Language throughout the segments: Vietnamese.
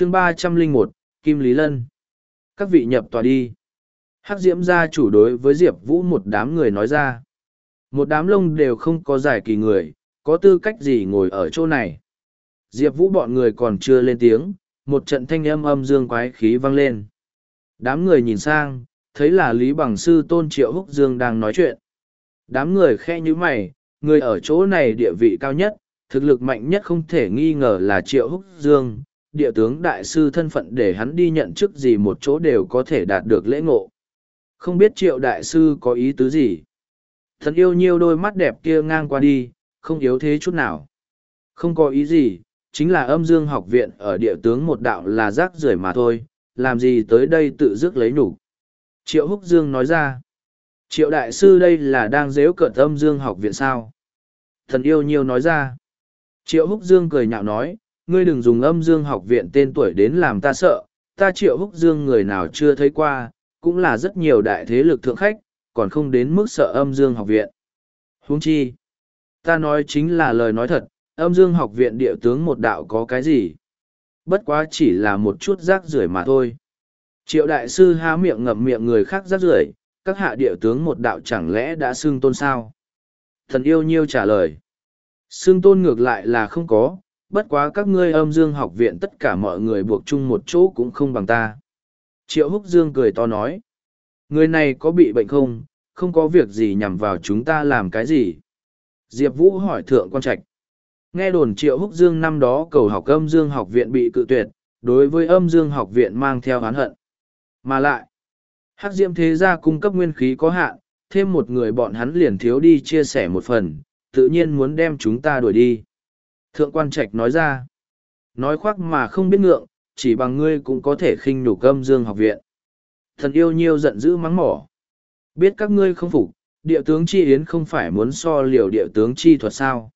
chương ba trăm linh một Kim Lý Lân. Các vị nhập tòa đi. Hắc diễm gia chủ đối với Diệp Vũ một đám người nói ra. Một đám lông đều không có giải kỳ người, có tư cách gì ngồi ở chỗ này. Diệp Vũ bọn người còn chưa lên tiếng, một trận thanh âm âm dương quái khí vang lên. Đám người nhìn sang, thấy là Lý Bằng Sư Tôn Triệu Húc Dương đang nói chuyện. Đám người khe như mày, người ở chỗ này địa vị cao nhất, thực lực mạnh nhất không thể nghi ngờ là Triệu Húc Dương, địa tướng đại sư thân phận để hắn đi nhận chức gì một chỗ đều có thể đạt được lễ ngộ. Không biết Triệu đại sư có ý tứ gì? Thần yêu nhiêu đôi mắt đẹp kia ngang qua đi, không yếu thế chút nào. Không có ý gì, chính là âm dương học viện ở địa tướng một đạo là rác rưởi mà thôi, làm gì tới đây tự dứt lấy nhục Triệu Húc Dương nói ra. Triệu đại sư đây là đang dếu cợt âm dương học viện sao? Thần yêu nhiều nói ra. Triệu Húc Dương cười nhạo nói, ngươi đừng dùng âm dương học viện tên tuổi đến làm ta sợ, ta Triệu Húc Dương người nào chưa thấy qua, cũng là rất nhiều đại thế lực thượng khách, còn không đến mức sợ âm dương học viện. Huống chi, ta nói chính là lời nói thật, âm dương học viện địa tướng một đạo có cái gì? Bất quá chỉ là một chút rác rưởi mà thôi. Triệu đại sư há miệng ngậm miệng người khác rác rưởi, các hạ địa tướng một đạo chẳng lẽ đã xưng tôn sao? Thần yêu nhiêu trả lời. Xưng tôn ngược lại là không có, bất quá các ngươi âm dương học viện tất cả mọi người buộc chung một chỗ cũng không bằng ta. Triệu húc dương cười to nói. Người này có bị bệnh không, không có việc gì nhằm vào chúng ta làm cái gì? Diệp Vũ hỏi thượng quan trạch. Nghe đồn triệu húc dương năm đó cầu học âm dương học viện bị cự tuyệt, đối với âm dương học viện mang theo hán hận. Mà lại, hắc diễm thế gia cung cấp nguyên khí có hạn, thêm một người bọn hắn liền thiếu đi chia sẻ một phần, tự nhiên muốn đem chúng ta đuổi đi. Thượng quan trạch nói ra, nói khoác mà không biết ngượng, chỉ bằng ngươi cũng có thể khinh nhục âm dương học viện. Thần yêu nhiêu giận dữ mắng mỏ. Biết các ngươi không phục, địa tướng chi yến không phải muốn so liều địa tướng chi thuật sao.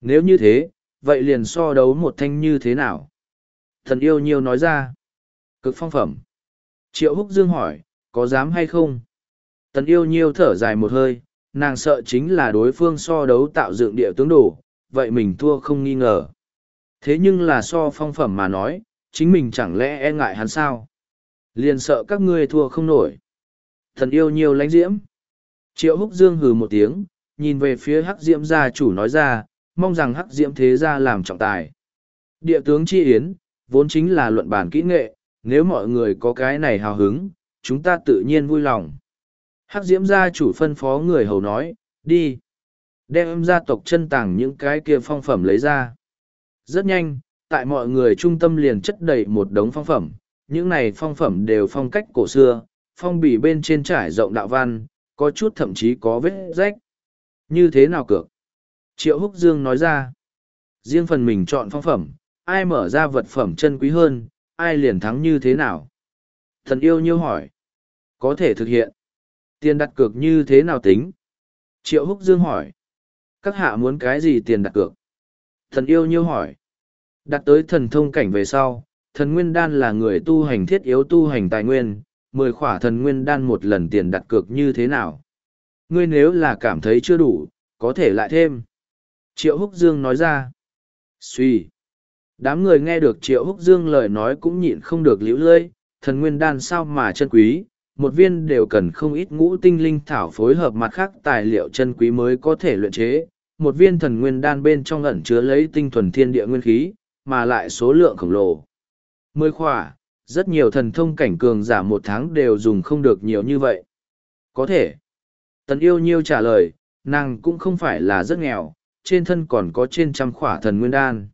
Nếu như thế, vậy liền so đấu một thanh như thế nào? Thần yêu nhiêu nói ra. Cực phong phẩm. Triệu Húc Dương hỏi, có dám hay không? Tần yêu nhiêu thở dài một hơi, nàng sợ chính là đối phương so đấu tạo dựng địa tướng đủ vậy mình thua không nghi ngờ. Thế nhưng là so phong phẩm mà nói, chính mình chẳng lẽ e ngại hắn sao? Liền sợ các ngươi thua không nổi. Thần yêu nhiều lánh diễm. Triệu húc dương hừ một tiếng, nhìn về phía hắc diễm gia chủ nói ra, mong rằng hắc diễm thế gia làm trọng tài. Địa tướng chi yến, vốn chính là luận bản kỹ nghệ, nếu mọi người có cái này hào hứng, chúng ta tự nhiên vui lòng. Hắc diễm gia chủ phân phó người hầu nói, đi. Đem gia tộc chân tàng những cái kia phong phẩm lấy ra. Rất nhanh, tại mọi người trung tâm liền chất đầy một đống phong phẩm. Những này phong phẩm đều phong cách cổ xưa, phong bì bên trên trải rộng đạo văn, có chút thậm chí có vết rách. Như thế nào cược? Triệu Húc Dương nói ra. Riêng phần mình chọn phong phẩm, ai mở ra vật phẩm chân quý hơn, ai liền thắng như thế nào? Thần yêu nhiêu hỏi. Có thể thực hiện. Tiền đặt cược như thế nào tính? Triệu Húc Dương hỏi. Các hạ muốn cái gì tiền đặt cược? Thần yêu nhiêu hỏi. Đặt tới thần thông cảnh về sau, thần nguyên đan là người tu hành thiết yếu tu hành tài nguyên, mười khỏa thần nguyên đan một lần tiền đặt cược như thế nào? Ngươi nếu là cảm thấy chưa đủ, có thể lại thêm. Triệu Húc Dương nói ra. Suy. Đám người nghe được Triệu Húc Dương lời nói cũng nhịn không được liễu lơi, thần nguyên đan sao mà chân quý, một viên đều cần không ít ngũ tinh linh thảo phối hợp mặt khác tài liệu chân quý mới có thể luyện chế. Một viên thần nguyên đan bên trong ẩn chứa lấy tinh thuần thiên địa nguyên khí, mà lại số lượng khổng lồ. Mười khỏa, rất nhiều thần thông cảnh cường giả một tháng đều dùng không được nhiều như vậy. Có thể. Tần yêu nhiêu trả lời, nàng cũng không phải là rất nghèo, trên thân còn có trên trăm khỏa thần nguyên đan.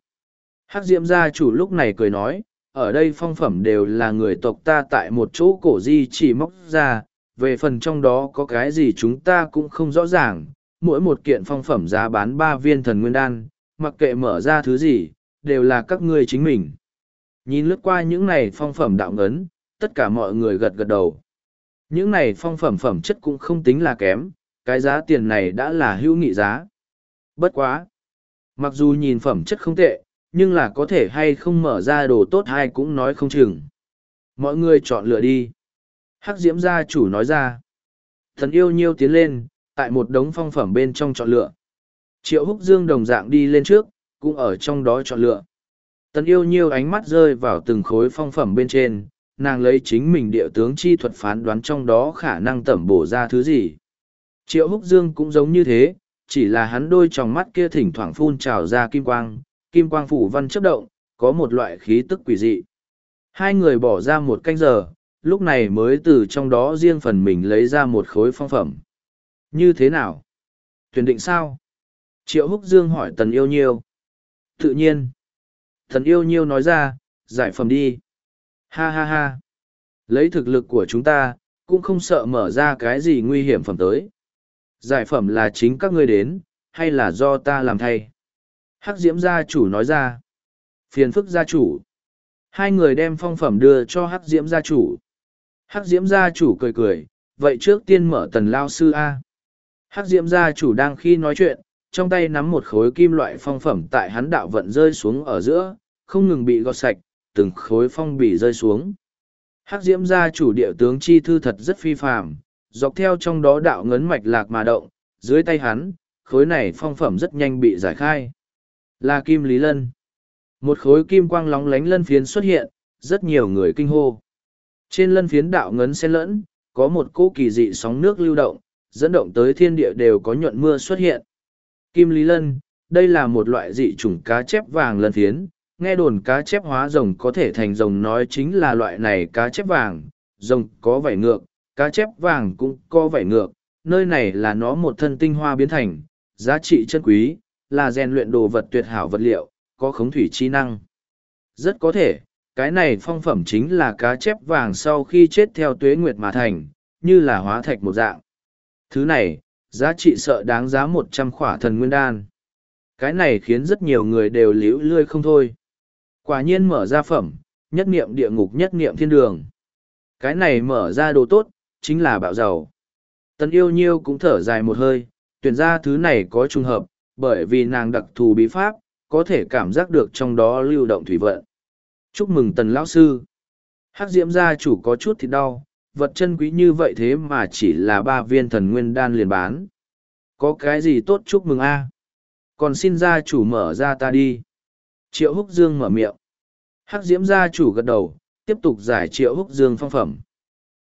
Hắc diễm gia chủ lúc này cười nói, ở đây phong phẩm đều là người tộc ta tại một chỗ cổ di chỉ móc ra, về phần trong đó có cái gì chúng ta cũng không rõ ràng, mỗi một kiện phong phẩm giá bán ba viên thần nguyên đan, mặc kệ mở ra thứ gì, đều là các ngươi chính mình. Nhìn lướt qua những này phong phẩm đạo ngấn, tất cả mọi người gật gật đầu. Những này phong phẩm phẩm chất cũng không tính là kém, cái giá tiền này đã là hữu nghị giá. Bất quá. Mặc dù nhìn phẩm chất không tệ, nhưng là có thể hay không mở ra đồ tốt hay cũng nói không chừng. Mọi người chọn lựa đi. Hắc diễm gia chủ nói ra. Thần yêu nhiêu tiến lên, tại một đống phong phẩm bên trong chọn lựa. Triệu húc dương đồng dạng đi lên trước, cũng ở trong đó chọn lựa. Tần yêu nhiêu ánh mắt rơi vào từng khối phong phẩm bên trên, nàng lấy chính mình địa tướng chi thuật phán đoán trong đó khả năng tẩm bổ ra thứ gì. Triệu húc dương cũng giống như thế, chỉ là hắn đôi tròng mắt kia thỉnh thoảng phun trào ra kim quang, kim quang phủ văn chấp động, có một loại khí tức quỷ dị. Hai người bỏ ra một canh giờ, lúc này mới từ trong đó riêng phần mình lấy ra một khối phong phẩm. Như thế nào? Tuyển định sao? Triệu Húc Dương hỏi Tần Yêu Nhiêu. Tự nhiên. Tần Yêu Nhiêu nói ra, giải phẩm đi. Ha ha ha. Lấy thực lực của chúng ta, cũng không sợ mở ra cái gì nguy hiểm phẩm tới. Giải phẩm là chính các ngươi đến, hay là do ta làm thay? Hắc Diễm gia chủ nói ra. Phiền phức gia chủ. Hai người đem phong phẩm đưa cho Hắc Diễm gia chủ. Hắc Diễm gia chủ cười cười, vậy trước tiên mở tần lao sư A. Hắc Diễm gia chủ đang khi nói chuyện, trong tay nắm một khối kim loại phong phẩm tại hắn đạo vận rơi xuống ở giữa, không ngừng bị gọt sạch, từng khối phong bì rơi xuống. Hắc Diễm gia chủ địa tướng chi thư thật rất phi phàm, dọc theo trong đó đạo ngấn mạch lạc mà động, dưới tay hắn, khối này phong phẩm rất nhanh bị giải khai. Là kim lý lân. Một khối kim quang lóng lánh lân phiến xuất hiện, rất nhiều người kinh hô. Trên lân phiến đạo ngấn xen lẫn, có một cỗ kỳ dị sóng nước lưu động, dẫn động tới thiên địa đều có nhuận mưa xuất hiện. Kim Lý Lân, đây là một loại dị chủng cá chép vàng lân phiến, nghe đồn cá chép hóa rồng có thể thành rồng nói chính là loại này cá chép vàng, rồng có vảy ngược, cá chép vàng cũng có vảy ngược, nơi này là nó một thân tinh hoa biến thành, giá trị chân quý, là rèn luyện đồ vật tuyệt hảo vật liệu, có khống thủy chi năng. Rất có thể, cái này phong phẩm chính là cá chép vàng sau khi chết theo tuế nguyệt mà thành, như là hóa thạch một dạng. Thứ này, giá trị sợ đáng giá một trăm khỏa thần nguyên đan. Cái này khiến rất nhiều người đều liễu lươi không thôi. Quả nhiên mở ra phẩm, nhất niệm địa ngục nhất niệm thiên đường. Cái này mở ra đồ tốt, chính là bạo giàu. Tần yêu nhiêu cũng thở dài một hơi, tuyển ra thứ này có trùng hợp, bởi vì nàng đặc thù bí pháp, có thể cảm giác được trong đó lưu động thủy vận. Chúc mừng tần lão sư. Hắc diễm gia chủ có chút thịt đau, vật chân quý như vậy thế mà chỉ là ba viên thần nguyên đan liền bán. Có cái gì tốt chúc mừng a? Còn xin gia chủ mở ra ta đi. Triệu Húc Dương mở miệng. Hắc Diễm gia chủ gật đầu, tiếp tục giải Triệu Húc Dương phong phẩm.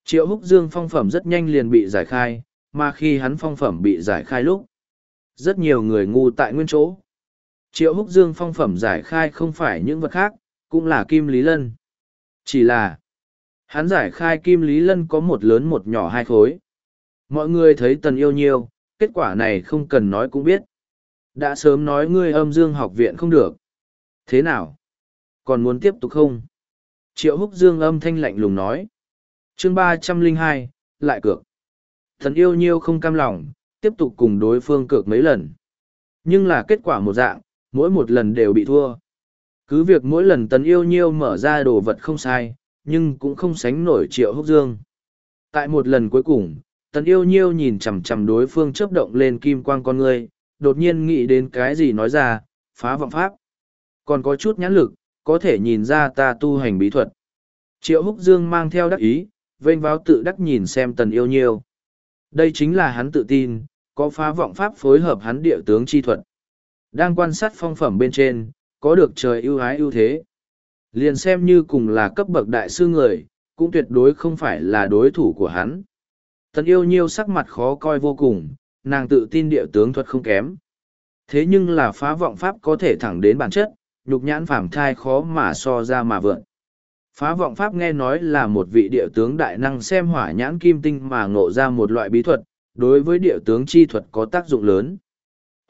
Triệu Húc Dương phong phẩm rất nhanh liền bị giải khai, mà khi hắn phong phẩm bị giải khai lúc, rất nhiều người ngu tại nguyên chỗ. Triệu Húc Dương phong phẩm giải khai không phải những vật khác, cũng là Kim Lý Lân. Chỉ là, Hắn giải khai kim lý lân có một lớn một nhỏ hai khối. Mọi người thấy tần yêu nhiêu, kết quả này không cần nói cũng biết. Đã sớm nói ngươi âm dương học viện không được. Thế nào? Còn muốn tiếp tục không? Triệu húc dương âm thanh lạnh lùng nói. chương ba trăm linh hai lại cược. Thần yêu nhiêu không cam lòng, tiếp tục cùng đối phương cược mấy lần. Nhưng là kết quả một dạng, mỗi một lần đều bị thua. Cứ việc mỗi lần tần yêu nhiêu mở ra đồ vật không sai, nhưng cũng không sánh nổi triệu húc dương. Tại một lần cuối cùng, tần yêu nhiêu nhìn chằm chằm đối phương chớp động lên kim quang con người, đột nhiên nghĩ đến cái gì nói ra, phá vọng pháp. Còn có chút nhãn lực, có thể nhìn ra ta tu hành bí thuật. Triệu húc dương mang theo đắc ý, vênh vào tự đắc nhìn xem tần yêu nhiêu. Đây chính là hắn tự tin, có phá vọng pháp phối hợp hắn địa tướng chi thuật. Đang quan sát phong phẩm bên trên, có được trời ưu ái ưu thế. Liền xem như cùng là cấp bậc đại sư người, cũng tuyệt đối không phải là đối thủ của hắn. Tần yêu nhiêu sắc mặt khó coi vô cùng, nàng tự tin địa tướng thuật không kém. Thế nhưng là phá vọng pháp có thể thẳng đến bản chất, nhục nhãn phảm thai khó mà so ra mà vượn. Phá vọng pháp nghe nói là một vị địa tướng đại năng xem hỏa nhãn kim tinh mà ngộ ra một loại bí thuật, đối với địa tướng chi thuật có tác dụng lớn.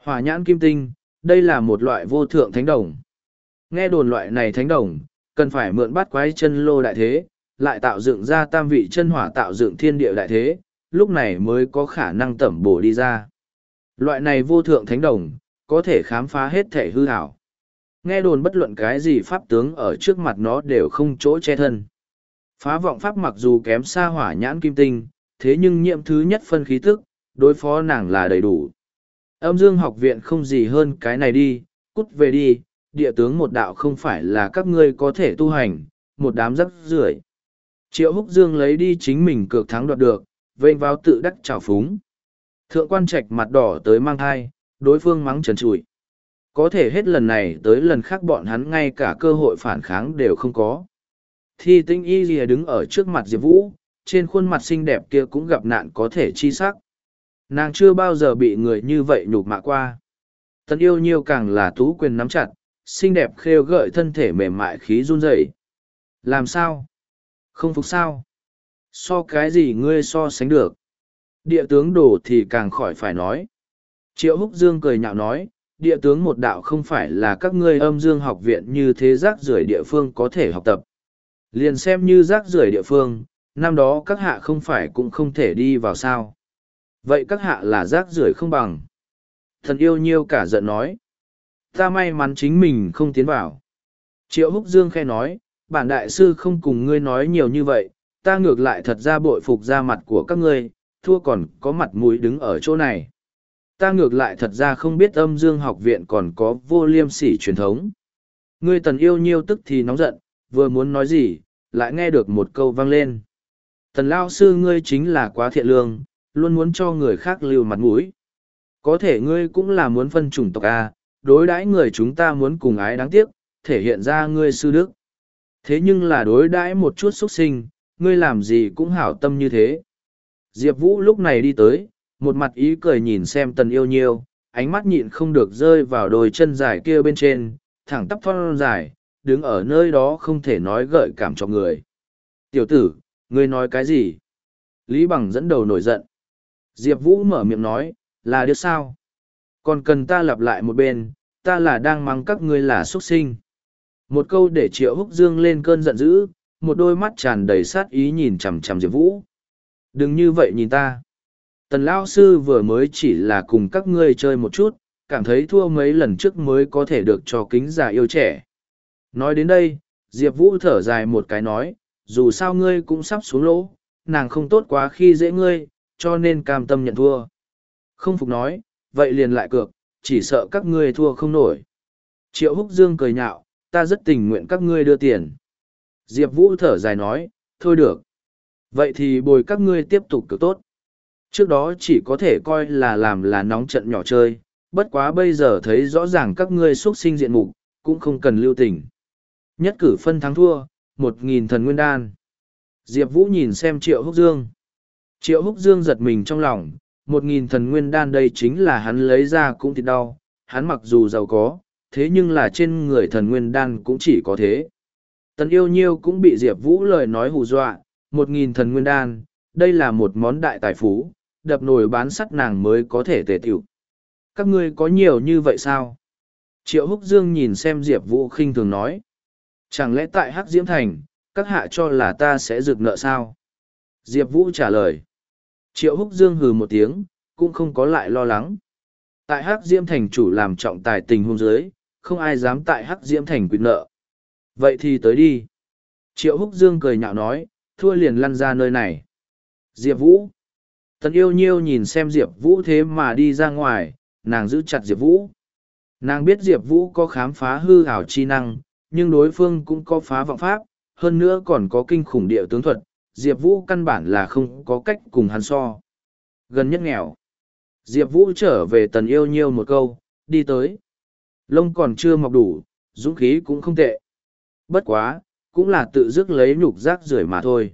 Hỏa nhãn kim tinh, đây là một loại vô thượng thánh đồng. Nghe đồn loại này thánh đồng, cần phải mượn bắt quái chân lô đại thế, lại tạo dựng ra tam vị chân hỏa tạo dựng thiên địa đại thế, lúc này mới có khả năng tẩm bổ đi ra. Loại này vô thượng thánh đồng, có thể khám phá hết thể hư hảo. Nghe đồn bất luận cái gì pháp tướng ở trước mặt nó đều không chỗ che thân. Phá vọng pháp mặc dù kém xa hỏa nhãn kim tinh, thế nhưng nhiệm thứ nhất phân khí tức, đối phó nàng là đầy đủ. Âm dương học viện không gì hơn cái này đi, cút về đi, địa tướng một đạo không phải là các ngươi có thể tu hành, một đám rắc rưởi. Triệu Húc Dương lấy đi chính mình cược thắng đoạt được, vênh vào tự đắc trào phúng. Thượng quan trạch mặt đỏ tới mang thai, đối phương mắng trần trụi. Có thể hết lần này tới lần khác bọn hắn ngay cả cơ hội phản kháng đều không có. Thi tinh y lìa đứng ở trước mặt Diệp Vũ, trên khuôn mặt xinh đẹp kia cũng gặp nạn có thể chi sắc. Nàng chưa bao giờ bị người như vậy nhục mạ qua. Tần yêu nhiêu càng là tú quyền nắm chặt, xinh đẹp khêu gợi thân thể mềm mại khí run rẩy. Làm sao? Không phục sao? So cái gì ngươi so sánh được? Địa tướng đổ thì càng khỏi phải nói. Triệu Húc Dương cười nhạo nói, địa tướng một đạo không phải là các ngươi âm dương học viện như thế rác rưởi địa phương có thể học tập. Liền xem như rác rưởi địa phương, năm đó các hạ không phải cũng không thể đi vào sao. Vậy các hạ là rác rưởi không bằng. Thần yêu nhiêu cả giận nói. Ta may mắn chính mình không tiến vào. Triệu Húc Dương khe nói, bản đại sư không cùng ngươi nói nhiều như vậy, ta ngược lại thật ra bội phục ra mặt của các ngươi, thua còn có mặt mũi đứng ở chỗ này. Ta ngược lại thật ra không biết âm dương học viện còn có vô liêm sỉ truyền thống. Ngươi tần yêu nhiêu tức thì nóng giận, vừa muốn nói gì, lại nghe được một câu vang lên. Tần lao sư ngươi chính là quá thiện lương, luôn muốn cho người khác lưu mặt mũi. Có thể ngươi cũng là muốn phân chủng tộc A, đối đãi người chúng ta muốn cùng ái đáng tiếc, thể hiện ra ngươi sư đức. Thế nhưng là đối đãi một chút xuất sinh, ngươi làm gì cũng hảo tâm như thế. Diệp Vũ lúc này đi tới, một mặt ý cười nhìn xem tần yêu nhiêu, ánh mắt nhịn không được rơi vào đôi chân dài kia bên trên, thẳng tắp thon dài, đứng ở nơi đó không thể nói gợi cảm cho người. Tiểu tử, ngươi nói cái gì? Lý Bằng dẫn đầu nổi giận. Diệp Vũ mở miệng nói, là điều sao? Còn cần ta lặp lại một bên, ta là đang mắng các ngươi là xuất sinh. Một câu để triệu húc dương lên cơn giận dữ, một đôi mắt tràn đầy sát ý nhìn chằm chằm Diệp Vũ. Đừng như vậy nhìn ta. Tần lão Sư vừa mới chỉ là cùng các ngươi chơi một chút, cảm thấy thua mấy lần trước mới có thể được cho kính già yêu trẻ. Nói đến đây, Diệp Vũ thở dài một cái nói, dù sao ngươi cũng sắp xuống lỗ, nàng không tốt quá khi dễ ngươi, cho nên cam tâm nhận thua. Không phục nói, vậy liền lại cược, chỉ sợ các ngươi thua không nổi. Triệu Húc Dương cười nhạo, ta rất tình nguyện các ngươi đưa tiền. Diệp Vũ thở dài nói, thôi được. Vậy thì bồi các ngươi tiếp tục cực tốt. Trước đó chỉ có thể coi là làm là nóng trận nhỏ chơi, bất quá bây giờ thấy rõ ràng các ngươi xuất sinh diện mục, cũng không cần lưu tình. Nhất cử phân thắng thua, một nghìn thần nguyên đan. Diệp Vũ nhìn xem Triệu Húc Dương. Triệu Húc Dương giật mình trong lòng, một nghìn thần nguyên đan đây chính là hắn lấy ra cũng thịt đau, hắn mặc dù giàu có, thế nhưng là trên người thần nguyên đan cũng chỉ có thế. Tần yêu nhiêu cũng bị Diệp Vũ lời nói hù dọa, một nghìn thần nguyên đan, đây là một món đại tài phú, đập nồi bán sắt nàng mới có thể tề tiểu. Các ngươi có nhiều như vậy sao? Triệu Húc Dương nhìn xem Diệp Vũ khinh thường nói. Chẳng lẽ tại Hắc Diễm Thành, các hạ cho là ta sẽ rực nợ sao? Diệp Vũ trả lời. Triệu Húc Dương hừ một tiếng, cũng không có lại lo lắng. Tại Hắc Diễm Thành chủ làm trọng tài tình hôn giới, không ai dám tại Hắc Diễm Thành quyết nợ. Vậy thì tới đi. Triệu Húc Dương cười nhạo nói, thua liền lăn ra nơi này. Diệp Vũ. Tần yêu nhiêu nhìn xem Diệp Vũ thế mà đi ra ngoài, nàng giữ chặt Diệp Vũ. Nàng biết Diệp Vũ có khám phá hư ảo chi năng, nhưng đối phương cũng có phá vọng pháp, hơn nữa còn có kinh khủng địa tướng thuật, Diệp Vũ căn bản là không có cách cùng hắn so. Gần nhất nghèo. Diệp Vũ trở về tần yêu nhiêu một câu, đi tới. Lông còn chưa mọc đủ, dũng khí cũng không tệ. Bất quá, cũng là tự dứt lấy nhục rác rưởi mà thôi.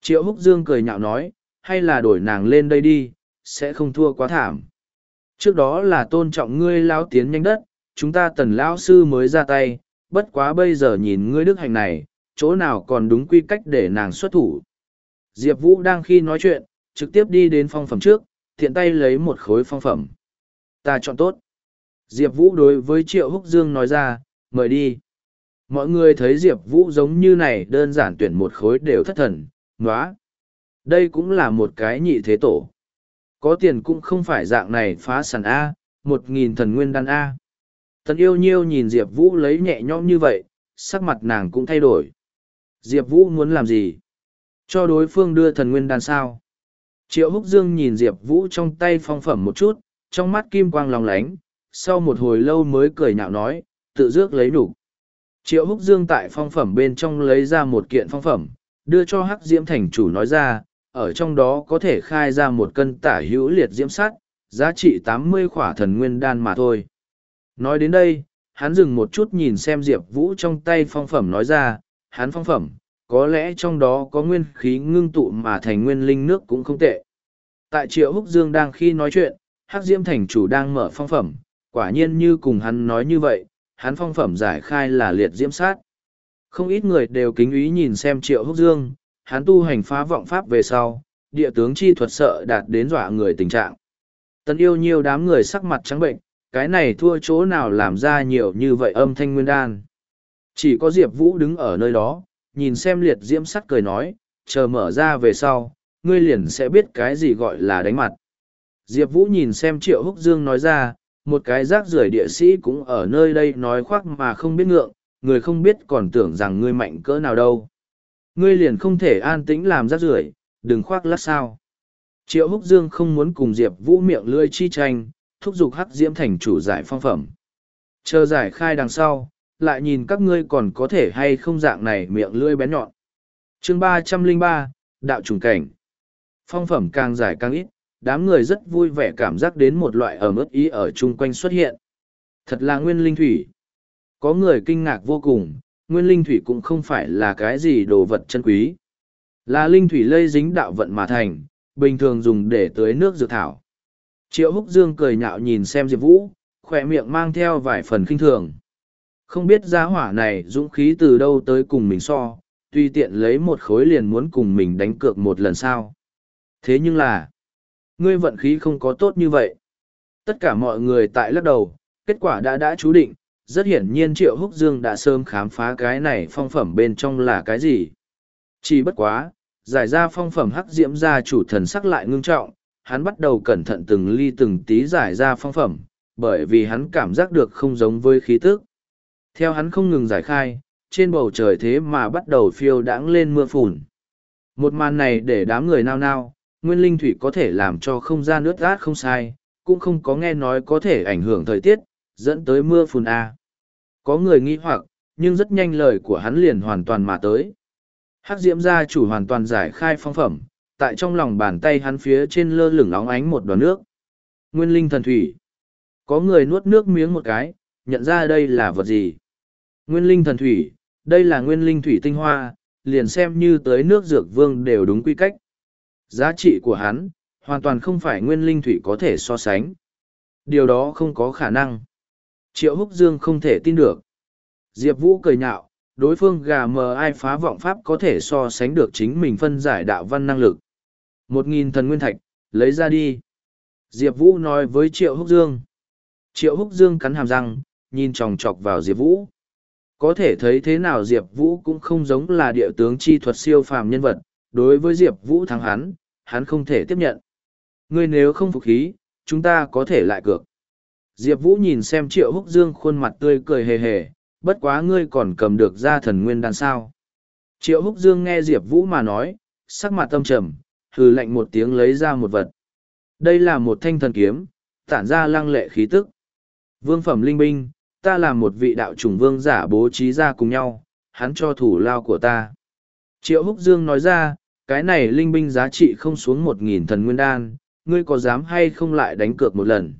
Triệu Húc Dương cười nhạo nói, hay là đổi nàng lên đây đi, sẽ không thua quá thảm. Trước đó là tôn trọng ngươi lao tiến nhanh đất, chúng ta tần lao sư mới ra tay, bất quá bây giờ nhìn ngươi đức hành này, chỗ nào còn đúng quy cách để nàng xuất thủ. Diệp Vũ đang khi nói chuyện, trực tiếp đi đến phong phẩm trước, thiện tay lấy một khối phong phẩm. Ta chọn tốt. Diệp Vũ đối với Triệu Húc Dương nói ra, mời đi. Mọi người thấy Diệp Vũ giống như này đơn giản tuyển một khối đều thất thần, nóa. Đây cũng là một cái nhị thế tổ. Có tiền cũng không phải dạng này phá sản A, một nghìn thần nguyên đan A. Thần yêu nhiêu nhìn Diệp Vũ lấy nhẹ nhõm như vậy, sắc mặt nàng cũng thay đổi. Diệp Vũ muốn làm gì? Cho đối phương đưa thần nguyên đan sao? Triệu Húc Dương nhìn Diệp Vũ trong tay phong phẩm một chút, trong mắt kim quang lòng lánh, sau một hồi lâu mới cười nhạo nói, tự dước lấy đủ. Triệu Húc Dương tại phong phẩm bên trong lấy ra một kiện phong phẩm, đưa cho Hắc Diễm Thành chủ nói ra, ở trong đó có thể khai ra một cân tả hữu liệt diễm sát, giá trị tám mươi khỏa thần nguyên đan mà thôi. Nói đến đây, hắn dừng một chút nhìn xem Diệp Vũ trong tay phong phẩm nói ra, hắn phong phẩm, có lẽ trong đó có nguyên khí ngưng tụ mà thành nguyên linh nước cũng không tệ. Tại Triệu Húc Dương đang khi nói chuyện, Hắc Diễm Thành chủ đang mở phong phẩm, quả nhiên như cùng hắn nói như vậy, hắn phong phẩm giải khai là liệt diễm sát. Không ít người đều kính ý nhìn xem Triệu Húc Dương, hắn tu hành phá vọng pháp về sau, địa tướng chi thuật sợ đạt đến dọa người tình trạng. Tần yêu nhiều đám người sắc mặt trắng bệnh, cái này thua chỗ nào làm ra nhiều như vậy âm thanh nguyên đan. Chỉ có Diệp Vũ đứng ở nơi đó, nhìn xem liệt diễm sắt cười nói, chờ mở ra về sau, ngươi liền sẽ biết cái gì gọi là đánh mặt. Diệp Vũ nhìn xem Triệu Húc Dương nói ra, một cái rác rưởi địa sĩ cũng ở nơi đây nói khoác mà không biết ngượng, người không biết còn tưởng rằng ngươi mạnh cỡ nào đâu. Ngươi liền không thể an tĩnh làm rác rưởi đừng khoác lát sao. Triệu Húc Dương không muốn cùng Diệp Vũ miệng lươi chi tranh, thúc giục hắc diễm thành chủ giải phong phẩm. Chờ giải khai đằng sau, lại nhìn các ngươi còn có thể hay không dạng này miệng lưỡi bén nhọn. chương ba trăm linh ba Đạo trùng cảnh. Phong phẩm càng giải càng ít, đám người rất vui vẻ cảm giác đến một loại ở mức ý ở chung quanh xuất hiện. Thật là nguyên linh thủy. Có người kinh ngạc vô cùng, nguyên linh thủy cũng không phải là cái gì đồ vật chân quý. Là linh thủy lây dính đạo vận mà thành, bình thường dùng để tưới nước dược thảo. Triệu Húc Dương cười nhạo nhìn xem Diệp Vũ, khỏe miệng mang theo vài phần kinh thường. Không biết giá hỏa này dũng khí từ đâu tới cùng mình so, tuy tiện lấy một khối liền muốn cùng mình đánh cược một lần sao. Thế nhưng là, ngươi vận khí không có tốt như vậy. Tất cả mọi người tại lắc đầu, kết quả đã đã chú định, rất hiển nhiên Triệu Húc Dương đã sớm khám phá cái này phong phẩm bên trong là cái gì. Chỉ bất quá, giải ra phong phẩm hắc diễm gia chủ thần sắc lại ngưng trọng, hắn bắt đầu cẩn thận từng ly từng tí giải ra phong phẩm, bởi vì hắn cảm giác được không giống với khí tức. Theo hắn không ngừng giải khai, trên bầu trời thế mà bắt đầu phiêu đãng lên mưa phùn. Một màn này để đám người nao nao, nguyên linh thủy có thể làm cho không gian nước át không sai, cũng không có nghe nói có thể ảnh hưởng thời tiết, dẫn tới mưa phùn A. Có người nghĩ hoặc, nhưng rất nhanh lời của hắn liền hoàn toàn mà tới. Hắc diễm gia chủ hoàn toàn giải khai phong phẩm, tại trong lòng bàn tay hắn phía trên lơ lửng óng ánh một đoàn nước. Nguyên linh thần thủy. Có người nuốt nước miếng một cái, nhận ra đây là vật gì. Nguyên linh thần thủy, đây là nguyên linh thủy tinh hoa, liền xem như tới nước dược vương đều đúng quy cách. Giá trị của hắn, hoàn toàn không phải nguyên linh thủy có thể so sánh. Điều đó không có khả năng. Triệu Húc Dương không thể tin được. Diệp Vũ cười nhạo, đối phương gà mờ ai phá vọng pháp có thể so sánh được chính mình phân giải đạo văn năng lực. Một nghìn thần nguyên thạch, lấy ra đi. Diệp Vũ nói với Triệu Húc Dương. Triệu Húc Dương cắn hàm răng, nhìn chòng chọc vào Diệp Vũ. Có thể thấy thế nào Diệp Vũ cũng không giống là địa tướng chi thuật siêu phàm nhân vật, đối với Diệp Vũ thắng hắn, hắn không thể tiếp nhận. Ngươi nếu không phục khí, chúng ta có thể lại cược. Diệp Vũ nhìn xem Triệu Húc Dương khuôn mặt tươi cười hề hề, bất quá ngươi còn cầm được ra thần nguyên đan sao. Triệu Húc Dương nghe Diệp Vũ mà nói, sắc mặt tâm trầm, hừ lạnh một tiếng lấy ra một vật. Đây là một thanh thần kiếm, tản ra lăng lệ khí tức. Vương phẩm linh binh, ta làm một vị đạo chủng vương giả bố trí ra cùng nhau, hắn cho thủ lao của ta. Triệu Húc Dương nói ra, cái này linh binh giá trị không xuống một nghìn thần nguyên đan, ngươi có dám hay không lại đánh cược một lần.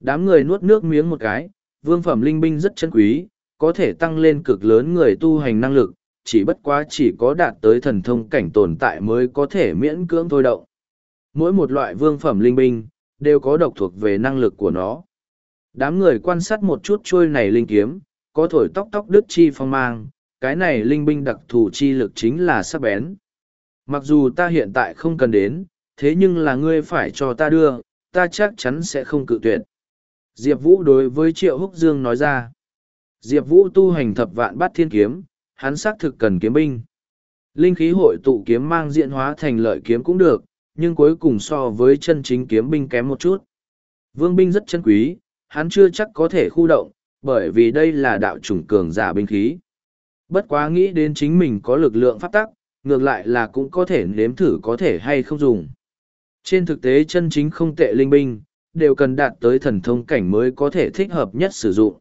Đám người nuốt nước miếng một cái, vương phẩm linh binh rất chân quý, có thể tăng lên cực lớn người tu hành năng lực, chỉ bất quá chỉ có đạt tới thần thông cảnh tồn tại mới có thể miễn cưỡng thôi động. Mỗi một loại vương phẩm linh binh, đều có độc thuộc về năng lực của nó. Đám người quan sát một chút trôi này linh kiếm, có thổi tóc tóc đứt chi phong mang, cái này linh binh đặc thù chi lực chính là sắc bén. Mặc dù ta hiện tại không cần đến, thế nhưng là ngươi phải cho ta đưa, ta chắc chắn sẽ không cự tuyệt. Diệp Vũ đối với Triệu Húc Dương nói ra. Diệp Vũ tu hành thập vạn bát thiên kiếm, hắn xác thực cần kiếm binh. Linh khí hội tụ kiếm mang diện hóa thành lợi kiếm cũng được, nhưng cuối cùng so với chân chính kiếm binh kém một chút. Vương binh rất chân quý, hắn chưa chắc có thể khu động, bởi vì đây là đạo chủng cường giả binh khí. Bất quá nghĩ đến chính mình có lực lượng pháp tắc, ngược lại là cũng có thể nếm thử có thể hay không dùng. Trên thực tế chân chính không tệ linh binh, đều cần đạt tới thần thông cảnh mới có thể thích hợp nhất sử dụng.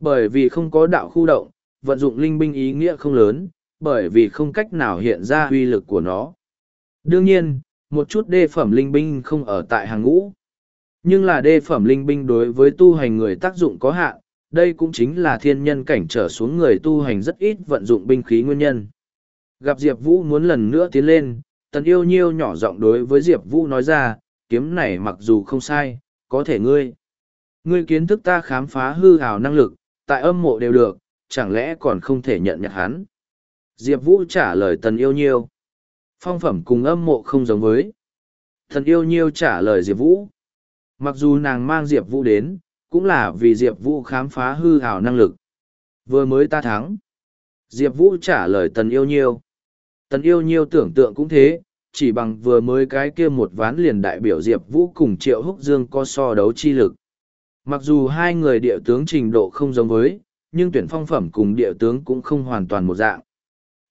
Bởi vì không có đạo khu động, vận dụng linh binh ý nghĩa không lớn, bởi vì không cách nào hiện ra uy lực của nó. Đương nhiên, một chút đê phẩm linh binh không ở tại hàng ngũ. Nhưng là đê phẩm linh binh đối với tu hành người tác dụng có hạn, đây cũng chính là thiên nhân cảnh trở xuống người tu hành rất ít vận dụng binh khí nguyên nhân. Gặp Diệp Vũ muốn lần nữa tiến lên, tần yêu nhiêu nhỏ giọng đối với Diệp Vũ nói ra, kiếm này mặc dù không sai, có thể ngươi. Ngươi kiến thức ta khám phá hư hào năng lực, tại âm mộ đều được, chẳng lẽ còn không thể nhận nhặt hắn. Diệp Vũ trả lời tần yêu nhiêu. Phong phẩm cùng âm mộ không giống với. Tần yêu nhiêu trả lời Diệp Vũ. Mặc dù nàng mang Diệp Vũ đến, cũng là vì Diệp Vũ khám phá hư hào năng lực. Vừa mới ta thắng. Diệp Vũ trả lời tần yêu nhiêu. Tần yêu nhiêu tưởng tượng cũng thế, chỉ bằng vừa mới cái kia một ván liền đại biểu Diệp Vũ cùng Triệu Húc Dương co so đấu chi lực. Mặc dù hai người địa tướng trình độ không giống với, nhưng tuyển phong phẩm cùng địa tướng cũng không hoàn toàn một dạng.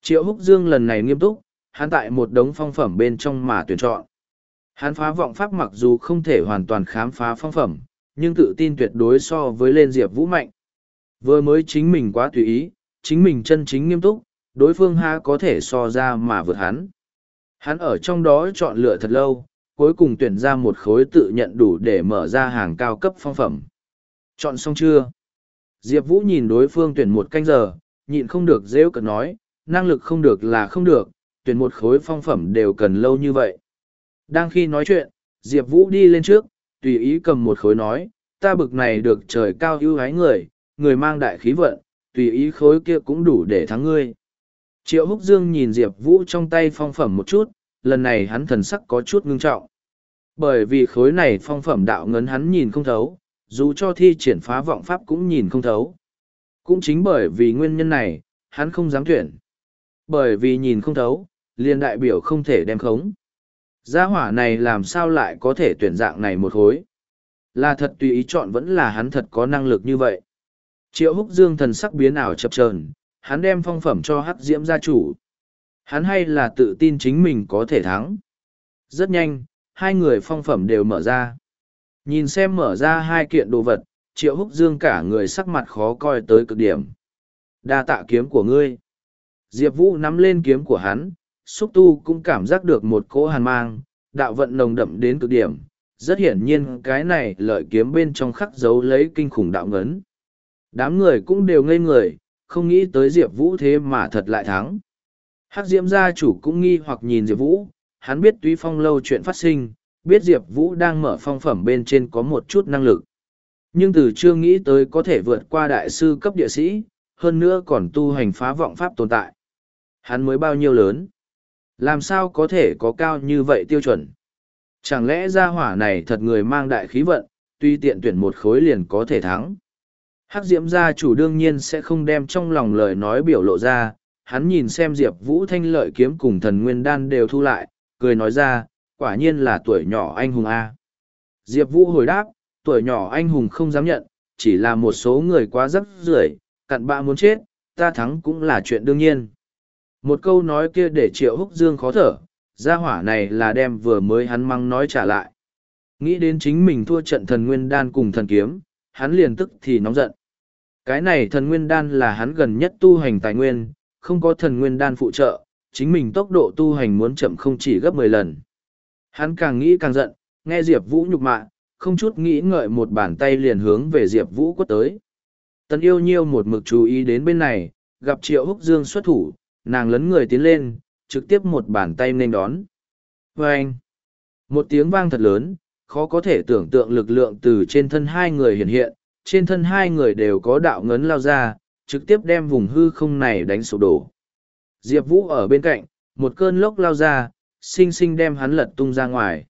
Triệu Húc Dương lần này nghiêm túc, hắn tại một đống phong phẩm bên trong mà tuyển chọn. Hắn phá vọng pháp mặc dù không thể hoàn toàn khám phá phong phẩm, nhưng tự tin tuyệt đối so với lên Diệp Vũ mạnh. Vừa mới chính mình quá tùy ý, chính mình chân chính nghiêm túc, đối phương ha có thể so ra mà vượt hắn. Hắn ở trong đó chọn lựa thật lâu, cuối cùng tuyển ra một khối tự nhận đủ để mở ra hàng cao cấp phong phẩm. Chọn xong chưa? Diệp Vũ nhìn đối phương tuyển một canh giờ, nhịn không được rêu cực nói, năng lực không được là không được, tuyển một khối phong phẩm đều cần lâu như vậy. Đang khi nói chuyện, Diệp Vũ đi lên trước, tùy ý cầm một khối nói, ta bực này được trời cao ưu ái người, người mang đại khí vận, tùy ý khối kia cũng đủ để thắng ngươi. Triệu Húc Dương nhìn Diệp Vũ trong tay phong phẩm một chút, lần này hắn thần sắc có chút ngưng trọng. Bởi vì khối này phong phẩm đạo ngấn hắn nhìn không thấu, dù cho thi triển phá vọng pháp cũng nhìn không thấu. Cũng chính bởi vì nguyên nhân này, hắn không dám tuyển. Bởi vì nhìn không thấu, liền đại biểu không thể đem khống. Gia hỏa này làm sao lại có thể tuyển dạng này một hối? Là thật tùy ý chọn vẫn là hắn thật có năng lực như vậy. Triệu húc dương thần sắc biến ảo chập chờn hắn đem phong phẩm cho hắc diễm gia chủ. Hắn hay là tự tin chính mình có thể thắng. Rất nhanh, hai người phong phẩm đều mở ra. Nhìn xem mở ra hai kiện đồ vật, triệu húc dương cả người sắc mặt khó coi tới cực điểm. đa tạ kiếm của ngươi. Diệp Vũ nắm lên kiếm của hắn, xúc tu cũng cảm giác được một cỗ hàn mang, đạo vận nồng đậm đến cực điểm. Rất hiển nhiên cái này lợi kiếm bên trong khắc dấu lấy kinh khủng đạo ngấn. Đám người cũng đều ngây người, không nghĩ tới Diệp Vũ thế mà thật lại thắng. Hắc Diễm gia chủ cũng nghi hoặc nhìn Diệp Vũ, hắn biết túy phong lâu chuyện phát sinh, biết Diệp Vũ đang mở phong phẩm bên trên có một chút năng lực. Nhưng từ chưa nghĩ tới có thể vượt qua đại sư cấp địa sĩ, hơn nữa còn tu hành phá vọng pháp tồn tại. Hắn mới bao nhiêu lớn? Làm sao có thể có cao như vậy tiêu chuẩn? Chẳng lẽ gia hỏa này thật người mang đại khí vận, tuy tiện tuyển một khối liền có thể thắng? Hắc Diễm gia chủ đương nhiên sẽ không đem trong lòng lời nói biểu lộ ra, hắn nhìn xem Diệp Vũ thanh lợi kiếm cùng thần nguyên đan đều thu lại, cười nói ra, quả nhiên là tuổi nhỏ anh hùng A. Diệp Vũ hồi đáp, tuổi nhỏ anh hùng không dám nhận, chỉ là một số người quá rắc rưởi cặn bạ muốn chết, ta thắng cũng là chuyện đương nhiên. Một câu nói kia để triệu húc dương khó thở, gia hỏa này là đem vừa mới hắn măng nói trả lại. Nghĩ đến chính mình thua trận thần nguyên đan cùng thần kiếm, hắn liền tức thì nóng giận. Cái này thần nguyên đan là hắn gần nhất tu hành tài nguyên, không có thần nguyên đan phụ trợ, chính mình tốc độ tu hành muốn chậm không chỉ gấp mười lần. Hắn càng nghĩ càng giận, nghe Diệp Vũ nhục mạ, không chút nghĩ ngợi một bàn tay liền hướng về Diệp Vũ quất tới. Tần yêu nhiêu một mực chú ý đến bên này, gặp Triệu Húc Dương xuất thủ, nàng lấn người tiến lên, trực tiếp một bàn tay nên đón. Và anh, một tiếng vang thật lớn, khó có thể tưởng tượng lực lượng từ trên thân hai người hiện hiện, trên thân hai người đều có đạo ngấn lao ra, trực tiếp đem vùng hư không này đánh sụp đổ. Diệp Vũ ở bên cạnh, một cơn lốc lao ra, xinh xinh đem hắn lật tung ra ngoài.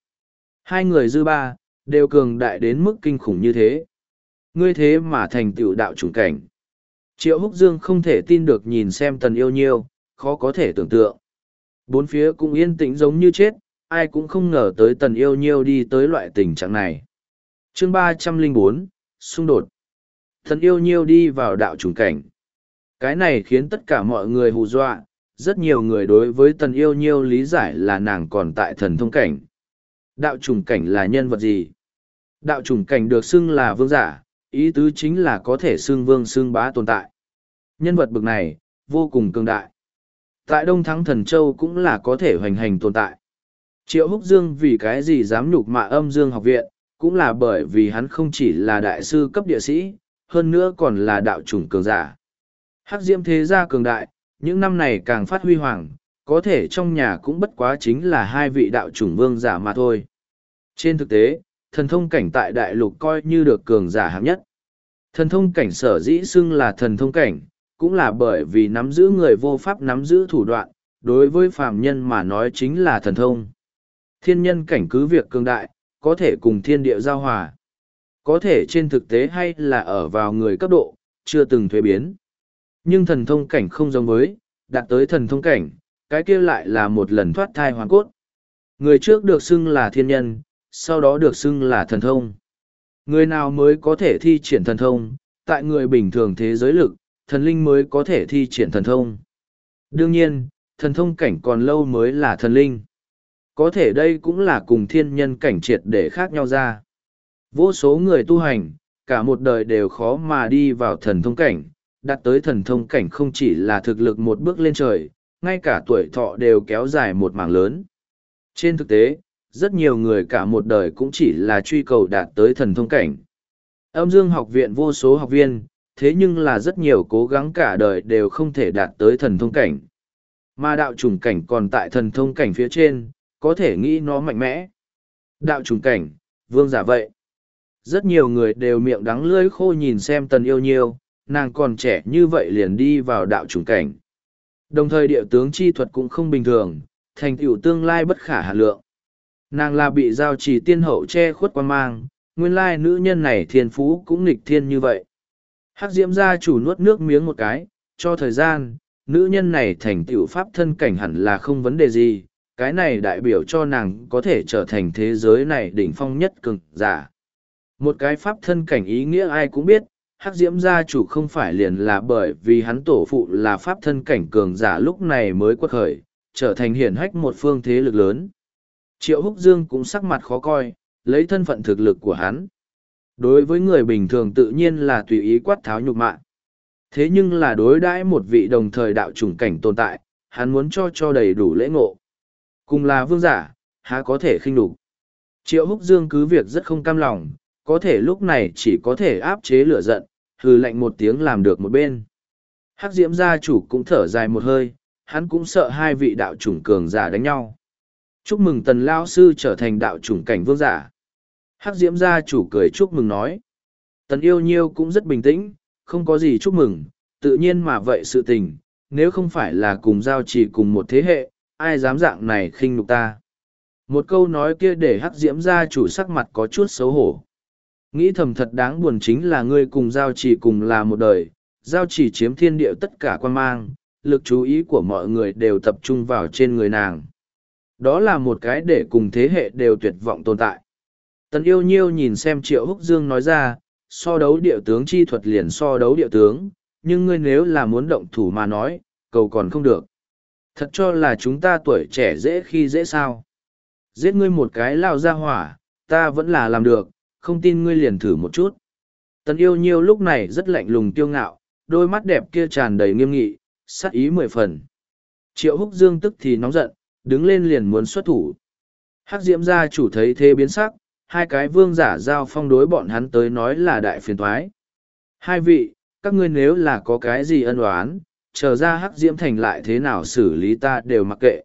Hai người dư ba, đều cường đại đến mức kinh khủng như thế. Ngươi thế mà thành tựu đạo chủng cảnh. Triệu Húc Dương không thể tin được nhìn xem tần yêu nhiêu, khó có thể tưởng tượng. Bốn phía cũng yên tĩnh giống như chết, ai cũng không ngờ tới tần yêu nhiêu đi tới loại tình trạng này. chương ba trăm linh bốn xung đột. Tần yêu nhiêu đi vào đạo trùng cảnh. Cái này khiến tất cả mọi người hù dọa, rất nhiều người đối với tần yêu nhiêu lý giải là nàng còn tại thần thông cảnh. Đạo trùng cảnh là nhân vật gì? Đạo trùng cảnh được xưng là vương giả, ý tứ chính là có thể xưng vương xưng bá tồn tại. Nhân vật bực này, vô cùng cường đại. Tại Đông Thắng Thần Châu cũng là có thể hoành hành tồn tại. Triệu Húc Dương vì cái gì dám nhục mạ âm Dương học viện, cũng là bởi vì hắn không chỉ là đại sư cấp địa sĩ, hơn nữa còn là đạo chủng cường giả. Hắc diễm thế gia cường đại, những năm này càng phát huy hoàng, có thể trong nhà cũng bất quá chính là hai vị đạo chủng vương giả mà thôi. Trên thực tế, thần thông cảnh tại đại lục coi như được cường giả hạng nhất. Thần thông cảnh sở dĩ xưng là thần thông cảnh, cũng là bởi vì nắm giữ người vô pháp nắm giữ thủ đoạn, đối với phàm nhân mà nói chính là thần thông. Thiên nhân cảnh cứ việc cường đại, có thể cùng thiên địa giao hòa. Có thể trên thực tế hay là ở vào người cấp độ, chưa từng thuế biến. Nhưng thần thông cảnh không giống với, đạt tới thần thông cảnh, cái kia lại là một lần thoát thai hoàn cốt. Người trước được xưng là thiên nhân, sau đó được xưng là thần thông. Người nào mới có thể thi triển thần thông, tại người bình thường thế giới lực, thần linh mới có thể thi triển thần thông. Đương nhiên, thần thông cảnh còn lâu mới là thần linh. Có thể đây cũng là cùng thiên nhân cảnh triệt để khác nhau ra. Vô số người tu hành, cả một đời đều khó mà đi vào thần thông cảnh, đạt tới thần thông cảnh không chỉ là thực lực một bước lên trời, ngay cả tuổi thọ đều kéo dài một mảng lớn. Trên thực tế, rất nhiều người cả một đời cũng chỉ là truy cầu đạt tới thần thông cảnh. Âm dương học viện vô số học viên, thế nhưng là rất nhiều cố gắng cả đời đều không thể đạt tới thần thông cảnh. Mà đạo trùng cảnh còn tại thần thông cảnh phía trên, có thể nghĩ nó mạnh mẽ. Đạo trùng cảnh, vương giả vậy. Rất nhiều người đều miệng đắng lưỡi khô nhìn xem tần yêu nhiêu, nàng còn trẻ như vậy liền đi vào đạo trùng cảnh. Đồng thời địa tướng chi thuật cũng không bình thường, thành tựu tương lai bất khả hà lượng. Nàng là bị giao trì tiên hậu che khuất quan mang, nguyên lai nữ nhân này thiên phú cũng nghịch thiên như vậy. Hắc diễm gia chủ nuốt nước miếng một cái, cho thời gian, nữ nhân này thành tựu pháp thân cảnh hẳn là không vấn đề gì, cái này đại biểu cho nàng có thể trở thành thế giới này đỉnh phong nhất cường giả. Một cái pháp thân cảnh ý nghĩa ai cũng biết, hắc diễm gia chủ không phải liền là bởi vì hắn tổ phụ là pháp thân cảnh cường giả lúc này mới quất khởi, trở thành hiển hách một phương thế lực lớn. Triệu Húc Dương cũng sắc mặt khó coi, lấy thân phận thực lực của hắn. Đối với người bình thường tự nhiên là tùy ý quát tháo nhục mạ. Thế nhưng là đối đãi một vị đồng thời đạo chủng cảnh tồn tại, hắn muốn cho cho đầy đủ lễ ngộ. Cùng là vương giả, há có thể khinh đục. Triệu Húc Dương cứ việc rất không cam lòng, có thể lúc này chỉ có thể áp chế lửa giận, hừ lạnh một tiếng làm được một bên. Hắc Diễm gia chủ cũng thở dài một hơi, hắn cũng sợ hai vị đạo chủng cường giả đánh nhau. Chúc mừng tần lao sư trở thành đạo chủng cảnh vương giả. Hắc Diễm gia chủ cười chúc mừng nói. Tần yêu nhiêu cũng rất bình tĩnh, không có gì chúc mừng, tự nhiên mà vậy sự tình, nếu không phải là cùng giao chỉ cùng một thế hệ, ai dám dạng này khinh nhục ta. Một câu nói kia để hắc diễm gia chủ sắc mặt có chút xấu hổ. Nghĩ thầm thật đáng buồn chính là ngươi cùng giao chỉ cùng là một đời, giao chỉ chiếm thiên địa tất cả quan mang, lực chú ý của mọi người đều tập trung vào trên người nàng. Đó là một cái để cùng thế hệ đều tuyệt vọng tồn tại. Tần yêu nhiêu nhìn xem triệu húc dương nói ra, so đấu địa tướng chi thuật liền so đấu địa tướng, nhưng ngươi nếu là muốn động thủ mà nói, cầu còn không được. Thật cho là chúng ta tuổi trẻ dễ khi dễ sao. Giết ngươi một cái lao ra hỏa, ta vẫn là làm được, không tin ngươi liền thử một chút. Tần yêu nhiêu lúc này rất lạnh lùng tiêu ngạo, đôi mắt đẹp kia tràn đầy nghiêm nghị, sát ý mười phần. Triệu húc dương tức thì nóng giận, đứng lên liền muốn xuất thủ. Hắc diễm gia chủ thấy thế biến sắc, hai cái vương giả giao phong đối bọn hắn tới nói là đại phiền thoái. Hai vị, các ngươi nếu là có cái gì ân oán, chờ ra hắc diễm thành lại thế nào xử lý ta đều mặc kệ.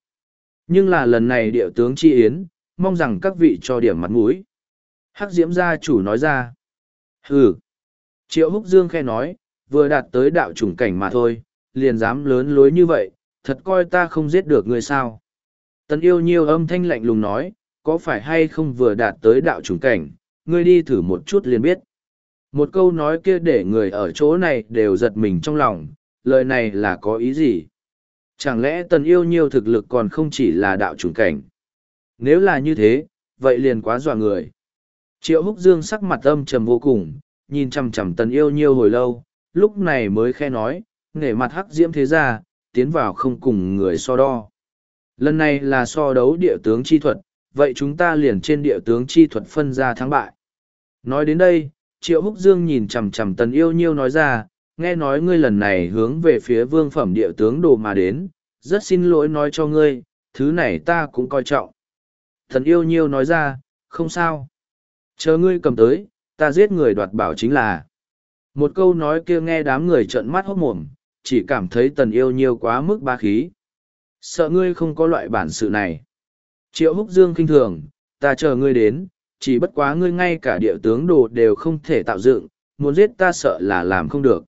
Nhưng là lần này địa tướng chi yến, mong rằng các vị cho điểm mặt mũi. Hắc diễm gia chủ nói ra. Hừ. Triệu húc dương khe nói, vừa đạt tới đạo chủng cảnh mà thôi, liền dám lớn lối như vậy, thật coi ta không giết được ngươi sao. Tần yêu nhiêu âm thanh lạnh lùng nói, có phải hay không vừa đạt tới đạo trùng cảnh, ngươi đi thử một chút liền biết. Một câu nói kia để người ở chỗ này đều giật mình trong lòng, lời này là có ý gì? Chẳng lẽ tần yêu nhiêu thực lực còn không chỉ là đạo trùng cảnh? Nếu là như thế, vậy liền quá dọa người. Triệu húc dương sắc mặt âm trầm vô cùng, nhìn chằm chằm tần yêu nhiêu hồi lâu, lúc này mới khe nói, nể mặt hắc diễm thế ra, tiến vào không cùng người so đo. Lần này là so đấu địa tướng chi thuật, vậy chúng ta liền trên địa tướng chi thuật phân ra thắng bại. Nói đến đây, Triệu Húc Dương nhìn chằm chằm Tần Yêu Nhiêu nói ra, nghe nói ngươi lần này hướng về phía vương phẩm địa tướng đồ mà đến, rất xin lỗi nói cho ngươi, thứ này ta cũng coi trọng. Tần Yêu Nhiêu nói ra, không sao. Chờ ngươi cầm tới, ta giết người đoạt bảo chính là. Một câu nói kia nghe đám người trợn mắt hốt mồm, chỉ cảm thấy tần yêu nhiêu quá mức ba khí. Sợ ngươi không có loại bản sự này. Triệu húc dương kinh thường, ta chờ ngươi đến, chỉ bất quá ngươi ngay cả địa tướng đồ đều không thể tạo dựng, muốn giết ta sợ là làm không được.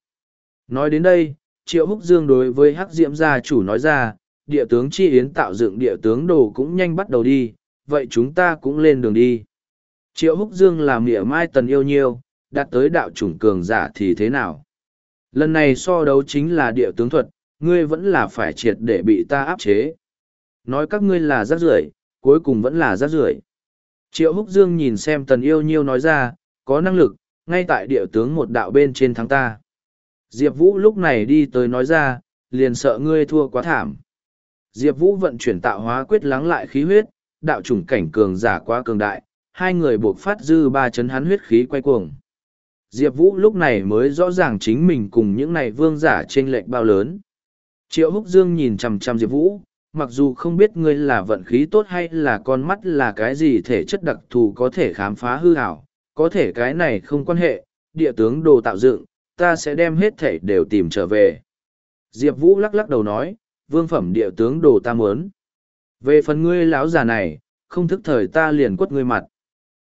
Nói đến đây, triệu húc dương đối với hắc diễm gia chủ nói ra, địa tướng chi yến tạo dựng địa tướng đồ cũng nhanh bắt đầu đi, vậy chúng ta cũng lên đường đi. Triệu húc dương làm mỉa mai tần yêu nhiêu, đạt tới đạo chủng cường giả thì thế nào? Lần này so đấu chính là địa tướng thuật, ngươi vẫn là phải triệt để bị ta áp chế. Nói các ngươi là rác rưởi, cuối cùng vẫn là rác rưởi. Triệu Húc Dương nhìn xem tần yêu nhiêu nói ra, có năng lực, ngay tại địa tướng một đạo bên trên thắng ta. Diệp Vũ lúc này đi tới nói ra, liền sợ ngươi thua quá thảm. Diệp Vũ vận chuyển tạo hóa quyết lắng lại khí huyết, đạo chủng cảnh cường giả quá cường đại, hai người buộc phát dư ba chấn hắn huyết khí quay cuồng. Diệp Vũ lúc này mới rõ ràng chính mình cùng những này vương giả trên lệch bao lớn. Triệu Húc Dương nhìn chằm chằm Diệp Vũ, mặc dù không biết ngươi là vận khí tốt hay là con mắt là cái gì thể chất đặc thù có thể khám phá hư hảo, có thể cái này không quan hệ, địa tướng đồ tạo dựng, ta sẽ đem hết thể đều tìm trở về. Diệp Vũ lắc lắc đầu nói, vương phẩm địa tướng đồ ta muốn. Về phần ngươi lão già này, không thức thời ta liền quất ngươi mặt.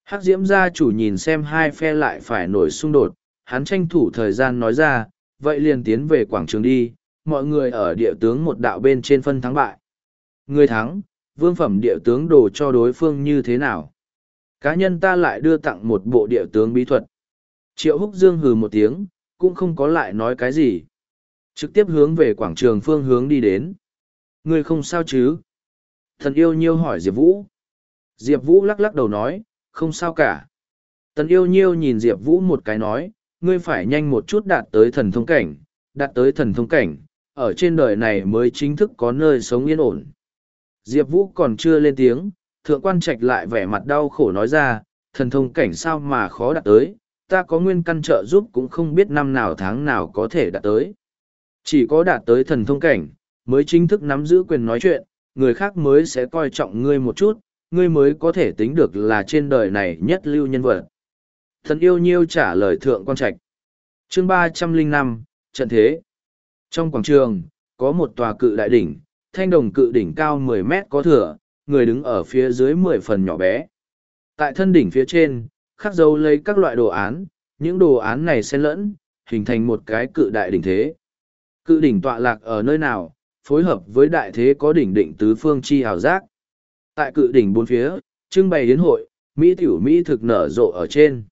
Hắc diễm gia chủ nhìn xem hai phe lại phải nổi xung đột, hắn tranh thủ thời gian nói ra, vậy liền tiến về quảng trường đi, mọi người ở địa tướng một đạo bên trên phân thắng bại. Người thắng, vương phẩm địa tướng đồ cho đối phương như thế nào? Cá nhân ta lại đưa tặng một bộ địa tướng bí thuật. Triệu húc dương hừ một tiếng, cũng không có lại nói cái gì. Trực tiếp hướng về quảng trường phương hướng đi đến. Ngươi không sao chứ? Thần yêu nhiêu hỏi Diệp Vũ. Diệp Vũ lắc lắc đầu nói, không sao cả. Tần yêu nhiêu nhìn Diệp Vũ một cái nói, ngươi phải nhanh một chút đạt tới thần thông cảnh, đạt tới thần thông cảnh, ở trên đời này mới chính thức có nơi sống yên ổn. Diệp Vũ còn chưa lên tiếng, thượng quan trạch lại vẻ mặt đau khổ nói ra, thần thông cảnh sao mà khó đạt tới, ta có nguyên căn trợ giúp cũng không biết năm nào tháng nào có thể đạt tới. Chỉ có đạt tới thần thông cảnh, mới chính thức nắm giữ quyền nói chuyện, người khác mới sẽ coi trọng ngươi một chút, ngươi mới có thể tính được là trên đời này nhất lưu nhân vật. Thần yêu nhiêu trả lời thượng quan trạch. Chương ba trăm linh năm Trận Thế Trong quảng trường, có một tòa cự đại đỉnh, thanh đồng cự đỉnh cao mười mét có thừa, người đứng ở phía dưới mười phần nhỏ bé. Tại thân đỉnh phía trên, khắc dấu lấy các loại đồ án, những đồ án này xen lẫn, hình thành một cái cự đại đỉnh thế. Cự đỉnh tọa lạc ở nơi nào, phối hợp với đại thế có đỉnh định tứ phương chi hào giác. Tại cự đỉnh bốn phía, trưng bày đến hội, Mỹ tiểu Mỹ thực nở rộ ở trên.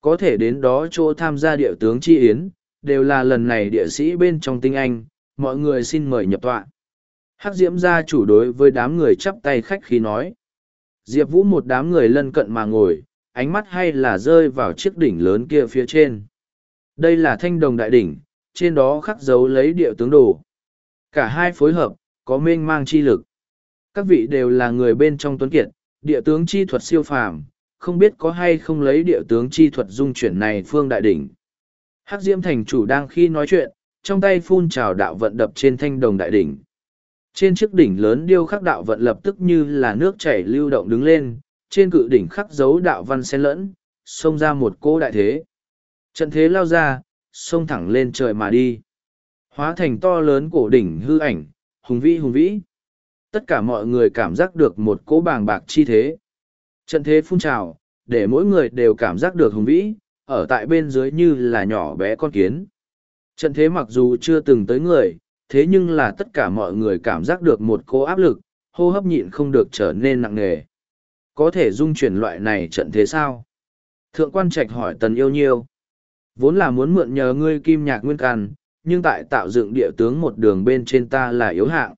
Có thể đến đó chỗ tham gia địa tướng chi yến, đều là lần này địa sĩ bên trong tinh anh, mọi người xin mời nhập tọa. Hắc diễm gia chủ đối với đám người chắp tay khách khí nói. Diệp Vũ một đám người lân cận mà ngồi, ánh mắt hay là rơi vào chiếc đỉnh lớn kia phía trên. Đây là thanh đồng đại đỉnh, trên đó khắc dấu lấy địa tướng đồ. Cả hai phối hợp, có mênh mang chi lực. Các vị đều là người bên trong tuấn kiệt, địa tướng chi thuật siêu phàm, không biết có hay không lấy địa tướng chi thuật dung chuyển này phương đại đỉnh. Hắc Diễm thành chủ đang khi nói chuyện, trong tay phun trào đạo vận đập trên thanh đồng đại đỉnh. Trên chiếc đỉnh lớn điêu khắc đạo vận lập tức như là nước chảy lưu động đứng lên, trên cự đỉnh khắc dấu đạo văn xen lẫn, xông ra một cỗ đại thế. Trận thế lao ra, xông thẳng lên trời mà đi. Hóa thành to lớn cổ đỉnh hư ảnh, hùng vĩ hùng vĩ. Tất cả mọi người cảm giác được một cỗ bàng bạc chi thế. Trận thế phun trào, để mỗi người đều cảm giác được hùng vĩ, ở tại bên dưới như là nhỏ bé con kiến. Trận thế mặc dù chưa từng tới người, thế nhưng là tất cả mọi người cảm giác được một cô áp lực, hô hấp nhịn không được trở nên nặng nề. Có thể dung chuyển loại này trận thế sao? Thượng quan trạch hỏi tần yêu nhiêu. Vốn là muốn mượn nhờ ngươi kim nhạc nguyên can, nhưng tại tạo dựng địa tướng một đường bên trên ta là yếu hạng.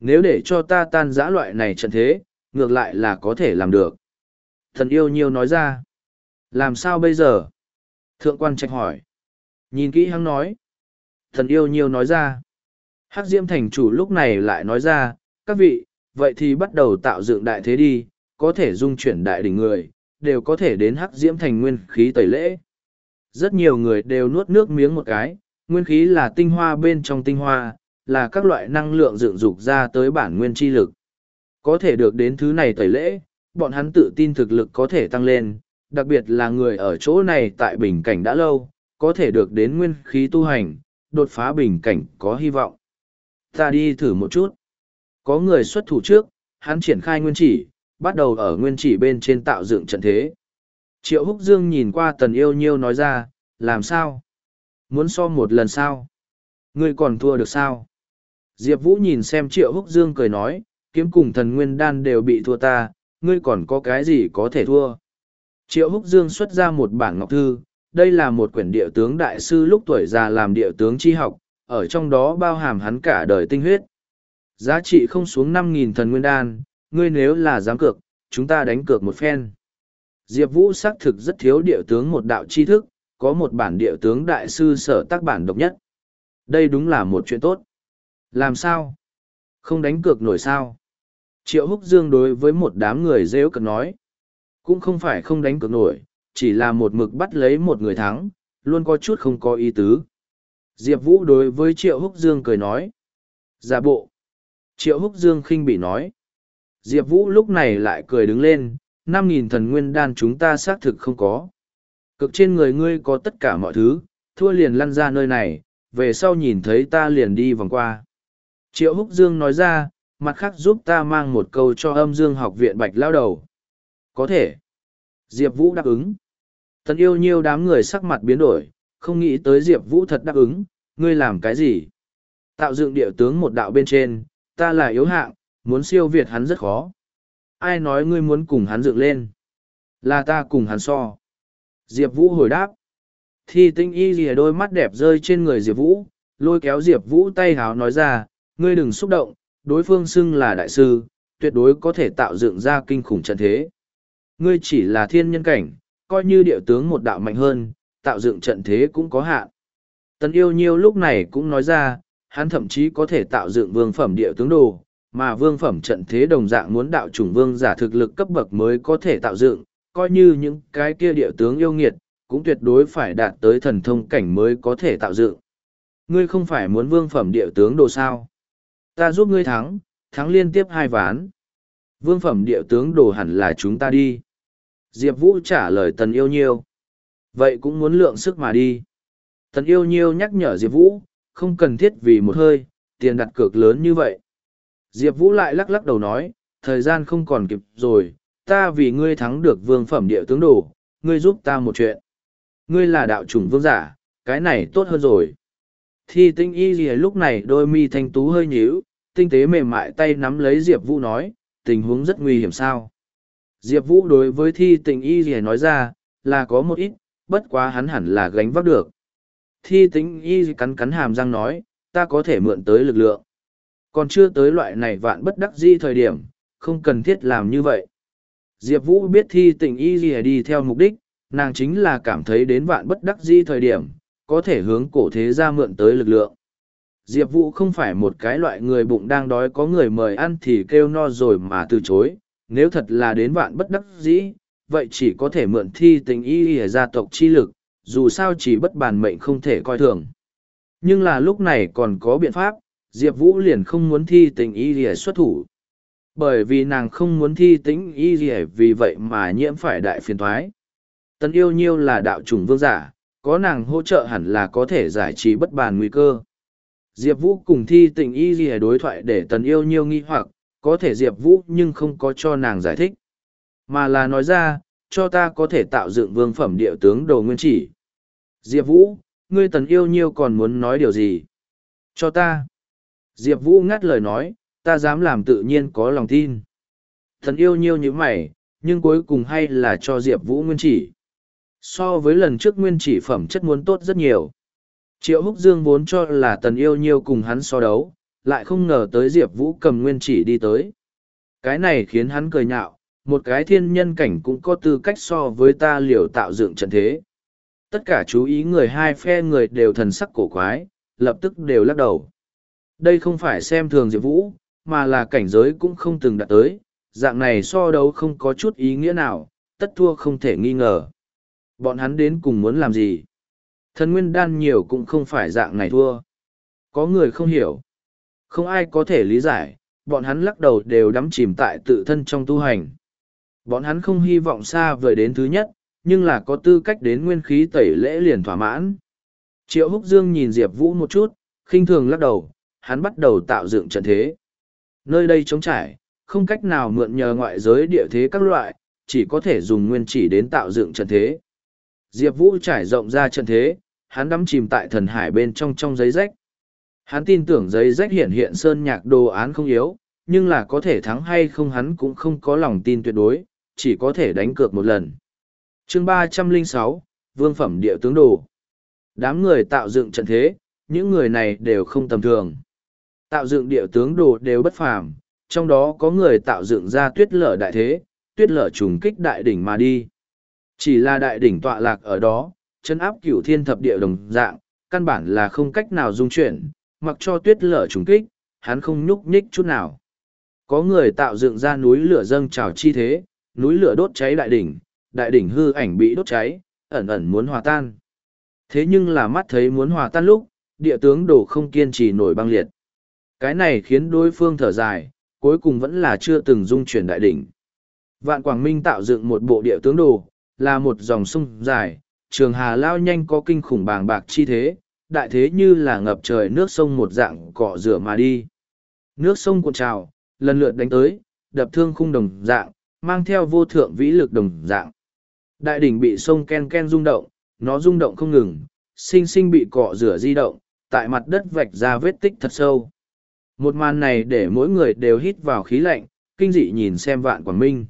Nếu để cho ta tan giã loại này trận thế, ngược lại là có thể làm được. Thần yêu nhiêu nói ra. Làm sao bây giờ? Thượng quan trạch hỏi. Nhìn kỹ hắn nói. Thần yêu nhiêu nói ra. Hắc Diễm thành chủ lúc này lại nói ra, các vị, vậy thì bắt đầu tạo dựng đại thế đi, có thể dung chuyển đại đỉnh người, đều có thể đến Hắc Diễm thành nguyên khí tẩy lễ. Rất nhiều người đều nuốt nước miếng một cái, nguyên khí là tinh hoa bên trong tinh hoa, là các loại năng lượng dựng dục ra tới bản nguyên chi lực. Có thể được đến thứ này tẩy lễ, bọn hắn tự tin thực lực có thể tăng lên, đặc biệt là người ở chỗ này tại bình cảnh đã lâu, có thể được đến nguyên khí tu hành, đột phá bình cảnh có hy vọng. Ta đi thử một chút. Có người xuất thủ trước, hắn triển khai nguyên chỉ, bắt đầu ở nguyên chỉ bên trên tạo dựng trận thế. Triệu Húc Dương nhìn qua tần yêu nhiêu nói ra, làm sao? Muốn so một lần sao? Ngươi còn thua được sao? Diệp Vũ nhìn xem Triệu Húc Dương cười nói, kiếm cùng thần nguyên đan đều bị thua ta, ngươi còn có cái gì có thể thua? Triệu Húc Dương xuất ra một bản ngọc thư, đây là một quyển địa tướng đại sư lúc tuổi già làm địa tướng chi học, ở trong đó bao hàm hắn cả đời tinh huyết. Giá trị không xuống năm nghìn thần nguyên đan, ngươi nếu là dám cược, chúng ta đánh cược một phen. Diệp Vũ xác thực rất thiếu địa tướng một đạo tri thức, có một bản địa tướng đại sư sở tác bản độc nhất. Đây đúng là một chuyện tốt. Làm sao? Không đánh cược nổi sao? Triệu Húc Dương đối với một đám người rêu cực nói. Cũng không phải không đánh cược nổi, chỉ là một mực bắt lấy một người thắng, luôn có chút không có ý tứ. Diệp Vũ đối với Triệu Húc Dương cười nói. Giả bộ. Triệu Húc Dương khinh bị nói. Diệp Vũ lúc này lại cười đứng lên, năm nghìn thần nguyên đan chúng ta xác thực không có. Cực trên người ngươi có tất cả mọi thứ, thua liền lăn ra nơi này, về sau nhìn thấy ta liền đi vòng qua. Triệu Húc Dương nói ra, mặt khác giúp ta mang một câu cho âm dương học viện bạch lao đầu. Có thể. Diệp Vũ đáp ứng. Tần yêu nhiêu đám người sắc mặt biến đổi, không nghĩ tới Diệp Vũ thật đáp ứng, ngươi làm cái gì? Tạo dựng địa tướng một đạo bên trên, ta là yếu hạng, muốn siêu việt hắn rất khó. Ai nói ngươi muốn cùng hắn dựng lên? Là ta cùng hắn so. Diệp Vũ hồi đáp. Thi tinh y lìa đôi mắt đẹp rơi trên người Diệp Vũ, lôi kéo Diệp Vũ tay háo nói ra, ngươi đừng xúc động, đối phương xưng là đại sư, tuyệt đối có thể tạo dựng ra kinh khủng trận thế. Ngươi chỉ là thiên nhân cảnh, coi như địa tướng một đạo mạnh hơn, tạo dựng trận thế cũng có hạn. Tần yêu nhiêu lúc này cũng nói ra, hắn thậm chí có thể tạo dựng vương phẩm địa tướng đồ, mà vương phẩm trận thế đồng dạng muốn đạo chủng vương giả thực lực cấp bậc mới có thể tạo dựng, coi như những cái kia địa tướng yêu nghiệt, cũng tuyệt đối phải đạt tới thần thông cảnh mới có thể tạo dựng. Ngươi không phải muốn vương phẩm địa tướng đồ sao? Ta giúp ngươi thắng, thắng liên tiếp hai ván. Vương phẩm địa tướng đồ hẳn là chúng ta đi. Diệp Vũ trả lời tần yêu nhiêu. Vậy cũng muốn lượng sức mà đi. Tần yêu nhiêu nhắc nhở Diệp Vũ, không cần thiết vì một hơi, tiền đặt cược lớn như vậy. Diệp Vũ lại lắc lắc đầu nói, thời gian không còn kịp rồi, ta vì ngươi thắng được vương phẩm địa tướng đồ, ngươi giúp ta một chuyện. Ngươi là đạo chủng vương giả, cái này tốt hơn rồi. Thi tinh y gì lúc này đôi mi thanh tú hơi nhíu, tinh tế mềm mại tay nắm lấy Diệp Vũ nói, tình huống rất nguy hiểm sao. Diệp Vũ đối với thi tình y gì nói ra, là có một ít, bất quá hắn hẳn là gánh vác được. Thi tính y cắn cắn hàm răng nói, ta có thể mượn tới lực lượng. Còn chưa tới loại này vạn bất đắc di thời điểm, không cần thiết làm như vậy. Diệp Vũ biết thi tình y gì đi theo mục đích, nàng chính là cảm thấy đến vạn bất đắc di thời điểm, có thể hướng cổ thế ra mượn tới lực lượng. Diệp Vũ không phải một cái loại người bụng đang đói có người mời ăn thì kêu no rồi mà từ chối, nếu thật là đến vạn bất đắc dĩ, vậy chỉ có thể mượn thi tình y y gia tộc chi lực, dù sao chỉ bất bàn mệnh không thể coi thường. Nhưng là lúc này còn có biện pháp, Diệp Vũ liền không muốn thi tình y y xuất thủ. Bởi vì nàng không muốn thi tình y y vì vậy mà nhiễm phải đại phiền thoái. Tần yêu nhiêu là đạo chủng vương giả, có nàng hỗ trợ hẳn là có thể giải trí bất bàn nguy cơ. Diệp Vũ cùng thi tình y y đối thoại để tần yêu nhiêu nghi hoặc, có thể diệp vũ nhưng không có cho nàng giải thích mà là nói ra cho ta có thể tạo dựng vương phẩm địa tướng đồ nguyên chỉ. Diệp vũ ngươi tần yêu nhiêu còn muốn nói điều gì? Cho ta. Diệp vũ ngắt lời nói ta dám làm tự nhiên có lòng tin. Thần yêu nhiêu như mày nhưng cuối cùng hay là cho diệp vũ nguyên chỉ. So với lần trước nguyên chỉ phẩm chất muốn tốt rất nhiều. Triệu húc dương vốn cho là tần yêu nhiêu cùng hắn so đấu lại không ngờ tới Diệp Vũ cầm nguyên chỉ đi tới. Cái này khiến hắn cười nhạo, một cái thiên nhân cảnh cũng có tư cách so với ta liều tạo dựng trận thế. Tất cả chú ý người hai phe người đều thần sắc cổ quái, lập tức đều lắc đầu. Đây không phải xem thường Diệp Vũ, mà là cảnh giới cũng không từng đạt tới, dạng này so đấu không có chút ý nghĩa nào, tất thua không thể nghi ngờ. Bọn hắn đến cùng muốn làm gì? Thần nguyên đan nhiều cũng không phải dạng này thua. Có người không hiểu. Không ai có thể lý giải, bọn hắn lắc đầu đều đắm chìm tại tự thân trong tu hành. Bọn hắn không hy vọng xa vời đến thứ nhất, nhưng là có tư cách đến nguyên khí tẩy lễ liền thỏa mãn. Triệu Húc Dương nhìn Diệp Vũ một chút, khinh thường lắc đầu, hắn bắt đầu tạo dựng trận thế. Nơi đây trống trải, không cách nào mượn nhờ ngoại giới địa thế các loại, chỉ có thể dùng nguyên chỉ đến tạo dựng trận thế. Diệp Vũ trải rộng ra trận thế, hắn đắm chìm tại thần hải bên trong trong giấy rách. Hắn tin tưởng giấy rách hiện hiện sơn nhạc đồ án không yếu, nhưng là có thể thắng hay không hắn cũng không có lòng tin tuyệt đối, chỉ có thể đánh cược một lần. chương ba trăm linh sáu Vương phẩm địa tướng đồ. Đám người tạo dựng trận thế, những người này đều không tầm thường. Tạo dựng địa tướng đồ đều bất phàm, trong đó có người tạo dựng ra tuyết lở đại thế, tuyết lở trùng kích đại đỉnh mà đi. Chỉ là đại đỉnh tọa lạc ở đó, chân áp cửu thiên thập địa đồng dạng, căn bản là không cách nào dung chuyển, mặc cho tuyết lở trùng kích, hắn không nhúc nhích chút nào. Có người tạo dựng ra núi lửa dâng trào chi thế, núi lửa đốt cháy đại đỉnh, đại đỉnh hư ảnh bị đốt cháy, ẩn ẩn muốn hòa tan. Thế nhưng là mắt thấy muốn hòa tan lúc, địa tướng đổ không kiên trì nổi băng liệt. Cái này khiến đối phương thở dài, cuối cùng vẫn là chưa từng dung chuyển đại đỉnh. Vạn Quảng Minh tạo dựng một bộ địa tướng đồ, là một dòng sông dài, trường hà lao nhanh có kinh khủng bàng bạc chi thế, đại thế như là ngập trời nước sông một dạng cọ rửa mà đi. Nước sông cuộn trào, lần lượt đánh tới, đập thương khung đồng dạng, mang theo vô thượng vĩ lực đồng dạng. Đại đỉnh bị sông ken ken rung động, nó rung động không ngừng, sinh sinh bị cọ rửa di động, tại mặt đất vạch ra vết tích thật sâu. Một màn này để mỗi người đều hít vào khí lạnh, kinh dị nhìn xem vạn quảng minh.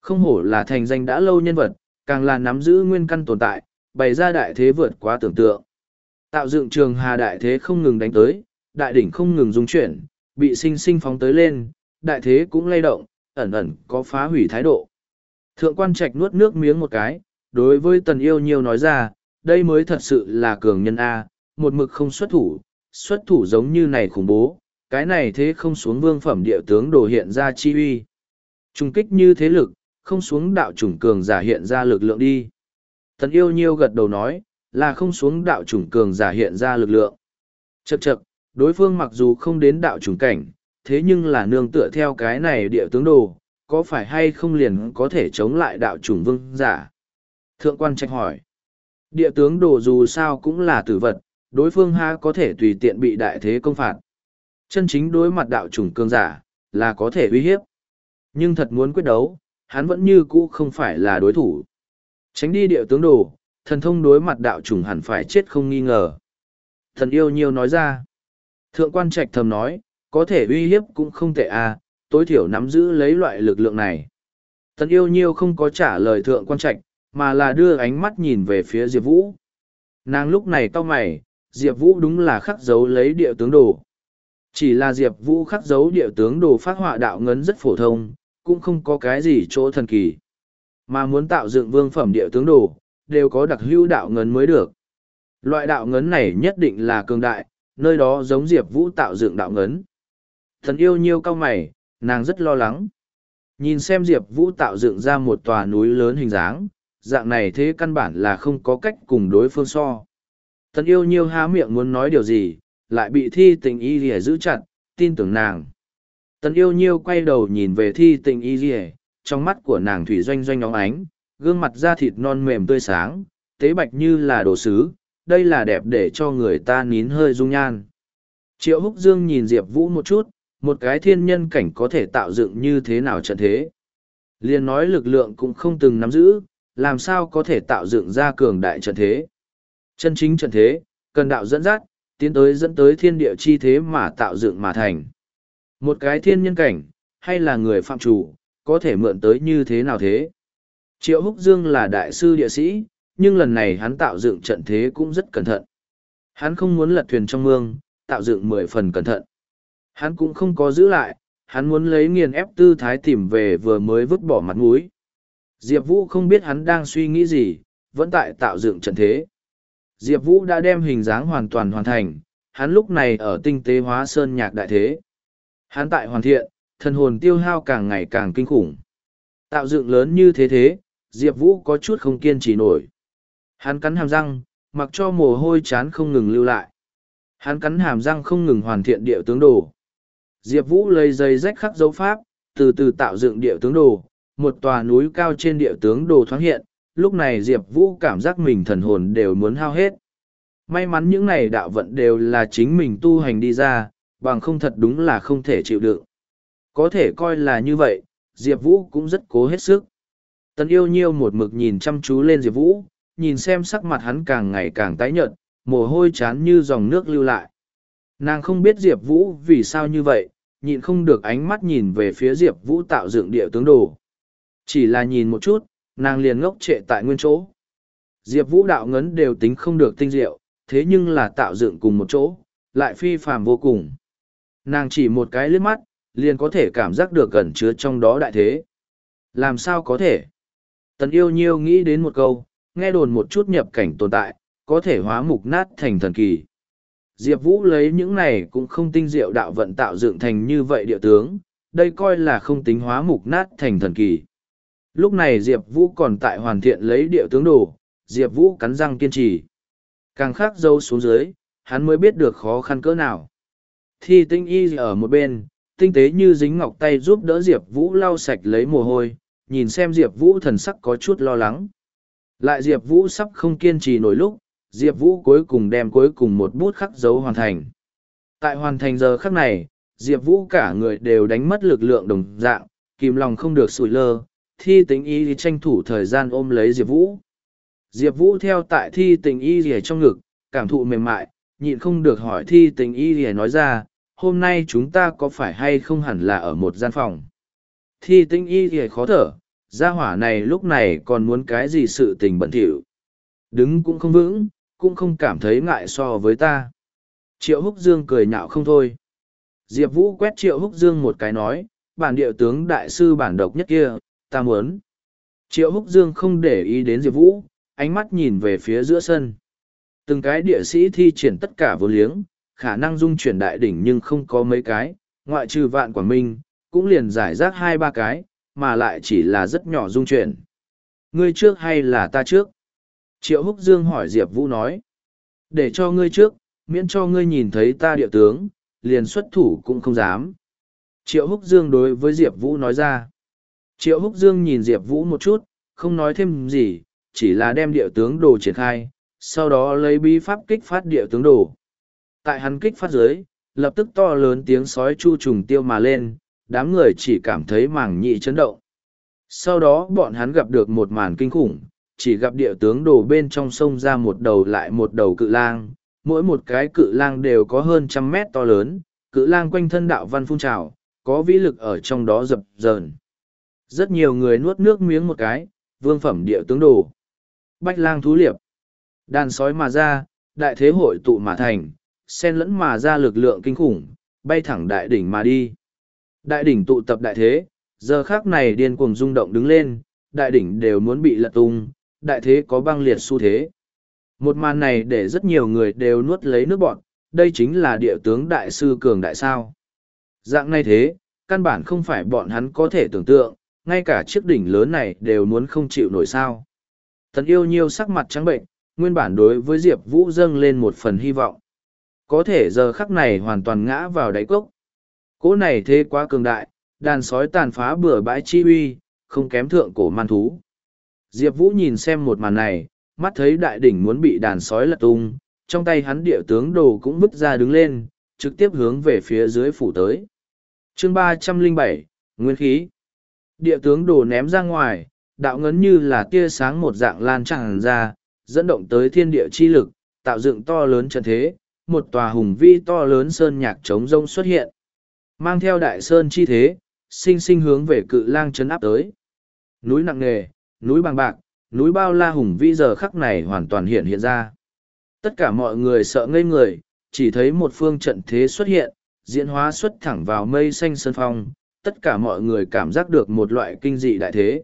Không hổ là thành danh đã lâu nhân vật, càng là nắm giữ nguyên căn tồn tại, bày ra đại thế vượt quá tưởng tượng. Tạo dựng trường hà đại thế không ngừng đánh tới, đại đỉnh không ngừng rung chuyển, bị sinh sinh phóng tới lên, đại thế cũng lay động, ẩn ẩn có phá hủy thái độ. Thượng quan trạch nuốt nước miếng một cái, đối với tần yêu nhiều nói ra, đây mới thật sự là cường nhân A, một mực không xuất thủ, xuất thủ giống như này khủng bố, cái này thế không xuống vương phẩm địa tướng đồ hiện ra chi uy. Trung kích như thế lực, không xuống đạo chủng cường giả hiện ra lực lượng đi. Tần yêu nhiêu gật đầu nói, là không xuống đạo chủng cường giả hiện ra lực lượng. Chậc chậc, đối phương mặc dù không đến đạo chủng cảnh, thế nhưng là nương tựa theo cái này địa tướng đồ, có phải hay không liền có thể chống lại đạo chủng vương giả? Thượng quan trạch hỏi. Địa tướng đồ dù sao cũng là tử vật, đối phương ha có thể tùy tiện bị đại thế công phạt. Chân chính đối mặt đạo chủng cường giả, là có thể uy hiếp. Nhưng thật muốn quyết đấu, hắn vẫn như cũ không phải là đối thủ. Tránh đi địa tướng đồ, thần thông đối mặt đạo chủng hẳn phải chết không nghi ngờ. Thần yêu nhiều nói ra. Thượng quan trạch thầm nói, có thể uy hiếp cũng không tệ à, tối thiểu nắm giữ lấy loại lực lượng này. tần yêu nhiêu không có trả lời thượng quan trạch, mà là đưa ánh mắt nhìn về phía Diệp Vũ. Nàng lúc này to mày, Diệp Vũ đúng là khắc dấu lấy địa tướng đồ. Chỉ là Diệp Vũ khắc dấu địa tướng đồ phát họa đạo ngấn rất phổ thông, cũng không có cái gì chỗ thần kỳ. Mà muốn tạo dựng vương phẩm địa tướng đồ, đều có đặc hữu đạo ngấn mới được. Loại đạo ngấn này nhất định là cường đại, nơi đó giống Diệp Vũ tạo dựng đạo ngấn. Thần yêu nhiêu cao mày, nàng rất lo lắng. Nhìn xem Diệp Vũ tạo dựng ra một tòa núi lớn hình dáng, dạng này thế căn bản là không có cách cùng đối phương so. Thần yêu nhiêu há miệng muốn nói điều gì, lại bị thi tình y rỉa giữ chặt, tin tưởng nàng. Tần yêu nhiêu quay đầu nhìn về thi tình y rỉa, trong mắt của nàng thủy doanh doanh nóng ánh, gương mặt da thịt non mềm tươi sáng, tế bạch như là đồ sứ, đây là đẹp để cho người ta nín hơi dung nhan. Triệu Húc Dương nhìn Diệp Vũ một chút, một cái thiên nhân cảnh có thể tạo dựng như thế nào trận thế. Liên nói lực lượng cũng không từng nắm giữ, làm sao có thể tạo dựng ra cường đại trận thế. Chân chính trận thế, cần đạo dẫn dắt, tiến tới dẫn tới thiên địa chi thế mà tạo dựng mà thành. Một cái thiên nhân cảnh, hay là người phạm chủ, có thể mượn tới như thế nào thế? Triệu Húc Dương là đại sư địa sĩ, nhưng lần này hắn tạo dựng trận thế cũng rất cẩn thận. Hắn không muốn lật thuyền trong mương, tạo dựng mười phần cẩn thận. Hắn cũng không có giữ lại, hắn muốn lấy nghiền ép tư thái tìm về vừa mới vứt bỏ mặt mũi. Diệp Vũ không biết hắn đang suy nghĩ gì, vẫn tại tạo dựng trận thế. Diệp Vũ đã đem hình dáng hoàn toàn hoàn thành, hắn lúc này ở tinh tế hóa sơn nhạc đại thế. Hắn tại hoàn thiện, thần hồn tiêu hao càng ngày càng kinh khủng. Tạo dựng lớn như thế thế, Diệp Vũ có chút không kiên trì nổi. Hắn cắn hàm răng, mặc cho mồ hôi chán không ngừng lưu lại. Hắn cắn hàm răng không ngừng hoàn thiện địa tướng đồ. Diệp Vũ lấy dây rách khắc dấu pháp, từ từ tạo dựng địa tướng đồ, một tòa núi cao trên địa tướng đồ thoáng hiện, lúc này diệp vũ cảm giác mình thần hồn đều muốn hao hết. May mắn những này đạo vận đều là chính mình tu hành đi ra bằng không thật đúng là không thể chịu đựng. Có thể coi là như vậy diệp vũ cũng rất cố hết sức. Tần yêu nhiêu một mực nhìn chăm chú lên diệp vũ nhìn xem sắc mặt hắn càng ngày càng tái nhợt mồ hôi chán như dòng nước lưu lại nàng không biết diệp vũ vì sao như vậy, nhịn không được ánh mắt nhìn về phía diệp vũ tạo dựng địa tướng đồ. Chỉ là nhìn một chút, nàng liền ngốc trệ tại nguyên chỗ. Diệp vũ đạo ngấn đều tính không được tinh diệu, thế nhưng là tạo dựng cùng một chỗ, lại phi phàm vô cùng. Nàng chỉ một cái liếc mắt, liền có thể cảm giác được gần chứa trong đó đại thế. Làm sao có thể? Tần yêu nhiêu nghĩ đến một câu, nghe đồn một chút nhập cảnh tồn tại, có thể hóa mục nát thành thần kỳ diệp vũ lấy những này cũng không tinh diệu đạo vận tạo dựng thành như vậy địa tướng, đây coi là không tính hóa mục nát thành thần kỳ. Lúc này diệp vũ còn tại hoàn thiện lấy địa tướng đồ, diệp vũ cắn răng kiên trì. Càng khắc dâu xuống dưới, hắn mới biết được khó khăn cỡ nào. Thi tinh y ở một bên, tinh tế như dính ngọc tay giúp đỡ diệp vũ lau sạch lấy mồ hôi, nhìn xem diệp vũ thần sắc có chút lo lắng. Lại diệp vũ sắp không kiên trì nổi lúc diệp vũ cuối cùng đem cuối cùng một bút khắc dấu hoàn thành. Tại hoàn thành giờ khắc này, diệp vũ cả người đều đánh mất lực lượng đồng dạng, kìm lòng không được sủi lơ, thi tính y tranh thủ thời gian ôm lấy diệp vũ. Diệp vũ theo tại thi tình y rỉa trong ngực, cảm thụ mềm mại, nhịn không được hỏi thi tình y rỉa nói ra, hôm nay chúng ta có phải hay không hẳn là ở một gian phòng? Thi tình y rỉa khó thở, gia hỏa này lúc này còn muốn cái gì sự tình bẩn thỉu? Đứng cũng không vững cũng không cảm thấy ngại so với ta. Triệu húc dương cười nhạo không thôi. Diệp vũ quét triệu húc dương một cái nói, bản địa tướng đại sư bản độc nhất kia, ta muốn. Triệu húc dương không để ý đến diệp vũ, ánh mắt nhìn về phía giữa sân. Từng cái địa sĩ thi triển tất cả vô liếng, khả năng dung chuyển đại đỉnh nhưng không có mấy cái, ngoại trừ vạn quả minh, cũng liền giải rác hai ba cái, mà lại chỉ là rất nhỏ dung chuyển. Ngươi trước hay là ta trước? Triệu húc dương hỏi diệp vũ nói, để cho ngươi trước, miễn cho ngươi nhìn thấy ta địa tướng, liền xuất thủ cũng không dám. Triệu húc dương đối với diệp vũ nói ra. Triệu húc dương nhìn diệp vũ một chút, không nói thêm gì, chỉ là đem địa tướng đồ triển khai, sau đó lấy bí pháp kích phát địa tướng đồ. Tại hắn kích phát dưới, lập tức to lớn tiếng sói chu trùng tiêu mà lên, đám người chỉ cảm thấy mảng nhị chấn động. Sau đó bọn hắn gặp được một màn kinh khủng chỉ gặp địa tướng đồ bên trong sông ra một đầu lại một đầu cự lang, mỗi một cái cự lang đều có hơn trăm mét to lớn, cự lang quanh thân đạo văn phun trào, có vĩ lực ở trong đó dập dờn. Rất nhiều người nuốt nước miếng một cái, vương phẩm địa tướng đồ. Bách lang thú liệp. Đàn sói mà ra, đại thế hội tụ mà thành, xen lẫn mà ra lực lượng kinh khủng, bay thẳng đại đỉnh mà đi. Đại đỉnh tụ tập đại thế, giờ khác này điên cuồng rung động đứng lên, đại đỉnh đều muốn bị lật tung đại thế có băng liệt xu thế một màn này để rất nhiều người đều nuốt lấy nước bọn đây chính là địa tướng đại sư cường đại sao dạng này thế căn bản không phải bọn hắn có thể tưởng tượng ngay cả chiếc đỉnh lớn này đều muốn không chịu nổi sao Tần yêu nhiêu sắc mặt trắng bệnh, nguyên bản đối với Diệp Vũ dâng lên một phần hy vọng. Có thể giờ khắc này hoàn toàn ngã vào đáy cốc. Cỗ này thế quá cường đại, đàn sói tàn phá bừa bãi chi uy, không kém thượng cổ man thú. Diệp Vũ nhìn xem một màn này, mắt thấy đại đỉnh muốn bị đàn sói lật tung, trong tay hắn địa tướng đồ cũng vứt ra đứng lên, trực tiếp hướng về phía dưới phủ tới. chương ba trăm linh bảy Nguyên khí Địa tướng đồ ném ra ngoài, đạo ngấn như là tia sáng một dạng lan tràn ra, dẫn động tới thiên địa chi lực, tạo dựng to lớn trận thế, một tòa hùng vi to lớn sơn nhạc trống rông xuất hiện. Mang theo đại sơn chi thế, sinh sinh hướng về cự lang chấn áp tới. Núi nặng nề, núi bằng bạc, núi bao la hùng vĩ giờ khắc này hoàn toàn hiện hiện ra. Tất cả mọi người sợ ngây người, chỉ thấy một phương trận thế xuất hiện, diễn hóa xuất thẳng vào mây xanh sơn phong, tất cả mọi người cảm giác được một loại kinh dị đại thế.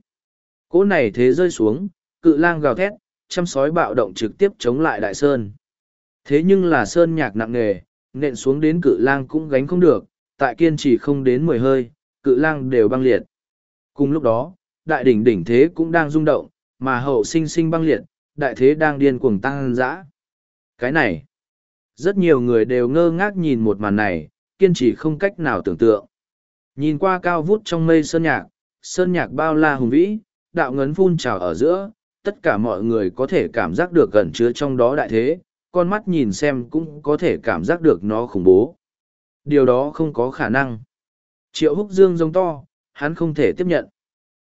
Cỗ này thế rơi xuống, cự lang gào thét, chăm sói bạo động trực tiếp chống lại đại sơn. Thế nhưng là sơn nhạc nặng nề, nện xuống đến cự lang cũng gánh không được, tại kiên trì không đến mười hơi, cự lang đều băng liệt. Cùng lúc đó, đại đỉnh đỉnh thế cũng đang rung động, mà hậu sinh sinh băng liệt, đại thế đang điên cuồng tăng dã. Cái này, rất nhiều người đều ngơ ngác nhìn một màn này, kiên trì không cách nào tưởng tượng. Nhìn qua cao vút trong mây sơn nhạc, sơn nhạc bao la hùng vĩ, đạo ngấn phun trào ở giữa, tất cả mọi người có thể cảm giác được gần chứa trong đó đại thế, con mắt nhìn xem cũng có thể cảm giác được nó khủng bố. Điều đó không có khả năng. Triệu húc dương giống to, hắn không thể tiếp nhận.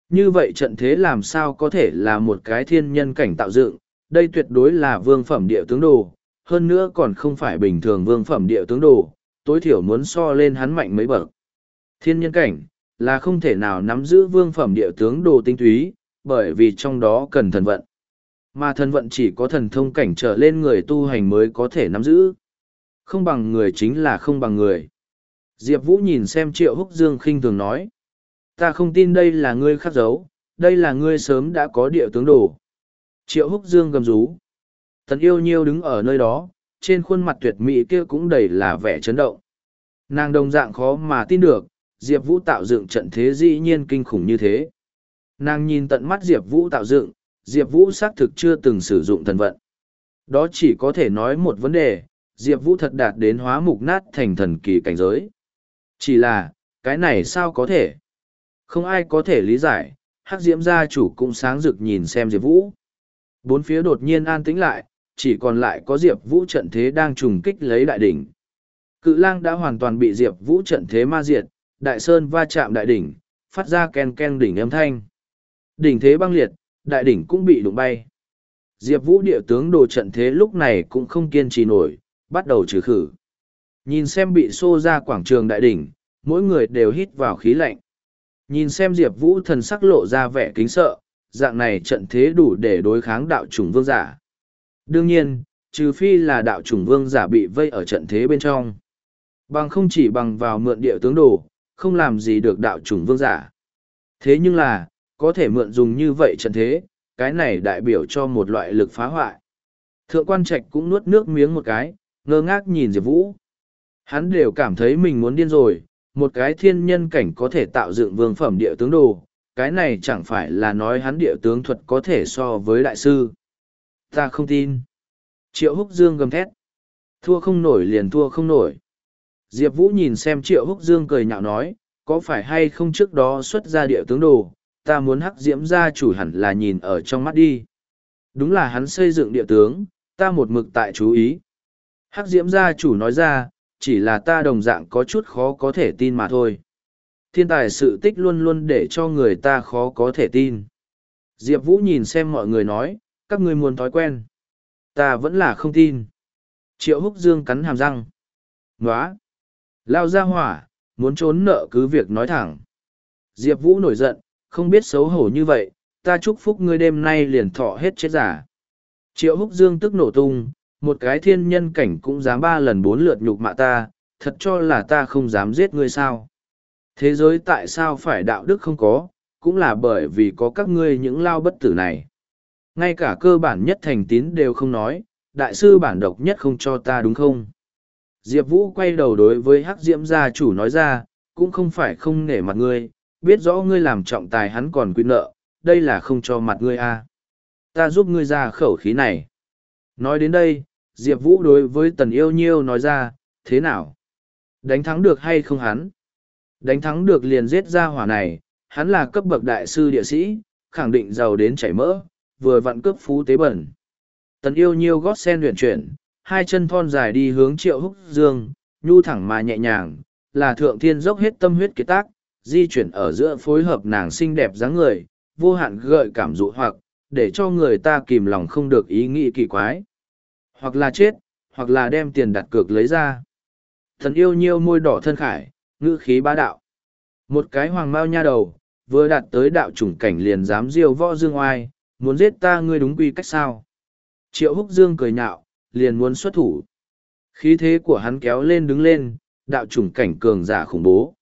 Như vậy trận thế làm sao có thể là một cái thiên nhân cảnh tạo dựng, đây tuyệt đối là vương phẩm địa tướng đồ, hơn nữa còn không phải bình thường vương phẩm địa tướng đồ, tối thiểu muốn so lên hắn mạnh mấy bậc. Thiên nhân cảnh, là không thể nào nắm giữ vương phẩm địa tướng đồ tinh túy, bởi vì trong đó cần thần vận. Mà thần vận chỉ có thần thông cảnh trở lên người tu hành mới có thể nắm giữ. Không bằng người chính là không bằng người. Diệp Vũ nhìn xem Triệu Húc Dương khinh thường nói. Ta không tin đây là ngươi khắc dấu, đây là ngươi sớm đã có địa tướng đồ. Triệu Húc Dương gầm rú. Thần yêu nhiêu đứng ở nơi đó, trên khuôn mặt tuyệt mỹ kia cũng đầy là vẻ chấn động. Nàng đồng dạng khó mà tin được, Diệp Vũ tạo dựng trận thế dĩ nhiên kinh khủng như thế. Nàng nhìn tận mắt Diệp Vũ tạo dựng, Diệp Vũ xác thực chưa từng sử dụng thần vận. Đó chỉ có thể nói một vấn đề, Diệp Vũ thật đạt đến hóa mục nát thành thần kỳ cảnh giới. Chỉ là, cái này sao có thể? Không ai có thể lý giải, hắc diễm gia chủ cũng sáng rực nhìn xem Diệp Vũ. Bốn phía đột nhiên an tĩnh lại, chỉ còn lại có Diệp Vũ trận thế đang trùng kích lấy đại đỉnh. Cự lang đã hoàn toàn bị Diệp Vũ trận thế ma diệt, đại sơn va chạm đại đỉnh, phát ra ken ken đỉnh âm thanh. Đỉnh thế băng liệt, đại đỉnh cũng bị đụng bay. Diệp Vũ địa tướng đồ trận thế lúc này cũng không kiên trì nổi, bắt đầu trừ khử. Nhìn xem bị xô ra quảng trường đại đỉnh, mỗi người đều hít vào khí lạnh. Nhìn xem Diệp Vũ thần sắc lộ ra vẻ kính sợ, dạng này trận thế đủ để đối kháng đạo chủng vương giả. Đương nhiên, trừ phi là đạo chủng vương giả bị vây ở trận thế bên trong. Bằng không chỉ bằng vào mượn địa tướng đồ, không làm gì được đạo chủng vương giả. Thế nhưng là, có thể mượn dùng như vậy trận thế, cái này đại biểu cho một loại lực phá hoại. Thượng quan trạch cũng nuốt nước miếng một cái, ngơ ngác nhìn Diệp Vũ. Hắn đều cảm thấy mình muốn điên rồi, một cái thiên nhân cảnh có thể tạo dựng vương phẩm địa tướng đồ, cái này chẳng phải là nói hắn địa tướng thuật có thể so với đại sư. Ta không tin. Triệu Húc Dương gầm thét. Thua không nổi liền thua không nổi. Diệp Vũ nhìn xem Triệu Húc Dương cười nhạo nói, có phải hay không trước đó xuất ra địa tướng đồ, ta muốn hắc diễm gia chủ hẳn là nhìn ở trong mắt đi. Đúng là hắn xây dựng địa tướng, ta một mực tại chú ý. Hắc diễm gia chủ nói ra, chỉ là ta đồng dạng có chút khó có thể tin mà thôi. Thiên tài sự tích luôn luôn để cho người ta khó có thể tin. Diệp Vũ nhìn xem mọi người nói, các ngươi muốn thói quen. Ta vẫn là không tin. Triệu Húc Dương cắn hàm răng. Nóa! Lao ra hỏa, muốn trốn nợ cứ việc nói thẳng. Diệp Vũ nổi giận, không biết xấu hổ như vậy, ta chúc phúc ngươi đêm nay liền thọ hết chết giả. Triệu húc dương tức nổ tung, một cái thiên nhân cảnh cũng dám ba lần bốn lượt nhục mạ ta, thật cho là ta không dám giết ngươi sao. Thế giới tại sao phải đạo đức không có, cũng là bởi vì có các ngươi những lao bất tử này. Ngay cả cơ bản nhất thành tín đều không nói, đại sư bản độc nhất không cho ta đúng không? Diệp Vũ quay đầu đối với Hắc Diễm gia chủ nói ra, cũng không phải không nể mặt ngươi, biết rõ ngươi làm trọng tài hắn còn quy nợ, đây là không cho mặt ngươi a. À. Ta giúp ngươi ra khẩu khí này. Nói đến đây, Diệp Vũ đối với Tần Yêu Nhiêu nói ra, thế nào? Đánh thắng được hay không hắn? Đánh thắng được liền giết ra hỏa này, hắn là cấp bậc đại sư địa sĩ, khẳng định giàu đến chảy mỡ, vừa vặn cướp phú tế bẩn. Tần Yêu Nhiêu gót sen luyện chuyển, hai chân thon dài đi hướng Triệu Húc Dương, nhu thẳng mà nhẹ nhàng, là thượng thiên dốc hết tâm huyết kế tác, di chuyển ở giữa phối hợp nàng xinh đẹp dáng người, vô hạn gợi cảm dụ hoặc, để cho người ta kìm lòng không được ý nghĩ kỳ quái. Hoặc là chết, hoặc là đem tiền đặt cược lấy ra. Thần yêu nhiêu môi đỏ thân khải, ngữ khí bá đạo. Một cái hoàng mao nha đầu, vừa đạt tới đạo chủng cảnh liền dám diêu võ dương oai, muốn giết ta ngươi đúng quy cách sao. Triệu húc dương cười nhạo, liền muốn xuất thủ. Khí thế của hắn kéo lên đứng lên, đạo chủng cảnh cường giả khủng bố.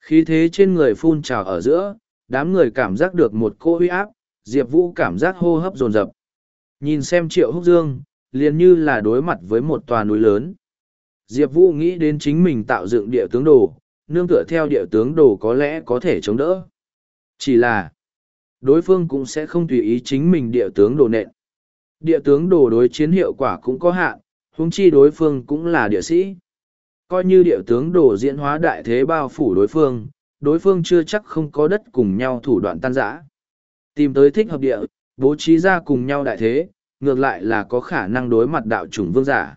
Khí thế trên người phun trào ở giữa, đám người cảm giác được một cô huy áp, Diệp Vũ cảm giác hô hấp dồn dập. Nhìn xem triệu húc dương, liền như là đối mặt với một tòa núi lớn. Diệp Vũ nghĩ đến chính mình tạo dựng địa tướng đồ, nương tựa theo địa tướng đồ có lẽ có thể chống đỡ. Chỉ là, đối phương cũng sẽ không tùy ý chính mình địa tướng đồ nện. Địa tướng đồ đối chiến hiệu quả cũng có hạn, huống chi đối phương cũng là địa sĩ. Coi như địa tướng đồ diễn hóa đại thế bao phủ đối phương, đối phương chưa chắc không có đất cùng nhau thủ đoạn tan rã. Tìm tới thích hợp địa, bố trí ra cùng nhau đại thế, ngược lại là có khả năng đối mặt đạo chủng vương giả.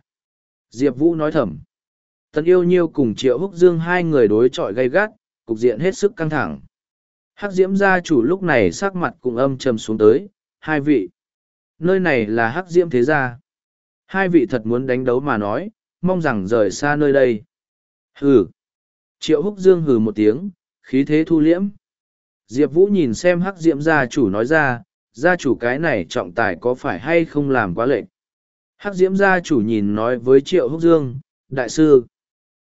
Diệp Vũ nói thầm. Tần yêu nhiêu cùng Triệu Húc Dương hai người đối chọi gay gắt, cục diện hết sức căng thẳng. Hắc Diễm gia chủ lúc này sắc mặt cùng âm trầm xuống tới, hai vị. Nơi này là Hắc Diễm thế gia. Hai vị thật muốn đánh đấu mà nói, mong rằng rời xa nơi đây. Hừ. Triệu Húc Dương hừ một tiếng, khí thế thu liễm. Diệp Vũ nhìn xem Hắc Diễm gia chủ nói ra, gia chủ cái này trọng tài có phải hay không làm quá lệnh. Hắc Diễm gia chủ nhìn nói với Triệu Húc Dương, đại sư,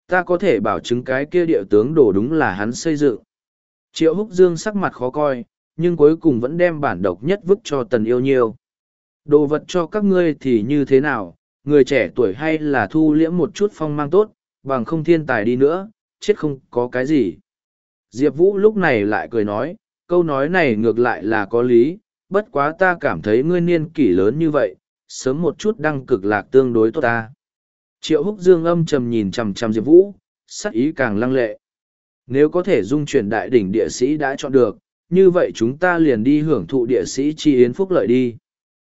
ta có thể bảo chứng cái kia địa tướng đổ đúng là hắn xây dựng. Triệu Húc Dương sắc mặt khó coi, nhưng cuối cùng vẫn đem bản độc nhất vứt cho tần yêu nhiêu. Đồ vật cho các ngươi thì như thế nào, người trẻ tuổi hay là thu liễm một chút phong mang tốt, bằng không thiên tài đi nữa, chết không có cái gì. Diệp Vũ lúc này lại cười nói, câu nói này ngược lại là có lý, bất quá ta cảm thấy ngươi niên kỷ lớn như vậy, sớm một chút đăng cực lạc tương đối tốt ta. Triệu húc dương âm trầm nhìn chằm chằm Diệp Vũ, sắc ý càng lăng lệ. Nếu có thể dung chuyển đại đỉnh địa sĩ đã chọn được, như vậy chúng ta liền đi hưởng thụ địa sĩ chi yến phúc lợi đi.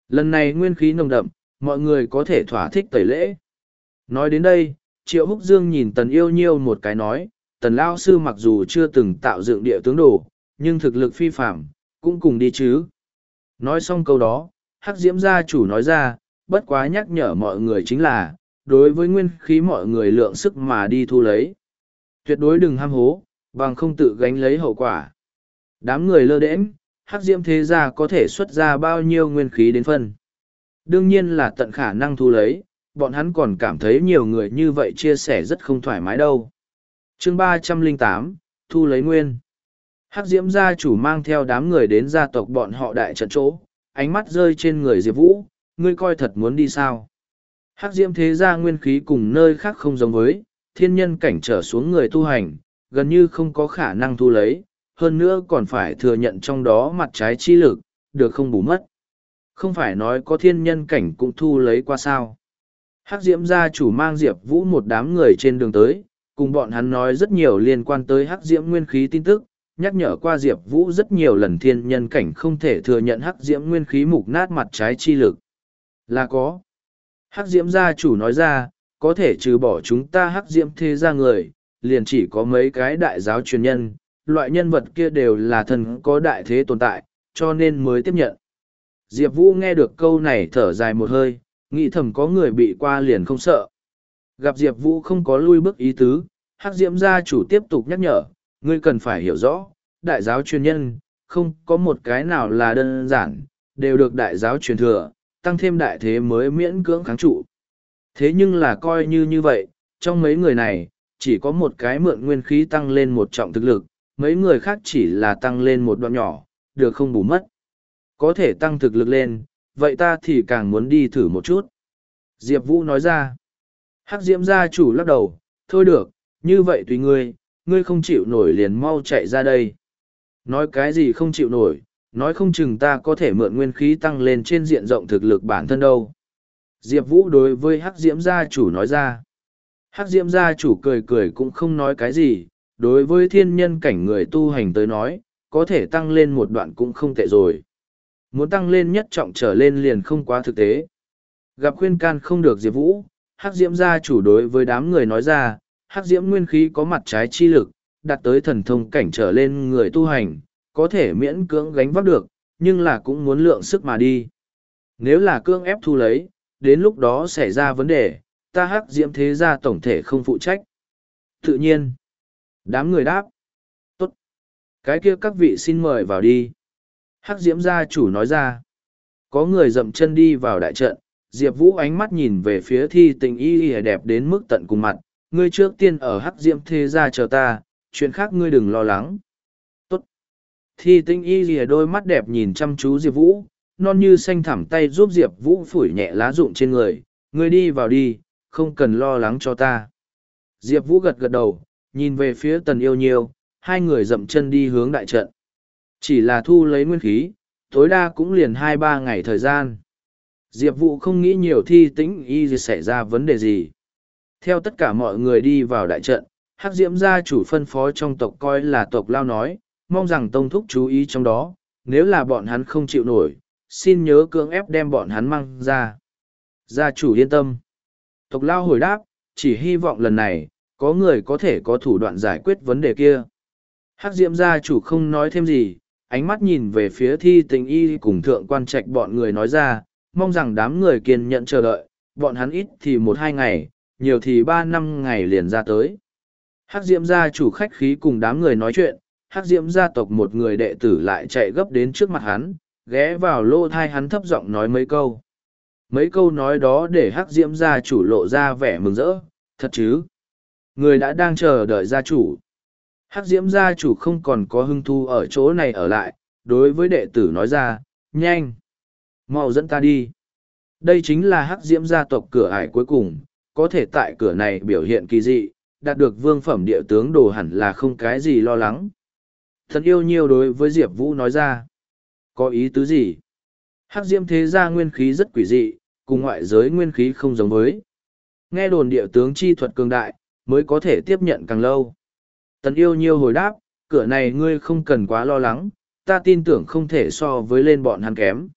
Lần này nguyên khí nồng đậm, mọi người có thể thỏa thích tẩy lễ. Nói đến đây, Triệu Húc Dương nhìn Tần Yêu Nhiêu một cái nói, Tần Lao Sư mặc dù chưa từng tạo dựng địa tướng đồ, nhưng thực lực phi phạm, cũng cùng đi chứ. Nói xong câu đó, Hắc Diễm gia chủ nói ra, bất quá nhắc nhở mọi người chính là, đối với nguyên khí mọi người lượng sức mà đi thu lấy. Tuyệt đối đừng ham hố, bằng không tự gánh lấy hậu quả. Đám người lơ đễnh, Hắc Diễm thế gia có thể xuất ra bao nhiêu nguyên khí đến phân. Đương nhiên là tận khả năng thu lấy, bọn hắn còn cảm thấy nhiều người như vậy chia sẻ rất không thoải mái đâu. chương ba trăm linh tám thu lấy nguyên. Hắc Diễm gia chủ mang theo đám người đến gia tộc bọn họ đại trận chỗ, ánh mắt rơi trên người Diệp Vũ, ngươi coi thật muốn đi sao. Hắc Diễm thế gia nguyên khí cùng nơi khác không giống với, thiên nhân cảnh trở xuống người tu hành, gần như không có khả năng thu lấy, hơn nữa còn phải thừa nhận trong đó mặt trái chi lực, được không bù mất. Không phải nói có thiên nhân cảnh cũng thu lấy qua sao. Hắc Diễm gia chủ mang Diệp Vũ một đám người trên đường tới, cùng bọn hắn nói rất nhiều liên quan tới Hắc Diễm nguyên khí tin tức, nhắc nhở qua Diệp Vũ rất nhiều lần thiên nhân cảnh không thể thừa nhận Hắc Diễm nguyên khí mục nát mặt trái chi lực. Là có. Hắc Diễm gia chủ nói ra, có thể trừ bỏ chúng ta Hắc Diễm thế gia người, liền chỉ có mấy cái đại giáo truyền nhân, loại nhân vật kia đều là thần có đại thế tồn tại, cho nên mới tiếp nhận. Diệp Vũ nghe được câu này thở dài một hơi, nghĩ thầm có người bị qua liền không sợ. Gặp Diệp Vũ không có lui bước ý tứ, Hắc Diễm gia chủ tiếp tục nhắc nhở, ngươi cần phải hiểu rõ, đại giáo truyền nhân, không có một cái nào là đơn giản, đều được đại giáo truyền thừa, tăng thêm đại thế mới miễn cưỡng kháng trụ. Thế nhưng là coi như như vậy, trong mấy người này, chỉ có một cái mượn nguyên khí tăng lên một trọng thực lực, mấy người khác chỉ là tăng lên một đoạn nhỏ, được không bù mất. Có thể tăng thực lực lên, vậy ta thì càng muốn đi thử một chút. Diệp Vũ nói ra. Hắc Diễm gia chủ lắc đầu, thôi được, như vậy tùy ngươi, ngươi không chịu nổi liền mau chạy ra đây. Nói cái gì không chịu nổi, nói không chừng ta có thể mượn nguyên khí tăng lên trên diện rộng thực lực bản thân đâu. Diệp Vũ đối với Hắc Diễm gia chủ nói ra. Hắc Diễm gia chủ cười cười cũng không nói cái gì, đối với thiên nhân cảnh người tu hành tới nói, có thể tăng lên một đoạn cũng không tệ rồi. Muốn tăng lên nhất trọng trở lên liền không quá thực tế. Gặp khuyên can không được Diệp Vũ, Hắc Diễm gia chủ đối với đám người nói ra, Hắc Diễm nguyên khí có mặt trái chi lực, đặt tới thần thông cảnh trở lên người tu hành, có thể miễn cưỡng gánh vác được, nhưng là cũng muốn lượng sức mà đi. Nếu là cưỡng ép thu lấy, đến lúc đó xảy ra vấn đề, ta Hắc Diễm thế gia tổng thể không phụ trách. Tự nhiên, đám người đáp. Tốt. Cái kia các vị xin mời vào đi. Hắc Diễm gia chủ nói ra. Có người dậm chân đi vào đại trận, Diệp Vũ ánh mắt nhìn về phía thi tình y y đẹp đến mức tận cùng mặt, ngươi trước tiên ở hắc diễm thế gia chờ ta, chuyện khác ngươi đừng lo lắng. Tốt. Thi tinh y rìa đôi mắt đẹp nhìn chăm chú Diệp Vũ, non như xanh thẳm tay giúp Diệp Vũ phủi nhẹ lá rụng trên người, ngươi đi vào đi, không cần lo lắng cho ta. Diệp Vũ gật gật đầu, nhìn về phía tần yêu nhiêu, hai người dậm chân đi hướng đại trận. Chỉ là thu lấy nguyên khí, tối đa cũng liền hai ba ngày thời gian. Diệp Vũ không nghĩ nhiều thi tĩnh y xảy ra vấn đề gì. Theo tất cả mọi người đi vào đại trận, Hắc Diễm gia chủ phân phó trong tộc coi là tộc lao nói, mong rằng Tông Thúc chú ý trong đó, nếu là bọn hắn không chịu nổi, xin nhớ cưỡng ép đem bọn hắn mang ra. Gia chủ yên tâm. Tộc lao hồi đáp, chỉ hy vọng lần này, có người có thể có thủ đoạn giải quyết vấn đề kia. Hắc diễm gia chủ không nói thêm gì, ánh mắt nhìn về phía thi tình y cùng thượng quan trạch bọn người nói ra, mong rằng đám người kiên nhẫn chờ đợi, bọn hắn ít thì một hai ngày, nhiều thì ba năm ngày liền ra tới. Hắc diễm gia chủ khách khí cùng đám người nói chuyện, hắc diễm gia tộc một người đệ tử lại chạy gấp đến trước mặt hắn, ghé vào lô thai hắn thấp giọng nói mấy câu. Mấy câu nói đó để hắc diễm gia chủ lộ ra vẻ mừng rỡ, thật chứ. Người đã đang chờ đợi gia chủ. Hắc diễm gia chủ không còn có hưng thu ở chỗ này ở lại, đối với đệ tử nói ra, nhanh, mau dẫn ta đi. Đây chính là hắc diễm gia tộc cửa ải cuối cùng, có thể tại cửa này biểu hiện kỳ dị, đạt được vương phẩm địa tướng đồ hẳn là không cái gì lo lắng. Thần yêu nhiều đối với Diệp Vũ nói ra. Có ý tứ gì? Hắc diễm thế gia nguyên khí rất quỷ dị, cùng ngoại giới nguyên khí không giống với. Nghe đồn địa tướng chi thuật cường đại, mới có thể tiếp nhận càng lâu. Tần yêu nhiêu hồi đáp, cửa này ngươi không cần quá lo lắng, ta tin tưởng không thể so với lên bọn hắn kém.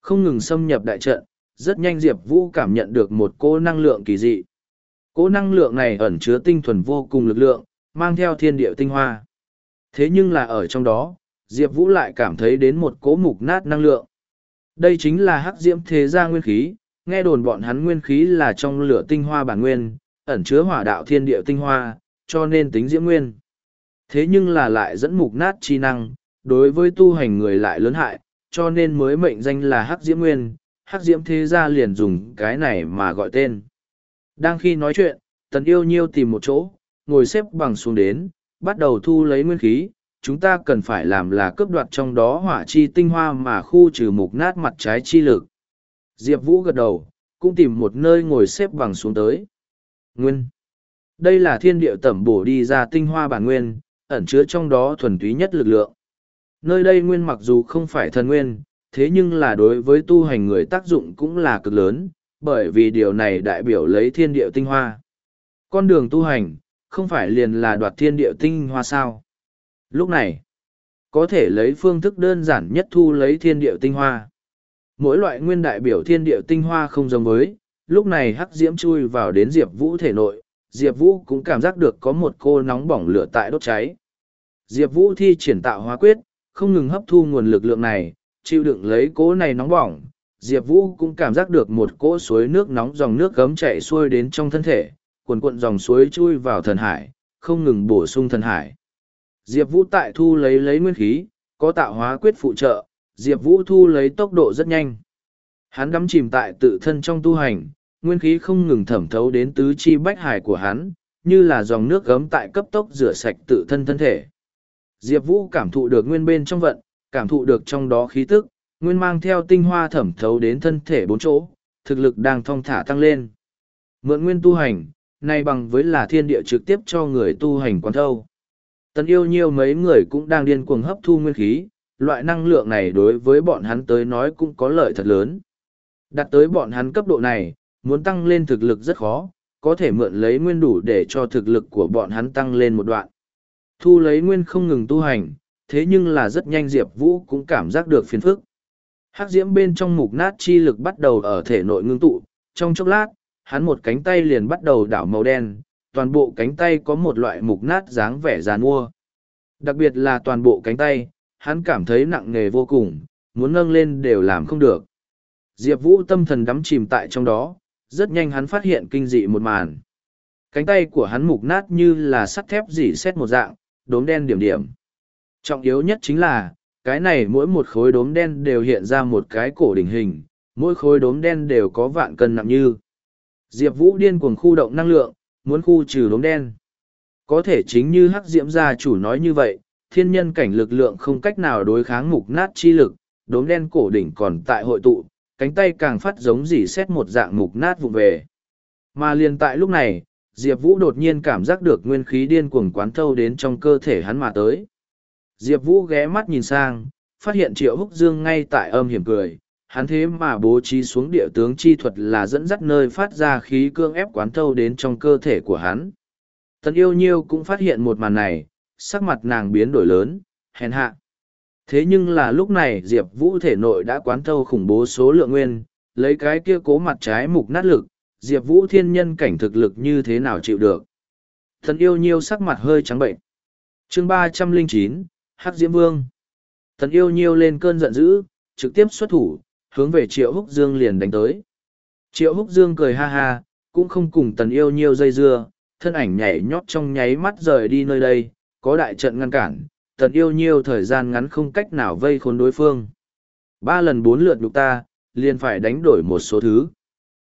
Không ngừng xâm nhập đại trận, rất nhanh Diệp Vũ cảm nhận được một cô năng lượng kỳ dị. Cô năng lượng này ẩn chứa tinh thuần vô cùng lực lượng, mang theo thiên địa tinh hoa. Thế nhưng là ở trong đó, Diệp Vũ lại cảm thấy đến một cỗ mục nát năng lượng. Đây chính là hắc diễm thế gia nguyên khí, nghe đồn bọn hắn nguyên khí là trong lửa tinh hoa bản nguyên, ẩn chứa hỏa đạo thiên địa tinh hoa, cho nên tính diễm nguyên. Thế nhưng là lại dẫn mục nát chi năng, đối với tu hành người lại lớn hại, cho nên mới mệnh danh là hắc diễm nguyên, hắc diễm thế gia liền dùng cái này mà gọi tên. Đang khi nói chuyện, tần yêu nhiêu tìm một chỗ, ngồi xếp bằng xuống đến, bắt đầu thu lấy nguyên khí, chúng ta cần phải làm là cướp đoạt trong đó hỏa chi tinh hoa mà khu trừ mục nát mặt trái chi lực. Diệp Vũ gật đầu, cũng tìm một nơi ngồi xếp bằng xuống tới. Nguyên. Đây là thiên địa tẩm bổ đi ra tinh hoa bản nguyên, ẩn chứa trong đó thuần túy nhất lực lượng. Nơi đây nguyên mặc dù không phải thần nguyên, thế nhưng là đối với tu hành người tác dụng cũng là cực lớn, bởi vì điều này đại biểu lấy thiên địa tinh hoa. Con đường tu hành, không phải liền là đoạt thiên địa tinh hoa sao. Lúc này, có thể lấy phương thức đơn giản nhất thu lấy thiên địa tinh hoa. Mỗi loại nguyên đại biểu thiên địa tinh hoa không giống với, lúc này hắc diễm chui vào đến Diệp Vũ thể nội, Diệp Vũ cũng cảm giác được có một cô nóng bỏng lửa tại đốt cháy. Diệp Vũ thi triển tạo hóa quyết, không ngừng hấp thu nguồn lực lượng này, chịu đựng lấy cỗ này nóng bỏng. Diệp Vũ cũng cảm giác được một cỗ suối nước nóng dòng nước gấm chạy xuôi đến trong thân thể, cuồn cuộn dòng suối chui vào thần hải, không ngừng bổ sung thần hải. Diệp Vũ tại thu lấy lấy nguyên khí, có tạo hóa quyết phụ trợ, Diệp Vũ thu lấy tốc độ rất nhanh. Hắn đắm chìm tại tự thân trong tu hành, nguyên khí không ngừng thẩm thấu đến tứ chi bách hải của hắn, như là dòng nước gấm tại cấp tốc rửa sạch tự thân thân thể. Diệp Vũ cảm thụ được nguyên bên trong vận, cảm thụ được trong đó khí tức, nguyên mang theo tinh hoa thẩm thấu đến thân thể bốn chỗ, thực lực đang thong thả tăng lên. Mượn nguyên tu hành, nay bằng với là thiên địa trực tiếp cho người tu hành quán thâu. Tần yêu nhiều mấy người cũng đang điên cuồng hấp thu nguyên khí, loại năng lượng này đối với bọn hắn tới nói cũng có lợi thật lớn. Đặt tới bọn hắn cấp độ này, muốn tăng lên thực lực rất khó, có thể mượn lấy nguyên đủ để cho thực lực của bọn hắn tăng lên một đoạn. Thu lấy nguyên không ngừng tu hành, thế nhưng là rất nhanh Diệp Vũ cũng cảm giác được phiền phức. Hắc diễm bên trong mục nát chi lực bắt đầu ở thể nội ngưng tụ, trong chốc lát, hắn một cánh tay liền bắt đầu đảo màu đen, toàn bộ cánh tay có một loại mục nát dáng vẻ giàn mua. Đặc biệt là toàn bộ cánh tay, hắn cảm thấy nặng nề vô cùng, muốn nâng lên đều làm không được. Diệp Vũ tâm thần đắm chìm tại trong đó, rất nhanh hắn phát hiện kinh dị một màn. Cánh tay của hắn mục nát như là sắt thép dỉ xét một dạng, đốm đen điểm điểm. Trọng yếu nhất chính là, cái này mỗi một khối đốm đen đều hiện ra một cái cổ đỉnh hình, mỗi khối đốm đen đều có vạn cân nặng như. Diệp Vũ điên cuồng khu động năng lượng, muốn khu trừ đốm đen. Có thể chính như Hắc Diễm gia chủ nói như vậy, thiên nhân cảnh lực lượng không cách nào đối kháng mục nát chi lực, đốm đen cổ đỉnh còn tại hội tụ, cánh tay càng phát giống dỉ xét một dạng mục nát vụ về. Mà liền tại lúc này, Diệp Vũ đột nhiên cảm giác được nguyên khí điên cuồng quán thâu đến trong cơ thể hắn mà tới. Diệp Vũ ghé mắt nhìn sang, phát hiện Triệu Húc Dương ngay tại âm hiểm cười, hắn thế mà bố trí xuống địa tướng chi thuật là dẫn dắt nơi phát ra khí cương ép quán thâu đến trong cơ thể của hắn. Tần yêu nhiêu cũng phát hiện một màn này, sắc mặt nàng biến đổi lớn, hèn hạ. Thế nhưng là lúc này Diệp Vũ thể nội đã quán thâu khủng bố số lượng nguyên, lấy cái kia cố mặt trái mục nát lực, Diệp Vũ thiên nhân cảnh thực lực như thế nào chịu được. Thần yêu nhiêu sắc mặt hơi trắng bệnh. chương ba trăm linh chín Hắc Diễm Vương. Tần yêu nhiêu lên cơn giận dữ, trực tiếp xuất thủ, hướng về Triệu Húc Dương liền đánh tới. Triệu Húc Dương cười ha ha, cũng không cùng tần yêu nhiêu dây dưa, thân ảnh nhảy nhót trong nháy mắt rời đi nơi đây, có đại trận ngăn cản, tần yêu nhiêu thời gian ngắn không cách nào vây khốn đối phương. Ba lần bốn lượt đục ta, liền phải đánh đổi một số thứ.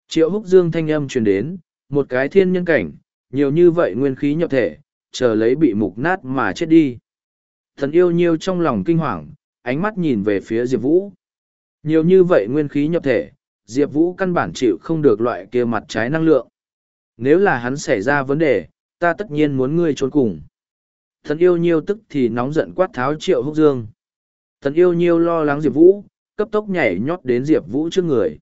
Triệu húc dương thanh âm truyền đến, một cái thiên nhân cảnh, nhiều như vậy nguyên khí nhập thể, chờ lấy bị mục nát mà chết đi. Thần yêu nhiêu trong lòng kinh hoàng, ánh mắt nhìn về phía Diệp Vũ. Nhiều như vậy nguyên khí nhập thể, Diệp Vũ căn bản chịu không được loại kia mặt trái năng lượng. Nếu là hắn xảy ra vấn đề, ta tất nhiên muốn ngươi trốn cùng. Thần yêu nhiêu tức thì nóng giận quát tháo triệu húc dương. Thần yêu nhiêu lo lắng Diệp Vũ, cấp tốc nhảy nhót đến Diệp Vũ trước người.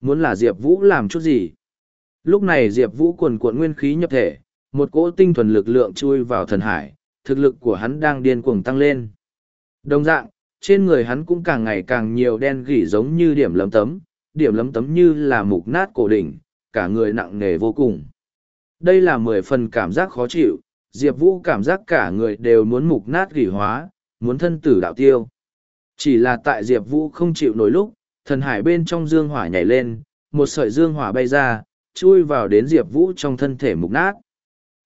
Muốn là Diệp Vũ làm chút gì? Lúc này Diệp Vũ quần cuộn nguyên khí nhập thể, một cỗ tinh thuần lực lượng chui vào thần hải, thực lực của hắn đang điên cuồng tăng lên. Đồng dạng, trên người hắn cũng càng ngày càng nhiều đen gỉ giống như điểm lấm tấm, điểm lấm tấm như là mục nát cổ đỉnh, cả người nặng nề vô cùng. Đây là mười phần cảm giác khó chịu, Diệp Vũ cảm giác cả người đều muốn mục nát gỉ hóa, muốn thân tử đạo tiêu. Chỉ là tại Diệp Vũ không chịu nổi lúc, thần hải bên trong dương hỏa nhảy lên, một sợi dương hỏa bay ra, chui vào đến Diệp Vũ trong thân thể mục nát.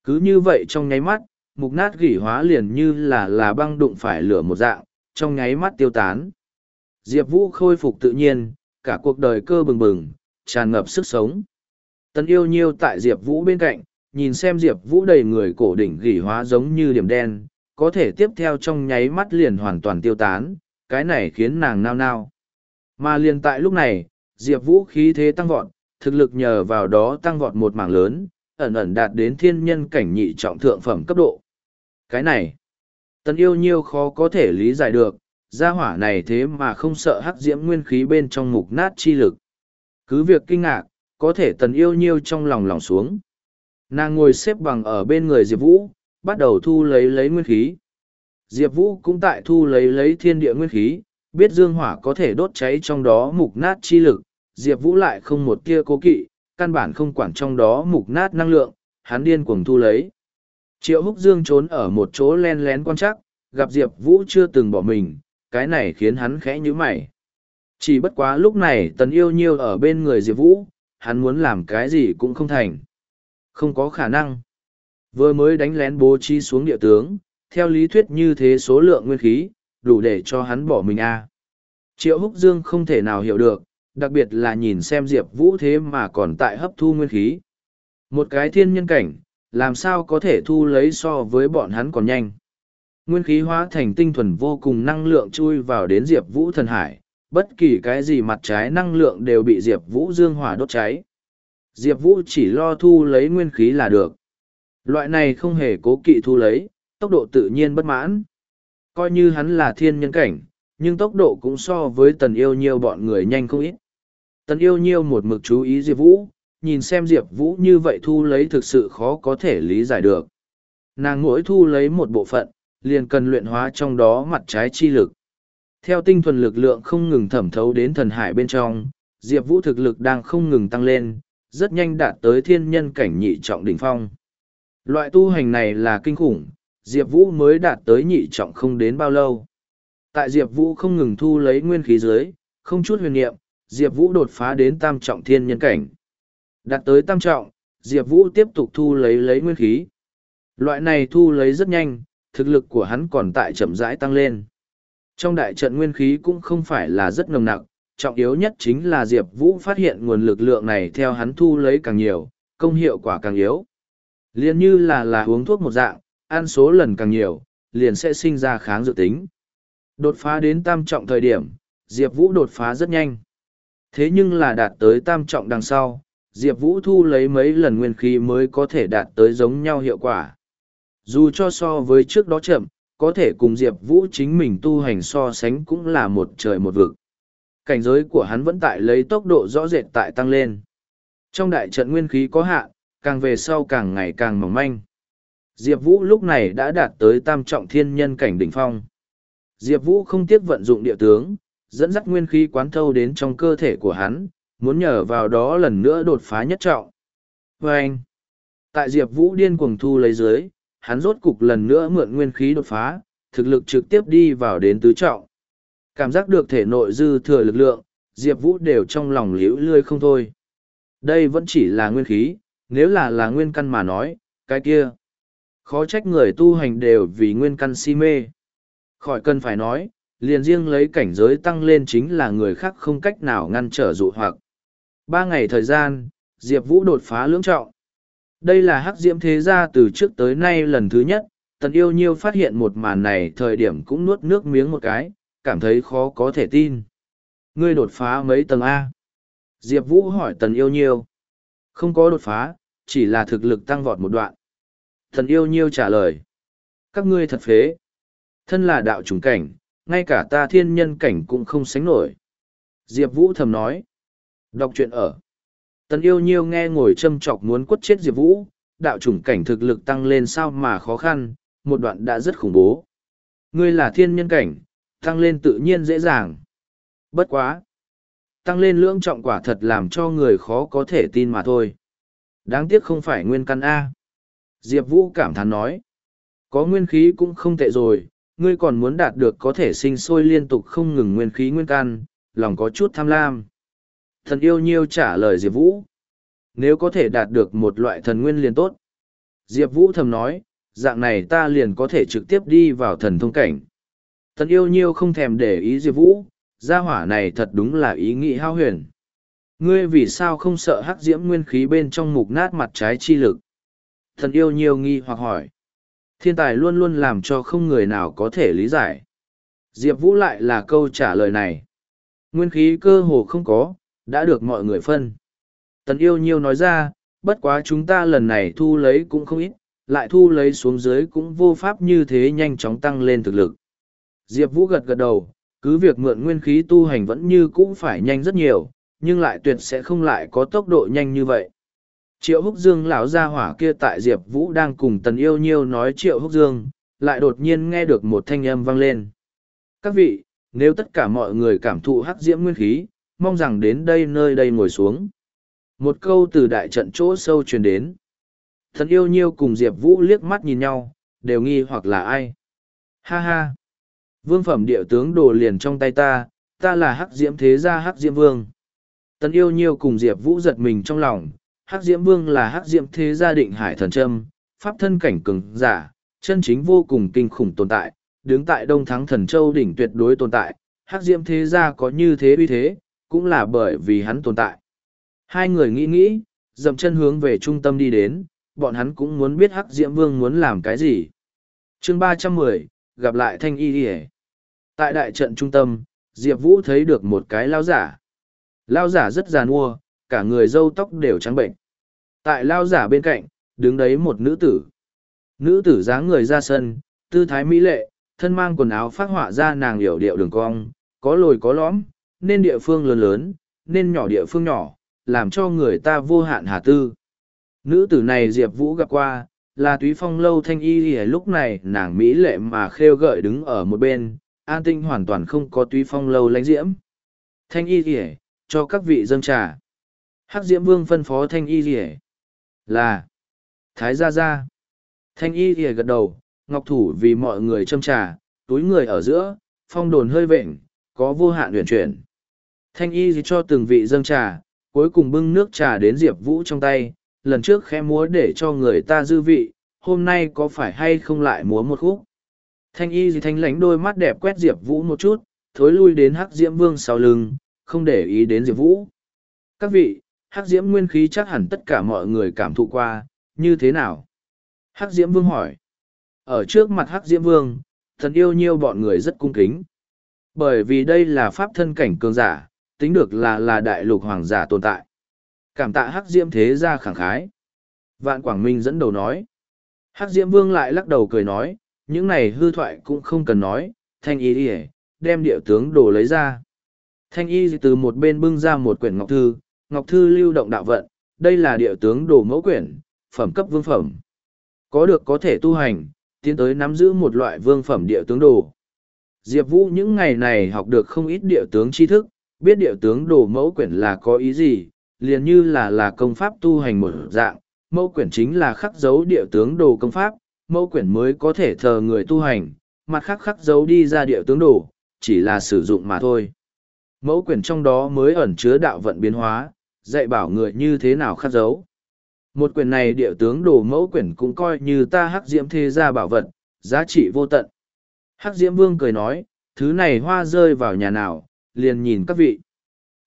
Cứ như vậy trong nháy mắt, mục nát gỉ hóa liền như là là băng đụng phải lửa một dạng, trong nháy mắt tiêu tán. Diệp Vũ khôi phục tự nhiên, cả cuộc đời cơ bừng bừng, tràn ngập sức sống. Tần yêu nhiêu tại Diệp Vũ bên cạnh, nhìn xem Diệp Vũ đầy người cổ đỉnh gỉ hóa giống như điểm đen, có thể tiếp theo trong nháy mắt liền hoàn toàn tiêu tán, cái này khiến nàng nao nao. Mà liền tại lúc này, Diệp Vũ khí thế tăng vọt, thực lực nhờ vào đó tăng vọt một mảng lớn, ẩn ẩn đạt đến thiên nhân cảnh nhị trọng thượng phẩm cấp độ. Cái này, tần yêu nhiêu khó có thể lý giải được, gia hỏa này thế mà không sợ hắc diễm nguyên khí bên trong mục nát chi lực. Cứ việc kinh ngạc, có thể tần yêu nhiêu trong lòng lòng xuống. Nàng ngồi xếp bằng ở bên người Diệp Vũ, bắt đầu thu lấy lấy nguyên khí. Diệp Vũ cũng tại thu lấy lấy thiên địa nguyên khí, biết dương hỏa có thể đốt cháy trong đó mục nát chi lực, Diệp Vũ lại không một tia cố kỵ, căn bản không quản trong đó mục nát năng lượng, hắn điên cuồng thu lấy. Triệu Húc Dương trốn ở một chỗ len lén quan chắc, gặp Diệp Vũ chưa từng bỏ mình, cái này khiến hắn khẽ nhíu mày. Chỉ bất quá lúc này tần yêu nhiêu ở bên người Diệp Vũ, hắn muốn làm cái gì cũng không thành. Không có khả năng. Vừa mới đánh lén bố trí xuống địa tướng, theo lý thuyết như thế số lượng nguyên khí, đủ để cho hắn bỏ mình a. Triệu Húc Dương không thể nào hiểu được, đặc biệt là nhìn xem Diệp Vũ thế mà còn tại hấp thu nguyên khí. Một cái thiên nhân cảnh, làm sao có thể thu lấy so với bọn hắn còn nhanh. Nguyên khí hóa thành tinh thuần vô cùng năng lượng chui vào đến Diệp Vũ thần hải, bất kỳ cái gì mặt trái năng lượng đều bị Diệp Vũ dương hỏa đốt cháy. Diệp Vũ chỉ lo thu lấy nguyên khí là được. Loại này không hề cố kỵ thu lấy, tốc độ tự nhiên bất mãn. Coi như hắn là thiên nhân cảnh, nhưng tốc độ cũng so với tần yêu nhiêu bọn người nhanh không ít. Tần yêu nhiêu một mực chú ý Diệp Vũ, nhìn xem Diệp Vũ như vậy thu lấy thực sự khó có thể lý giải được. Nàng mỗi thu lấy một bộ phận, liền cần luyện hóa trong đó mặt trái chi lực. Theo tinh thuần lực lượng không ngừng thẩm thấu đến thần hải bên trong, Diệp Vũ thực lực đang không ngừng tăng lên, rất nhanh đạt tới thiên nhân cảnh nhị trọng đỉnh phong. Loại tu hành này là kinh khủng, Diệp Vũ mới đạt tới nhị trọng không đến bao lâu. Tại Diệp Vũ không ngừng thu lấy nguyên khí dưới, không chút huyền niệm, Diệp Vũ đột phá đến tam trọng thiên nhân cảnh. Đạt tới tam trọng, Diệp Vũ tiếp tục thu lấy lấy nguyên khí. Loại này thu lấy rất nhanh, thực lực của hắn còn tại chậm rãi tăng lên. Trong đại trận nguyên khí cũng không phải là rất nồng nặc, trọng yếu nhất chính là Diệp Vũ phát hiện nguồn lực lượng này theo hắn thu lấy càng nhiều, công hiệu quả càng yếu. Liên như là là uống thuốc một dạng, ăn số lần càng nhiều, liền sẽ sinh ra kháng dự tính. Đột phá đến tam trọng thời điểm, Diệp Vũ đột phá rất nhanh. Thế nhưng là đạt tới tam trọng đằng sau, Diệp Vũ thu lấy mấy lần nguyên khí mới có thể đạt tới giống nhau hiệu quả. Dù cho so với trước đó chậm, có thể cùng Diệp Vũ chính mình tu hành so sánh cũng là một trời một vực. Cảnh giới của hắn vẫn tại lấy tốc độ rõ rệt tại tăng lên. Trong đại trận nguyên khí có hạn, càng về sau càng ngày càng mỏng manh. Diệp Vũ lúc này đã đạt tới tam trọng thiên nhân cảnh đỉnh phong. Diệp Vũ không tiếc vận dụng địa tướng, dẫn dắt nguyên khí quán thâu đến trong cơ thể của hắn, muốn nhờ vào đó lần nữa đột phá nhất trọng. Và anh, tại Diệp Vũ điên cuồng thu lấy dưới, hắn rốt cục lần nữa mượn nguyên khí đột phá, thực lực trực tiếp đi vào đến tứ trọng. Cảm giác được thể nội dư thừa lực lượng, Diệp Vũ đều trong lòng liễu lươi không thôi. Đây vẫn chỉ là nguyên khí, nếu là là nguyên căn mà nói, cái kia. Khó trách người tu hành đều vì nguyên căn si mê. Khỏi cần phải nói, liền riêng lấy cảnh giới tăng lên chính là người khác không cách nào ngăn trở dụ hoặc. Ba ngày thời gian, Diệp Vũ đột phá lưỡng trọng. Đây là hắc diễm thế gia từ trước tới nay lần thứ nhất, tần yêu nhiêu phát hiện một màn này thời điểm cũng nuốt nước miếng một cái, cảm thấy khó có thể tin. Ngươi đột phá mấy tầng A? Diệp Vũ hỏi tần yêu nhiêu. Không có đột phá, chỉ là thực lực tăng vọt một đoạn. Tần yêu nhiêu trả lời. Các ngươi thật phế. Thân là đạo trùng cảnh, ngay cả ta thiên nhân cảnh cũng không sánh nổi. Diệp Vũ thầm nói. Đọc truyện ở. Tần yêu nhiêu nghe ngồi châm chọc muốn quất chết Diệp Vũ, đạo chủng cảnh thực lực tăng lên sao mà khó khăn, một đoạn đã rất khủng bố. Ngươi là thiên nhân cảnh, tăng lên tự nhiên dễ dàng. Bất quá. Tăng lên lưỡng trọng quả thật làm cho người khó có thể tin mà thôi. Đáng tiếc không phải nguyên căn A. Diệp Vũ cảm thán nói. Có nguyên khí cũng không tệ rồi, ngươi còn muốn đạt được có thể sinh sôi liên tục không ngừng nguyên khí nguyên căn, lòng có chút tham lam. Thần yêu nhiêu trả lời Diệp Vũ. Nếu có thể đạt được một loại thần nguyên liền tốt. Diệp Vũ thầm nói, dạng này ta liền có thể trực tiếp đi vào thần thông cảnh. Thần yêu nhiêu không thèm để ý Diệp Vũ, gia hỏa này thật đúng là ý nghĩ hao huyền. Ngươi vì sao không sợ hắc diễm nguyên khí bên trong mục nát mặt trái chi lực? Thần yêu nhiêu nghi hoặc hỏi. Thiên tài luôn luôn làm cho không người nào có thể lý giải. Diệp Vũ lại là câu trả lời này. Nguyên khí cơ hồ không có, đã được mọi người phân. Tần yêu nhiêu nói ra, bất quá chúng ta lần này thu lấy cũng không ít, lại thu lấy xuống dưới cũng vô pháp như thế nhanh chóng tăng lên thực lực. Diệp Vũ gật gật đầu, cứ việc mượn nguyên khí tu hành vẫn như cũng phải nhanh rất nhiều, nhưng lại tuyệt sẽ không lại có tốc độ nhanh như vậy. Triệu Húc Dương lão gia hỏa kia tại Diệp Vũ đang cùng Tần Yêu Nhiêu nói Triệu Húc Dương, lại đột nhiên nghe được một thanh âm vang lên. Các vị, nếu tất cả mọi người cảm thụ hắc diễm nguyên khí, mong rằng đến đây nơi đây ngồi xuống. Một câu từ đại trận chỗ sâu truyền đến. Thần yêu nhiêu cùng Diệp Vũ liếc mắt nhìn nhau, đều nghi hoặc là ai. Ha ha! Vương phẩm địa tướng đồ liền trong tay ta, ta là hắc diễm thế gia hắc diễm vương. Tần yêu nhiêu cùng Diệp Vũ giật mình trong lòng, hắc diễm vương là hắc diễm thế gia định hải thần trâm, pháp thân cảnh cường giả, chân chính vô cùng kinh khủng tồn tại, đứng tại đông thắng thần châu đỉnh tuyệt đối tồn tại, hắc diễm thế gia có như thế uy thế, cũng là bởi vì hắn tồn tại. Hai người nghĩ nghĩ, dậm chân hướng về trung tâm đi đến, bọn hắn cũng muốn biết Hắc Diễm Vương muốn làm cái gì. chương ba trăm mười gặp lại Thanh Y Đi Tại đại trận trung tâm, Diệp Vũ thấy được một cái lao giả. Lao giả rất già nua, cả người râu tóc đều trắng bệnh. Tại lao giả bên cạnh, đứng đấy một nữ tử. Nữ tử dáng người ra sân, tư thái mỹ lệ, thân mang quần áo phát họa ra nàng hiểu điệu đường cong, có lồi có lõm, nên địa phương lớn lớn, nên nhỏ địa phương nhỏ, làm cho người ta vô hạn hà tư. Nữ tử này Diệp Vũ gặp qua, là túy phong lâu thanh y thì lúc này nàng Mỹ lệ mà khêu gợi đứng ở một bên, an tinh hoàn toàn không có túy phong lâu lánh diễm. Thanh y thì cho các vị dâng trà. Hắc diễm vương phân phó thanh y thì là Thái Gia Gia. Thanh y thì gật đầu, ngọc thủ vì mọi người châm trà, túi người ở giữa, phong đồn hơi vệnh, có vô hạn huyền chuyển. Thanh y cho từng vị dâng trà, cuối cùng bưng nước trà đến Diệp Vũ trong tay, lần trước khẽ múa để cho người ta dư vị, hôm nay có phải hay không lại múa một khúc. Thanh y gì thanh lánh đôi mắt đẹp quét Diệp Vũ một chút, thối lui đến Hắc Diễm Vương sau lưng, không để ý đến Diệp Vũ. Các vị, Hắc Diễm nguyên khí chắc hẳn tất cả mọi người cảm thụ qua, như thế nào? Hắc Diễm Vương hỏi. Ở trước mặt Hắc Diễm Vương, thần yêu nhiêu bọn người rất cung kính. Bởi vì đây là pháp thân cảnh cường giả, tính được là là đại lục hoàng giả tồn tại. Cảm tạ hắc diễm thế gia khẳng khái. Vạn Quảng Minh dẫn đầu nói. Hắc diễm vương lại lắc đầu cười nói, những này hư thoại cũng không cần nói, thanh y đi đem địa tướng đồ lấy ra. Thanh y từ một bên bưng ra một quyển ngọc thư, ngọc thư lưu động đạo vận, đây là địa tướng đồ mẫu quyển, phẩm cấp vương phẩm. Có được có thể tu hành, tiến tới nắm giữ một loại vương phẩm địa tướng đồ. Diệp Vũ những ngày này học được không ít địa tướng tri thức, biết địa tướng đồ mẫu quyển là có ý gì, liền như là là công pháp tu hành một dạng, mẫu quyển chính là khắc dấu địa tướng đồ công pháp, mẫu quyển mới có thể thờ người tu hành, mặt khác khắc dấu đi ra địa tướng đồ, chỉ là sử dụng mà thôi. Mẫu quyển trong đó mới ẩn chứa đạo vận biến hóa, dạy bảo người như thế nào khắc dấu. Một quyển này địa tướng đồ mẫu quyển cũng coi như ta hắc diễm thế gia bảo vật, giá trị vô tận. Hắc diễm vương cười nói, thứ này hoa rơi vào nhà nào, liền nhìn các vị.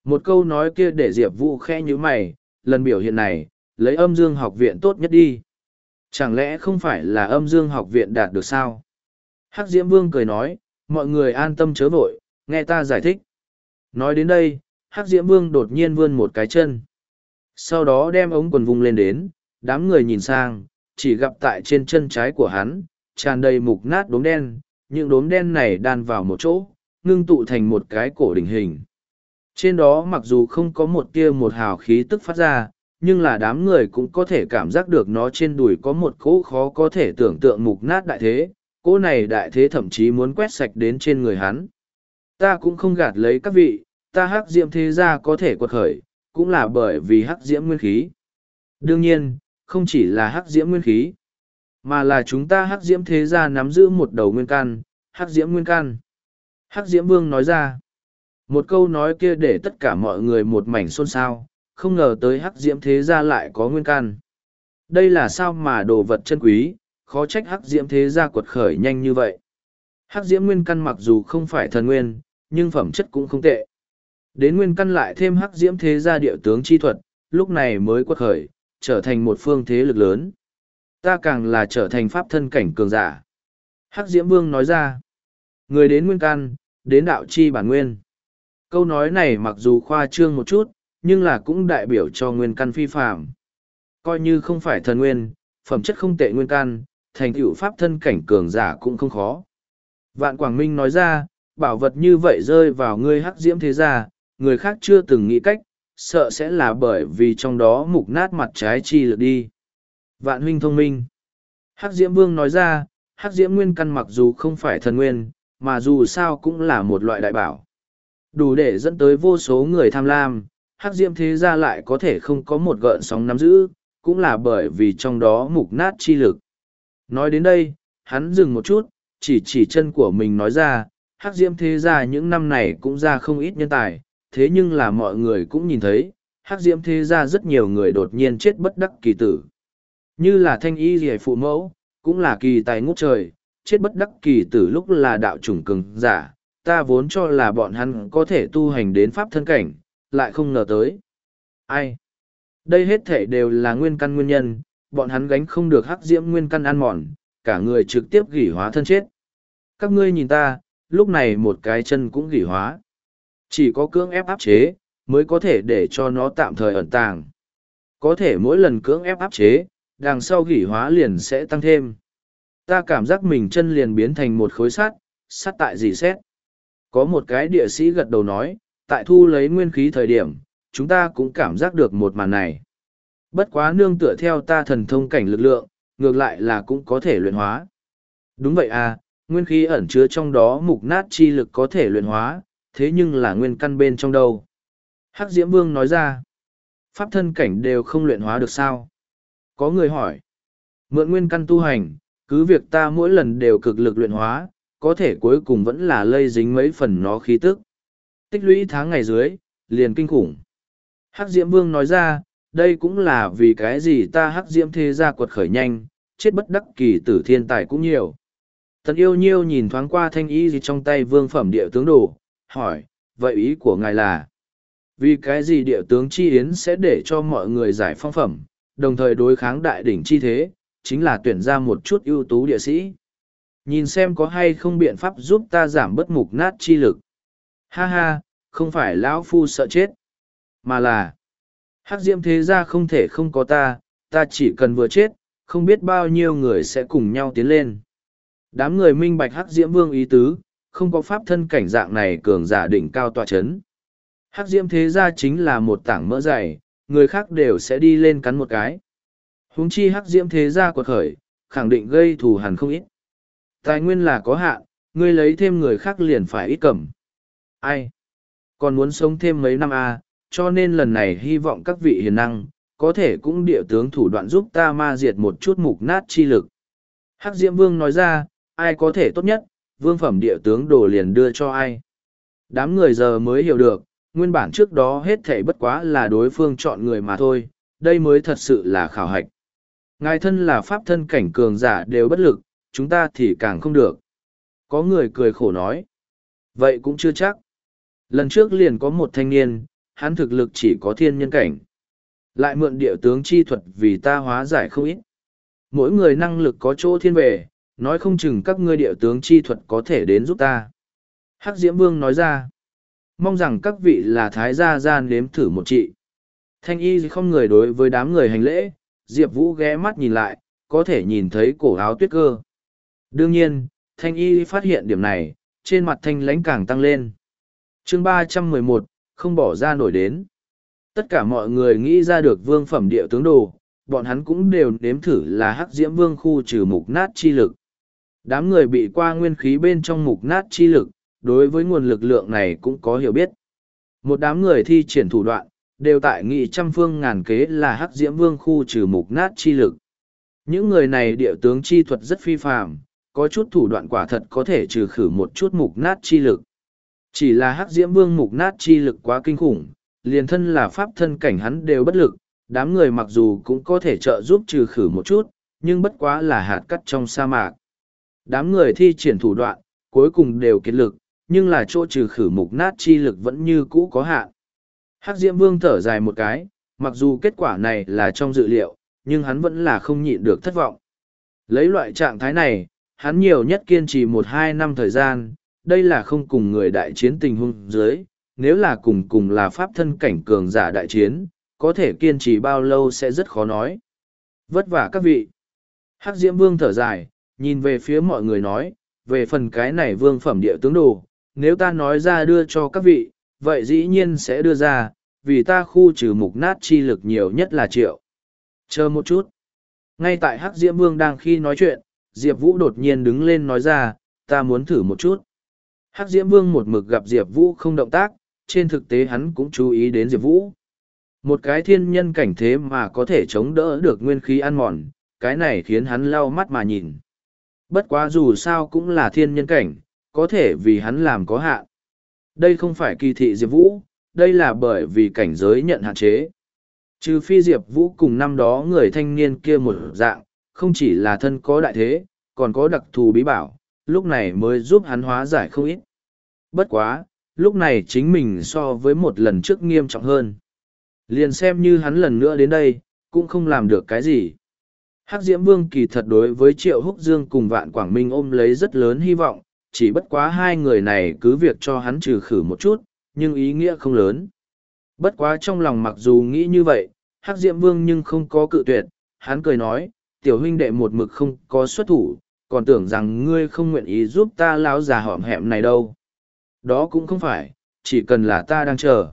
Một câu nói kia để Diệp Vũ khẽ như mày, lần biểu hiện này, lấy âm dương học viện tốt nhất đi. Chẳng lẽ không phải là âm dương học viện đạt được sao? Hắc Diễm Vương cười nói, mọi người an tâm chớ vội, nghe ta giải thích. Nói đến đây, Hắc Diễm Vương đột nhiên vươn một cái chân. Sau đó đem ống quần vung lên đến, đám người nhìn sang, chỉ gặp tại trên chân trái của hắn, tràn đầy mục nát đốm đen, những đốm đen này đan vào một chỗ, ngưng tụ thành một cái cổ đỉnh hình. Trên đó mặc dù không có một tia một hào khí tức phát ra, nhưng là đám người cũng có thể cảm giác được nó trên đùi có một cỗ khó có thể tưởng tượng mục nát đại thế, cỗ này đại thế thậm chí muốn quét sạch đến trên người hắn. Ta cũng không gạt lấy các vị, ta hắc diễm thế gia có thể quật khởi, cũng là bởi vì hắc diễm nguyên khí. Đương nhiên, không chỉ là hắc diễm nguyên khí, mà là chúng ta hắc diễm thế gia nắm giữ một đầu nguyên căn, hắc diễm nguyên căn. Hắc diễm vương nói ra, một câu nói kia để tất cả mọi người một mảnh xôn xao, không ngờ tới hắc diễm thế gia lại có nguyên Can, Đây là sao mà đồ vật chân quý, khó trách hắc diễm thế gia quật khởi nhanh như vậy. Hắc diễm nguyên căn mặc dù không phải thần nguyên, nhưng phẩm chất cũng không tệ. Đến nguyên căn lại thêm hắc diễm thế gia địa tướng chi thuật, lúc này mới quật khởi, trở thành một phương thế lực lớn. Ta càng là trở thành pháp thân cảnh cường giả. Hắc diễm vương nói ra, người đến nguyên căn, đến đạo chi bản nguyên. Câu nói này mặc dù khoa trương một chút, nhưng là cũng đại biểu cho nguyên căn phi phạm. Coi như không phải thần nguyên, phẩm chất không tệ nguyên căn, thành tựu pháp thân cảnh cường giả cũng không khó. Vạn Quảng Minh nói ra, bảo vật như vậy rơi vào ngươi hắc diễm thế gia, người khác chưa từng nghĩ cách, sợ sẽ là bởi vì trong đó mục nát mặt trái chi lực đi. Vạn huynh thông minh. Hắc diễm vương nói ra, hắc diễm nguyên căn mặc dù không phải thần nguyên, mà dù sao cũng là một loại đại bảo. Đủ để dẫn tới vô số người tham lam, hắc diễm thế gia lại có thể không có một gợn sóng nắm giữ, cũng là bởi vì trong đó mục nát chi lực. Nói đến đây, hắn dừng một chút, chỉ chỉ chân của mình nói ra, hắc diễm thế gia những năm này cũng ra không ít nhân tài, thế nhưng là mọi người cũng nhìn thấy, hắc diễm thế gia rất nhiều người đột nhiên chết bất đắc kỳ tử. Như là thanh y rìa phụ mẫu, cũng là kỳ tài ngút trời, chết bất đắc kỳ tử lúc là đạo chủng cường giả, ta vốn cho là bọn hắn có thể tu hành đến pháp thân cảnh, lại không ngờ tới. Ai? Đây hết thể đều là nguyên căn nguyên nhân, bọn hắn gánh không được hắc diễm nguyên căn ăn mòn, cả người trực tiếp gỉ hóa thân chết. Các ngươi nhìn ta, lúc này một cái chân cũng gỉ hóa. Chỉ có cưỡng ép áp chế, mới có thể để cho nó tạm thời ẩn tàng. Có thể mỗi lần cưỡng ép áp chế, đằng sau gỉ hóa liền sẽ tăng thêm. Ta cảm giác mình chân liền biến thành một khối sắt, sắt tại gì xét. Có một cái địa sĩ gật đầu nói, tại thu lấy nguyên khí thời điểm, chúng ta cũng cảm giác được một màn này. Bất quá nương tựa theo ta thần thông cảnh lực lượng, ngược lại là cũng có thể luyện hóa. Đúng vậy à, nguyên khí ẩn chứa trong đó mục nát chi lực có thể luyện hóa, thế nhưng là nguyên căn bên trong đâu. Hắc Diễm Vương nói ra, pháp thân cảnh đều không luyện hóa được sao? Có người hỏi, mượn nguyên căn tu hành, cứ việc ta mỗi lần đều cực lực luyện hóa, có thể cuối cùng vẫn là lây dính mấy phần nó khí tức. Tích lũy tháng ngày dưới, liền kinh khủng. Hắc Diễm Vương nói ra, đây cũng là vì cái gì ta Hắc Diễm thế gia quật khởi nhanh, chết bất đắc kỳ tử thiên tài cũng nhiều. Tần yêu nhiêu nhìn thoáng qua thanh y gì trong tay vương phẩm địa tướng đồ, hỏi, vậy ý của ngài là, vì cái gì địa tướng chi yến sẽ để cho mọi người giải phong phẩm, đồng thời đối kháng đại đỉnh chi thế, chính là tuyển ra một chút ưu tú địa sĩ. Nhìn xem có hay không biện pháp giúp ta giảm bất mục nát chi lực. Ha ha, không phải lão phu sợ chết, mà là hắc diễm thế gia không thể không có ta, ta chỉ cần vừa chết, không biết bao nhiêu người sẽ cùng nhau tiến lên. Đám người minh bạch hắc diễm vương ý tứ, không có pháp thân cảnh dạng này cường giả đỉnh cao tọa chấn. Hắc diễm thế gia chính là một tảng mỡ dày, người khác đều sẽ đi lên cắn một cái huống chi hắc diễm thế gia quật khởi, khẳng định gây thù hằn không ít. Tài nguyên là có hạn, ngươi lấy thêm người khác liền phải ít cầm. Ai? Còn muốn sống thêm mấy năm à, cho nên lần này hy vọng các vị hiền năng, có thể cũng địa tướng thủ đoạn giúp ta ma diệt một chút mục nát chi lực. Hắc Diễm Vương nói ra, ai có thể tốt nhất, vương phẩm địa tướng đồ liền đưa cho ai. Đám người giờ mới hiểu được, nguyên bản trước đó hết thể bất quá là đối phương chọn người mà thôi, đây mới thật sự là khảo hạch. Ngài thân là pháp thân cảnh cường giả đều bất lực, chúng ta thì càng không được. Có người cười khổ nói. Vậy cũng chưa chắc. Lần trước liền có một thanh niên, hắn thực lực chỉ có thiên nhân cảnh. Lại mượn địa tướng chi thuật vì ta hóa giải không ít. Mỗi người năng lực có chỗ thiên về, nói không chừng các ngươi địa tướng chi thuật có thể đến giúp ta. Hắc Diễm Vương nói ra, mong rằng các vị là thái gia gian nếm thử một trị. Thanh y không người đối với đám người hành lễ, Diệp Vũ ghé mắt nhìn lại, có thể nhìn thấy cổ áo tuyết cơ. Đương nhiên, thanh y phát hiện điểm này, trên mặt thanh lãnh càng tăng lên. chương ba trăm mười một không bỏ ra nổi đến. Tất cả mọi người nghĩ ra được vương phẩm địa tướng đồ, bọn hắn cũng đều nếm thử là hắc diễm vương khu trừ mục nát chi lực. Đám người bị qua nguyên khí bên trong mục nát chi lực, đối với nguồn lực lượng này cũng có hiểu biết. Một đám người thi triển thủ đoạn, đều tại nghị trăm phương ngàn kế là hắc diễm vương khu trừ mục nát chi lực. Những người này địa tướng chi thuật rất phi phạm, có chút thủ đoạn quả thật có thể trừ khử một chút mục nát chi lực. Chỉ là hắc diễm vương mục nát chi lực quá kinh khủng, liền thân là pháp thân cảnh hắn đều bất lực, đám người mặc dù cũng có thể trợ giúp trừ khử một chút, nhưng bất quá là hạt cắt trong sa mạc. Đám người thi triển thủ đoạn, cuối cùng đều kiệt lực, nhưng là chỗ trừ khử mục nát chi lực vẫn như cũ có hạn. Hắc Diễm Vương thở dài một cái, mặc dù kết quả này là trong dự liệu, nhưng hắn vẫn là không nhịn được thất vọng. Lấy loại trạng thái này, hắn nhiều nhất kiên trì một hai năm thời gian, đây là không cùng người đại chiến tình huống dưới, nếu là cùng cùng là pháp thân cảnh cường giả đại chiến, có thể kiên trì bao lâu sẽ rất khó nói. Vất vả các vị. Hắc Diễm Vương thở dài, nhìn về phía mọi người nói, về phần cái này vương phẩm địa tướng đồ, nếu ta nói ra đưa cho các vị, vậy dĩ nhiên sẽ đưa ra, vì ta khu trừ mục nát chi lực nhiều nhất là triệu. Chờ một chút. Ngay tại Hắc Diễm Vương đang khi nói chuyện, Diệp Vũ đột nhiên đứng lên nói ra, ta muốn thử một chút. Hắc Diễm Vương một mực gặp Diệp Vũ không động tác, trên thực tế hắn cũng chú ý đến Diệp Vũ. Một cái thiên nhân cảnh thế mà có thể chống đỡ được nguyên khí ăn mòn, cái này khiến hắn lau mắt mà nhìn. Bất quá dù sao cũng là thiên nhân cảnh, có thể vì hắn làm có hạn. Đây không phải kỳ thị Diệp Vũ, đây là bởi vì cảnh giới nhận hạn chế. Trừ phi Diệp Vũ cùng năm đó người thanh niên kia một dạng, không chỉ là thân có đại thế, còn có đặc thù bí bảo, lúc này mới giúp hắn hóa giải không ít. Bất quá, lúc này chính mình so với một lần trước nghiêm trọng hơn. Liền xem như hắn lần nữa đến đây, cũng không làm được cái gì. Hắc Diễm Vương kỳ thật đối với Triệu Húc Dương cùng Vạn Quảng Minh ôm lấy rất lớn hy vọng, chỉ bất quá hai người này cứ việc cho hắn trừ khử một chút, nhưng ý nghĩa không lớn. Bất quá trong lòng mặc dù nghĩ như vậy, Hắc diệm Vương nhưng không có cự tuyệt, hắn cười nói, tiểu huynh đệ một mực không có xuất thủ, còn tưởng rằng ngươi không nguyện ý giúp ta lão già hõm hẹm này đâu. Đó cũng không phải, chỉ cần là ta đang chờ.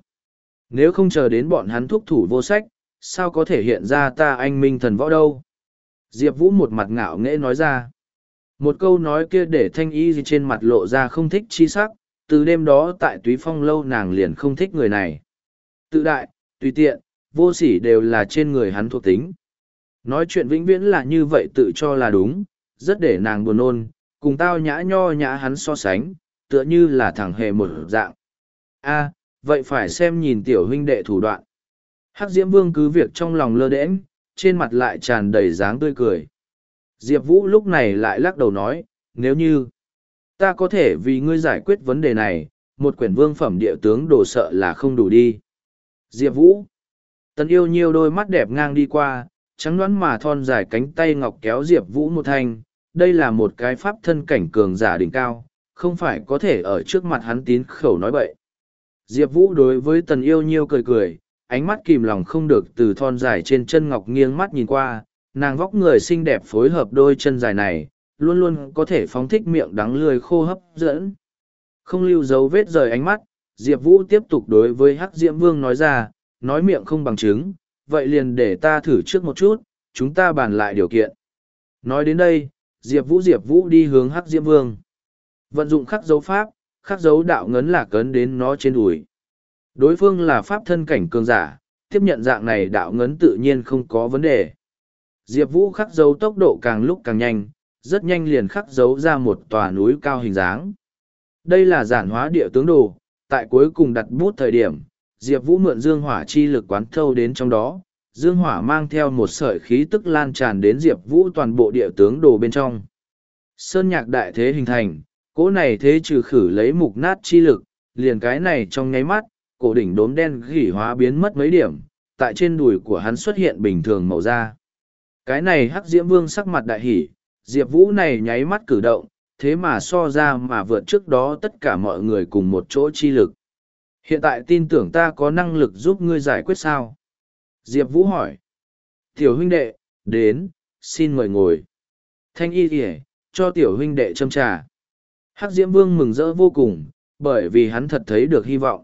Nếu không chờ đến bọn hắn thúc thủ vô sách, sao có thể hiện ra ta anh minh thần võ đâu? Diệp Vũ một mặt ngạo nghễ nói ra. Một câu nói kia để thanh y trên mặt lộ ra không thích chi sắc, từ đêm đó tại túy phong lâu nàng liền không thích người này. Tự đại, tùy tiện, vô sỉ đều là trên người hắn thuộc tính. Nói chuyện vĩnh viễn là như vậy tự cho là đúng, rất để nàng buồn nôn, cùng tao nhã nho nhã hắn so sánh, tựa như là thằng hề một dạng. a vậy phải xem nhìn tiểu huynh đệ thủ đoạn. Hắc Diễm Vương cứ việc trong lòng lơ đễnh, trên mặt lại tràn đầy dáng tươi cười. Diệp Vũ lúc này lại lắc đầu nói, nếu như ta có thể vì ngươi giải quyết vấn đề này, một quyển vương phẩm địa tướng đồ sợ là không đủ đi. Diệp Vũ Tần yêu nhiều đôi mắt đẹp ngang đi qua, trắng đoán mà thon dài cánh tay ngọc kéo Diệp Vũ một thanh, đây là một cái pháp thân cảnh cường giả đỉnh cao, không phải có thể ở trước mặt hắn tín khẩu nói bậy. Diệp Vũ đối với tần yêu nhiêu cười cười, ánh mắt kìm lòng không được từ thon dài trên chân ngọc nghiêng mắt nhìn qua, nàng vóc người xinh đẹp phối hợp đôi chân dài này, luôn luôn có thể phóng thích miệng đắng lười khô hấp dẫn. Không lưu dấu vết rời ánh mắt, Diệp Vũ tiếp tục đối với Hắc Diễm Vương nói ra, nói miệng không bằng chứng, vậy liền để ta thử trước một chút, chúng ta bàn lại điều kiện. Nói đến đây, Diệp Vũ Diệp Vũ đi hướng Hắc Diễm Vương. Vận dụng khắc dấu pháp, khắc dấu đạo ngấn là cấn đến nó trên đùi. Đối phương là pháp thân cảnh cường giả, tiếp nhận dạng này đạo ngấn tự nhiên không có vấn đề. Diệp Vũ khắc dấu tốc độ càng lúc càng nhanh, rất nhanh liền khắc dấu ra một tòa núi cao hình dáng. Đây là giản hóa địa tướng đồ, tại cuối cùng đặt bút thời điểm, Diệp Vũ mượn dương hỏa chi lực quán thâu đến trong đó, dương hỏa mang theo một sợi khí tức lan tràn đến Diệp Vũ toàn bộ địa tướng đồ bên trong. Sơn nhạc đại thế hình thành, cỗ này thế trừ khử lấy mục nát chi lực, liền cái này trong nháy mắt, cổ đỉnh đốm đen gỉ hóa biến mất mấy điểm, tại trên đùi của hắn xuất hiện bình thường màu da. Cái này hắc diễm vương sắc mặt đại hỉ, Diệp Vũ này nháy mắt cử động, thế mà so ra mà vượt trước đó tất cả mọi người cùng một chỗ chi lực. Hiện tại tin tưởng ta có năng lực giúp ngươi giải quyết sao? Diệp Vũ hỏi. Tiểu huynh đệ, đến, xin mời ngồi. Thanh y kìa, cho tiểu huynh đệ châm trà. Hắc Diễm Vương mừng rỡ vô cùng, bởi vì hắn thật thấy được hy vọng.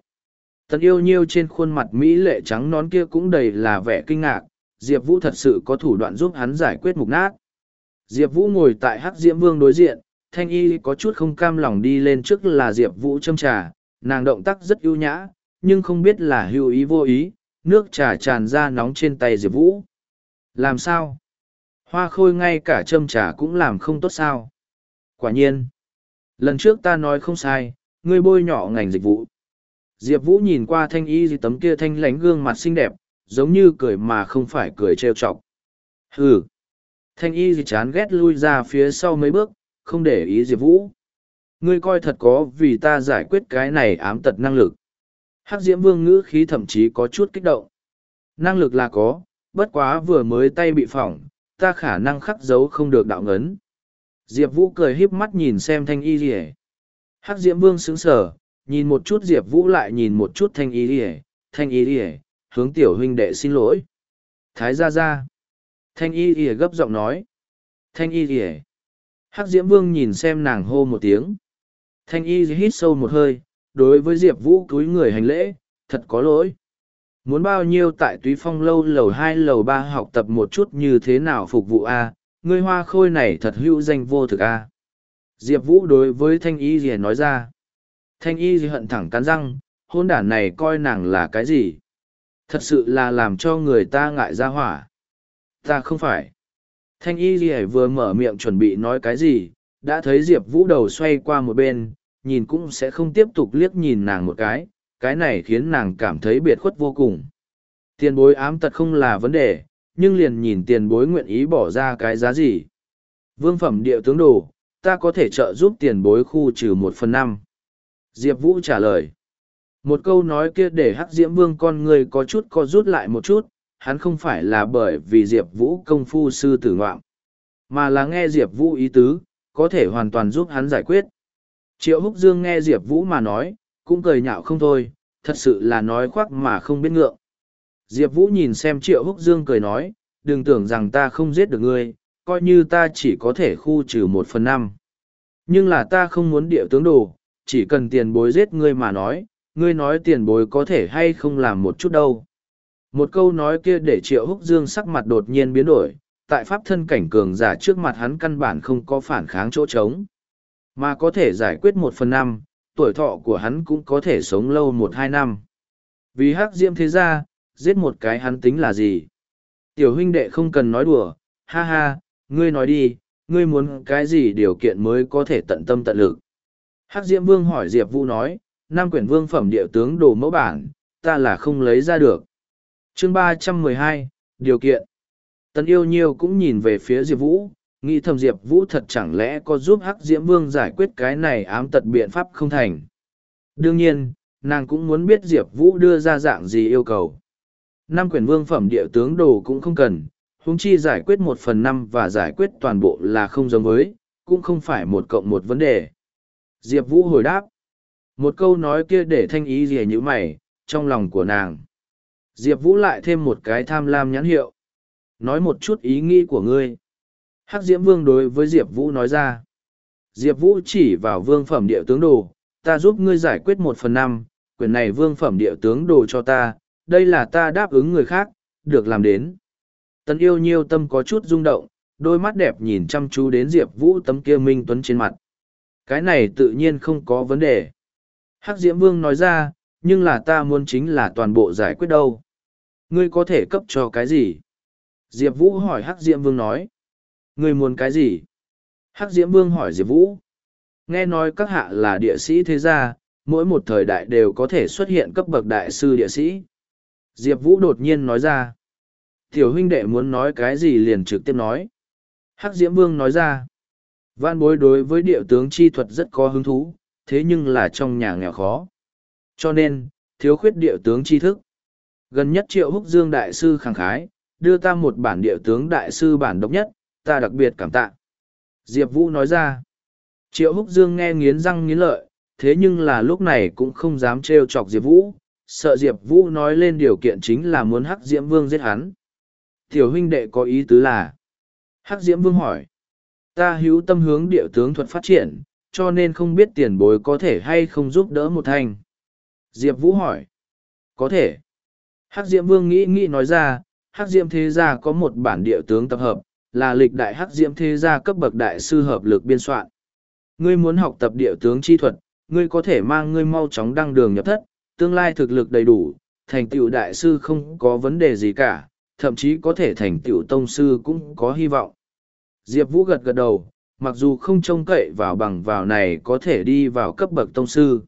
Tần yêu nhiêu trên khuôn mặt Mỹ lệ trắng nón kia cũng đầy là vẻ kinh ngạc, Diệp Vũ thật sự có thủ đoạn giúp hắn giải quyết mục nát. Diệp Vũ ngồi tại Hắc Diễm Vương đối diện, Thanh Y có chút không cam lòng đi lên trước là Diệp Vũ châm trà, nàng động tác rất ưu nhã, nhưng không biết là hữu ý vô ý, nước trà tràn ra nóng trên tay Diệp Vũ. Làm sao? Hoa khôi ngay cả châm trà cũng làm không tốt sao? Quả nhiên. Lần trước ta nói không sai, ngươi bôi nhỏ ngành dịch vụ. Diệp Vũ nhìn qua thanh y gì tấm kia thanh lánh gương mặt xinh đẹp, giống như cười mà không phải cười trêu chọc. Hừ. Thanh y gì chán ghét lui ra phía sau mấy bước, không để ý Diệp Vũ. Ngươi coi thật có vì ta giải quyết cái này ám tật năng lực. Hắc Diễm Vương ngữ khí thậm chí có chút kích động. Năng lực là có, bất quá vừa mới tay bị phỏng, ta khả năng khắc dấu không được đạo ngấn. Diệp Vũ cười híp mắt nhìn xem thanh y rỉ. Hắc Diễm Vương sững sờ, nhìn một chút Diệp Vũ lại nhìn một chút thanh y rỉ, thanh y rỉ, hướng tiểu huynh đệ xin lỗi. Thái gia gia. Thanh y rỉ gấp giọng nói. Thanh y rỉ. Hắc Diễm Vương nhìn xem nàng hô một tiếng. Thanh y hít sâu một hơi, đối với Diệp Vũ túi người hành lễ, thật có lỗi. Muốn bao nhiêu tại túy phong lâu lầu hai lầu ba học tập một chút như thế nào phục vụ A, ngươi hoa khôi này thật hữu danh vô thực A. Diệp Vũ đối với Thanh y gì nói ra. Thanh y gì hận thẳng cắn răng, hôn đản này coi nàng là cái gì? Thật sự là làm cho người ta ngại ra hỏa. Ta không phải. Thanh y gì vừa mở miệng chuẩn bị nói cái gì, đã thấy Diệp Vũ đầu xoay qua một bên, nhìn cũng sẽ không tiếp tục liếc nhìn nàng một cái, cái này khiến nàng cảm thấy biệt khuất vô cùng. Tiền bối ám tật không là vấn đề, nhưng liền nhìn tiền bối nguyện ý bỏ ra cái giá gì. Vương phẩm địa tướng đồ, ta có thể trợ giúp tiền bối khu trừ một phần năm. Diệp Vũ trả lời. Một câu nói kia để hắc diễm vương con người có chút co rút lại một chút, hắn không phải là bởi vì Diệp Vũ công phu sư tử ngoạm, mà là nghe Diệp Vũ ý tứ, có thể hoàn toàn giúp hắn giải quyết. Triệu Húc Dương nghe Diệp Vũ mà nói, cũng cười nhạo không thôi, thật sự là nói khoác mà không biết ngượng. Diệp Vũ nhìn xem Triệu Húc Dương cười nói, đừng tưởng rằng ta không giết được ngươi, coi như ta chỉ có thể khu trừ một phần năm. Nhưng là ta không muốn địa tướng đồ, chỉ cần tiền bối giết ngươi mà nói, ngươi nói tiền bối có thể hay không làm một chút đâu. Một câu nói kia để Triệu Húc Dương sắc mặt đột nhiên biến đổi, tại pháp thân cảnh cường giả trước mặt hắn căn bản không có phản kháng chỗ trống. Mà có thể giải quyết một phần năm, tuổi thọ của hắn cũng có thể sống lâu một hai năm. Vì hắc diễm thế ra, giết một cái hắn tính là gì? Tiểu huynh đệ không cần nói đùa, ha ha, ngươi nói đi, ngươi muốn cái gì điều kiện mới có thể tận tâm tận lực. Hắc diễm vương hỏi Diệp Vũ nói, năm quyển vương phẩm địa tướng đồ mẫu bản, ta là không lấy ra được. chương ba trăm mười hai điều kiện. Tần yêu nhiêu cũng nhìn về phía Diệp Vũ, nghĩ thầm Diệp Vũ thật chẳng lẽ có giúp Hắc Diễm Vương giải quyết cái này ám tật biện pháp không thành. Đương nhiên, nàng cũng muốn biết Diệp Vũ đưa ra dạng gì yêu cầu. Năm quyển vương phẩm địa tướng đồ cũng không cần, huống chi giải quyết một phần năm và giải quyết toàn bộ là không giống với, cũng không phải một cộng một vấn đề. Diệp Vũ hồi đáp. Một câu nói kia để thanh ý gì như mày, trong lòng của nàng. Diệp Vũ lại thêm một cái tham lam nhãn hiệu. Nói một chút ý nghĩ của ngươi. Hắc Diễm Vương đối với Diệp Vũ nói ra. Diệp Vũ chỉ vào vương phẩm địa tướng đồ, ta giúp ngươi giải quyết một phần năm, quyền này vương phẩm địa tướng đồ cho ta, đây là ta đáp ứng người khác, được làm đến. Tần yêu nhiêu tâm có chút rung động, đôi mắt đẹp nhìn chăm chú đến Diệp Vũ tấm kia minh tuấn trên mặt. Cái này tự nhiên không có vấn đề. Hắc Diễm Vương nói ra, nhưng là ta muốn chính là toàn bộ giải quyết đâu. Ngươi có thể cấp cho cái gì? Diệp Vũ hỏi Hắc Diễm Vương nói. Ngươi muốn cái gì? Hắc Diễm Vương hỏi Diệp Vũ. Nghe nói các hạ là địa sĩ thế gia, mỗi một thời đại đều có thể xuất hiện cấp bậc đại sư địa sĩ. Diệp Vũ đột nhiên nói ra. Tiểu huynh đệ muốn nói cái gì liền trực tiếp nói. Hắc Diễm Vương nói ra. Văn bối đối với địa tướng chi thuật rất có hứng thú, thế nhưng là trong nhà nghèo khó. Cho nên, thiếu khuyết địa tướng chi thức. Gần nhất triệu húc dương đại sư khẳng khái, đưa ta một bản địa tướng đại sư bản độc nhất, ta đặc biệt cảm tạ. Diệp Vũ nói ra. Triệu húc dương nghe nghiến răng nghiến lợi, thế nhưng là lúc này cũng không dám trêu chọc Diệp Vũ, sợ Diệp Vũ nói lên điều kiện chính là muốn hắc Diễm Vương giết hắn. Tiểu huynh đệ có ý tứ là. Hắc Diễm Vương hỏi. Ta hữu tâm hướng địa tướng thuật phát triển, cho nên không biết tiền bối có thể hay không giúp đỡ một thành. Diệp Vũ hỏi. Có thể. Hắc Diệm Vương nghĩ nghĩ nói ra, Hắc Diệm Thế Gia có một bản địa tướng tập hợp, là lịch đại Hắc Diệm Thế Gia cấp bậc đại sư hợp lực biên soạn. Ngươi muốn học tập địa tướng chi thuật, ngươi có thể mang ngươi mau chóng đăng đường nhập thất, tương lai thực lực đầy đủ, thành tựu đại sư không có vấn đề gì cả, thậm chí có thể thành tựu tông sư cũng có hy vọng. Diệp Vũ gật gật đầu, mặc dù không trông cậy vào bằng vào này có thể đi vào cấp bậc tông sư.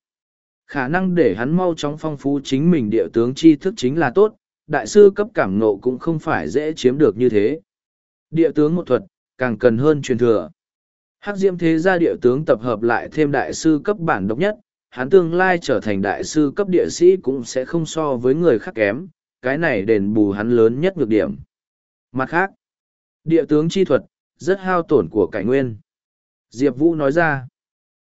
Khả năng để hắn mau chóng phong phú chính mình địa tướng tri thức chính là tốt, đại sư cấp cảm nộ cũng không phải dễ chiếm được như thế. Địa tướng một thuật, càng cần hơn truyền thừa. Hắc diễm thế gia địa tướng tập hợp lại thêm đại sư cấp bản độc nhất, hắn tương lai trở thành đại sư cấp địa sĩ cũng sẽ không so với người khác kém, cái này đền bù hắn lớn nhất nhược điểm. Mặt khác, địa tướng chi thuật, rất hao tổn của cải nguyên. Diệp Vũ nói ra,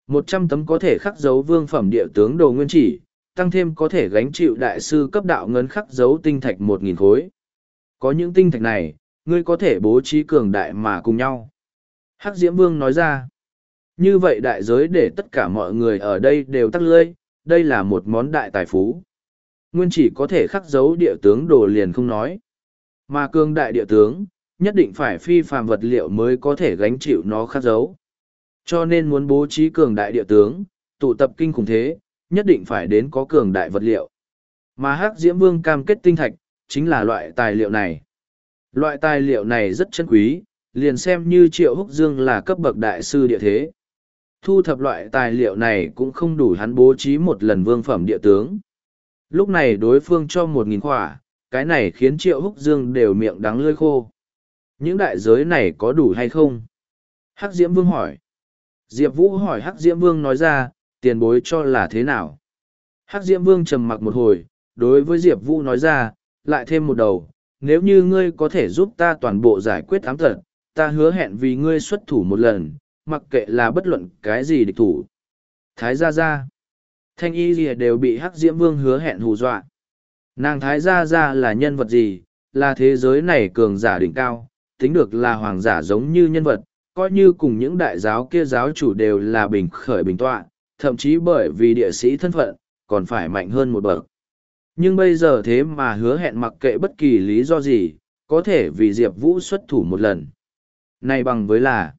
một trăm tấm có thể khắc dấu vương phẩm địa tướng đồ nguyên chỉ, tăng thêm có thể gánh chịu đại sư cấp đạo ngấn khắc dấu tinh thạch một nghìn khối. Có những tinh thạch này, ngươi có thể bố trí cường đại mà cùng nhau. Hắc Diễm Vương nói ra, như vậy đại giới để tất cả mọi người ở đây đều tắc lưỡi, đây là một món đại tài phú. Nguyên chỉ có thể khắc dấu địa tướng đồ liền không nói. Mà cường đại địa tướng, nhất định phải phi phàm vật liệu mới có thể gánh chịu nó khắc dấu. Cho nên muốn bố trí cường đại địa tướng, tụ tập kinh khủng thế, nhất định phải đến có cường đại vật liệu. Mà Hắc Diễm Vương cam kết tinh thạch, chính là loại tài liệu này. Loại tài liệu này rất chân quý, liền xem như Triệu Húc Dương là cấp bậc đại sư địa thế. Thu thập loại tài liệu này cũng không đủ hắn bố trí một lần vương phẩm địa tướng. Lúc này đối phương cho một nghìn khỏa, cái này khiến Triệu Húc Dương đều miệng đắng lơi khô. Những đại giới này có đủ hay không? Hắc Diễm Vương hỏi. Diệp Vũ hỏi Hắc Diễm Vương nói ra, tiền bối cho là thế nào? Hắc Diễm Vương trầm mặc một hồi, đối với Diệp Vũ nói ra, lại thêm một đầu, nếu như ngươi có thể giúp ta toàn bộ giải quyết ám tật, ta hứa hẹn vì ngươi xuất thủ một lần, mặc kệ là bất luận cái gì địch thủ. Thái Gia Gia Thanh y gì đều bị Hắc Diễm Vương hứa hẹn hù dọa. Nàng Thái Gia Gia là nhân vật gì, là thế giới này cường giả đỉnh cao, tính được là hoàng giả giống như nhân vật, coi như cùng những đại giáo kia giáo chủ đều là bình khởi bình tọa, thậm chí bởi vì địa sĩ thân phận, còn phải mạnh hơn một bậc. Nhưng bây giờ thế mà hứa hẹn mặc kệ bất kỳ lý do gì, có thể vì Diệp Vũ xuất thủ một lần. Này bằng với là,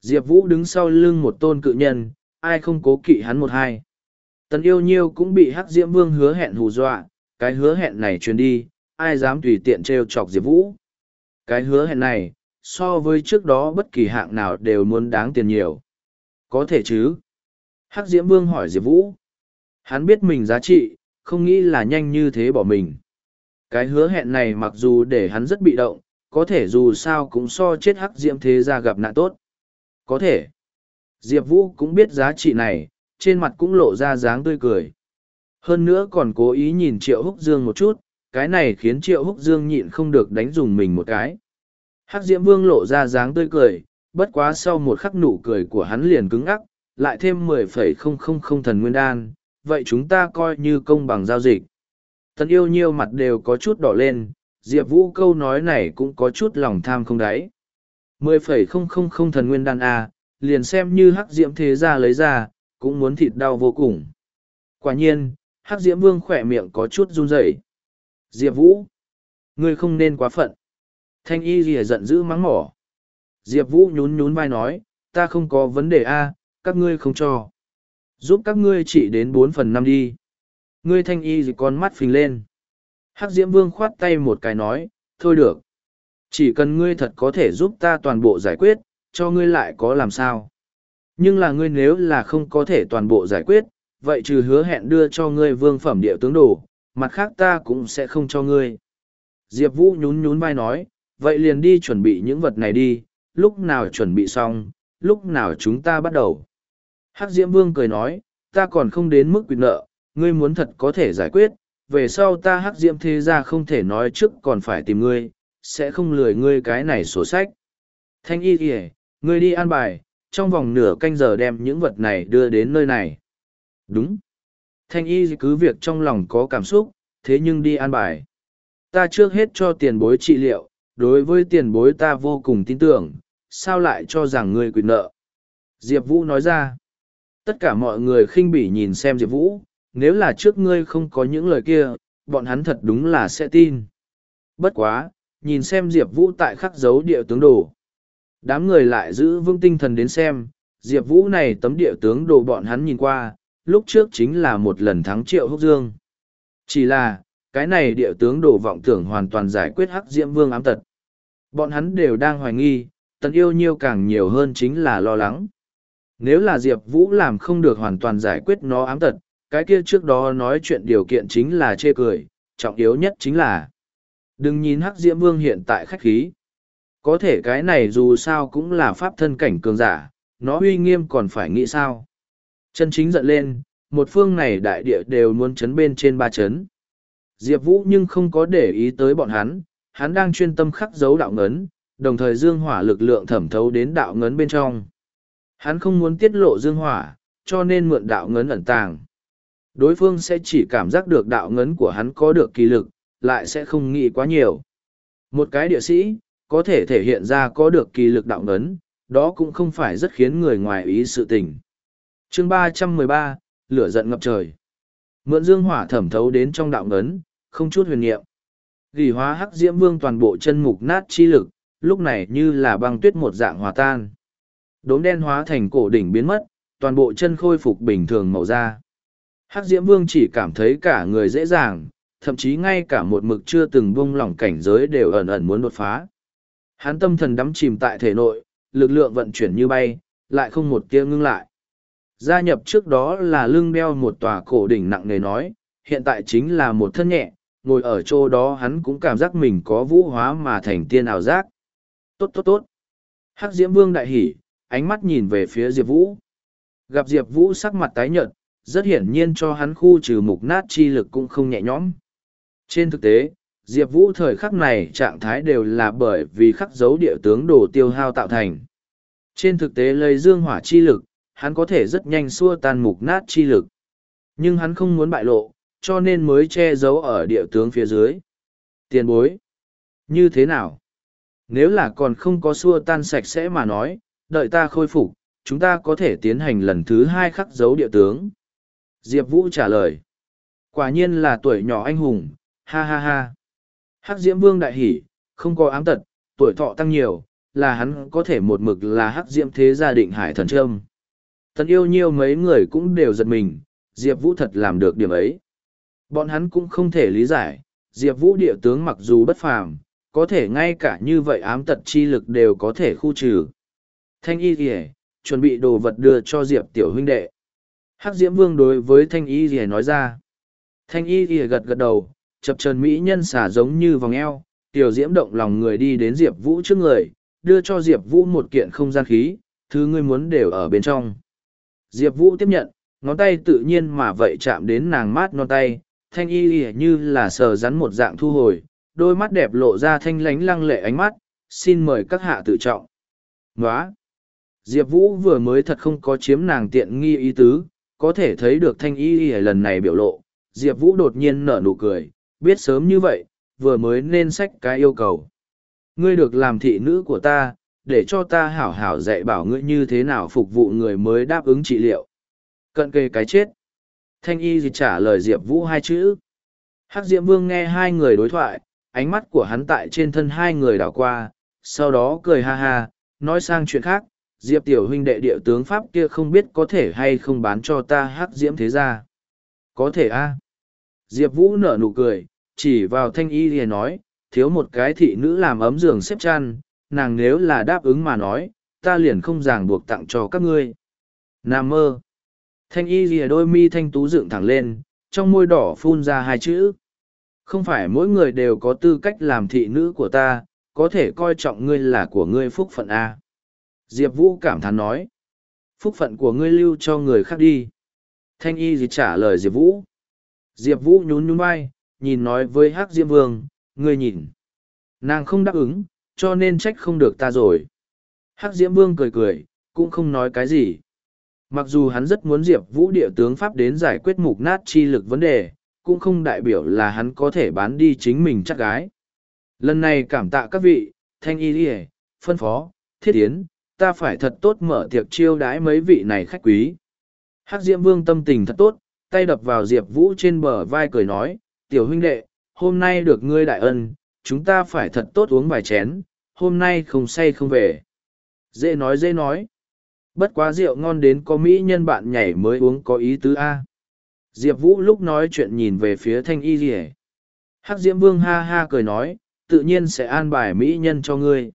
Diệp Vũ đứng sau lưng một tôn cự nhân, ai không cố kỵ hắn một hai. Tần yêu nhiêu cũng bị Hắc Diễm Vương hứa hẹn hù dọa, cái hứa hẹn này truyền đi, ai dám tùy tiện trêu chọc Diệp Vũ. Cái hứa hẹn này, so với trước đó bất kỳ hạng nào đều muốn đáng tiền nhiều. Có thể chứ? Hắc Diễm Vương hỏi Diệp Vũ. Hắn biết mình giá trị, không nghĩ là nhanh như thế bỏ mình. Cái hứa hẹn này mặc dù để hắn rất bị động, có thể dù sao cũng so chết Hắc Diễm thế ra gặp nạn tốt. Có thể. Diệp Vũ cũng biết giá trị này, trên mặt cũng lộ ra dáng tươi cười. Hơn nữa còn cố ý nhìn Triệu Húc Dương một chút, cái này khiến Triệu Húc Dương nhịn không được đánh dùng mình một cái. Hắc Diễm Vương lộ ra dáng tươi cười, bất quá sau một khắc nụ cười của hắn liền cứng ngắc, lại thêm 10,000 thần nguyên đan, vậy chúng ta coi như công bằng giao dịch. Tần yêu nhiêu mặt đều có chút đỏ lên, Diệp Vũ câu nói này cũng có chút lòng tham không đáy. 10,000 thần nguyên đan A, liền xem như hắc diễm thế ra lấy ra, cũng muốn thịt đau vô cùng. Quả nhiên, hắc diễm vương khỏe miệng có chút run rẩy. Diệp Vũ, ngươi không nên quá phận. Thanh y gì giận dữ mắng mỏ. Diệp Vũ nhún nhún vai nói, ta không có vấn đề A, các ngươi không cho. Giúp các ngươi chỉ đến bốn phần năm đi. Ngươi thanh y gì con mắt phình lên. Hắc Diễm Vương khoát tay một cái nói, thôi được. Chỉ cần ngươi thật có thể giúp ta toàn bộ giải quyết, cho ngươi lại có làm sao. Nhưng là ngươi nếu là không có thể toàn bộ giải quyết, vậy trừ hứa hẹn đưa cho ngươi vương phẩm địa tướng đồ, mặt khác ta cũng sẽ không cho ngươi. Diệp Vũ nhún nhún vai nói, vậy liền đi chuẩn bị những vật này đi, lúc nào chuẩn bị xong, lúc nào chúng ta bắt đầu. Hắc Diễm Vương cười nói, ta còn không đến mức quyền nợ, ngươi muốn thật có thể giải quyết, về sau ta Hắc Diễm thế ra không thể nói trước còn phải tìm ngươi, sẽ không lười ngươi cái này sổ sách. Thanh y kìa, ngươi đi an bài, trong vòng nửa canh giờ đem những vật này đưa đến nơi này. Đúng. Thanh y cứ việc trong lòng có cảm xúc, thế nhưng đi an bài. Ta trước hết cho tiền bối trị liệu, đối với tiền bối ta vô cùng tin tưởng, sao lại cho rằng ngươi quyền nợ. Diệp Vũ nói ra. Tất cả mọi người khinh bỉ nhìn xem Diệp Vũ, nếu là trước ngươi không có những lời kia, bọn hắn thật đúng là sẽ tin. Bất quá, nhìn xem Diệp Vũ tại khắc dấu địa tướng đồ. Đám người lại giữ vững tinh thần đến xem, Diệp Vũ này tấm địa tướng đồ bọn hắn nhìn qua, lúc trước chính là một lần thắng triệu húc dương. Chỉ là, cái này địa tướng đồ vọng tưởng hoàn toàn giải quyết hắc diễm vương ám tật. Bọn hắn đều đang hoài nghi, tần yêu nhiêu càng nhiều hơn chính là lo lắng. Nếu là Diệp Vũ làm không được hoàn toàn giải quyết nó ám tật, cái kia trước đó nói chuyện điều kiện chính là chê cười, trọng yếu nhất chính là đừng nhìn hắc diễm vương hiện tại khách khí. Có thể cái này dù sao cũng là pháp thân cảnh cường giả, nó uy nghiêm còn phải nghĩ sao. Chân chính giận lên, một phương này đại địa đều muốn chấn bên trên ba chấn. Diệp Vũ nhưng không có để ý tới bọn hắn, hắn đang chuyên tâm khắc dấu đạo ngấn, đồng thời dương hỏa lực lượng thẩm thấu đến đạo ngấn bên trong. Hắn không muốn tiết lộ dương hỏa, cho nên mượn đạo ngấn ẩn tàng. Đối phương sẽ chỉ cảm giác được đạo ngấn của hắn có được kỳ lực, lại sẽ không nghĩ quá nhiều. Một cái địa sĩ, có thể thể hiện ra có được kỳ lực đạo ngấn, đó cũng không phải rất khiến người ngoài ý sự tình. chương ba trăm mười ba lửa giận ngập trời. Mượn dương hỏa thẩm thấu đến trong đạo ngấn, không chút huyền niệm. Gỉ hóa hắc diễm vương toàn bộ chân mục nát chi lực, lúc này như là băng tuyết một dạng hòa tan. Đốm đen hóa thành cổ đỉnh biến mất, toàn bộ chân khôi phục bình thường màu da. Hắc diễm vương chỉ cảm thấy cả người dễ dàng, thậm chí ngay cả một mực chưa từng buông lỏng cảnh giới đều ẩn ẩn muốn đột phá. Hắn tâm thần đắm chìm tại thể nội, lực lượng vận chuyển như bay, lại không một tia ngưng lại. Gia nhập trước đó là lưng đeo một tòa cổ đỉnh nặng nề nói, hiện tại chính là một thân nhẹ, ngồi ở chỗ đó hắn cũng cảm giác mình có vũ hóa mà thành tiên ảo giác. Tốt tốt tốt. Hắc Diễm Vương đại hỉ, ánh mắt nhìn về phía Diệp Vũ. Gặp Diệp Vũ sắc mặt tái nhợt, rất hiển nhiên cho hắn khu trừ mục nát chi lực cũng không nhẹ nhõm. Trên thực tế, Diệp Vũ thời khắc này trạng thái đều là bởi vì khắc dấu địa tướng đồ tiêu hao tạo thành. Trên thực tế lấy dương hỏa chi lực, hắn có thể rất nhanh xua tan mục nát chi lực. Nhưng hắn không muốn bại lộ, cho nên mới che giấu ở địa tướng phía dưới. Tiền bối. Như thế nào? Nếu là còn không có xua tan sạch sẽ mà nói, đợi ta khôi phục, chúng ta có thể tiến hành lần thứ hai khắc dấu địa tướng. Diệp Vũ trả lời. Quả nhiên là tuổi nhỏ anh hùng, ha ha ha. Hắc Diễm Vương đại hỉ, không có ám tật, tuổi thọ tăng nhiều, là hắn có thể một mực là Hắc Diễm thế gia định hải thần trâm. Tần yêu nhiêu mấy người cũng đều giật mình, Diệp Vũ thật làm được điểm ấy. Bọn hắn cũng không thể lý giải, Diệp Vũ địa tướng mặc dù bất phàm, có thể ngay cả như vậy ám tật chi lực đều có thể khu trừ. Thanh y kìa, chuẩn bị đồ vật đưa cho Diệp tiểu huynh đệ. Hắc Diễm Vương đối với Thanh y kìa nói ra. Thanh y kìa gật gật đầu, chập trần mỹ nhân xả giống như vòng eo, tiểu diễm động lòng người đi đến Diệp Vũ trước người, đưa cho Diệp Vũ một kiện không gian khí, thứ ngươi muốn đều ở bên trong. Diệp Vũ tiếp nhận, ngón tay tự nhiên mà vậy chạm đến nàng mát non tay, thanh y y như là sờ rắn một dạng thu hồi, đôi mắt đẹp lộ ra thanh lánh lăng lệ ánh mắt, xin mời các hạ tự trọng. Nóa! Diệp Vũ vừa mới thật không có chiếm nàng tiện nghi ý tứ, có thể thấy được thanh y y lần này biểu lộ. Diệp Vũ đột nhiên nở nụ cười, biết sớm như vậy, vừa mới nên sách cái yêu cầu. Ngươi được làm thị nữ của ta, để cho ta hảo hảo dạy bảo ngươi như thế nào phục vụ người mới đáp ứng trị liệu. Cận kề cái chết. Thanh y gì trả lời Diệp Vũ hai chữ. Hắc Diệm Vương nghe hai người đối thoại, ánh mắt của hắn tại trên thân hai người đảo qua, sau đó cười ha ha, nói sang chuyện khác, diệp tiểu huynh đệ địa tướng pháp kia không biết có thể hay không bán cho ta hắc diễm thế ra có thể a. Diệp vũ nở nụ cười chỉ vào thanh y thì nói thiếu một cái thị nữ làm ấm giường xếp chăn nàng nếu là đáp ứng mà nói ta liền không ràng buộc tặng cho các ngươi. Nam mơ thanh y rìa đôi mi thanh tú dựng thẳng lên, trong môi đỏ phun ra hai chữ. Không phải mỗi người đều có tư cách làm thị nữ của ta, có thể coi trọng ngươi là của ngươi phúc phận a diệp vũ cảm thán nói. Phúc phận của ngươi lưu cho người khác đi. Thanh y gì trả lời diệp vũ. Diệp vũ nhún nhún vai, nhìn nói với hắc diễm vương, ngươi nhìn. Nàng không đáp ứng, cho nên trách không được ta rồi. Hắc diễm vương cười cười, cũng không nói cái gì mặc dù hắn rất muốn diệp vũ địa tướng pháp đến giải quyết mục nát chi lực vấn đề cũng không đại biểu là hắn có thể bán đi chính mình chắc gái. Lần này cảm tạ các vị thanh y ỉa phân phó thiết yến, ta phải thật tốt mở tiệc chiêu đãi mấy vị này khách quý. Hắc diễm vương tâm tình thật tốt tay đập vào diệp vũ trên bờ vai cười nói tiểu huynh đệ hôm nay được ngươi đại ân chúng ta phải thật tốt uống vài chén hôm nay không say không về. Dễ nói dễ nói bất quá rượu ngon đến có mỹ nhân bạn nhảy mới uống có ý tứ a. Diệp vũ lúc nói chuyện nhìn về phía thanh y rỉa hắc diễm vương ha ha cười nói, tự nhiên sẽ an bài mỹ nhân cho ngươi.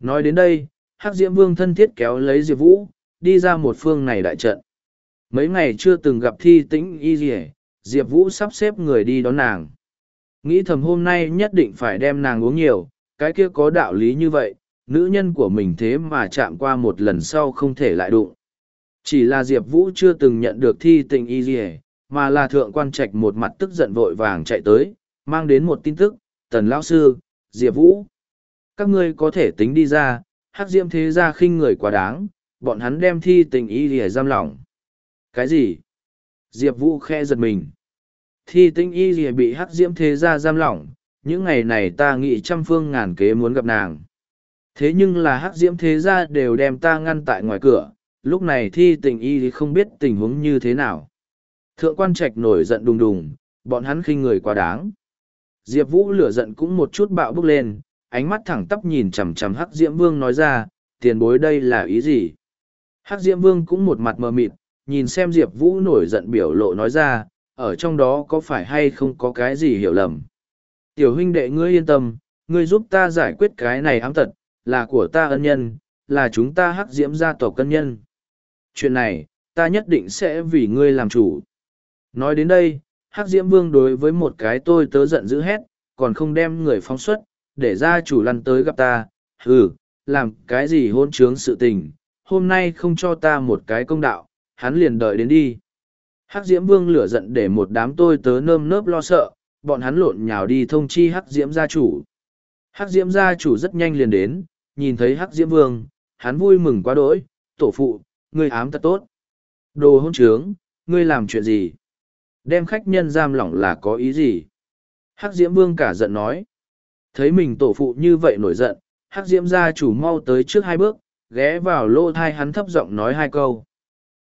Nói đến đây, hắc diễm vương thân thiết kéo lấy diệp vũ, đi ra một phương này đại trận. Mấy ngày chưa từng gặp thi tĩnh y rỉa diệp vũ sắp xếp người đi đón nàng. Nghĩ thầm hôm nay nhất định phải đem nàng uống nhiều, cái kia có đạo lý như vậy nữ nhân của mình thế mà chạm qua một lần sau không thể lại đụng. Chỉ là diệp vũ chưa từng nhận được thi tình y rỉa mà là thượng quan trạch một mặt tức giận vội vàng chạy tới, mang đến một tin tức, tần lão sư, diệp vũ, các ngươi có thể tính đi ra, hắc diễm thế ra khinh người quá đáng, bọn hắn đem thi tình y gì giam lỏng. Cái gì? Diệp vũ khe giật mình. Thi tinh y gì bị hắc diễm thế ra giam lỏng, những ngày này ta nghĩ trăm phương ngàn kế muốn gặp nàng thế nhưng là hắc diễm thế ra đều đem ta ngăn tại ngoài cửa, lúc này thi tình y thì không biết tình huống như thế nào. Thượng quan trạch nổi giận đùng đùng, bọn hắn khinh người quá đáng. Diệp vũ lửa giận cũng một chút bạo bước lên, ánh mắt thẳng tắp nhìn chằm chằm hắc diễm vương nói ra, tiền bối đây là ý gì? Hắc diễm vương cũng một mặt mờ mịt, nhìn xem diệp vũ nổi giận biểu lộ nói ra, ở trong đó có phải hay không có cái gì hiểu lầm? Tiểu huynh đệ ngươi yên tâm, ngươi giúp ta giải quyết cái này ám tật là của ta ân nhân, là chúng ta hắc diễm gia tộc cân nhân. Chuyện này, ta nhất định sẽ vì ngươi làm chủ. Nói đến đây, hắc diễm vương đối với một cái tôi tớ giận dữ hét, còn không đem người phóng xuất, để gia chủ lăn tới gặp ta, Ừ, làm cái gì hôn trướng sự tình, hôm nay không cho ta một cái công đạo, hắn liền đợi đến đi. Hắc diễm vương lửa giận để một đám tôi tớ nơm nớp lo sợ, bọn hắn lộn nhào đi thông chi hắc diễm gia chủ. Hắc diễm gia chủ rất nhanh liền đến, nhìn thấy hắc diễm vương, hắn vui mừng quá đỗi, tổ phụ, ngươi ám tật tốt. Đồ hôn trướng, ngươi làm chuyện gì? Đem khách nhân giam lỏng là có ý gì? Hắc diễm vương cả giận nói. Thấy mình tổ phụ như vậy nổi giận, hắc diễm gia chủ mau tới trước hai bước, ghé vào lô thai hắn thấp giọng nói hai câu.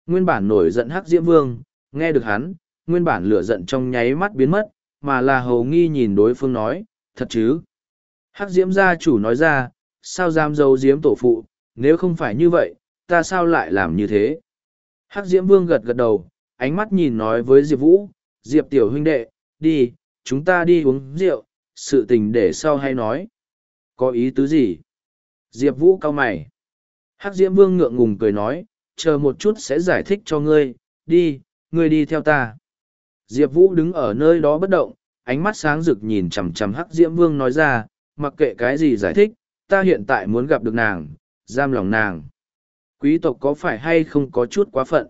Nguyên bản nổi giận hắc diễm vương, nghe được hắn, nguyên bản lửa giận trong nháy mắt biến mất, mà là hầu nghi nhìn đối phương nói, thật chứ? Hắc diễm gia chủ nói ra, sao dám giấu diếm tổ phụ, nếu không phải như vậy, ta sao lại làm như thế? Hắc diễm vương gật gật đầu, ánh mắt nhìn nói với Diệp Vũ, Diệp tiểu huynh đệ, đi, chúng ta đi uống rượu, sự tình để sau hay nói. Có ý tứ gì? Diệp Vũ cao mày. Hắc diễm vương ngượng ngùng cười nói, chờ một chút sẽ giải thích cho ngươi, đi, ngươi đi theo ta. Diệp Vũ đứng ở nơi đó bất động, ánh mắt sáng rực nhìn chằm chằm Hắc Diễm Vương nói ra, mặc kệ cái gì giải thích, ta hiện tại muốn gặp được nàng, giam lòng nàng. Quý tộc có phải hay không có chút quá phận?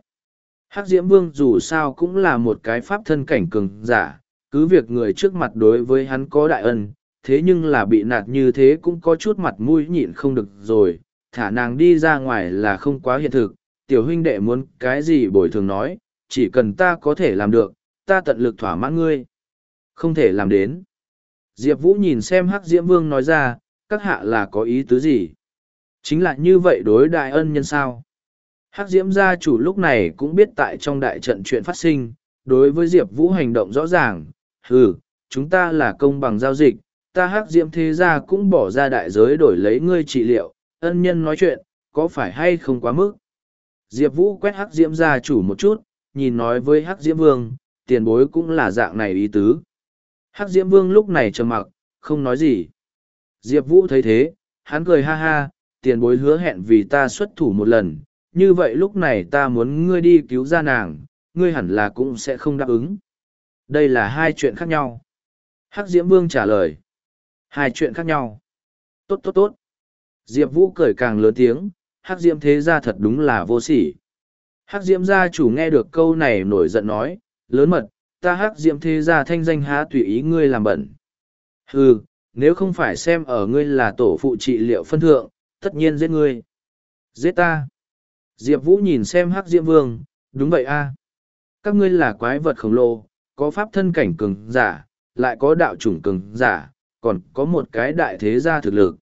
Hắc Diễm Vương dù sao cũng là một cái pháp thân cảnh cường giả, cứ việc người trước mặt đối với hắn có đại ân, thế nhưng là bị nạt như thế cũng có chút mặt mũi nhịn không được rồi, thả nàng đi ra ngoài là không quá hiện thực, tiểu huynh đệ muốn cái gì bồi thường nói, chỉ cần ta có thể làm được, ta tận lực thỏa mãn ngươi. Không thể làm đến. Diệp Vũ nhìn xem Hắc Diễm Vương nói ra, các hạ là có ý tứ gì? Chính là như vậy đối đại ân nhân sao? Hắc Diễm gia chủ lúc này cũng biết tại trong đại trận chuyện phát sinh, đối với Diệp Vũ hành động rõ ràng, hừ, chúng ta là công bằng giao dịch, ta Hắc Diễm thế gia cũng bỏ ra đại giới đổi lấy ngươi trị liệu, ân nhân nói chuyện, có phải hay không quá mức? Diệp Vũ quét hắc diễm gia chủ một chút, nhìn nói với hắc diễm vương, tiền bối cũng là dạng này ý tứ. Hắc diễm vương lúc này trầm mặc, không nói gì. Diệp Vũ thấy thế, hắn cười ha ha, tiền bối hứa hẹn vì ta xuất thủ một lần, như vậy lúc này ta muốn ngươi đi cứu ra nàng, ngươi hẳn là cũng sẽ không đáp ứng. Đây là hai chuyện khác nhau. Hắc Diễm Vương trả lời. Hai chuyện khác nhau. Tốt tốt tốt. Diệp Vũ cười càng lớn tiếng, Hắc Diễm thế ra thật đúng là vô sỉ. Hắc Diễm gia chủ nghe được câu này nổi giận nói, lớn mật, ta Hắc Diễm thế gia thanh danh há tùy ý ngươi làm bẩn. Hừ, nếu không phải xem ở ngươi là tổ phụ trị liệu phân thượng, tất nhiên giết ngươi. Giết ta. Diệp Vũ nhìn xem Hắc Diễm Vương, đúng vậy a Các ngươi là quái vật khổng lồ, có pháp thân cảnh cường giả, lại có đạo chủng cường giả, còn có một cái đại thế gia thực lực.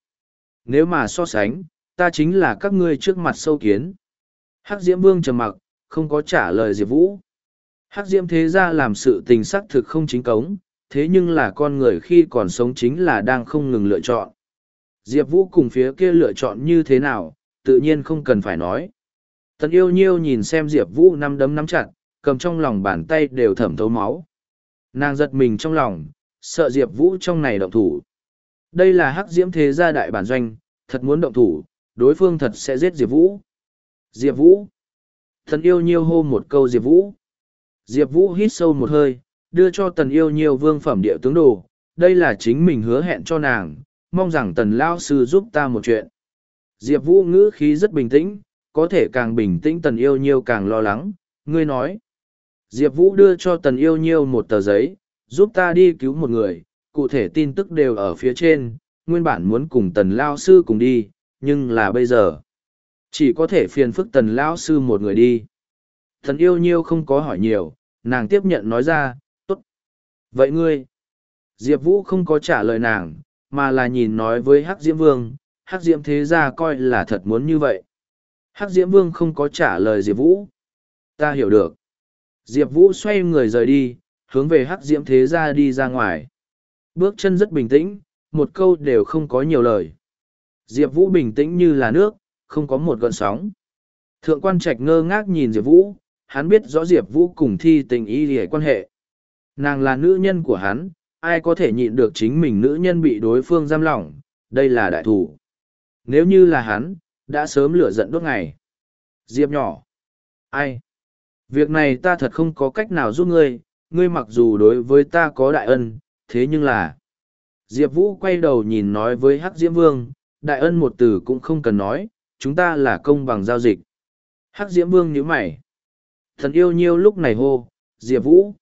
Nếu mà so sánh, ta chính là các ngươi trước mặt sâu kiến. Hắc Diễm Vương trầm mặc, không có trả lời Diệp Vũ. Hắc Diễm thế gia làm sự tình xác thực không chính cống, thế nhưng là con người khi còn sống chính là đang không ngừng lựa chọn. Diệp Vũ cùng phía kia lựa chọn như thế nào, tự nhiên không cần phải nói. Tần yêu nhiêu nhìn xem Diệp Vũ năm đấm nắm chặt, cầm trong lòng bàn tay đều thẩm thấu máu. Nàng giật mình trong lòng, sợ Diệp Vũ trong này động thủ. Đây là hắc diễm thế gia đại bản doanh, thật muốn động thủ, đối phương thật sẽ giết Diệp Vũ. Diệp Vũ. Thần yêu nhiêu hô một câu Diệp Vũ. Diệp Vũ hít sâu một hơi, đưa cho tần yêu nhiều vương phẩm địa tướng đồ. Đây là chính mình hứa hẹn cho nàng, mong rằng tần lao sư giúp ta một chuyện. Diệp Vũ ngữ khí rất bình tĩnh, có thể càng bình tĩnh tần yêu nhiều càng lo lắng, ngươi nói. Diệp Vũ đưa cho tần yêu nhiều một tờ giấy, giúp ta đi cứu một người, cụ thể tin tức đều ở phía trên, nguyên bản muốn cùng tần lao sư cùng đi, nhưng là bây giờ. Chỉ có thể phiền phức tần lao sư một người đi thần yêu nhiêu không có hỏi nhiều, nàng tiếp nhận nói ra, tốt. Vậy ngươi? Diệp Vũ không có trả lời nàng, mà là nhìn nói với Hắc Diễm Vương, Hắc Diễm thế ra coi là thật muốn như vậy. Hắc Diễm Vương không có trả lời Diệp Vũ. Ta hiểu được. Diệp Vũ xoay người rời đi, hướng về Hắc Diễm thế ra đi ra ngoài. Bước chân rất bình tĩnh, một câu đều không có nhiều lời. Diệp Vũ bình tĩnh như là nước, không có một gợn sóng. Thượng quan trạch ngơ ngác nhìn Diệp Vũ, hắn biết rõ Diệp Vũ cùng thi tình y lìa quan hệ. Nàng là nữ nhân của hắn, ai có thể nhịn được chính mình nữ nhân bị đối phương giam lỏng, đây là đại thủ. Nếu như là hắn, đã sớm lửa giận đốt ngày. Diệp nhỏ. Ai? Việc này ta thật không có cách nào giúp ngươi, ngươi mặc dù đối với ta có đại ân, thế nhưng là... Diệp Vũ quay đầu nhìn nói với Hắc Diễm Vương, đại ân một từ cũng không cần nói, chúng ta là công bằng giao dịch. Hắc Diễm Vương nhíu mày. Thần yêu nhiêu lúc này hô, Diệp Vũ.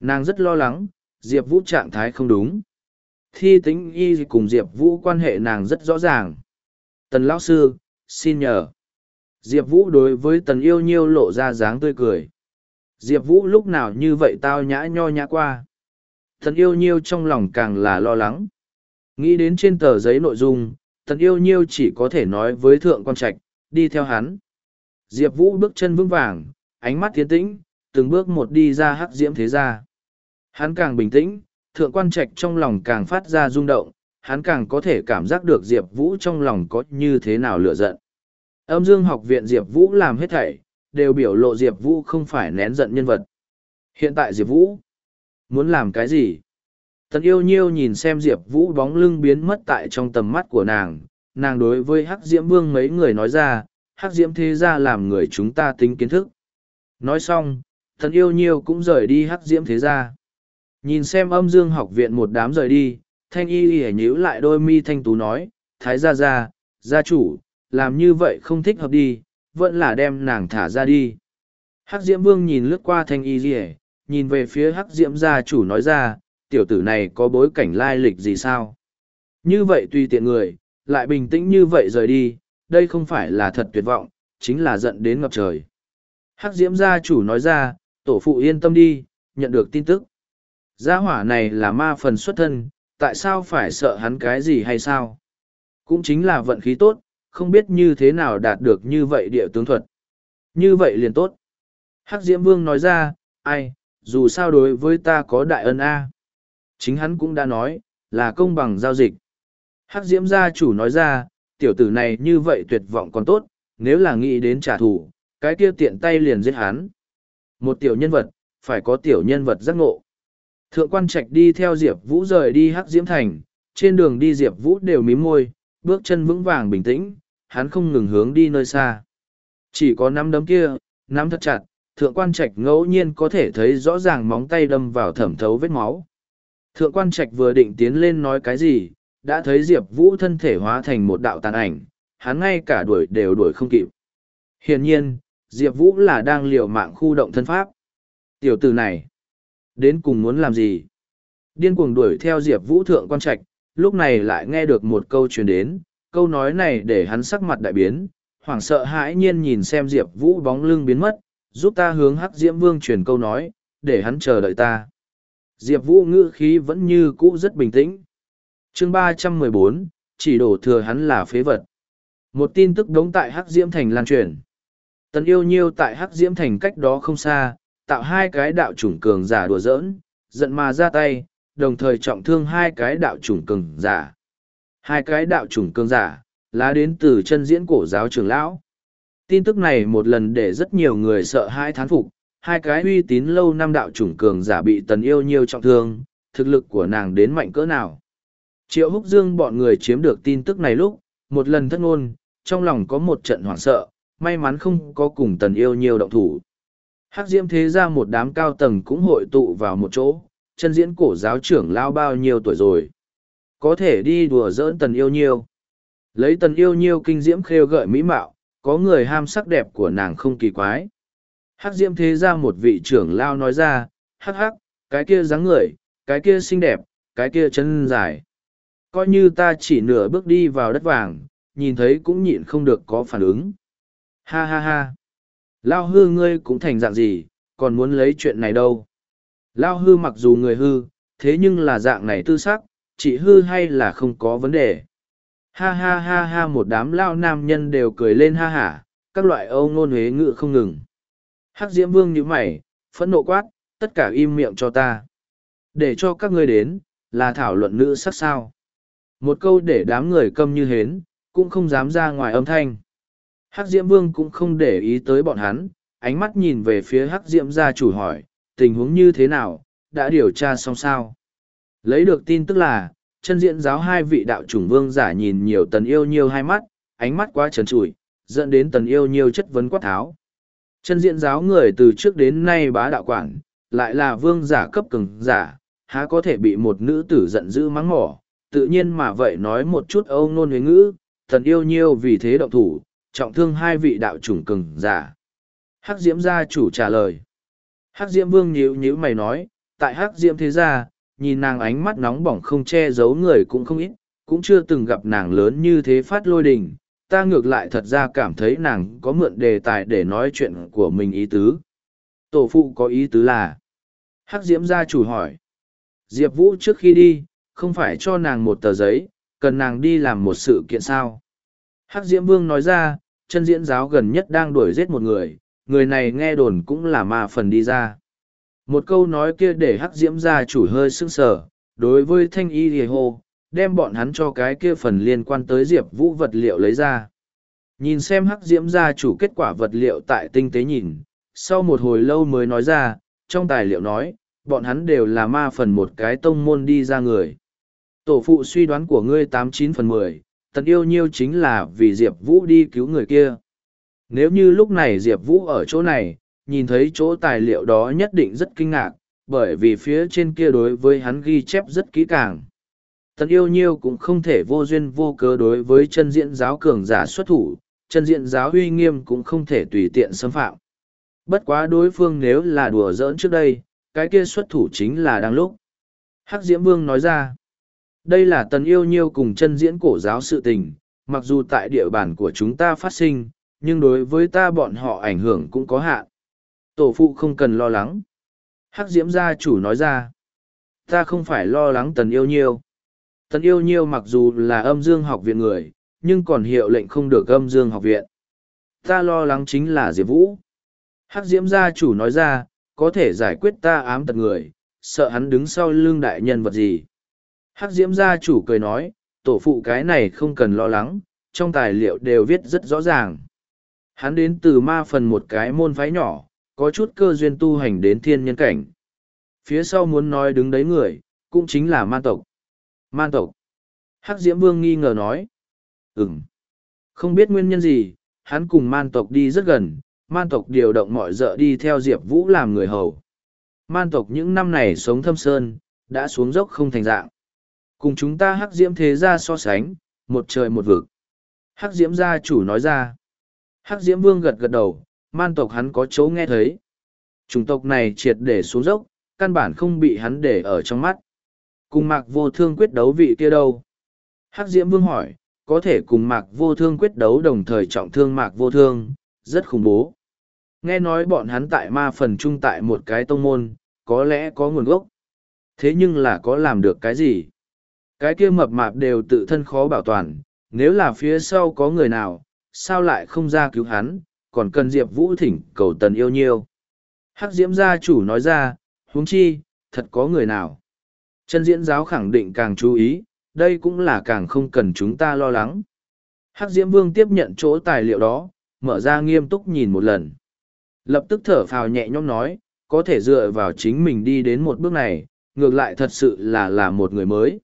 Nàng rất lo lắng, Diệp Vũ trạng thái không đúng. Thi tính y cùng Diệp Vũ quan hệ nàng rất rõ ràng. Tần Lão Sư, xin nhờ. Diệp Vũ đối với tần yêu nhiêu lộ ra dáng tươi cười. Diệp Vũ lúc nào như vậy tao nhã nho nhã qua. Tần yêu nhiêu trong lòng càng là lo lắng. Nghĩ đến trên tờ giấy nội dung, tần yêu nhiêu chỉ có thể nói với thượng quan trạch, đi theo hắn. Diệp Vũ bước chân vững vàng, ánh mắt tiến tĩnh, từng bước một đi ra hắc diễm thế gia. Hắn càng bình tĩnh, thượng quan trạch trong lòng càng phát ra rung động, hắn càng có thể cảm giác được Diệp Vũ trong lòng có như thế nào lửa giận. Âm dương học viện Diệp Vũ làm hết thảy, đều biểu lộ Diệp Vũ không phải nén giận nhân vật. Hiện tại Diệp Vũ muốn làm cái gì? Tần yêu nhiêu nhìn xem Diệp Vũ bóng lưng biến mất tại trong tầm mắt của nàng, nàng đối với Hắc Diễm Vương mấy người nói ra, Hắc Diễm thế gia làm người chúng ta tính kiến thức. Nói xong, thần yêu nhiêu cũng rời đi Hắc Diễm thế gia. Nhìn xem âm dương học viện một đám rời đi, thanh y y nhíu lại đôi mi thanh tú nói, Thái gia gia, gia chủ, làm như vậy không thích hợp đi, vẫn là đem nàng thả ra đi. Hắc Diễm Vương nhìn lướt qua thanh y y nhìn về phía Hắc Diễm gia chủ nói ra, tiểu tử này có bối cảnh lai lịch gì sao? Như vậy tùy tiện người, lại bình tĩnh như vậy rời đi, đây không phải là thật tuyệt vọng, chính là giận đến ngập trời. Hắc Diễm gia chủ nói ra, tổ phụ yên tâm đi, nhận được tin tức. Gia hỏa này là ma phần xuất thân, tại sao phải sợ hắn cái gì hay sao? Cũng chính là vận khí tốt, không biết như thế nào đạt được như vậy địa tướng thuật. Như vậy liền tốt. Hắc Diễm Vương nói ra, ai, dù sao đối với ta có đại ân A. Chính hắn cũng đã nói, là công bằng giao dịch. Hắc Diễm gia chủ nói ra, tiểu tử này như vậy tuyệt vọng còn tốt, nếu là nghĩ đến trả thù, cái kia tiện tay liền giết hắn. Một tiểu nhân vật, phải có tiểu nhân vật giác ngộ. Thượng quan trạch đi theo Diệp Vũ rời đi Hắc Diễm Thành, trên đường đi Diệp Vũ đều mím môi, bước chân vững vàng bình tĩnh, hắn không ngừng hướng đi nơi xa. Chỉ có nắm đấm kia, nắm thật chặt, thượng quan trạch ngẫu nhiên có thể thấy rõ ràng móng tay đâm vào thẩm thấu vết máu. Thượng quan trạch vừa định tiến lên nói cái gì, đã thấy Diệp Vũ thân thể hóa thành một đạo tàn ảnh, hắn ngay cả đuổi đều đuổi không kịp. Hiển nhiên, Diệp Vũ là đang liều mạng khu động thân pháp. Tiểu tử này, đến cùng muốn làm gì? Điên cuồng đuổi theo Diệp Vũ thượng quan trạch, lúc này lại nghe được một câu truyền đến, câu nói này để hắn sắc mặt đại biến, hoảng sợ hãi nhiên nhìn xem Diệp Vũ bóng lưng biến mất, giúp ta hướng Hắc Diễm Vương truyền câu nói, để hắn chờ đợi ta. Diệp Vũ ngữ khí vẫn như cũ rất bình tĩnh. Chương ba trăm mười bốn chỉ đổ thừa hắn là phế vật. Một tin tức đống tại Hắc Diễm Thành lan truyền. Tần yêu nhiêu tại Hắc Diễm Thành cách đó không xa, tạo hai cái đạo chủng cường giả đùa giỡn, giận mà ra tay, đồng thời trọng thương hai cái đạo chủng cường giả. Hai cái đạo chủng cường giả, là đến từ chân diễn cổ giáo trưởng lão. Tin tức này một lần để rất nhiều người sợ hai thán phục, hai cái uy tín lâu năm đạo chủng cường giả bị tần yêu nhiêu trọng thương, thực lực của nàng đến mạnh cỡ nào. Triệu húc dương bọn người chiếm được tin tức này lúc, một lần thất ngôn, trong lòng có một trận hoảng sợ, may mắn không có cùng tần yêu nhiều động thủ. Hắc diễm thế ra một đám cao tầng cũng hội tụ vào một chỗ, chân diễn cổ giáo trưởng lao bao nhiêu tuổi rồi. Có thể đi đùa giỡn tần yêu nhiêu. Lấy tần yêu nhiêu kinh diễm khêu gợi mỹ mạo, có người ham sắc đẹp của nàng không kỳ quái. Hắc diễm thế ra một vị trưởng lao nói ra, hắc hắc, cái kia dáng người, cái kia xinh đẹp, cái kia chân dài. Coi như ta chỉ nửa bước đi vào đất vàng, nhìn thấy cũng nhịn không được có phản ứng. Ha ha ha. Lao hư ngươi cũng thành dạng gì, còn muốn lấy chuyện này đâu. Lao hư mặc dù người hư, thế nhưng là dạng này tư sắc, chị hư hay là không có vấn đề. Ha ha ha ha một đám lao nam nhân đều cười lên ha hả, các loại âu ngôn huế ngự không ngừng. Hắc diễm vương như mày, phẫn nộ quát, tất cả im miệng cho ta. Để cho các ngươi đến, là thảo luận nữ sắc sao. Một câu để đám người câm như hến, cũng không dám ra ngoài âm thanh. Hắc diễm vương cũng không để ý tới bọn hắn, ánh mắt nhìn về phía hắc diễm gia chủ hỏi, tình huống như thế nào, đã điều tra xong sao. Lấy được tin tức là, chân diễn giáo hai vị đạo chủng vương giả nhìn nhiều tần yêu nhiều hai mắt, ánh mắt quá trần trụi, dẫn đến tần yêu nhiều chất vấn quát tháo. Chân diễn giáo người từ trước đến nay bá đạo quản, lại là vương giả cấp cường giả, há có thể bị một nữ tử giận dữ mắng mỏ, tự nhiên mà vậy nói một chút âu nôn huế ngữ, tần yêu nhiêu vì thế động thủ, trọng thương hai vị đạo chủng cường giả. Hắc diễm gia chủ trả lời. Hắc diễm vương nhíu nhíu mày nói, tại hắc diễm thế gia, nhìn nàng ánh mắt nóng bỏng không che giấu người cũng không ít, cũng chưa từng gặp nàng lớn như thế phát lôi đình. Ta ngược lại thật ra cảm thấy nàng có mượn đề tài để nói chuyện của mình ý tứ. Tổ phụ có ý tứ là. Hắc Diễm gia chủ hỏi. Diệp Vũ trước khi đi, không phải cho nàng một tờ giấy, cần nàng đi làm một sự kiện sao. Hắc Diễm Vương nói ra, chân diễn giáo gần nhất đang đuổi giết một người, người này nghe đồn cũng là ma phần đi ra. Một câu nói kia để hắc diễm gia chủ hơi sưng sờ, đối với thanh y thì hô, đem bọn hắn cho cái kia phần liên quan tới diệp vũ vật liệu lấy ra. Nhìn xem hắc diễm gia chủ kết quả vật liệu tại tinh tế nhìn, sau một hồi lâu mới nói ra, trong tài liệu nói, bọn hắn đều là ma phần một cái tông môn đi ra người. Tổ phụ suy đoán của ngươi tám chín phần mười, tần yêu nhiêu chính là vì Diệp Vũ đi cứu người kia. Nếu như lúc này Diệp Vũ ở chỗ này, nhìn thấy chỗ tài liệu đó nhất định rất kinh ngạc, bởi vì phía trên kia đối với hắn ghi chép rất kỹ càng. Tần yêu nhiêu cũng không thể vô duyên vô cớ đối với chân diện giáo cường giả xuất thủ, chân diện giáo uy nghiêm cũng không thể tùy tiện xâm phạm. Bất quá đối phương nếu là đùa giỡn trước đây, cái kia xuất thủ chính là đang lúc. Hắc Diễm Vương nói ra, đây là tần yêu nhiêu cùng chân diễn cổ giáo sự tình, mặc dù tại địa bàn của chúng ta phát sinh, nhưng đối với ta bọn họ ảnh hưởng cũng có hạn. Tổ phụ không cần lo lắng. Hắc diễm gia chủ nói ra. Ta không phải lo lắng tần yêu nhiêu. Tần yêu nhiêu mặc dù là âm dương học viện người, nhưng còn hiệu lệnh không được âm dương học viện. Ta lo lắng chính là Diệp Vũ. Hắc diễm gia chủ nói ra, có thể giải quyết ta ám tật người, sợ hắn đứng sau lưng đại nhân vật gì. Hắc diễm gia chủ cười nói, tổ phụ cái này không cần lo lắng, trong tài liệu đều viết rất rõ ràng. Hắn đến từ ma phần một cái môn phái nhỏ, có chút cơ duyên tu hành đến thiên nhân cảnh. Phía sau muốn nói đứng đấy người, cũng chính là man tộc. Man tộc. Hắc Diễm Vương nghi ngờ nói. Ừm. Không biết nguyên nhân gì, hắn cùng man tộc đi rất gần, man tộc điều động mọi dợ đi theo Diệp Vũ làm người hầu. Man tộc những năm này sống thâm sơn, đã xuống dốc không thành dạng. Cùng chúng ta hắc diễm thế gia so sánh, một trời một vực. Hắc diễm gia chủ nói ra. Hắc diễm vương gật gật đầu, man tộc hắn có chỗ nghe thấy. Chủng tộc này triệt để xuống dốc, căn bản không bị hắn để ở trong mắt. Cùng mạc vô thương quyết đấu vị kia đâu? Hắc diễm vương hỏi, có thể cùng mạc vô thương quyết đấu đồng thời trọng thương mạc vô thương, rất khủng bố. Nghe nói bọn hắn tại ma phần chung tại một cái tông môn, có lẽ có nguồn gốc. Thế nhưng là có làm được cái gì? Cái kia mập mạp đều tự thân khó bảo toàn, nếu là phía sau có người nào, sao lại không ra cứu hắn, còn cần Diệp Vũ thỉnh cầu tần yêu nhiêu. Hắc diễm gia chủ nói ra, huống chi, thật có người nào. Chân diễn giáo khẳng định càng chú ý, đây cũng là càng không cần chúng ta lo lắng. Hắc diễm vương tiếp nhận chỗ tài liệu đó, mở ra nghiêm túc nhìn một lần. Lập tức thở phào nhẹ nhõm nói, có thể dựa vào chính mình đi đến một bước này, ngược lại thật sự là là một người mới.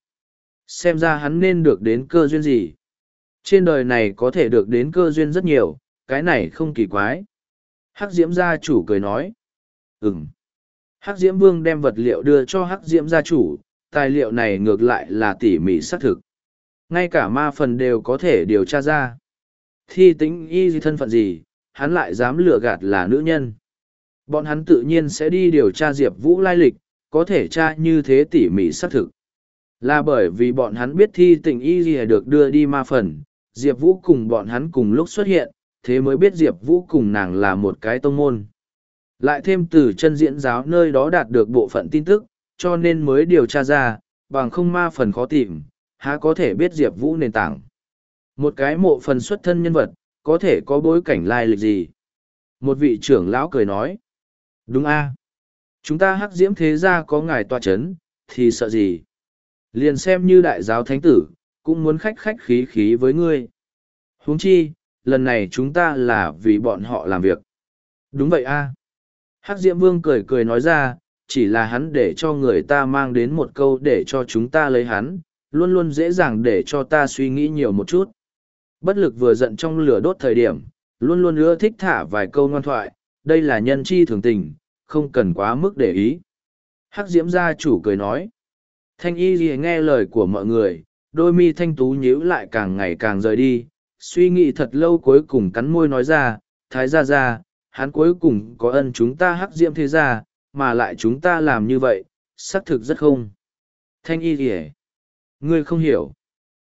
Xem ra hắn nên được đến cơ duyên gì. Trên đời này có thể được đến cơ duyên rất nhiều, cái này không kỳ quái. Hắc Diễm gia chủ cười nói. Ừm. Hắc Diễm Vương đem vật liệu đưa cho Hắc Diễm gia chủ, tài liệu này ngược lại là tỉ mỉ xác thực. Ngay cả ma phần đều có thể điều tra ra. Thi tính y gì thân phận gì, hắn lại dám lừa gạt là nữ nhân. Bọn hắn tự nhiên sẽ đi điều tra Diệp Vũ lai lịch, có thể tra như thế tỉ mỉ xác thực. Là bởi vì bọn hắn biết thi tình y gì được đưa đi ma phần, Diệp Vũ cùng bọn hắn cùng lúc xuất hiện, thế mới biết Diệp Vũ cùng nàng là một cái tông môn. Lại thêm từ chân diễn giáo nơi đó đạt được bộ phận tin tức, cho nên mới điều tra ra, bằng không ma phần khó tìm, há có thể biết Diệp Vũ nền tảng. Một cái mộ phần xuất thân nhân vật, có thể có bối cảnh lai lịch gì? Một vị trưởng lão cười nói. Đúng a Chúng ta hắc diễm thế gia có ngài tòa chấn, thì sợ gì? Liền xem như đại giáo thánh tử, cũng muốn khách khách khí khí với ngươi. huống chi, lần này chúng ta là vì bọn họ làm việc. Đúng vậy a Hắc diễm vương cười cười nói ra, chỉ là hắn để cho người ta mang đến một câu để cho chúng ta lấy hắn, luôn luôn dễ dàng để cho ta suy nghĩ nhiều một chút. Bất lực vừa giận trong lửa đốt thời điểm, luôn luôn ưa thích thả vài câu ngoan thoại, đây là nhân chi thường tình, không cần quá mức để ý. Hắc diễm gia chủ cười nói. Thanh y gì nghe lời của mọi người, đôi mi thanh tú nhíu lại càng ngày càng rời đi, suy nghĩ thật lâu cuối cùng cắn môi nói ra, thái gia gia, hắn cuối cùng có ân chúng ta hắc diễm thế gia, mà lại chúng ta làm như vậy, xác thực rất không. Thanh y gì Ngươi không hiểu.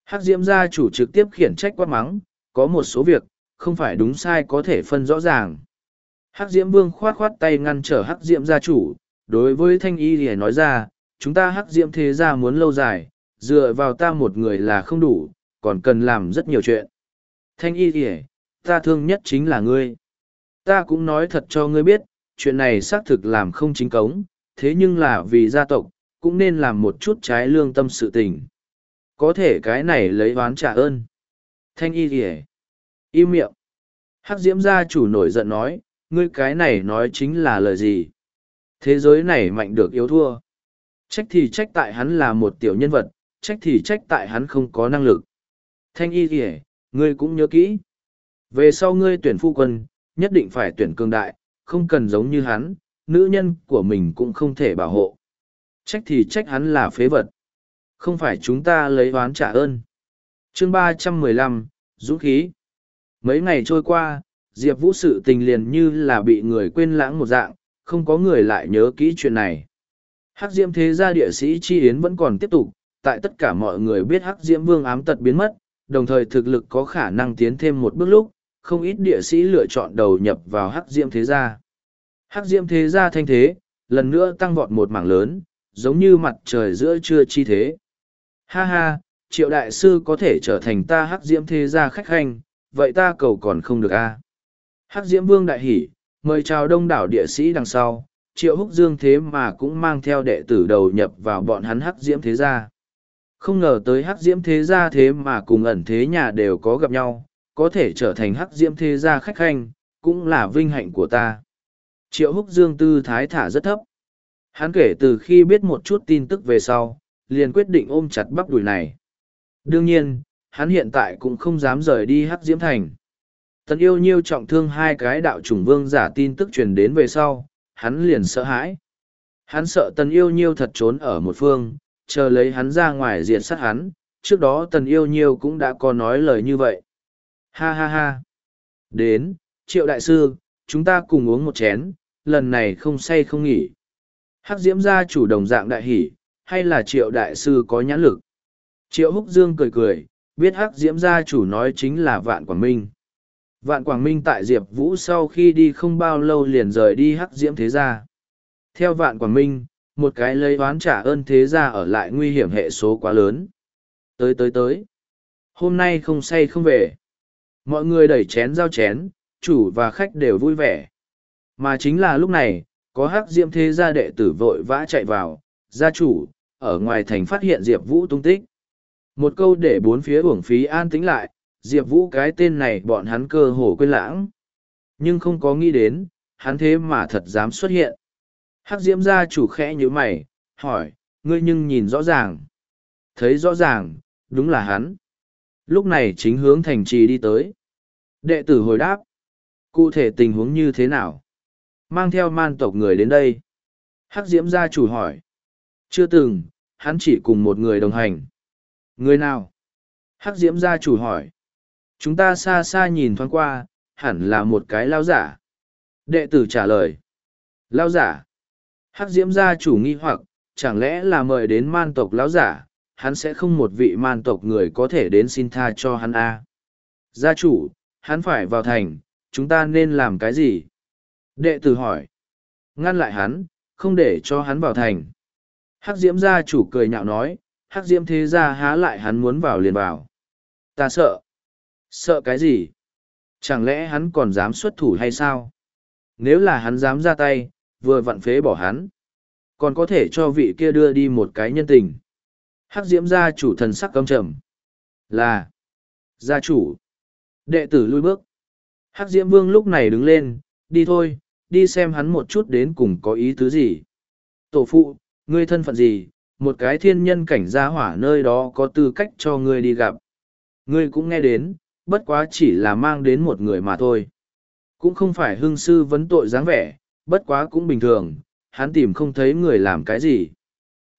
Hắc diễm gia chủ trực tiếp khiển trách quát mắng, có một số việc, không phải đúng sai có thể phân rõ ràng. Hắc diễm vương khoát khoát tay ngăn trở hắc diễm gia chủ, đối với thanh y thì nói ra, chúng ta hắc diễm thế gia muốn lâu dài, dựa vào ta một người là không đủ, còn cần làm rất nhiều chuyện. Thanh y kìa, ta thương nhất chính là ngươi. Ta cũng nói thật cho ngươi biết, chuyện này xác thực làm không chính cống, thế nhưng là vì gia tộc, cũng nên làm một chút trái lương tâm sự tình. Có thể cái này lấy oán trả ơn. Thanh y kìa. im miệng. Hắc diễm gia chủ nổi giận nói, ngươi cái này nói chính là lời gì? Thế giới này mạnh được yếu thua. Trách thì trách tại hắn là một tiểu nhân vật, trách thì trách tại hắn không có năng lực. Thanh y kìa, ngươi cũng nhớ kỹ. Về sau ngươi tuyển phu quân, nhất định phải tuyển cương đại, không cần giống như hắn, nữ nhân của mình cũng không thể bảo hộ. Trách thì trách hắn là phế vật. Không phải chúng ta lấy oán trả ơn. chương ba trăm mười lăm dũng khí. Mấy ngày trôi qua, Diệp Vũ sự tình liền như là bị người quên lãng một dạng, không có người lại nhớ kỹ chuyện này. Hắc Diễm thế gia địa sĩ Chi Yến vẫn còn tiếp tục, tại tất cả mọi người biết Hắc Diễm Vương ám tật biến mất, đồng thời thực lực có khả năng tiến thêm một bước lúc, không ít địa sĩ lựa chọn đầu nhập vào Hắc Diễm thế gia. Hắc Diễm thế gia thanh thế, lần nữa tăng vọt một mảng lớn, giống như mặt trời giữa trưa chi thế. Ha ha, triệu đại sư có thể trở thành ta Hắc Diễm thế gia khách hành, vậy ta cầu còn không được a Hắc Diễm Vương đại hỉ, mời chào đông đảo địa sĩ đằng sau, Triệu Húc Dương thế mà cũng mang theo đệ tử đầu nhập vào bọn hắn Hắc Diễm thế gia. Không ngờ tới Hắc Diễm thế gia thế mà cùng ẩn thế nhà đều có gặp nhau, có thể trở thành hắc diễm thế gia khách khanh, cũng là vinh hạnh của ta. Triệu húc dương tư thái thả rất thấp. Hắn kể từ khi biết một chút tin tức về sau, liền quyết định ôm chặt bắp đùi này. Đương nhiên, hắn hiện tại cũng không dám rời đi hắc diễm thành. Tần yêu nhiêu trọng thương hai cái đạo chủng vương giả tin tức truyền đến về sau, hắn liền sợ hãi. Hắn sợ tần yêu nhiêu thật trốn ở một phương, chờ lấy hắn ra ngoài diệt sát hắn, trước đó tần yêu nhiêu cũng đã có nói lời như vậy. Ha ha ha. Đến, triệu đại sư, chúng ta cùng uống một chén, lần này không say không nghỉ. Hắc diễm gia chủ đồng dạng đại hỷ, hay là triệu đại sư có nhãn lực. Triệu húc dương cười cười, biết hắc diễm gia chủ nói chính là vạn quảng minh. Vạn quảng minh tại Diệp Vũ sau khi đi không bao lâu liền rời đi hắc diễm thế gia. Theo vạn quảng minh, một cái lấy oán trả ơn thế gia ở lại nguy hiểm hệ số quá lớn. Tới tới tới. Hôm nay không say không về. Mọi người đẩy chén giao chén, chủ và khách đều vui vẻ. Mà chính là lúc này, có hắc diễm thế gia đệ tử vội vã chạy vào, gia chủ, ở ngoài thành phát hiện Diệp Vũ tung tích. Một câu để bốn phía uổng phí an tĩnh lại, Diệp Vũ cái tên này bọn hắn cơ hồ quên lãng. Nhưng không có nghĩ đến, hắn thế mà thật dám xuất hiện. Hắc diễm gia chủ khẽ như mày, hỏi, ngươi nhưng nhìn rõ ràng. Thấy rõ ràng, đúng là hắn. Lúc này chính hướng thành trì đi tới. Đệ tử hồi đáp. Cụ thể tình huống như thế nào? Mang theo man tộc người đến đây. Hắc diễm gia chủ hỏi. Chưa từng, hắn chỉ cùng một người đồng hành. Người nào? Hắc diễm gia chủ hỏi. Chúng ta xa xa nhìn thoáng qua, hẳn là một cái lao giả. Đệ tử trả lời. Lao giả. Hắc diễm gia chủ nghi hoặc, chẳng lẽ là mời đến man tộc lão giả, hắn sẽ không một vị man tộc người có thể đến xin tha cho hắn a à. Gia chủ, hắn phải vào thành, chúng ta nên làm cái gì? Đệ tử hỏi. Ngăn lại hắn, không để cho hắn vào thành. Hắc diễm gia chủ cười nhạo nói, hắc diễm thế gia há lại hắn muốn vào liền vào. Ta sợ. Sợ cái gì? Chẳng lẽ hắn còn dám xuất thủ hay sao? Nếu là hắn dám ra tay, vừa vặn phế bỏ hắn. Còn có thể cho vị kia đưa đi một cái nhân tình. Hắc diễm gia chủ thần sắc căm trầm. Là. Gia chủ. Đệ tử lui bước. Hắc diễm vương lúc này đứng lên, đi thôi, đi xem hắn một chút đến cùng có ý tứ gì. Tổ phụ, ngươi thân phận gì, một cái thiên nhân cảnh gia hỏa nơi đó có tư cách cho ngươi đi gặp. Ngươi cũng nghe đến, bất quá chỉ là mang đến một người mà thôi. Cũng không phải hương sư vấn tội dáng vẻ, bất quá cũng bình thường, hắn tìm không thấy người làm cái gì.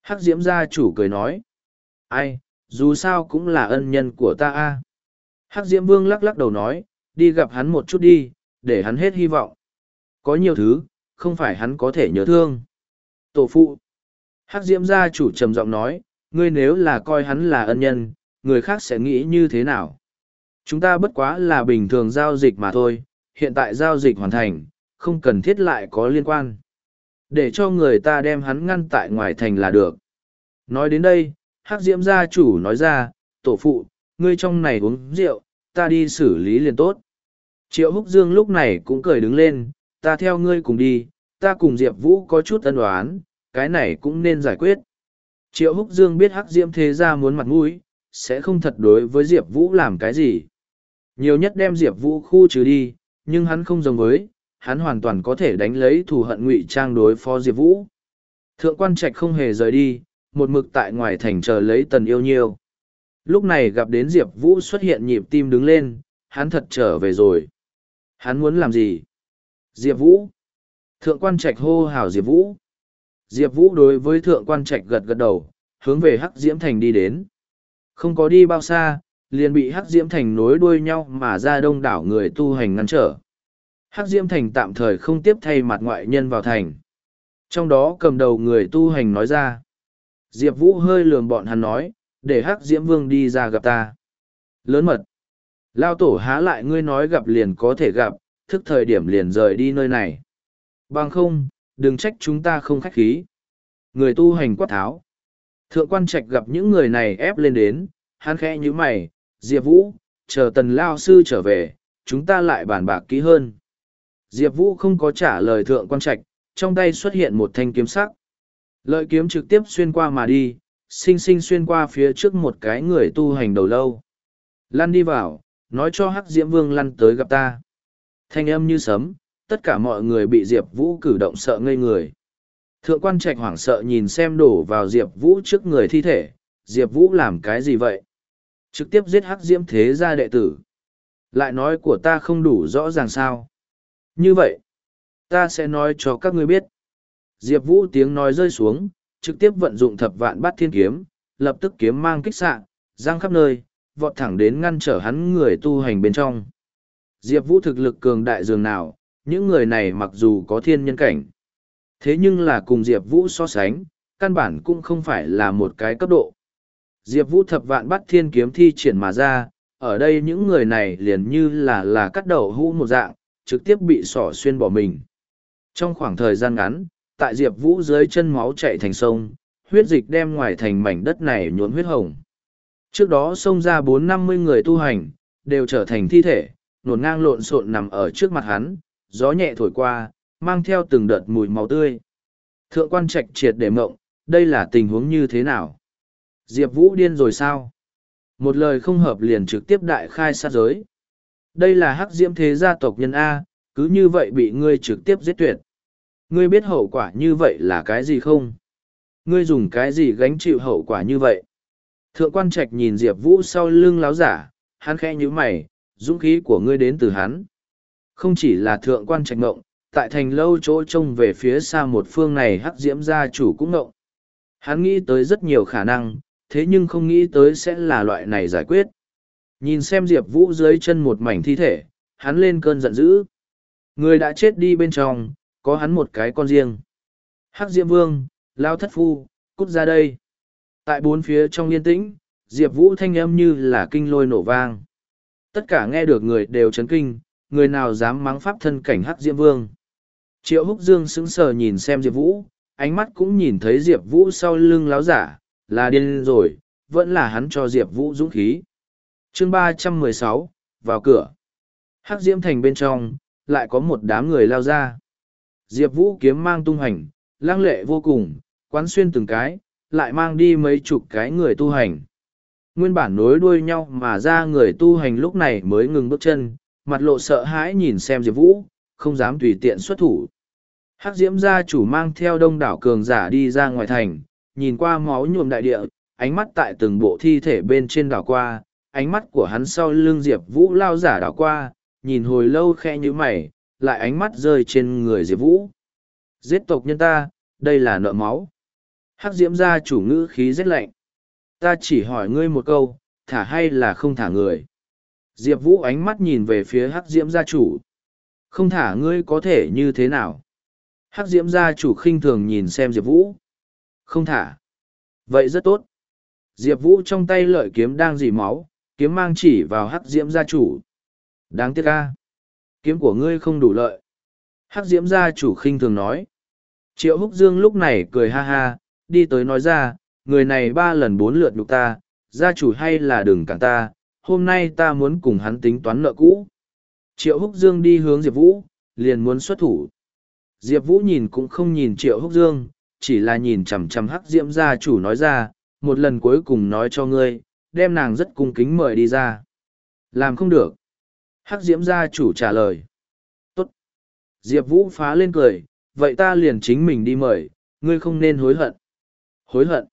Hắc diễm gia chủ cười nói. Ai, dù sao cũng là ân nhân của ta a. Hắc diễm vương lắc lắc đầu nói, đi gặp hắn một chút đi, để hắn hết hy vọng. Có nhiều thứ, không phải hắn có thể nhớ thương. Tổ phụ. Hắc diễm gia chủ trầm giọng nói, ngươi nếu là coi hắn là ân nhân, người khác sẽ nghĩ như thế nào? Chúng ta bất quá là bình thường giao dịch mà thôi, hiện tại giao dịch hoàn thành, không cần thiết lại có liên quan. Để cho người ta đem hắn ngăn tại ngoài thành là được. Nói đến đây, Hắc Diễm gia chủ nói ra, tổ phụ, ngươi trong này uống rượu, ta đi xử lý liền tốt. Triệu Húc Dương lúc này cũng cười đứng lên, ta theo ngươi cùng đi, ta cùng Diệp Vũ có chút ân đoán, cái này cũng nên giải quyết. Triệu Húc Dương biết Hắc Diễm thế gia muốn mặt mũi, sẽ không thật đối với Diệp Vũ làm cái gì. Nhiều nhất đem Diệp Vũ khu trừ đi, nhưng hắn không giống với, hắn hoàn toàn có thể đánh lấy thù hận ngụy trang đối phó Diệp Vũ. Thượng quan trạch không hề rời đi, một mực tại ngoài thành chờ lấy tần yêu nhiêu. Lúc này gặp đến Diệp Vũ xuất hiện nhịp tim đứng lên, hắn thật trở về rồi. Hắn muốn làm gì? Diệp Vũ. Thượng quan trạch hô hào Diệp Vũ. Diệp Vũ đối với thượng quan trạch gật gật đầu, hướng về Hắc Diễm Thành đi đến. Không có đi bao xa, liền bị Hắc Diễm Thành nối đuôi nhau mà ra đông đảo người tu hành ngăn trở. Hắc Diễm Thành tạm thời không tiếp thay mặt ngoại nhân vào thành. Trong đó cầm đầu người tu hành nói ra. Diệp Vũ hơi lườm bọn hắn nói, để Hắc Diễm Vương đi ra gặp ta. Lớn mật. Lao tổ há lại ngươi nói gặp liền có thể gặp, thức thời điểm liền rời đi nơi này. Bằng không, đừng trách chúng ta không khách khí. Người tu hành quát tháo. Thượng quan trạch gặp những người này ép lên đến, hắn khẽ như mày, Diệp Vũ, chờ tần Lao sư trở về, chúng ta lại bàn bạc kỹ hơn. Diệp Vũ không có trả lời thượng quan trạch, trong tay xuất hiện một thanh kiếm sắc. Lợi kiếm trực tiếp xuyên qua mà đi, sinh sinh xuyên qua phía trước một cái người tu hành đầu lâu. Lăn đi vào, nói cho hắc diễm vương lăn tới gặp ta thanh âm như sấm tất cả mọi người bị diệp vũ cử động sợ ngây người thượng quan trạch hoảng sợ nhìn xem đổ vào diệp vũ trước người thi thể diệp vũ làm cái gì vậy trực tiếp giết hắc diễm thế gia đệ tử. Lại nói của ta không đủ rõ ràng sao? Như vậy, ta sẽ nói cho các ngươi biết. Diệp vũ tiếng nói rơi xuống, trực tiếp vận dụng thập vạn bát thiên kiếm, lập tức kiếm mang kích xạ, giang khắp nơi, vọt thẳng đến ngăn trở hắn người tu hành bên trong. Diệp vũ thực lực cường đại dường nào, những người này mặc dù có thiên nhân cảnh, thế nhưng là cùng diệp vũ so sánh, căn bản cũng không phải là một cái cấp độ diệp vũ thập vạn bắt thiên kiếm thi triển mà ra, ở đây những người này liền như là là cắt đầu hũ một dạng, trực tiếp bị sỏ xuyên bỏ mình. Trong khoảng thời gian ngắn, tại diệp vũ dưới chân máu chạy thành sông, huyết dịch đem ngoài thành mảnh đất này nhuộn huyết hồng. Trước đó xông ra bốn năm mươi người tu hành, đều trở thành thi thể, nổn ngang lộn xộn nằm ở trước mặt hắn, gió nhẹ thổi qua, mang theo từng đợt mùi máu tươi. Thượng quan trạch triệt để mộng, đây là tình huống như thế nào? Diệp vũ điên rồi sao? Một lời không hợp liền trực tiếp đại khai sát giới. Đây là hắc diễm thế gia tộc nhân a, cứ như vậy bị ngươi trực tiếp giết tuyệt. Ngươi biết hậu quả như vậy là cái gì không? Ngươi dùng cái gì gánh chịu hậu quả như vậy? Thượng quan trạch nhìn diệp vũ sau lưng láo giả, hắn khẽ nhíu mày, dũng khí của ngươi đến từ hắn. Không chỉ là thượng quan trạch ngộng, tại thành lâu chỗ trông về phía xa một phương này hắc diễm gia chủ cũng ngộng. Hắn nghĩ tới rất nhiều khả năng thế nhưng không nghĩ tới sẽ là loại này giải quyết. Nhìn xem diệp vũ dưới chân một mảnh thi thể, hắn lên cơn giận dữ. Người đã chết đi bên trong, có hắn một cái con riêng. Hắc diễm vương, lao thất phu, cút ra đây. Tại bốn phía trong yên tĩnh, diệp vũ thanh âm như là kinh lôi nổ vang. Tất cả nghe được người đều chấn kinh, người nào dám mắng pháp thân cảnh hắc diễm vương. Triệu húc dương sững sờ nhìn xem diệp vũ, ánh mắt cũng nhìn thấy diệp vũ sau lưng láo giả là điên rồi, vẫn là hắn cho diệp vũ dũng khí. Chương ba trăm mười sáu, vào cửa. Hắc diễm thành bên trong, lại có một đám người lao ra. Diệp vũ kiếm mang tung hành lang lệ vô cùng, quán xuyên từng cái, lại mang đi mấy chục cái người tu hành. Nguyên bản nối đuôi nhau mà ra người tu hành lúc này mới ngừng bước chân, mặt lộ sợ hãi nhìn xem diệp vũ, không dám tùy tiện xuất thủ. Hắc diễm gia chủ mang theo đông đảo cường giả đi ra ngoài thành nhìn qua máu nhuộm đại địa, ánh mắt tại từng bộ thi thể bên trên đảo qua, ánh mắt của hắn sau lưng diệp vũ lao giả đảo qua, nhìn hồi lâu khe như mày, lại ánh mắt rơi trên người diệp vũ. Giết tộc nhân ta, đây là nợ máu. Hắc diễm gia chủ ngữ khí rất lạnh. Ta chỉ hỏi ngươi một câu, thả hay là không thả người? Diệp vũ ánh mắt nhìn về phía hắc diễm gia chủ. Không thả ngươi có thể như thế nào? Hắc diễm gia chủ khinh thường nhìn xem diệp vũ không thả. Vậy rất tốt. Diệp vũ trong tay lợi kiếm đang dì máu, kiếm mang chỉ vào hắc diễm gia chủ. Đáng tiếc ca kiếm của ngươi không đủ lợi. Hắc diễm gia chủ khinh thường nói. Triệu húc dương lúc này cười ha ha, đi tới nói ra, người này ba lần bốn lượt nhục ta, gia chủ hay là đừng cản ta, hôm nay ta muốn cùng hắn tính toán nợ cũ. Triệu húc dương đi hướng diệp vũ, liền muốn xuất thủ. Diệp vũ nhìn cũng không nhìn triệu húc dương chỉ là nhìn chằm chằm hắc diễm gia chủ nói ra, một lần cuối cùng nói cho ngươi, đem nàng rất cung kính mời đi ra. Làm không được. Hắc diễm gia chủ trả lời. Tốt. Diệp vũ phá lên cười, vậy ta liền chính mình đi mời, ngươi không nên hối hận. Hối hận?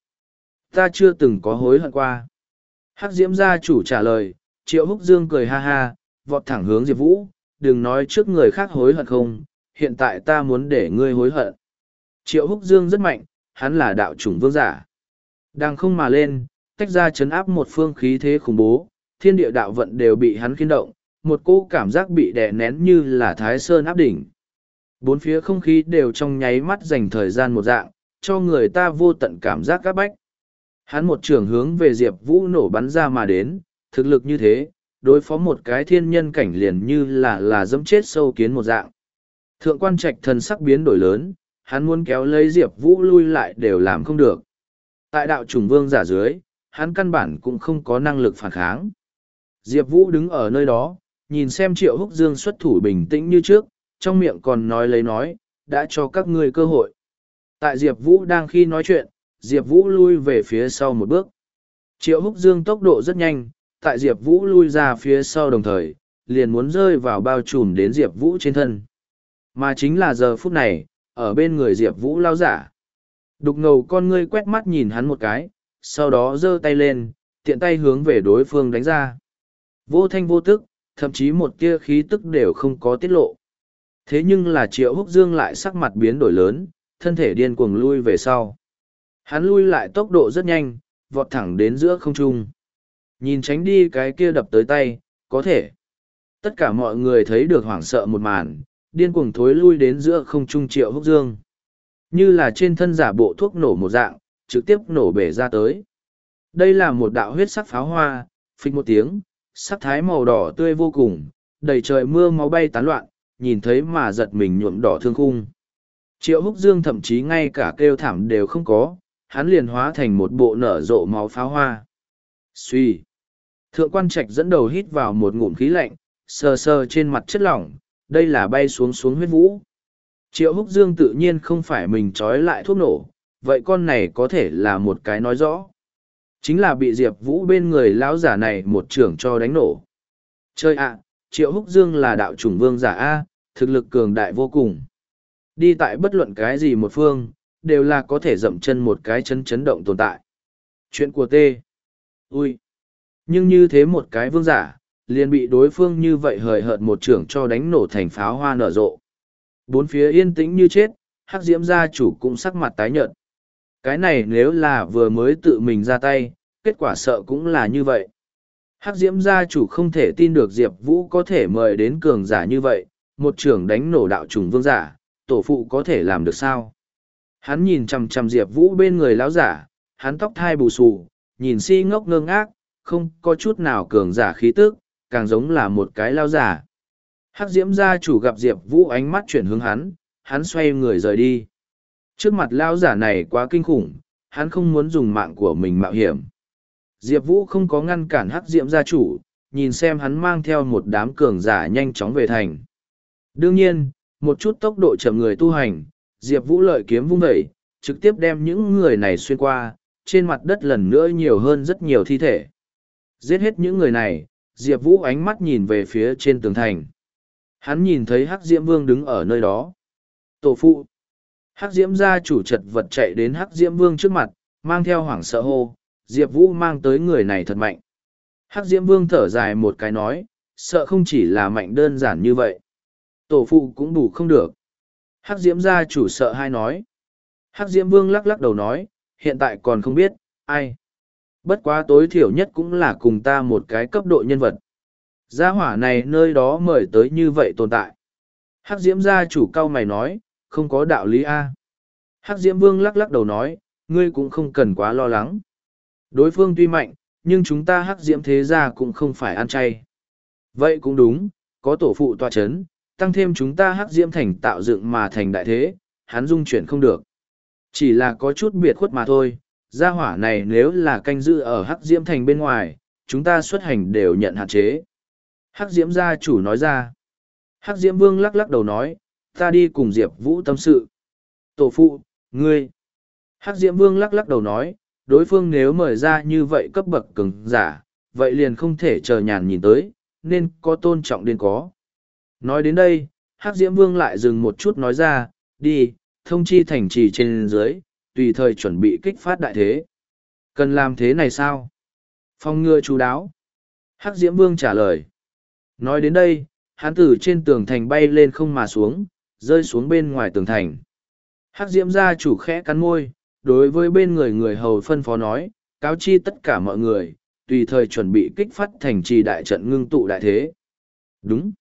Ta chưa từng có hối hận qua. Hắc diễm gia chủ trả lời, triệu húc dương cười ha ha, vọt thẳng hướng diệp vũ, đừng nói trước người khác hối hận không, hiện tại ta muốn để ngươi hối hận triệu húc dương rất mạnh, hắn là đạo chủng vương giả. Đang không mà lên, tách ra chấn áp một phương khí thế khủng bố, thiên địa đạo vận đều bị hắn khiến động, một cỗ cảm giác bị đè nén như là thái sơn áp đỉnh. Bốn phía không khí đều trong nháy mắt dành thời gian một dạng, cho người ta vô tận cảm giác c áp bách. Hắn một trường hướng về diệp vũ nổ bắn ra mà đến, thực lực như thế, đối phó một cái thiên nhân cảnh liền như là là dẫm chết sâu kiến một dạng. Thượng quan trạch thần sắc biến đổi lớn hắn muốn kéo lấy diệp vũ lui lại đều làm không được. Tại đạo trùng vương giả dưới, hắn căn bản cũng không có năng lực phản kháng. Diệp vũ đứng ở nơi đó, nhìn xem triệu húc dương xuất thủ bình tĩnh như trước, trong miệng còn nói lấy nói, đã cho các ngươi cơ hội. Tại diệp vũ đang khi nói chuyện, diệp vũ lui về phía sau một bước. Triệu húc dương tốc độ rất nhanh, tại diệp vũ lui ra phía sau đồng thời, liền muốn rơi vào bao trùm đến diệp vũ trên thân. Mà chính là giờ phút này ở bên người diệp vũ lao giả. Đục ngầu con ngươi quét mắt nhìn hắn một cái, sau đó giơ tay lên, tiện tay hướng về đối phương đánh ra. Vô thanh vô tức, thậm chí một tia khí tức đều không có tiết lộ. Thế nhưng là triệu húc dương lại sắc mặt biến đổi lớn, thân thể điên cuồng lui về sau. Hắn lui lại tốc độ rất nhanh, vọt thẳng đến giữa không trung. Nhìn tránh đi cái kia đập tới tay, có thể. Tất cả mọi người thấy được hoảng sợ một màn điên cuồng thối lui đến giữa không trung triệu húc dương. Như là trên thân giả bộ thuốc nổ một dạng, trực tiếp nổ bể ra tới. Đây là một đạo huyết sắc pháo hoa, phịch một tiếng, sắc thái màu đỏ tươi vô cùng, đầy trời mưa máu bay tán loạn, nhìn thấy mà giật mình nhuộm đỏ thương khung. Triệu húc dương thậm chí ngay cả kêu thảm đều không có, hắn liền hóa thành một bộ nở rộ máu pháo hoa. Suy thượng quan trạch dẫn đầu hít vào một ngụm khí lạnh, sờ sờ trên mặt chất lỏng đây là bay xuống xuống huyết vũ. Triệu húc dương tự nhiên không phải mình trói lại thuốc nổ, vậy con này có thể là một cái nói rõ. Chính là bị diệp vũ bên người lão giả này một trưởng cho đánh nổ. Chơi ạ, triệu húc dương là đạo chủng vương giả a, thực lực cường đại vô cùng. Đi tại bất luận cái gì một phương, đều là có thể dậm chân một cái chân chấn động tồn tại. Chuyện của t. Ui. Nhưng như thế một cái vương giả liền bị đối phương như vậy hời hợt một trưởng cho đánh nổ thành pháo hoa nở rộ. Bốn phía yên tĩnh như chết, hắc diễm gia chủ cũng sắc mặt tái nhợt. Cái này nếu là vừa mới tự mình ra tay, kết quả sợ cũng là như vậy. Hắc diễm gia chủ không thể tin được diệp vũ có thể mời đến cường giả như vậy, một trưởng đánh nổ đạo trùng vương giả, tổ phụ có thể làm được sao? Hắn nhìn chằm chằm diệp vũ bên người lão giả, hắn tóc thai bù xù, nhìn si ngốc ngơ ngác, không có chút nào cường giả khí tức càng giống là một cái lao giả. Hắc diễm gia chủ gặp diệp vũ ánh mắt chuyển hướng hắn hắn xoay người rời đi. Trước mặt lao giả này quá kinh khủng, hắn không muốn dùng mạng của mình mạo hiểm. Diệp vũ không có ngăn cản hắc diễm gia chủ, nhìn xem hắn mang theo một đám cường giả nhanh chóng về thành. Đương nhiên, một chút tốc độ chậm người tu hành, diệp vũ lợi kiếm vung vẩy trực tiếp đem những người này xuyên qua, trên mặt đất lần nữa nhiều hơn rất nhiều thi thể. Giết hết những người này diệp vũ ánh mắt nhìn về phía trên tường thành. Hắn nhìn thấy hắc diễm vương đứng ở nơi đó. Tổ phụ. Hắc diễm gia chủ chật vật chạy đến hắc diễm vương trước mặt, mang theo hoảng sợ hô, diệp vũ mang tới người này thật mạnh. Hắc diễm vương thở dài một cái nói, sợ không chỉ là mạnh đơn giản như vậy. Tổ phụ cũng đủ không được. Hắc diễm gia chủ sợ hai nói. Hắc diễm vương lắc lắc đầu nói, hiện tại còn không biết, ai? Bất quá tối thiểu nhất cũng là cùng ta một cái cấp độ nhân vật. Gia hỏa này nơi đó mời tới như vậy tồn tại. Hắc diễm gia chủ cao mày nói không có đạo lý a. Hắc diễm vương lắc lắc đầu nói ngươi cũng không cần quá lo lắng. Đối phương tuy mạnh nhưng chúng ta hắc diễm thế gia cũng không phải ăn chay. Vậy cũng đúng có tổ phụ toa chấn, tăng thêm chúng ta hắc diễm thành tạo dựng mà thành đại thế hắn dung chuyển không được. Chỉ là có chút biệt khuất mà thôi gia hỏa này nếu là canh giữ ở hắc diễm thành bên ngoài, chúng ta xuất hành đều nhận hạn chế. Hắc diễm gia chủ nói ra. Hắc diễm vương lắc lắc đầu nói, ta đi cùng diệp vũ tâm sự. Tổ phụ, ngươi. Hắc diễm vương lắc lắc đầu nói, đối phương nếu mời ra như vậy cấp bậc cứng giả, vậy liền không thể chờ nhàn nhìn tới, nên có tôn trọng đến có. Nói đến đây, hắc diễm vương lại dừng một chút nói ra, đi, thông chi thành trì trên dưới tùy thời chuẩn bị kích phát đại thế cần làm thế này sao phong ngừa chú đáo hắc diễm vương trả lời nói đến đây hắn từ trên tường thành bay lên không mà xuống rơi xuống bên ngoài tường thành. Hắc diễm gia chủ khẽ cắn môi, đối với bên người người hầu phân phó nói, cáo chi tất cả mọi người, tùy thời chuẩn bị kích phát thành trì đại trận ngưng tụ đại thế. Đúng.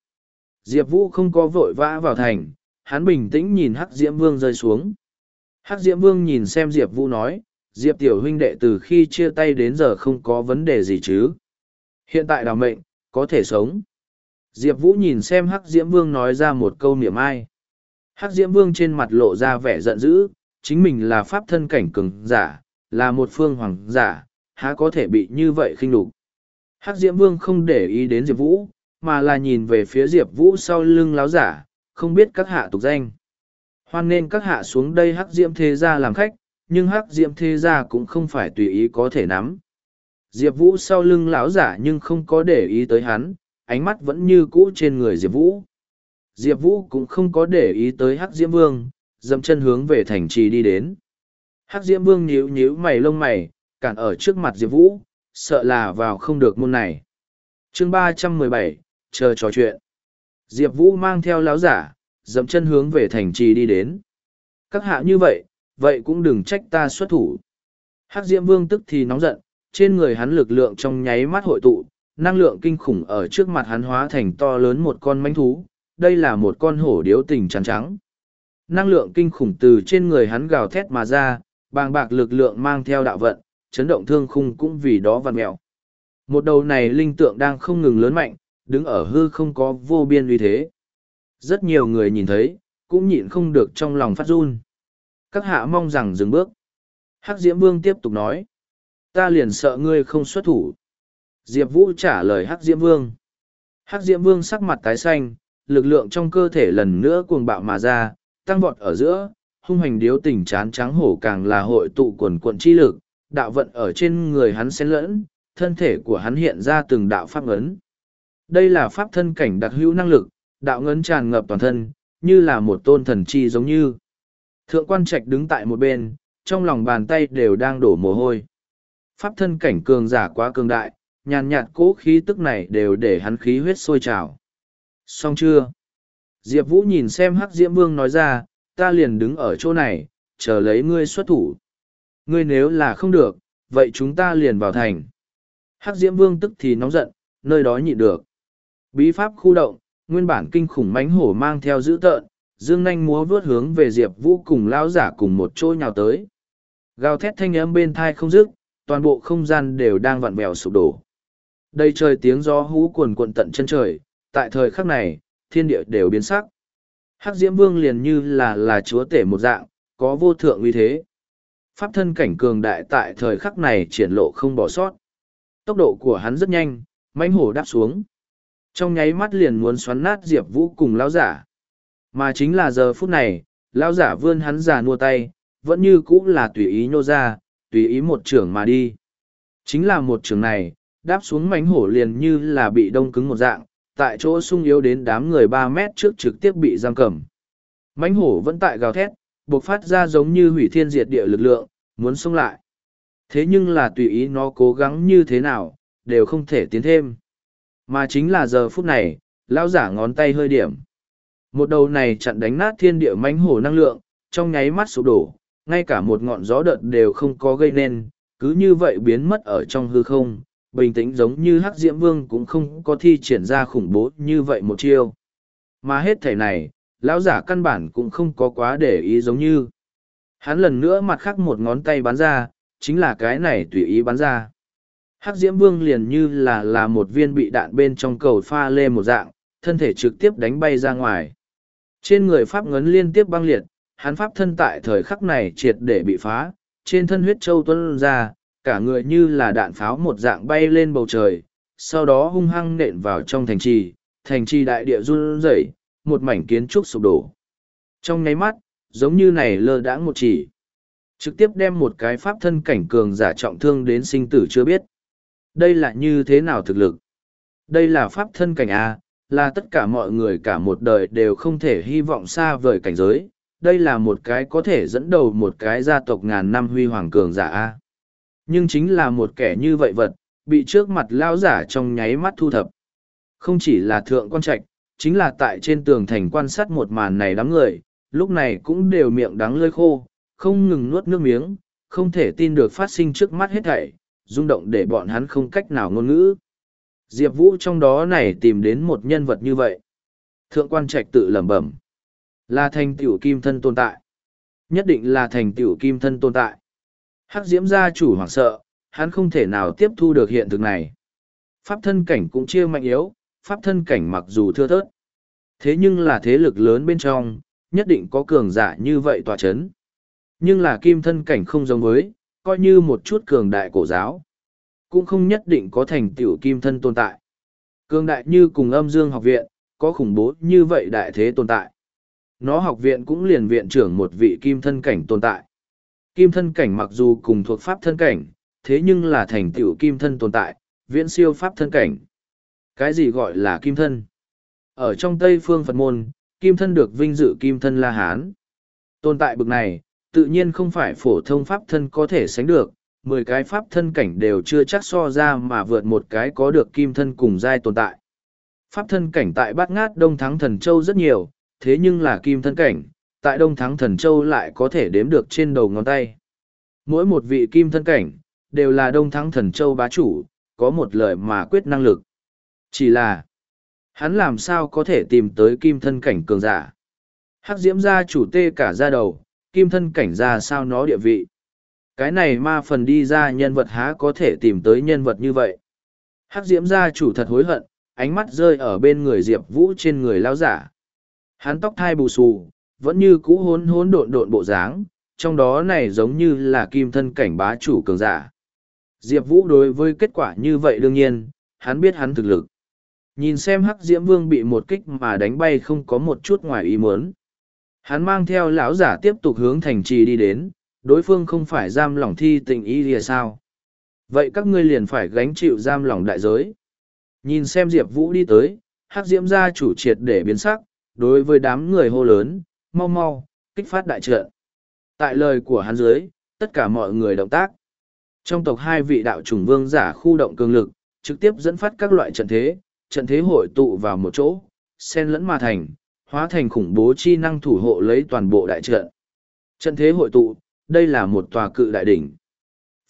Diệp Vũ không có vội vã vào thành, hắn bình tĩnh nhìn Hắc Diễm Vương rơi xuống. Hắc Diễm Vương nhìn xem Diệp Vũ nói, Diệp tiểu huynh đệ từ khi chia tay đến giờ không có vấn đề gì chứ. Hiện tại đào mệnh, có thể sống. Diệp Vũ nhìn xem Hắc Diễm Vương nói ra một câu niệm ai. Hắc Diễm Vương trên mặt lộ ra vẻ giận dữ, chính mình là pháp thân cảnh cường giả, là một phương hoàng giả, há có thể bị như vậy khinh đục. Hắc Diễm Vương không để ý đến Diệp Vũ, mà là nhìn về phía Diệp Vũ sau lưng láo giả, không biết các hạ tục danh. Hoan nên các hạ xuống đây Hắc Diễm Thế Gia làm khách, nhưng Hắc Diễm Thế Gia cũng không phải tùy ý có thể nắm. diệp vũ sau lưng lão giả nhưng không có để ý tới hắn ánh mắt vẫn như cũ trên người diệp vũ. Diệp vũ cũng không có để ý tới hắc diễm vương dậm chân hướng về thành trì đi đến. Hắc diễm vương nhíu nhíu mày lông mày cản ở trước mặt diệp vũ sợ là vào không được môn này. Chương ba trăm mười bảy chờ trò chuyện. Diệp vũ mang theo láo giả dậm chân hướng về thành trì đi đến. Các hạ như vậy vậy cũng đừng trách ta xuất thủ. Hắc diễm vương tức thì nóng giận, trên người hắn lực lượng trong nháy mắt hội tụ, năng lượng kinh khủng ở trước mặt hắn hóa thành to lớn một con manh thú, đây là một con hổ điếu tình trắng trắng. Năng lượng kinh khủng từ trên người hắn gào thét mà ra, bàng bạc lực lượng mang theo đạo vận, chấn động thương khung cũng vì đó vằn mẹo một đầu này linh tượng đang không ngừng lớn mạnh, đứng ở hư không có vô biên uy thế rất nhiều người nhìn thấy, cũng nhịn không được trong lòng phát run. Các hạ mong rằng dừng bước. Hắc diễm vương tiếp tục nói, ta liền sợ ngươi không xuất thủ. Diệp vũ trả lời hắc diễm vương, hắc diễm vương sắc mặt tái xanh, lực lượng trong cơ thể lần nữa cuồng bạo mà ra, tăng vọt ở giữa, hung hành điếu tình chán trắng hổ càng là hội tụ quần quận chi lực, đạo vận ở trên người hắn xen lẫn, thân thể của hắn hiện ra từng đạo pháp ấn. đây là pháp thân cảnh đặc hữu năng lực đạo ngấn tràn ngập toàn thân, như là một tôn thần chi giống như. Thượng quan trạch đứng tại một bên, trong lòng bàn tay đều đang đổ mồ hôi. Pháp thân cảnh cường giả quá cường đại, nhàn nhạt cố khí tức này đều để hắn khí huyết sôi trào. Xong chưa? Diệp vũ nhìn xem hắc diễm vương nói ra, ta liền đứng ở chỗ này, chờ lấy ngươi xuất thủ. Ngươi nếu là không được, vậy chúng ta liền vào thành. Hắc diễm vương tức thì nóng giận, nơi đó nhịn được. Bí pháp khu động nguyên bản kinh khủng mánh hổ mang theo dữ tợn, dương nanh múa vớt hướng về diệp vũ cùng lao giả cùng một chỗ nhào tới. Gào thét thanh âm bên thai không dứt, toàn bộ không gian đều đang vặn vẹo sụp đổ. Đây trời tiếng gió hú cuồn cuộn tận chân trời, tại thời khắc này, thiên địa đều biến sắc. Hắc diễm vương liền như là là chúa tể một dạng, có vô thượng uy thế. Pháp thân cảnh cường đại tại thời khắc này triển lộ không bỏ sót. Tốc độ của hắn rất nhanh, mãnh hổ đáp xuống trong nháy mắt liền muốn xoắn nát diệp vũ cùng lão giả. Mà chính là giờ phút này, lão giả vươn hắn giả nua tay, vẫn như cũng là tùy ý nhô ra, tùy ý một trưởng mà đi. Chính là một trưởng này, đáp xuống mánh hổ liền như là bị đông cứng một dạng, tại chỗ sung yếu đến đám người ba mét trước trực tiếp bị giam cầm. Mánh hổ vẫn tại gào thét buộc phát ra giống như hủy thiên diệt địa lực lượng, muốn xông lại. Thế nhưng là tùy ý nó cố gắng như thế nào, đều không thể tiến thêm mà chính là giờ phút này, lão giả ngón tay hơi điểm. Một đầu này chặn đánh nát thiên địa mánh hổ năng lượng, trong nháy mắt sụp đổ, ngay cả một ngọn gió đợt đều không có gây nên, cứ như vậy biến mất ở trong hư không, bình tĩnh giống như hắc diễm vương cũng không có thi triển ra khủng bố như vậy một chiêu. Mà hết thể này, lão giả căn bản cũng không có quá để ý giống như. Hắn lần nữa mặt khác một ngón tay bắn ra, chính là cái này tùy ý bắn ra hắc diễm vương liền như là là một viên bị đạn bên trong cầu pha lê một dạng, thân thể trực tiếp đánh bay ra ngoài. Trên người pháp ngấn liên tiếp băng liệt, hắn pháp thân tại thời khắc này triệt để bị phá, trên thân huyết châu tuân ra, cả người như là đạn pháo một dạng bay lên bầu trời, sau đó hung hăng nện vào trong thành trì thành trì đại địa run rẩy, một mảnh kiến trúc sụp đổ. Trong nháy mắt, giống như này lơ đãng một chỉ. Trực tiếp đem một cái pháp thân cảnh cường giả trọng thương đến sinh tử chưa biết đây là như thế nào thực lực? Đây là pháp thân cảnh a, là tất cả mọi người cả một đời đều không thể hy vọng xa vời cảnh giới. Đây là một cái có thể dẫn đầu một cái gia tộc ngàn năm huy hoàng cường giả a. Nhưng chính là một kẻ như vậy vật, bị trước mặt lao giả trong nháy mắt thu thập. Không chỉ là thượng quan trạch, chính là tại trên tường thành quan sát một màn này đám người, lúc này cũng đều miệng đắng lơi khô, không ngừng nuốt nước miếng, không thể tin được phát sinh trước mắt hết thảy rung động để bọn hắn không cách nào ngôn ngữ. Diệp vũ trong đó này tìm đến một nhân vật như vậy. Thượng quan trạch tự lẩm bẩm. Là thành tiểu kim thân tồn tại. Nhất định là thành tiểu kim thân tồn tại. Hắc diễm gia chủ hoảng sợ, hắn không thể nào tiếp thu được hiện thực này. Pháp thân cảnh cũng chia mạnh yếu, pháp thân cảnh mặc dù thưa thớt, thế nhưng là thế lực lớn bên trong, nhất định có cường giả như vậy tòa chấn. Nhưng là kim thân cảnh không giống với coi như một chút cường đại cổ giáo cũng không nhất định có thành tựu kim thân tồn tại cường đại như cùng âm dương học viện có khủng bố như vậy đại thế tồn tại nó học viện cũng liền viện trưởng một vị kim thân cảnh tồn tại kim thân cảnh mặc dù cùng thuộc pháp thân cảnh thế nhưng là thành tựu kim thân tồn tại, viễn siêu pháp thân cảnh. Cái gì gọi là kim thân? Ở trong Tây phương Phật môn, kim thân được vinh dự kim thân La Hán. Tồn tại bực này, tự nhiên không phải phổ thông pháp thân có thể sánh được, mười cái pháp thân cảnh đều chưa chắc so ra mà vượt một cái có được kim thân cùng giai tồn tại. Pháp thân cảnh tại bát ngát Đông Thắng Thần Châu rất nhiều, thế nhưng là kim thân cảnh, tại Đông Thắng Thần Châu lại có thể đếm được trên đầu ngón tay. Mỗi một vị kim thân cảnh, đều là Đông Thắng Thần Châu bá chủ, có một lời mà quyết năng lực. Chỉ là, hắn làm sao có thể tìm tới kim thân cảnh cường giả. Hắc diễm gia chủ tê cả ra đầu, kim thân cảnh ra sao nó địa vị. Cái này ma phần đi ra nhân vật há có thể tìm tới nhân vật như vậy. Hắc diễm gia chủ thật hối hận, ánh mắt rơi ở bên người Diệp Vũ trên người lao giả. Hắn tóc thai bù xù, vẫn như cũ hốn hốn độn độn bộ dáng, trong đó này giống như là kim thân cảnh bá chủ cường giả. Diệp Vũ đối với kết quả như vậy đương nhiên, hắn biết hắn thực lực. Nhìn xem Hắc Diễm Vương bị một kích mà đánh bay không có một chút ngoài ý muốn. Hắn mang theo lão giả tiếp tục hướng thành trì đi đến, đối phương không phải giam lỏng thi tình ý lìa sao. Vậy các ngươi liền phải gánh chịu giam lỏng đại giới. Nhìn xem Diệp Vũ đi tới, Hắc Diễm gia chủ triệt để biến sắc, đối với đám người hô lớn, mau mau, kích phát đại trận. Tại lời của hắn dưới, tất cả mọi người động tác. Trong tộc hai vị đạo chủng vương giả khu động cường lực, trực tiếp dẫn phát các loại trận thế, trận thế hội tụ vào một chỗ, xen lẫn mà thành, hóa thành khủng bố chi năng thủ hộ lấy toàn bộ đại trận. Trận thế hội tụ, đây là một tòa cự đại đỉnh.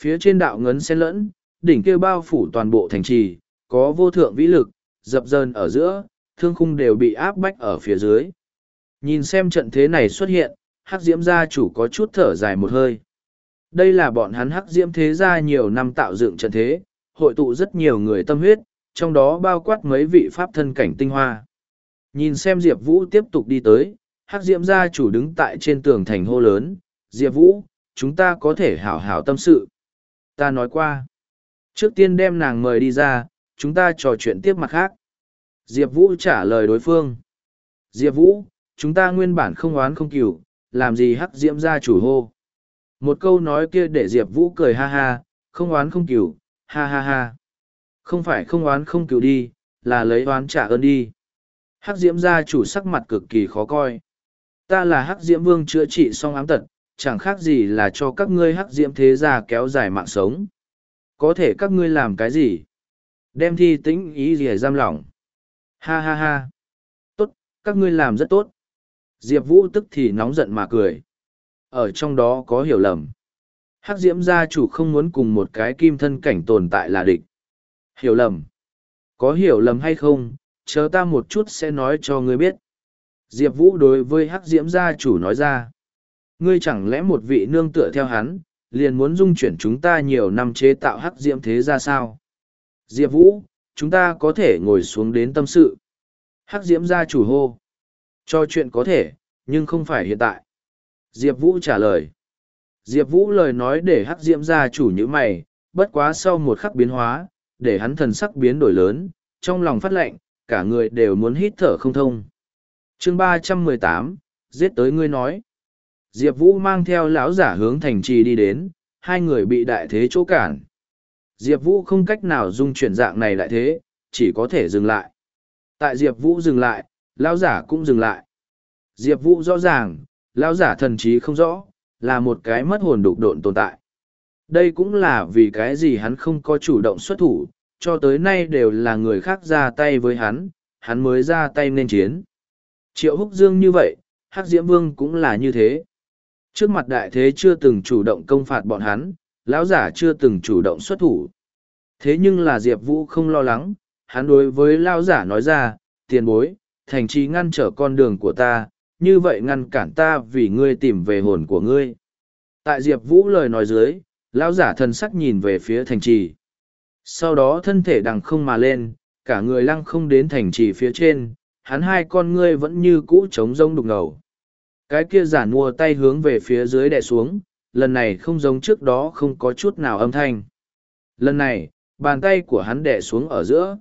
Phía trên đạo ngấn xen lẫn, đỉnh kia bao phủ toàn bộ thành trì, có vô thượng vĩ lực, dập dờn ở giữa, thương khung đều bị áp bách ở phía dưới. Nhìn xem trận thế này xuất hiện, hắc diễm gia chủ có chút thở dài một hơi. Đây là bọn hắn hắc diễm thế gia nhiều năm tạo dựng trận thế, hội tụ rất nhiều người tâm huyết, trong đó bao quát mấy vị pháp thân cảnh tinh hoa. Nhìn xem Diệp Vũ tiếp tục đi tới, hắc diễm gia chủ đứng tại trên tường thành hô lớn, Diệp Vũ, chúng ta có thể hảo hảo tâm sự. Ta nói qua, trước tiên đem nàng mời đi ra, chúng ta trò chuyện tiếp mặt khác. Diệp Vũ trả lời đối phương. Diệp Vũ, chúng ta nguyên bản không oán không cửu, làm gì hắc diễm gia chủ hô. Một câu nói kia để Diệp Vũ cười ha ha, không oán không cửu, ha ha ha. Không phải không oán không cửu đi, là lấy oán trả ơn đi. Hắc diễm gia chủ sắc mặt cực kỳ khó coi. Ta là hắc diễm vương chữa trị xong ám tật, chẳng khác gì là cho các ngươi hắc diễm thế gia kéo dài mạng sống. Có thể các ngươi làm cái gì? Đem thi tĩnh ý gì giam lỏng. Ha ha ha. Tốt, các ngươi làm rất tốt. Diệp Vũ tức thì nóng giận mà cười. Ở trong đó có hiểu lầm. Hắc diễm gia chủ không muốn cùng một cái kim thân cảnh tồn tại là địch. Hiểu lầm. Có hiểu lầm hay không, chờ ta một chút sẽ nói cho ngươi biết. Diệp Vũ đối với Hắc diễm gia chủ nói ra. Ngươi chẳng lẽ một vị nương tựa theo hắn, liền muốn dung chuyển chúng ta nhiều năm chế tạo Hắc diễm thế ra sao? Diệp Vũ, chúng ta có thể ngồi xuống đến tâm sự. Hắc diễm gia chủ hô. Cho chuyện có thể, nhưng không phải hiện tại. Diệp Vũ trả lời. Diệp Vũ lời nói để hắc diễm gia chủ như mày, bất quá sau một khắc biến hóa, để hắn thần sắc biến đổi lớn, trong lòng phát lệnh, cả người đều muốn hít thở không thông. chương ba trăm mười tám giết tới ngươi nói. Diệp Vũ mang theo lão giả hướng thành trì đi đến, hai người bị đại thế chỗ cản. Diệp Vũ không cách nào dung chuyển dạng này lại thế, chỉ có thể dừng lại. Tại Diệp Vũ dừng lại, lão giả cũng dừng lại. Diệp Vũ rõ ràng, lão giả thần trí không rõ, là một cái mất hồn đục độn tồn tại. Đây cũng là vì cái gì hắn không có chủ động xuất thủ, cho tới nay đều là người khác ra tay với hắn, hắn mới ra tay nên chiến. Triệu Húc Dương như vậy, Hắc Diễm Vương cũng là như thế. Trước mặt đại thế chưa từng chủ động công phạt bọn hắn, lão giả chưa từng chủ động xuất thủ. Thế nhưng là Diệp Vũ không lo lắng, hắn đối với lão giả nói ra, tiền bối, thành trí ngăn trở con đường của ta, như vậy ngăn cản ta vì ngươi tìm về hồn của ngươi. Tại Diệp Vũ lời nói dưới, lão giả thần sắc nhìn về phía thành trì. Sau đó thân thể đằng không mà lên, cả người lăng không đến thành trì phía trên, hắn hai con ngươi vẫn như cũ trống rông đục ngầu. Cái kia giả mua tay hướng về phía dưới đè xuống, lần này không giống trước đó không có chút nào âm thanh. Lần này, bàn tay của hắn đè xuống ở giữa.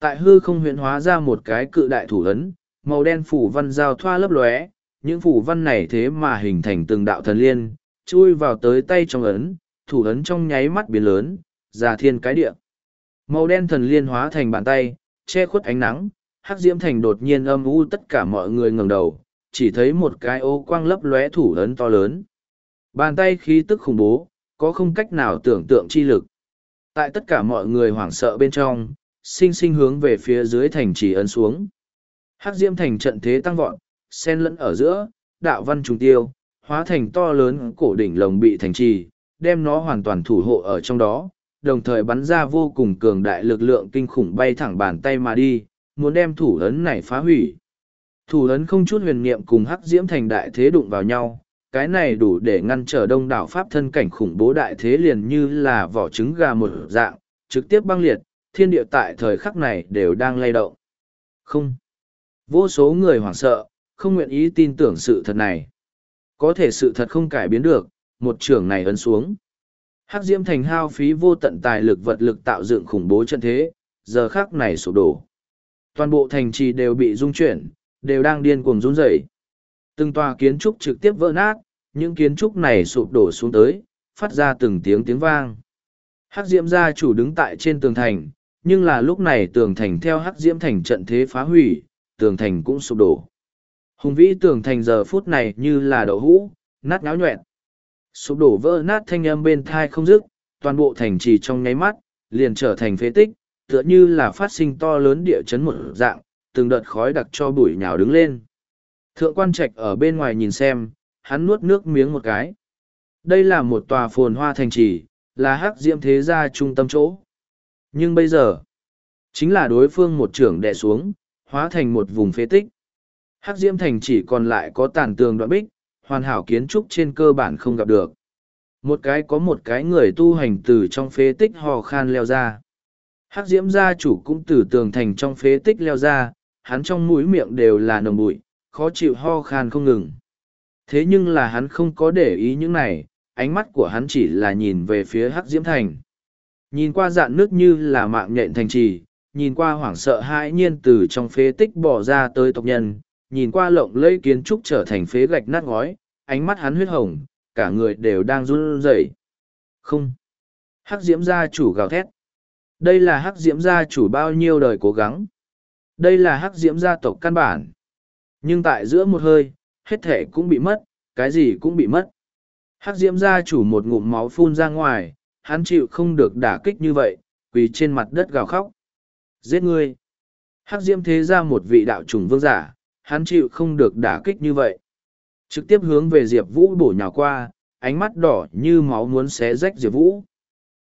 Tại hư không huyện hóa ra một cái cự đại thủ ấn, màu đen phủ văn giao thoa lấp lóe, những phủ văn này thế mà hình thành từng đạo thần liên, chui vào tới tay trong ấn, thủ ấn trong nháy mắt biến lớn, già thiên cái địa. Màu đen thần liên hóa thành bàn tay, che khuất ánh nắng, hắc diễm thành đột nhiên âm u tất cả mọi người ngẩng đầu, chỉ thấy một cái ô quang lấp lóe thủ lớn to lớn. Bàn tay khí tức khủng bố, có không cách nào tưởng tượng chi lực. Tại tất cả mọi người hoảng sợ bên trong, sinh sinh hướng về phía dưới thành trì ấn xuống. Hắc diễm thành trận thế tăng vọt, sen lẫn ở giữa, đạo văn trùng tiêu, hóa thành to lớn cổ đỉnh lồng bị thành trì, đem nó hoàn toàn thủ hộ ở trong đó, đồng thời bắn ra vô cùng cường đại lực lượng kinh khủng bay thẳng bàn tay mà đi, muốn đem thủ ấn này phá hủy. Thủ ấn không chút huyền niệm cùng hắc diễm thành đại thế đụng vào nhau, cái này đủ để ngăn trở đông đảo pháp thân cảnh khủng bố đại thế liền như là vỏ trứng gà một dạng, trực tiếp băng liệt, thiên địa tại thời khắc này đều đang lay động. Không. Vô số người hoảng sợ, không nguyện ý tin tưởng sự thật này. Có thể sự thật không cải biến được, một trường này ấn xuống. Hắc Diễm Thành hao phí vô tận tài lực vật lực tạo dựng khủng bố trận thế, giờ khắc này sụp đổ. Toàn bộ thành trì đều bị rung chuyển, đều đang điên cuồng run rẩy. Từng tòa kiến trúc trực tiếp vỡ nát, những kiến trúc này sụp đổ xuống tới, phát ra từng tiếng tiếng vang. Hắc Diễm gia chủ đứng tại trên tường thành, nhưng là lúc này tường thành theo Hắc Diễm thành trận thế phá hủy, tường thành cũng sụp đổ. Hùng vĩ tường thành giờ phút này như là đậu hũ, nát náo nhuẹn. Sụp đổ vỡ nát thanh âm bên thai không dứt, toàn bộ thành trì trong nháy mắt, liền trở thành phế tích, tựa như là phát sinh to lớn địa chấn một dạng, từng đợt khói đặc cho bụi nhào đứng lên. Thượng quan trạch ở bên ngoài nhìn xem, hắn nuốt nước miếng một cái. Đây là một tòa phồn hoa thành trì, là hắc diễm thế gia trung tâm chỗ. Nhưng bây giờ, chính là đối phương một trưởng đè xuống, hóa thành một vùng phế tích. Hắc diễm thành chỉ còn lại có tàn tường đoạn bích, hoàn hảo kiến trúc trên cơ bản không gặp được. Một cái có một cái người tu hành từ trong phế tích hò khan leo ra. Hắc diễm gia chủ cũng từ tường thành trong phế tích leo ra, hắn trong mũi miệng đều là nồng bụi, khó chịu ho khan không ngừng. Thế nhưng là hắn không có để ý những này, ánh mắt của hắn chỉ là nhìn về phía hắc diễm thành. Nhìn qua dạn nước như là mạng nhện thành trì, nhìn qua hoảng sợ hãi nhiên từ trong phế tích bỏ ra tới tộc nhân, nhìn qua lộng lẫy kiến trúc trở thành phế gạch nát ngói, ánh mắt hắn huyết hồng, cả người đều đang run rẩy. Không. Hắc diễm gia chủ gào thét. Đây là hắc diễm gia chủ bao nhiêu đời cố gắng. Đây là hắc diễm gia tộc căn bản. Nhưng tại giữa một hơi, hết thể cũng bị mất, cái gì cũng bị mất. Hắc diễm gia chủ một ngụm máu phun ra ngoài, hắn chịu không được đả kích như vậy, quỳ trên mặt đất gào khóc. Giết ngươi! Hắc diễm thế ra một vị đạo trùng vương giả, hắn chịu không được đả kích như vậy. Trực tiếp hướng về Diệp Vũ bổ nhào qua, ánh mắt đỏ như máu muốn xé rách Diệp Vũ.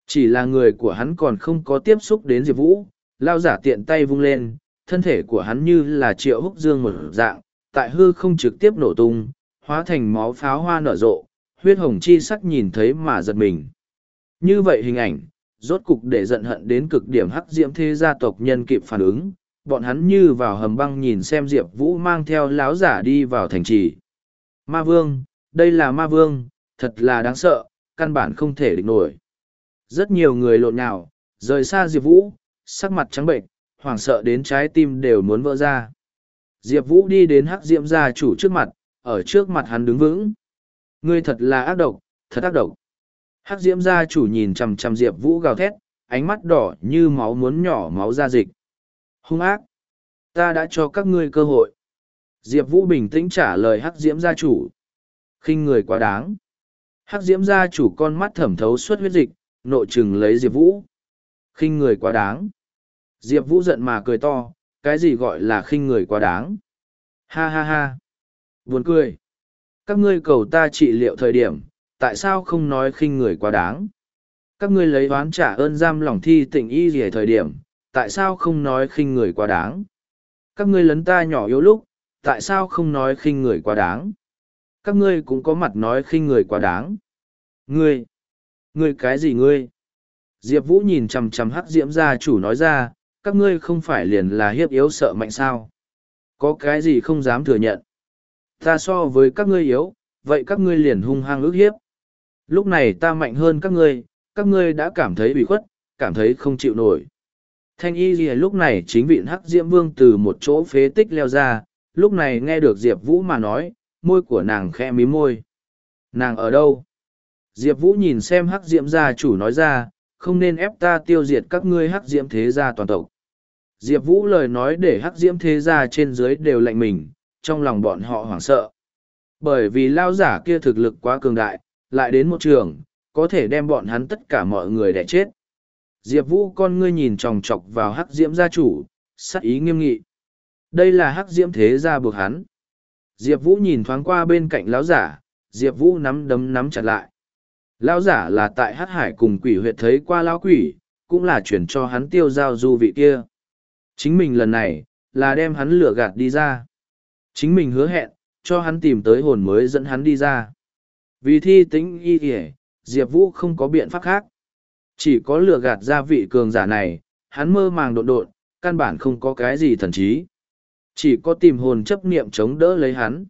Chỉ là người của hắn còn không có tiếp xúc đến Diệp Vũ, lao giả tiện tay vung lên, thân thể của hắn như là triệu húc dương một dạng, tại hư không trực tiếp nổ tung, hóa thành máu pháo hoa nở rộ, huyết hồng chi sắc nhìn thấy mà giật mình. Như vậy hình ảnh, rốt cục để giận hận đến cực điểm hắc diễm thế gia tộc nhân kịp phản ứng, bọn hắn như vào hầm băng nhìn xem Diệp Vũ mang theo láo giả đi vào thành trì. Ma Vương, đây là Ma Vương, thật là đáng sợ, căn bản không thể địch nổi. Rất nhiều người lộn nhào, rời xa Diệp Vũ, sắc mặt trắng bệnh, hoảng sợ đến trái tim đều muốn vỡ ra. Diệp Vũ đi đến hắc diễm gia chủ trước mặt, ở trước mặt hắn đứng vững. Ngươi thật là ác độc, thật ác độc. Hắc diễm gia chủ nhìn chằm chằm Diệp Vũ gào thét, ánh mắt đỏ như máu muốn nhỏ máu ra dịch. Hung ác! Ta đã cho các ngươi cơ hội. Diệp Vũ bình tĩnh trả lời hắc diễm gia chủ. khinh người quá đáng. Hắc diễm gia chủ con mắt thẩm thấu suốt huyết dịch, nội chừng lấy Diệp Vũ. khinh người quá đáng. Diệp Vũ giận mà cười to, cái gì gọi là khinh người quá đáng. Ha ha ha. Buồn cười. Các ngươi cầu ta trị liệu thời điểm, tại sao không nói khinh người quá đáng? Các ngươi lấy oán trả ơn giam lòng thi tình y gì thời điểm, tại sao không nói khinh người quá đáng? Các ngươi lấn ta nhỏ yếu lúc, tại sao không nói khinh người quá đáng? Các ngươi cũng có mặt nói khinh người quá đáng. Ngươi! Ngươi cái gì ngươi? Diệp Vũ nhìn chằm chằm hắc diễm gia chủ nói ra, các ngươi không phải liền là hiếp yếu sợ mạnh sao? Có cái gì không dám thừa nhận? Ta so với các ngươi yếu, vậy các ngươi liền hung hăng ước hiếp. Lúc này ta mạnh hơn các ngươi, các ngươi đã cảm thấy bị khuất, cảm thấy không chịu nổi. Thanh y gì lúc này chính vịn hắc diễm vương từ một chỗ phế tích leo ra, lúc này nghe được Diệp Vũ mà nói, môi của nàng khẽ mí môi. Nàng ở đâu? Diệp Vũ nhìn xem hắc diễm gia chủ nói ra, không nên ép ta tiêu diệt các ngươi hắc diễm thế gia toàn tộc. Diệp Vũ lời nói để hắc diễm thế gia trên dưới đều lạnh mình, trong lòng bọn họ hoảng sợ. Bởi vì lao giả kia thực lực quá cường đại, lại đến một trường, có thể đem bọn hắn tất cả mọi người đẻ chết. Diệp Vũ con ngươi nhìn tròng trọc vào hắc diễm gia chủ, sắc ý nghiêm nghị. Đây là hắc diễm thế gia buộc hắn. Diệp Vũ nhìn thoáng qua bên cạnh lão giả, Diệp Vũ nắm đấm nắm chặt lại. Lão giả là tại hắc hải cùng quỷ huyệt thấy qua lão quỷ, cũng là chuyển cho hắn tiêu giao du vị kia. Chính mình lần này, là đem hắn lừa gạt đi ra. Chính mình hứa hẹn, cho hắn tìm tới hồn mới dẫn hắn đi ra. Vì thi tính y kìa, Diệp Vũ không có biện pháp khác. Chỉ có lừa gạt ra vị cường giả này, hắn mơ màng độn độn, căn bản không có cái gì thần trí. Chỉ có tìm hồn chấp niệm chống đỡ lấy hắn.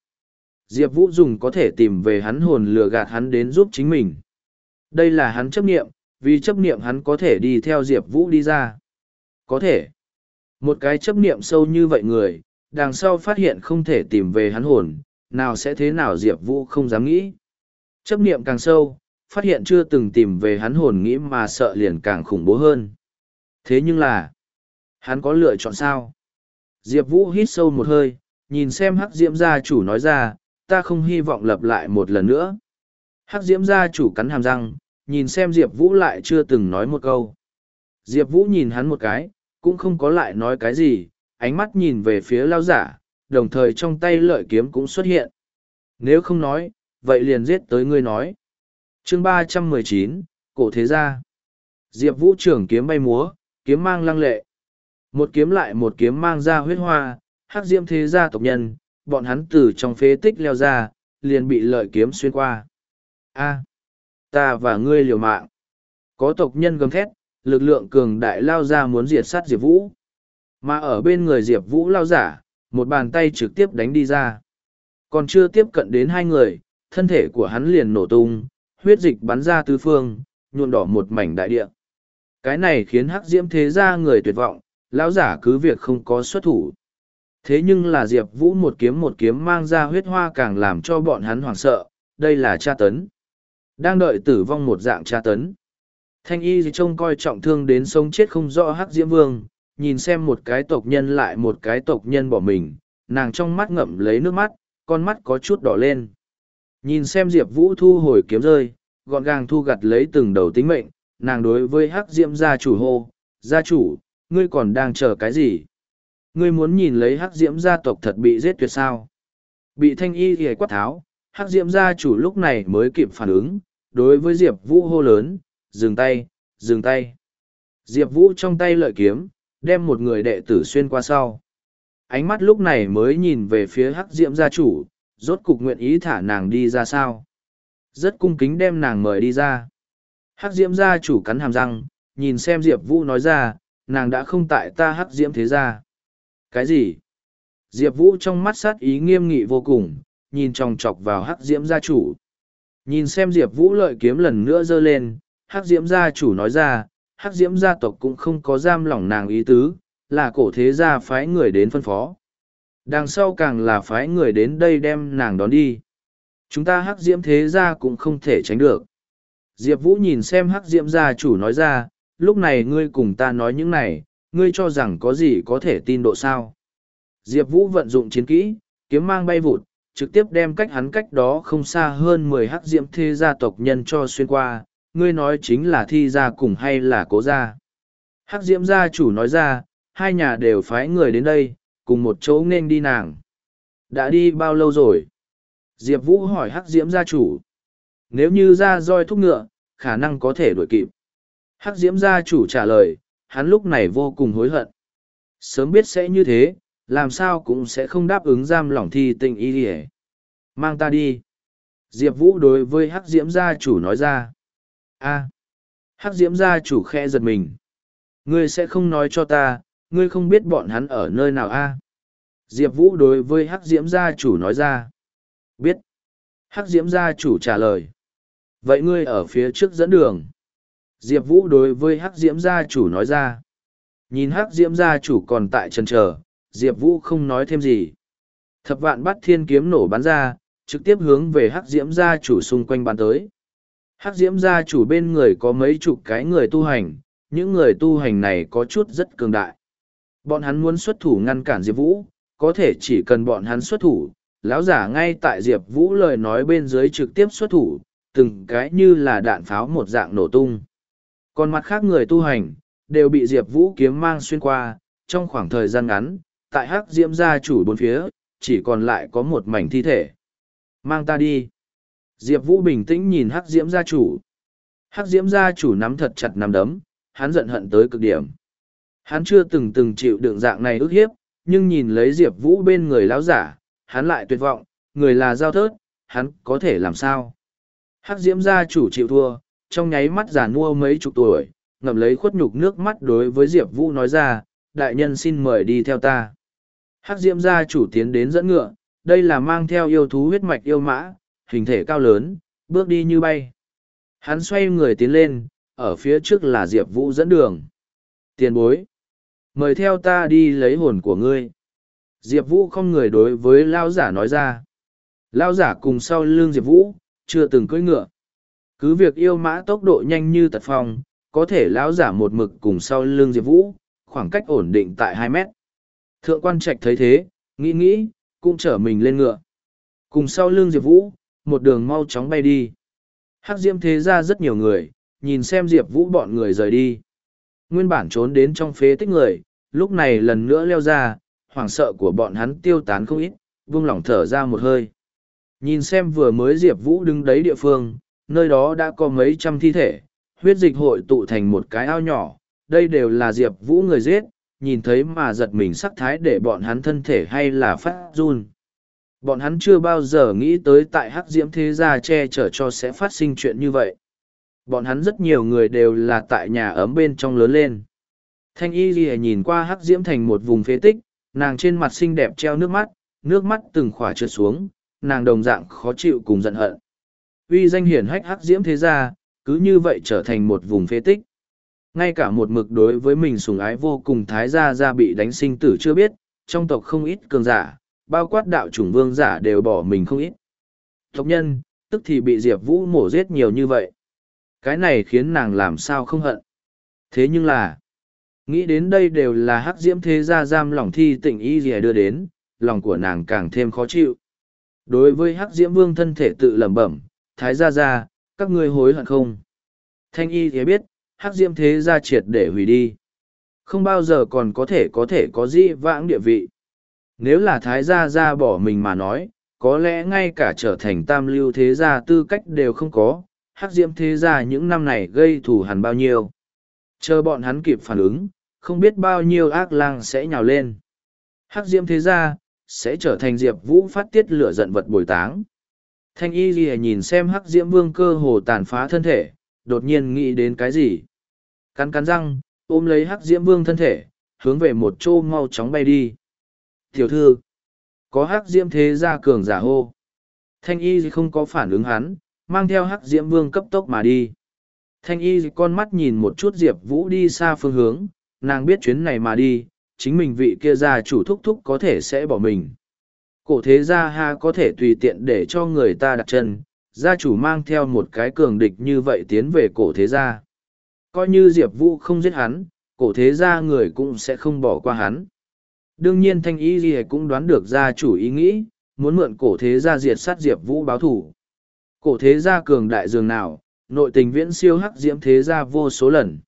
Diệp Vũ dùng có thể tìm về hắn hồn lừa gạt hắn đến giúp chính mình. Đây là hắn chấp niệm, vì chấp niệm hắn có thể đi theo Diệp Vũ đi ra. Có thể. Một cái chấp niệm sâu như vậy người, đằng sau phát hiện không thể tìm về hắn hồn, nào sẽ thế nào Diệp Vũ không dám nghĩ. Chấp niệm càng sâu, phát hiện chưa từng tìm về hắn hồn nghĩ mà sợ liền càng khủng bố hơn. Thế nhưng là, hắn có lựa chọn sao? Diệp Vũ hít sâu một hơi, nhìn xem hắc diễm gia chủ nói ra, ta không hy vọng lập lại một lần nữa. Hắc diễm gia chủ cắn hàm răng, nhìn xem Diệp Vũ lại chưa từng nói một câu. Diệp Vũ nhìn hắn một cái, cũng không có lại nói cái gì, ánh mắt nhìn về phía lao giả, đồng thời trong tay lợi kiếm cũng xuất hiện. Nếu không nói, vậy liền giết tới ngươi nói chương ba trăm mười chín cổ thế gia. Diệp Vũ trưởng kiếm bay múa, kiếm mang lăng lệ. Một kiếm lại một kiếm mang ra huyết hoa, hắc diễm thế gia tộc nhân, bọn hắn từ trong phế tích leo ra, liền bị lợi kiếm xuyên qua. A, ta và ngươi liều mạng. Có tộc nhân gầm thét, lực lượng cường đại lao ra muốn diệt sát Diệp Vũ. Mà ở bên người Diệp Vũ lao giả, một bàn tay trực tiếp đánh đi ra. Còn chưa tiếp cận đến hai người, thân thể của hắn liền nổ tung, huyết dịch bắn ra tứ phương, nhuộn đỏ một mảnh đại địa. Cái này khiến hắc diễm thế gia người tuyệt vọng, lão giả cứ việc không có xuất thủ. Thế nhưng là Diệp Vũ một kiếm một kiếm mang ra huyết hoa càng làm cho bọn hắn hoảng sợ, đây là tra tấn. Đang đợi tử vong một dạng tra tấn. Thanh y trông coi trọng thương đến sống chết không rõ hắc diễm vương, nhìn xem một cái tộc nhân lại một cái tộc nhân bỏ mình, nàng trong mắt ngậm lấy nước mắt, con mắt có chút đỏ lên. Nhìn xem Diệp Vũ thu hồi kiếm rơi, gọn gàng thu gặt lấy từng đầu tính mệnh, nàng đối với hắc diễm gia chủ hô, gia chủ, ngươi còn đang chờ cái gì? Ngươi muốn nhìn lấy hắc diễm gia tộc thật bị giết tuyệt sao? Bị thanh y thì quát tháo, hắc diễm gia chủ lúc này mới kịp phản ứng, đối với Diệp Vũ hô lớn, dừng tay, dừng tay. Diệp Vũ trong tay lợi kiếm, đem một người đệ tử xuyên qua sau. Ánh mắt lúc này mới nhìn về phía hắc diễm gia chủ, rốt cục nguyện ý thả nàng đi ra sao. Rất cung kính đem nàng mời đi ra. Hắc diễm gia chủ cắn hàm răng, nhìn xem Diệp Vũ nói ra, nàng đã không tại ta hắc diễm thế gia. Cái gì? Diệp Vũ trong mắt sát ý nghiêm nghị vô cùng, nhìn tròng trọc vào hắc diễm gia chủ. Nhìn xem Diệp Vũ lợi kiếm lần nữa dơ lên, hắc diễm gia chủ nói ra, hắc diễm gia tộc cũng không có giam lỏng nàng ý tứ, là cổ thế gia phái người đến phân phó. Đằng sau càng là phái người đến đây đem nàng đón đi. Chúng ta hắc diễm thế gia cũng không thể tránh được. Diệp Vũ nhìn xem hắc diễm gia chủ nói ra, lúc này ngươi cùng ta nói những này, ngươi cho rằng có gì có thể tin độ sao. Diệp Vũ vận dụng chiến kỹ, kiếm mang bay vụt, trực tiếp đem cách hắn cách đó không xa hơn mười hắc diễm thế gia tộc nhân cho xuyên qua, ngươi nói chính là thi gia cùng hay là cố gia. Hắc diễm gia chủ nói ra, hai nhà đều phái người đến đây, cùng một chỗ nên đi nàng. Đã đi bao lâu rồi? Diệp Vũ hỏi hắc diễm gia chủ. Nếu như ra roi thúc ngựa, khả năng có thể đuổi kịp. Hắc diễm gia chủ trả lời, hắn lúc này vô cùng hối hận. Sớm biết sẽ như thế, làm sao cũng sẽ không đáp ứng giam lỏng thi tình y đi Mang ta đi. Diệp Vũ đối với Hắc Diễm gia chủ nói ra. a Hắc Diễm gia chủ khe giật mình. Ngươi sẽ không nói cho ta, ngươi không biết bọn hắn ở nơi nào a Diệp Vũ đối với Hắc Diễm gia chủ nói ra. Biết. Hắc Diễm gia chủ trả lời. Vậy ngươi ở phía trước dẫn đường. Diệp Vũ đối với Hắc Diễm gia chủ nói ra. Nhìn Hắc Diễm gia chủ còn tại trần chờ, Diệp Vũ không nói thêm gì. Thập vạn bắt thiên kiếm nổ bắn ra, trực tiếp hướng về Hắc Diễm gia chủ xung quanh bắn tới. Hắc diễm gia chủ bên người có mấy chục cái người tu hành, những người tu hành này có chút rất cường đại. Bọn hắn muốn xuất thủ ngăn cản Diệp Vũ, có thể chỉ cần bọn hắn xuất thủ, lão giả ngay tại Diệp Vũ lời nói bên dưới trực tiếp xuất thủ, từng cái như là đạn pháo một dạng nổ tung. Còn mặt khác người tu hành, đều bị Diệp Vũ kiếm mang xuyên qua, trong khoảng thời gian ngắn, tại hắc diễm gia chủ bốn phía, chỉ còn lại có một mảnh thi thể. Mang ta đi. Diệp Vũ bình tĩnh nhìn hắc diễm gia chủ. Hắc diễm gia chủ nắm thật chặt nắm đấm, hắn giận hận tới cực điểm. Hắn chưa từng từng chịu đựng dạng này ức hiếp, nhưng nhìn lấy Diệp Vũ bên người lão giả, hắn lại tuyệt vọng, người là giao thớt, hắn có thể làm sao? Hắc diễm gia chủ chịu thua, trong nháy mắt giả nua mấy chục tuổi, ngậm lấy khuất nhục nước mắt đối với Diệp Vũ nói ra, đại nhân xin mời đi theo ta. Hắc diễm gia chủ tiến đến dẫn ngựa, đây là mang theo yêu thú huyết mạch yêu mã, hình thể cao lớn, bước đi như bay. Hắn xoay người tiến lên, ở phía trước là Diệp Vũ dẫn đường. Tiền bối. Mời theo ta đi lấy hồn của ngươi. Diệp Vũ không người đối với Lao giả nói ra. Lao giả cùng sau lưng Diệp Vũ, chưa từng cưỡi ngựa. Cứ việc yêu mã tốc độ nhanh như tật phong, có thể lão giả một mực cùng sau lưng Diệp Vũ, khoảng cách ổn định tại hai mét. Thượng quan trạch thấy thế, nghĩ nghĩ, cũng trở mình lên ngựa. Cùng sau lưng Diệp Vũ, một đường mau chóng bay đi. Hắc diễm thế ra rất nhiều người, nhìn xem Diệp Vũ bọn người rời đi. Nguyên bản trốn đến trong phế tích người, lúc này lần nữa leo ra, hoảng sợ của bọn hắn tiêu tán không ít, vung lỏng thở ra một hơi. Nhìn xem vừa mới Diệp Vũ đứng đấy địa phương, nơi đó đã có mấy trăm thi thể, huyết dịch hội tụ thành một cái ao nhỏ, đây đều là Diệp Vũ người giết, nhìn thấy mà giật mình sắc thái để bọn hắn thân thể hay là phát run. Bọn hắn chưa bao giờ nghĩ tới tại hắc diễm thế gia che chở cho sẽ phát sinh chuyện như vậy. Bọn hắn rất nhiều người đều là tại nhà ấm bên trong lớn lên. Thanh y ghi nhìn qua hắc diễm thành một vùng phế tích, nàng trên mặt xinh đẹp treo nước mắt, nước mắt từng khỏa trượt xuống, nàng đồng dạng khó chịu cùng giận hận. Uy danh hiển hách hắc diễm thế gia, cứ như vậy trở thành một vùng phế tích. Ngay cả một mực đối với mình sùng ái vô cùng thái gia gia bị đánh sinh tử chưa biết, trong tộc không ít cường giả, bao quát đạo chủng vương giả đều bỏ mình không ít. Tộc nhân, tức thì bị Diệp Vũ mổ giết nhiều như vậy. Cái này khiến nàng làm sao không hận. Thế nhưng là, nghĩ đến đây đều là hắc diễm thế gia giam lòng thi tịnh y dìa đưa đến, lòng của nàng càng thêm khó chịu. Đối với hắc diễm vương thân thể tự lẩm bẩm, thái gia gia, các ngươi hối hận không? Thanh y thì biết, hắc diễm thế gia triệt để hủy đi. Không bao giờ còn có thể có thể có dĩ vãng địa vị. Nếu là thái gia gia bỏ mình mà nói, có lẽ ngay cả trở thành tam lưu thế gia tư cách đều không có, hắc diễm thế gia những năm này gây thù hằn bao nhiêu. Chờ bọn hắn kịp phản ứng, không biết bao nhiêu ác lang sẽ nhào lên. Hắc diễm thế gia, sẽ trở thành diệp vũ phát tiết lửa giận vật bồi táng. Thanh y ghi nhìn xem hắc diễm vương cơ hồ tàn phá thân thể, đột nhiên nghĩ đến cái gì. Cắn cắn răng, ôm lấy hắc diễm vương thân thể, hướng về một chỗ mau chóng bay đi. Tiểu thư, có hắc diễm thế gia cường giả hô. Thanh y không có phản ứng hắn, mang theo hắc diễm vương cấp tốc mà đi. Thanh y con mắt nhìn một chút Diệp Vũ đi xa phương hướng, nàng biết chuyến này mà đi, chính mình vị kia gia chủ thúc thúc có thể sẽ bỏ mình. Cổ thế gia ha có thể tùy tiện để cho người ta đặt chân, gia chủ mang theo một cái cường địch như vậy tiến về cổ thế gia. Coi như Diệp Vũ không giết hắn, cổ thế gia người cũng sẽ không bỏ qua hắn. Đương nhiên thanh y gì cũng đoán được gia chủ ý nghĩ, muốn mượn cổ thế gia diệt sát Diệp Vũ báo thủ. Cổ thế gia cường đại dường nào, nội tình viễn siêu hắc diễm thế gia vô số lần.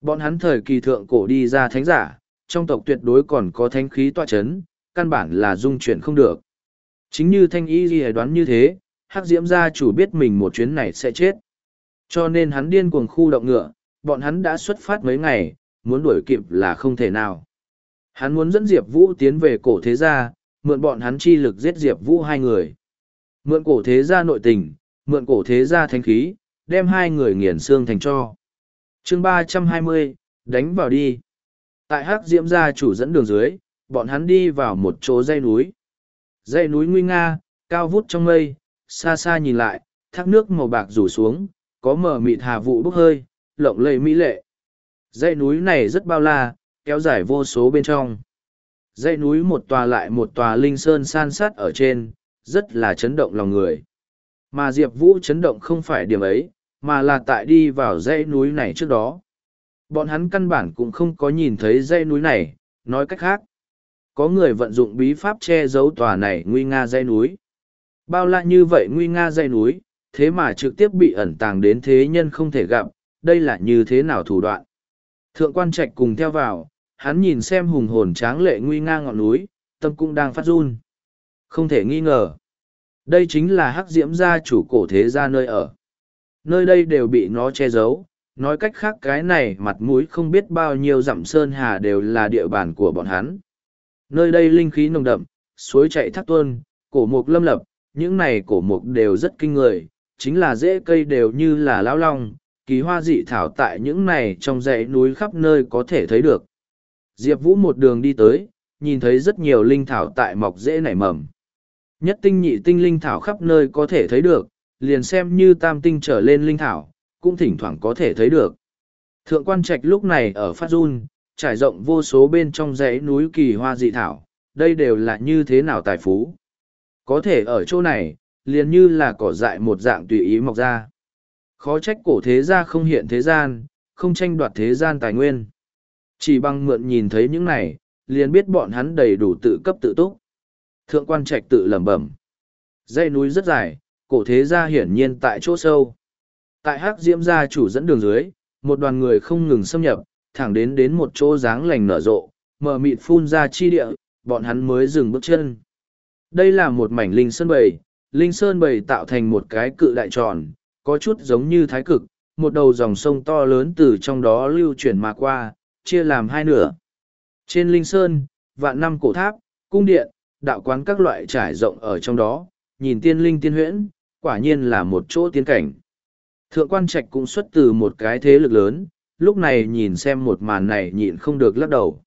Bọn hắn thời kỳ thượng cổ đi ra thánh giả, trong tộc tuyệt đối còn có thánh khí tọa chấn, căn bản là dung chuyển không được. Chính như thanh y gì đoán như thế, hắc diễm gia chủ biết mình một chuyến này sẽ chết. Cho nên hắn điên cuồng khu động ngựa, bọn hắn đã xuất phát mấy ngày, muốn đuổi kịp là không thể nào. Hắn muốn dẫn Diệp Vũ tiến về cổ thế gia, mượn bọn hắn chi lực giết Diệp Vũ hai người. Mượn cổ thế gia nội tình, mượn cổ thế gia thánh khí, đem hai người nghiền xương thành cho. chương ba trăm hai mươi đánh vào đi. Tại hắc diễm gia chủ dẫn đường dưới, bọn hắn đi vào một chỗ dây núi. Dây núi nguy nga, cao vút trong mây, xa xa nhìn lại, thác nước màu bạc rủ xuống, có mờ mịt hà vụ bốc hơi, lộng lẫy mỹ lệ. Dãy núi này rất bao la, kéo dài vô số bên trong. Dãy núi một tòa lại một tòa linh sơn san sát ở trên, rất là chấn động lòng người. Mà Diệp Vũ chấn động không phải điểm ấy, mà là tại đi vào dãy núi này trước đó. Bọn hắn căn bản cũng không có nhìn thấy dãy núi này, nói cách khác. Có người vận dụng bí pháp che giấu tòa này nguy nga dãy núi. Bao la như vậy nguy nga dãy núi, thế mà trực tiếp bị ẩn tàng đến thế nhân không thể gặp, đây là như thế nào thủ đoạn. Thượng quan trạch cùng theo vào, hắn nhìn xem hùng hồn tráng lệ nguy nga ngọn núi, tâm cũng đang phát run. Không thể nghi ngờ. Đây chính là hắc diễm gia chủ cổ thế gia nơi ở. Nơi đây đều bị nó che giấu, nói cách khác cái này mặt mũi không biết bao nhiêu dặm sơn hà đều là địa bàn của bọn hắn. Nơi đây linh khí nồng đậm, suối chạy thác tuôn, cổ mục lâm lập, những này cổ mục đều rất kinh người, chính là rễ cây đều như là lão long, kỳ hoa dị thảo tại những này trong dãy núi khắp nơi có thể thấy được. Diệp Vũ một đường đi tới, nhìn thấy rất nhiều linh thảo tại mọc rễ nảy mầm. Nhất tinh nhị tinh linh thảo khắp nơi có thể thấy được, liền xem như tam tinh trở lên linh thảo, cũng thỉnh thoảng có thể thấy được. Thượng quan trạch lúc này ở Phát Run, trải rộng vô số bên trong dãy núi kỳ hoa dị thảo, đây đều là như thế nào tài phú. Có thể ở chỗ này, liền như là cỏ dại một dạng tùy ý mọc ra. Khó trách cổ thế gia không hiện thế gian, không tranh đoạt thế gian tài nguyên. Chỉ bằng mượn nhìn thấy những này, liền biết bọn hắn đầy đủ tự cấp tự túc. Thượng quan trạch tự lẩm bẩm. dây núi rất dài, cổ thế gia hiển nhiên tại chỗ sâu. Tại hắc diễm gia chủ dẫn đường dưới, một đoàn người không ngừng xâm nhập, thẳng đến đến một chỗ dáng lành nở rộ, mở mịt phun ra chi địa, bọn hắn mới dừng bước chân. Đây là một mảnh linh sơn bầy, linh sơn bầy tạo thành một cái cự đại tròn, có chút giống như thái cực, một đầu dòng sông to lớn từ trong đó lưu chuyển mà qua, chia làm hai nửa. Trên linh sơn, vạn năm cổ tháp, cung điện, đạo quán các loại trải rộng ở trong đó, nhìn tiên linh tiên huyễn, quả nhiên là một chỗ tiên cảnh. Thượng quan trạch cũng xuất từ một cái thế lực lớn, lúc này nhìn xem một màn này nhịn không được lắc đầu.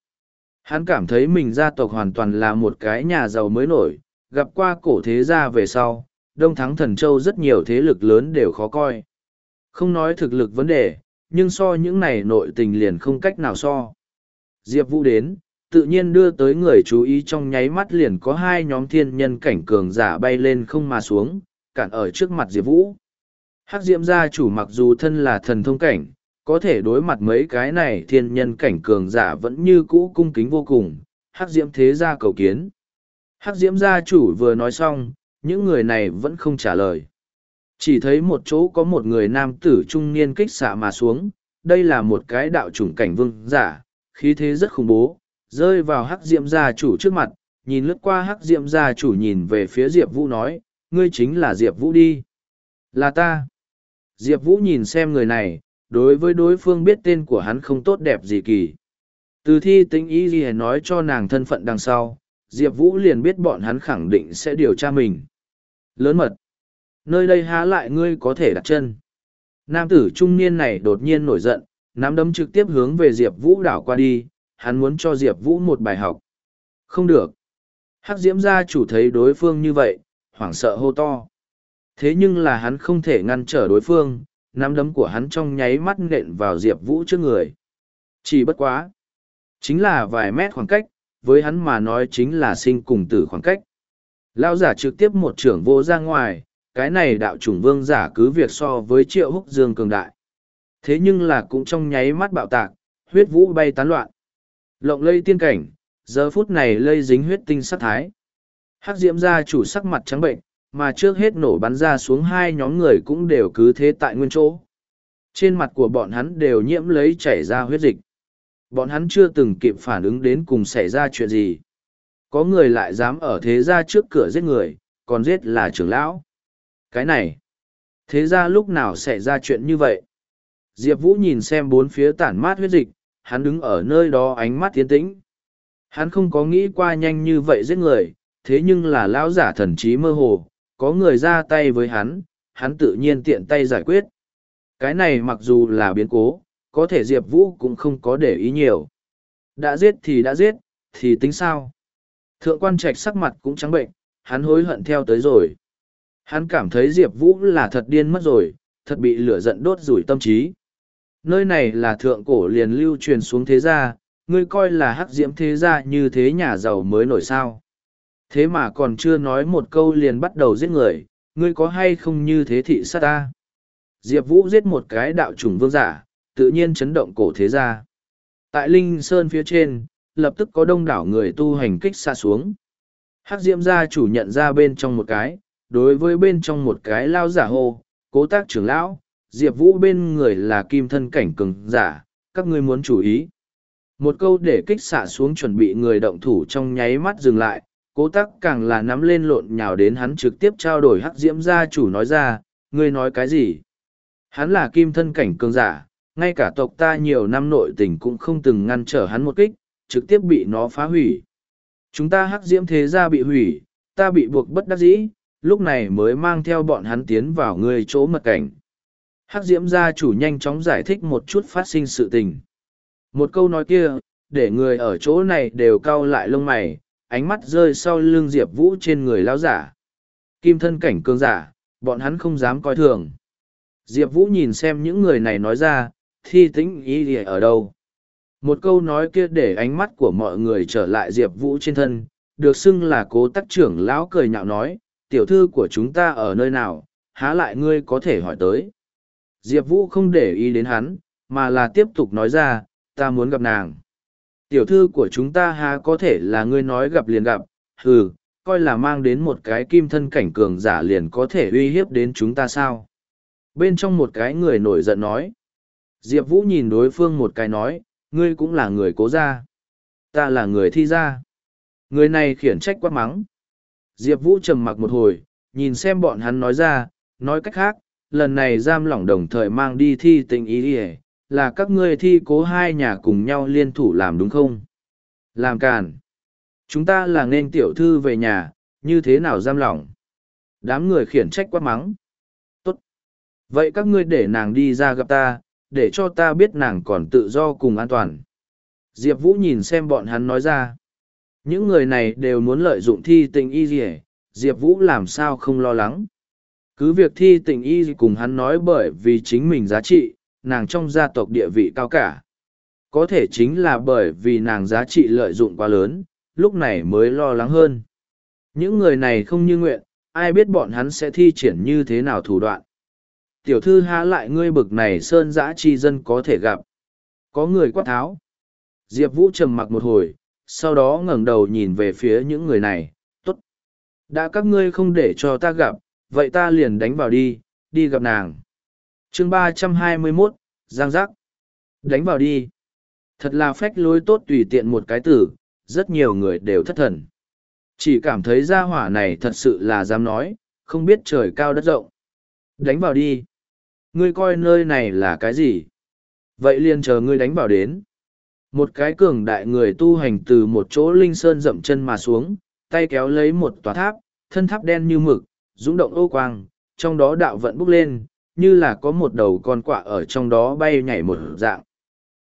Hắn cảm thấy mình gia tộc hoàn toàn là một cái nhà giàu mới nổi, gặp qua cổ thế gia về sau, Đông Thắng Thần Châu rất nhiều thế lực lớn đều khó coi. Không nói thực lực vấn đề, nhưng so những này nội tình liền không cách nào so. Diệp Vũ đến, tự nhiên đưa tới người chú ý trong nháy mắt liền có hai nhóm thiên nhân cảnh cường giả bay lên không mà xuống, cản ở trước mặt Diệp Vũ. Hắc Diệm gia chủ mặc dù thân là thần thông cảnh, có thể đối mặt mấy cái này thiên nhân cảnh cường giả vẫn như cũ cung kính vô cùng, Hắc Diệm thế gia cầu kiến. Hắc Diễm gia chủ vừa nói xong, những người này vẫn không trả lời. Chỉ thấy một chỗ có một người nam tử trung niên kích xạ mà xuống, đây là một cái đạo chủng cảnh vương giả, khí thế rất khủng bố, rơi vào hắc diệm gia chủ trước mặt, nhìn lướt qua hắc diệm gia chủ nhìn về phía Diệp Vũ nói, ngươi chính là Diệp Vũ đi. Là ta. Diệp Vũ nhìn xem người này, đối với đối phương biết tên của hắn không tốt đẹp gì kỳ. Từ thi tính ý gì nói cho nàng thân phận đằng sau, Diệp Vũ liền biết bọn hắn khẳng định sẽ điều tra mình. Lớn mật. Nơi đây há lại ngươi có thể đặt chân. Nam tử trung niên này đột nhiên nổi giận, nắm đấm trực tiếp hướng về Diệp Vũ đảo qua đi, hắn muốn cho Diệp Vũ một bài học. Không được. Hắc diễm gia chủ thấy đối phương như vậy, hoảng sợ hô to. Thế nhưng là hắn không thể ngăn trở đối phương, nắm đấm của hắn trong nháy mắt nện vào Diệp Vũ trước người. Chỉ bất quá. Chính là vài mét khoảng cách, với hắn mà nói chính là sinh cùng tử khoảng cách. Lao giả trực tiếp một trưởng vô ra ngoài, cái này đạo chủng vương giả cứ việc so với triệu húc dương cường đại. Thế nhưng là cũng trong nháy mắt bạo tạc, huyết vũ bay tán loạn. Lộng lây tiên cảnh, giờ phút này lây dính huyết tinh sắc thái. Hắc diễm gia chủ sắc mặt trắng bệnh, mà trước hết nổ bắn ra xuống hai nhóm người cũng đều cứ thế tại nguyên chỗ. Trên mặt của bọn hắn đều nhiễm lấy chảy ra huyết dịch. Bọn hắn chưa từng kịp phản ứng đến cùng xảy ra chuyện gì. Có người lại dám ở thế gia trước cửa giết người, còn giết là trưởng lão. Cái này, thế gia lúc nào xảy ra chuyện như vậy? Diệp Vũ nhìn xem bốn phía tản mát huyết dịch, hắn đứng ở nơi đó ánh mắt tiến tĩnh. Hắn không có nghĩ qua nhanh như vậy giết người, thế nhưng là lão giả thần trí mơ hồ, có người ra tay với hắn, hắn tự nhiên tiện tay giải quyết. Cái này mặc dù là biến cố, có thể Diệp Vũ cũng không có để ý nhiều. Đã giết thì đã giết, thì tính sao? Thượng quan trạch sắc mặt cũng trắng bệnh, hắn hối hận theo tới rồi. Hắn cảm thấy Diệp Vũ là thật điên mất rồi, thật bị lửa giận đốt rủi tâm trí. Nơi này là thượng cổ liền lưu truyền xuống thế gia, ngươi coi là hắc diễm thế gia như thế nhà giàu mới nổi sao. Thế mà còn chưa nói một câu liền bắt đầu giết người, ngươi có hay không như thế thị sát ta. Diệp Vũ giết một cái đạo trùng vương giả, tự nhiên chấn động cổ thế gia. Tại Linh Sơn phía trên, lập tức có đông đảo người tu hành kích xa xuống. Hắc Diễm gia chủ nhận ra bên trong một cái, đối với bên trong một cái lao giả hô, cố tác trưởng lão, Diệp Vũ bên người là kim thân cảnh cường giả, các ngươi muốn chú ý. Một câu để kích xạ xuống chuẩn bị người động thủ trong nháy mắt dừng lại, cố tắc càng là nắm lên lộn nhào đến hắn trực tiếp trao đổi hắc diễm gia chủ nói ra, ngươi nói cái gì? Hắn là kim thân cảnh cường giả, ngay cả tộc ta nhiều năm nội tình cũng không từng ngăn trở hắn một kích, trực tiếp bị nó phá hủy. Chúng ta hắc diễm thế gia bị hủy, ta bị buộc bất đắc dĩ, lúc này mới mang theo bọn hắn tiến vào người chỗ mật cảnh. Hắc diễm gia chủ nhanh chóng giải thích một chút phát sinh sự tình. Một câu nói kia, để người ở chỗ này đều cau lại lông mày, ánh mắt rơi sau lưng Diệp Vũ trên người lao giả. Kim thân cảnh cường giả, bọn hắn không dám coi thường. Diệp Vũ nhìn xem những người này nói ra, thi tính ý ỉa ở đâu. Một câu nói kia để ánh mắt của mọi người trở lại Diệp Vũ trên thân, được xưng là cố tắc trưởng lão cười nhạo nói, tiểu thư của chúng ta ở nơi nào, há lại ngươi có thể hỏi tới. Diệp Vũ không để ý đến hắn, mà là tiếp tục nói ra, ta muốn gặp nàng. Tiểu thư của chúng ta há có thể là ngươi nói gặp liền gặp, hừ, coi là mang đến một cái kim thân cảnh cường giả liền có thể uy hiếp đến chúng ta sao. Bên trong một cái người nổi giận nói. Diệp Vũ nhìn đối phương một cái nói, ngươi cũng là người cố gia. Ta là người thi gia. Người này khiển trách quát mắng. Diệp Vũ trầm mặc một hồi, nhìn xem bọn hắn nói ra, nói cách khác, lần này giam lỏng đồng thời mang đi thi tình ý ỉa là các ngươi thi cố hai nhà cùng nhau liên thủ làm đúng không? Làm càn. Chúng ta là nên tiểu thư về nhà, như thế nào giam lỏng? Đám người khiển trách quát mắng. Tốt. Vậy các ngươi để nàng đi ra gặp ta, để cho ta biết nàng còn tự do cùng an toàn. Diệp Vũ nhìn xem bọn hắn nói ra. Những người này đều muốn lợi dụng thi tình y gì Diệp Vũ làm sao không lo lắng. Cứ việc thi tình y cùng hắn nói bởi vì chính mình giá trị, nàng trong gia tộc địa vị cao cả. Có thể chính là bởi vì nàng giá trị lợi dụng quá lớn, lúc này mới lo lắng hơn. Những người này không như nguyện, ai biết bọn hắn sẽ thi triển như thế nào thủ đoạn. Tiểu thư há lại ngươi bực này sơn dã chi dân có thể gặp. Có người quát tháo. Diệp Vũ trầm mặc một hồi, sau đó ngẩng đầu nhìn về phía những người này, tốt. Đã các ngươi không để cho ta gặp, vậy ta liền đánh vào đi, đi gặp nàng. Chương ba trăm hai mươi mốt giang giác. Đánh vào đi. Thật là phách lối tốt tùy tiện một cái tử rất nhiều người đều thất thần. Chỉ cảm thấy gia hỏa này thật sự là dám nói không biết trời cao đất rộng. Đánh vào đi. Ngươi coi nơi này là cái gì? Vậy liền chờ ngươi đánh vào đến. Một cái cường đại người tu hành từ một chỗ linh sơn dậm chân mà xuống tay kéo lấy một tòa tháp thân tháp đen như mực rung động ô quang trong đó đạo vận bốc lên như là có một đầu con quạ ở trong đó bay nhảy một dạng.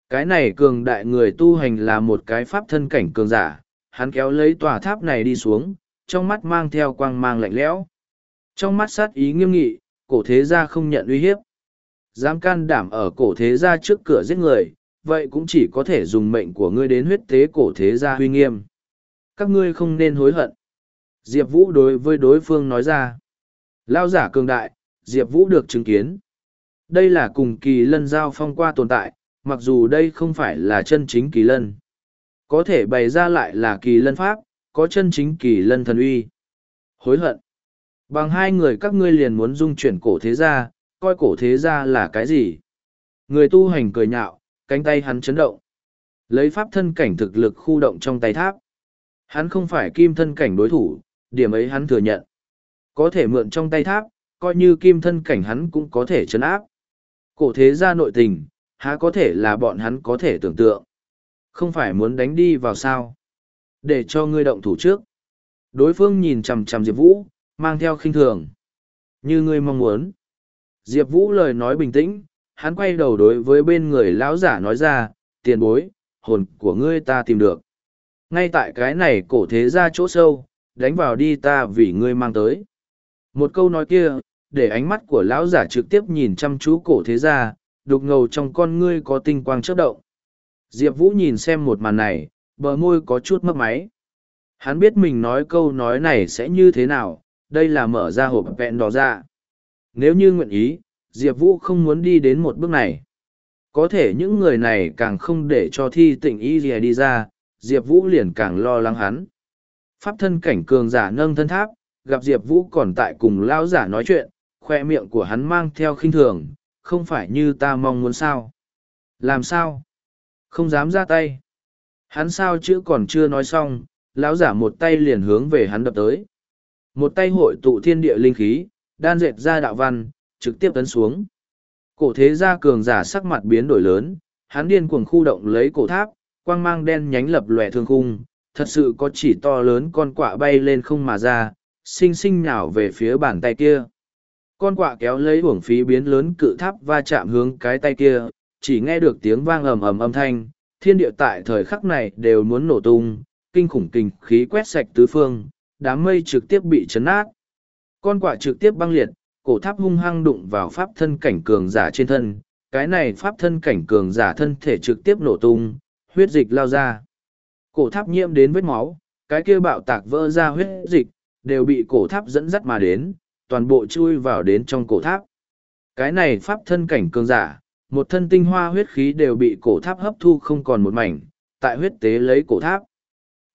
Cái này cường đại người tu hành là một cái pháp thân cảnh cường giả, hắn kéo lấy tòa tháp này đi xuống, trong mắt mang theo quang mang lạnh lẽo. Trong mắt sát ý nghiêm nghị, cổ thế gia không nhận uy hiếp. Dám can đảm ở cổ thế gia trước cửa giết người, vậy cũng chỉ có thể dùng mệnh của ngươi đến huyết tế cổ thế gia uy nghiêm. Các ngươi không nên hối hận. Diệp Vũ đối với đối phương nói ra. Lao giả cường đại, Diệp Vũ được chứng kiến. Đây là cùng kỳ lân giao phong qua tồn tại, mặc dù đây không phải là chân chính kỳ lân. Có thể bày ra lại là kỳ lân pháp, có chân chính kỳ lân thần uy. Hối hận. Bằng hai người các ngươi liền muốn dung chuyển cổ thế gia, coi cổ thế gia là cái gì? Người tu hành cười nhạo, cánh tay hắn chấn động. Lấy pháp thân cảnh thực lực khu động trong tay tháp. Hắn không phải kim thân cảnh đối thủ, điểm ấy hắn thừa nhận. Có thể mượn trong tay tháp, coi như kim thân cảnh hắn cũng có thể chấn áp. Cổ thế gia nội tình, há có thể là bọn hắn có thể tưởng tượng. Không phải muốn đánh đi vào sao. Để cho ngươi động thủ trước. Đối phương nhìn chằm chằm Diệp Vũ, mang theo khinh thường. Như ngươi mong muốn. Diệp Vũ lời nói bình tĩnh, hắn quay đầu đối với bên người lão giả nói ra, tiền bối, hồn của ngươi ta tìm được. Ngay tại cái này cổ thế gia chỗ sâu, đánh vào đi ta vì ngươi mang tới. Một câu nói kia, để ánh mắt của lão giả trực tiếp nhìn chăm chú cổ thế gia, đục ngầu trong con ngươi có tinh quang chớp động. Diệp Vũ nhìn xem một màn này, bờ môi có chút mấp máy. Hắn biết mình nói câu nói này sẽ như thế nào, đây là mở ra hộp vẹn đỏ ra. Nếu như nguyện ý, diệp vũ không muốn đi đến một bước này có thể những người này càng không để cho thi tịnh y đi ra diệp vũ liền càng lo lắng hắn pháp thân cảnh cường giả nâng thân tháp, gặp diệp vũ còn tại cùng lão giả nói chuyện, khoe miệng của hắn mang theo khinh thường, không phải như ta mong muốn sao? Làm sao? Không dám ra tay. Hắn sao chữ còn chưa nói xong, lão giả một tay liền hướng về hắn đập tới. Một tay hội tụ thiên địa linh khí, đan dệt ra đạo văn, trực tiếp tấn xuống. Cổ thế gia cường giả sắc mặt biến đổi lớn, hắn điên cuồng khu động lấy cổ tháp, quang mang đen nhánh lập lòe thương khung thật sự có chỉ to lớn con quạ bay lên không mà ra, xinh xinh nhào về phía bàn tay kia. Con quạ kéo lấy uổng phí biến lớn cự tháp va chạm hướng cái tay kia, chỉ nghe được tiếng vang ầm ầm âm thanh, thiên địa tại thời khắc này đều muốn nổ tung, kinh khủng kinh khí quét sạch tứ phương, đám mây trực tiếp bị chấn nát con quạ trực tiếp băng liệt, cổ tháp hung hăng đụng vào pháp thân cảnh cường giả trên thân, cái này pháp thân cảnh cường giả thân thể trực tiếp nổ tung, huyết dịch lao ra cổ tháp nhiễm đến vết máu, cái kia bạo tạc vỡ ra huyết dịch, đều bị cổ tháp dẫn dắt mà đến, toàn bộ chui vào đến trong cổ tháp. Cái này pháp thân cảnh cường giả, một thân tinh hoa huyết khí đều bị cổ tháp hấp thu không còn một mảnh, tại huyết tế lấy cổ tháp.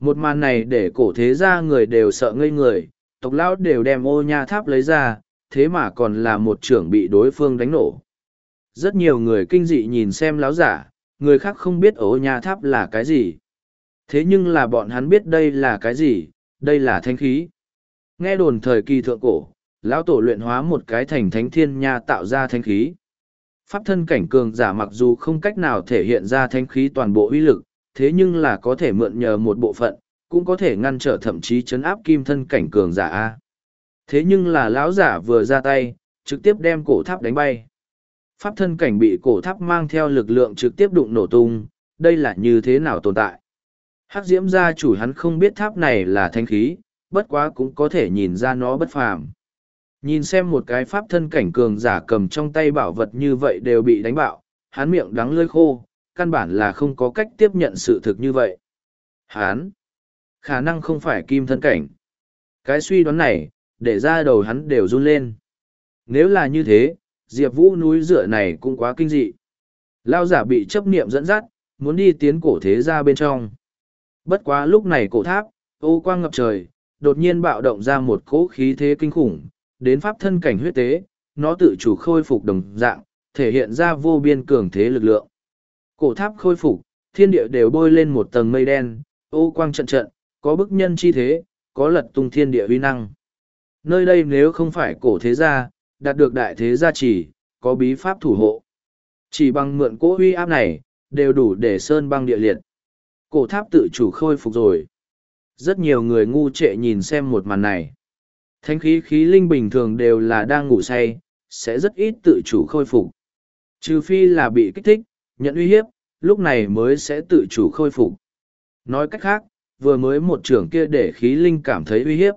Một màn này để cổ thế ra người đều sợ ngây người, tộc lão đều đem ô nha tháp lấy ra, thế mà còn là một trưởng bị đối phương đánh nổ. Rất nhiều người kinh dị nhìn xem láo giả, người khác không biết ô nha tháp là cái gì thế nhưng là bọn hắn biết đây là cái gì, đây là thanh khí. Nghe đồn thời kỳ thượng cổ, lão tổ luyện hóa một cái thành thánh thiên nha tạo ra thanh khí. Pháp thân cảnh cường giả mặc dù không cách nào thể hiện ra thanh khí toàn bộ uy lực, thế nhưng là có thể mượn nhờ một bộ phận, cũng có thể ngăn trở thậm chí chấn áp kim thân cảnh cường giả a. Thế nhưng là lão giả vừa ra tay, trực tiếp đem cổ tháp đánh bay. Pháp thân cảnh bị cổ tháp mang theo lực lượng trực tiếp đụng nổ tung, đây là như thế nào tồn tại? Hắc diễm gia chủ hắn không biết tháp này là thanh khí, bất quá cũng có thể nhìn ra nó bất phàm. Nhìn xem một cái pháp thân cảnh cường giả cầm trong tay bảo vật như vậy đều bị đánh bạo, hắn miệng đắng lơi khô, căn bản là không có cách tiếp nhận sự thực như vậy. Hắn, khả năng không phải kim thân cảnh. Cái suy đoán này, để ra đầu hắn đều run lên. Nếu là như thế, diệp vũ núi rửa này cũng quá kinh dị. Lao giả bị chấp niệm dẫn dắt, muốn đi tiến cổ thế ra bên trong bất quá lúc này cổ tháp, ô quang ngập trời, đột nhiên bạo động ra một cỗ khí thế kinh khủng, đến pháp thân cảnh huyết tế, nó tự chủ khôi phục đồng dạng, thể hiện ra vô biên cường thế lực lượng. Cổ tháp khôi phục, thiên địa đều bôi lên một tầng mây đen, ô quang trận trận, có bức nhân chi thế, có lật tung thiên địa uy năng. Nơi đây nếu không phải cổ thế gia, đạt được đại thế gia chỉ, có bí pháp thủ hộ. Chỉ bằng mượn cỗ uy áp này, đều đủ để sơn băng địa liệt cổ tháp tự chủ khôi phục rồi. Rất nhiều người ngu trệ nhìn xem một màn này. Thánh khí khí linh bình thường đều là đang ngủ say, sẽ rất ít tự chủ khôi phục. Trừ phi là bị kích thích, nhận uy hiếp, lúc này mới sẽ tự chủ khôi phục. Nói cách khác, vừa mới một trưởng kia để khí linh cảm thấy uy hiếp.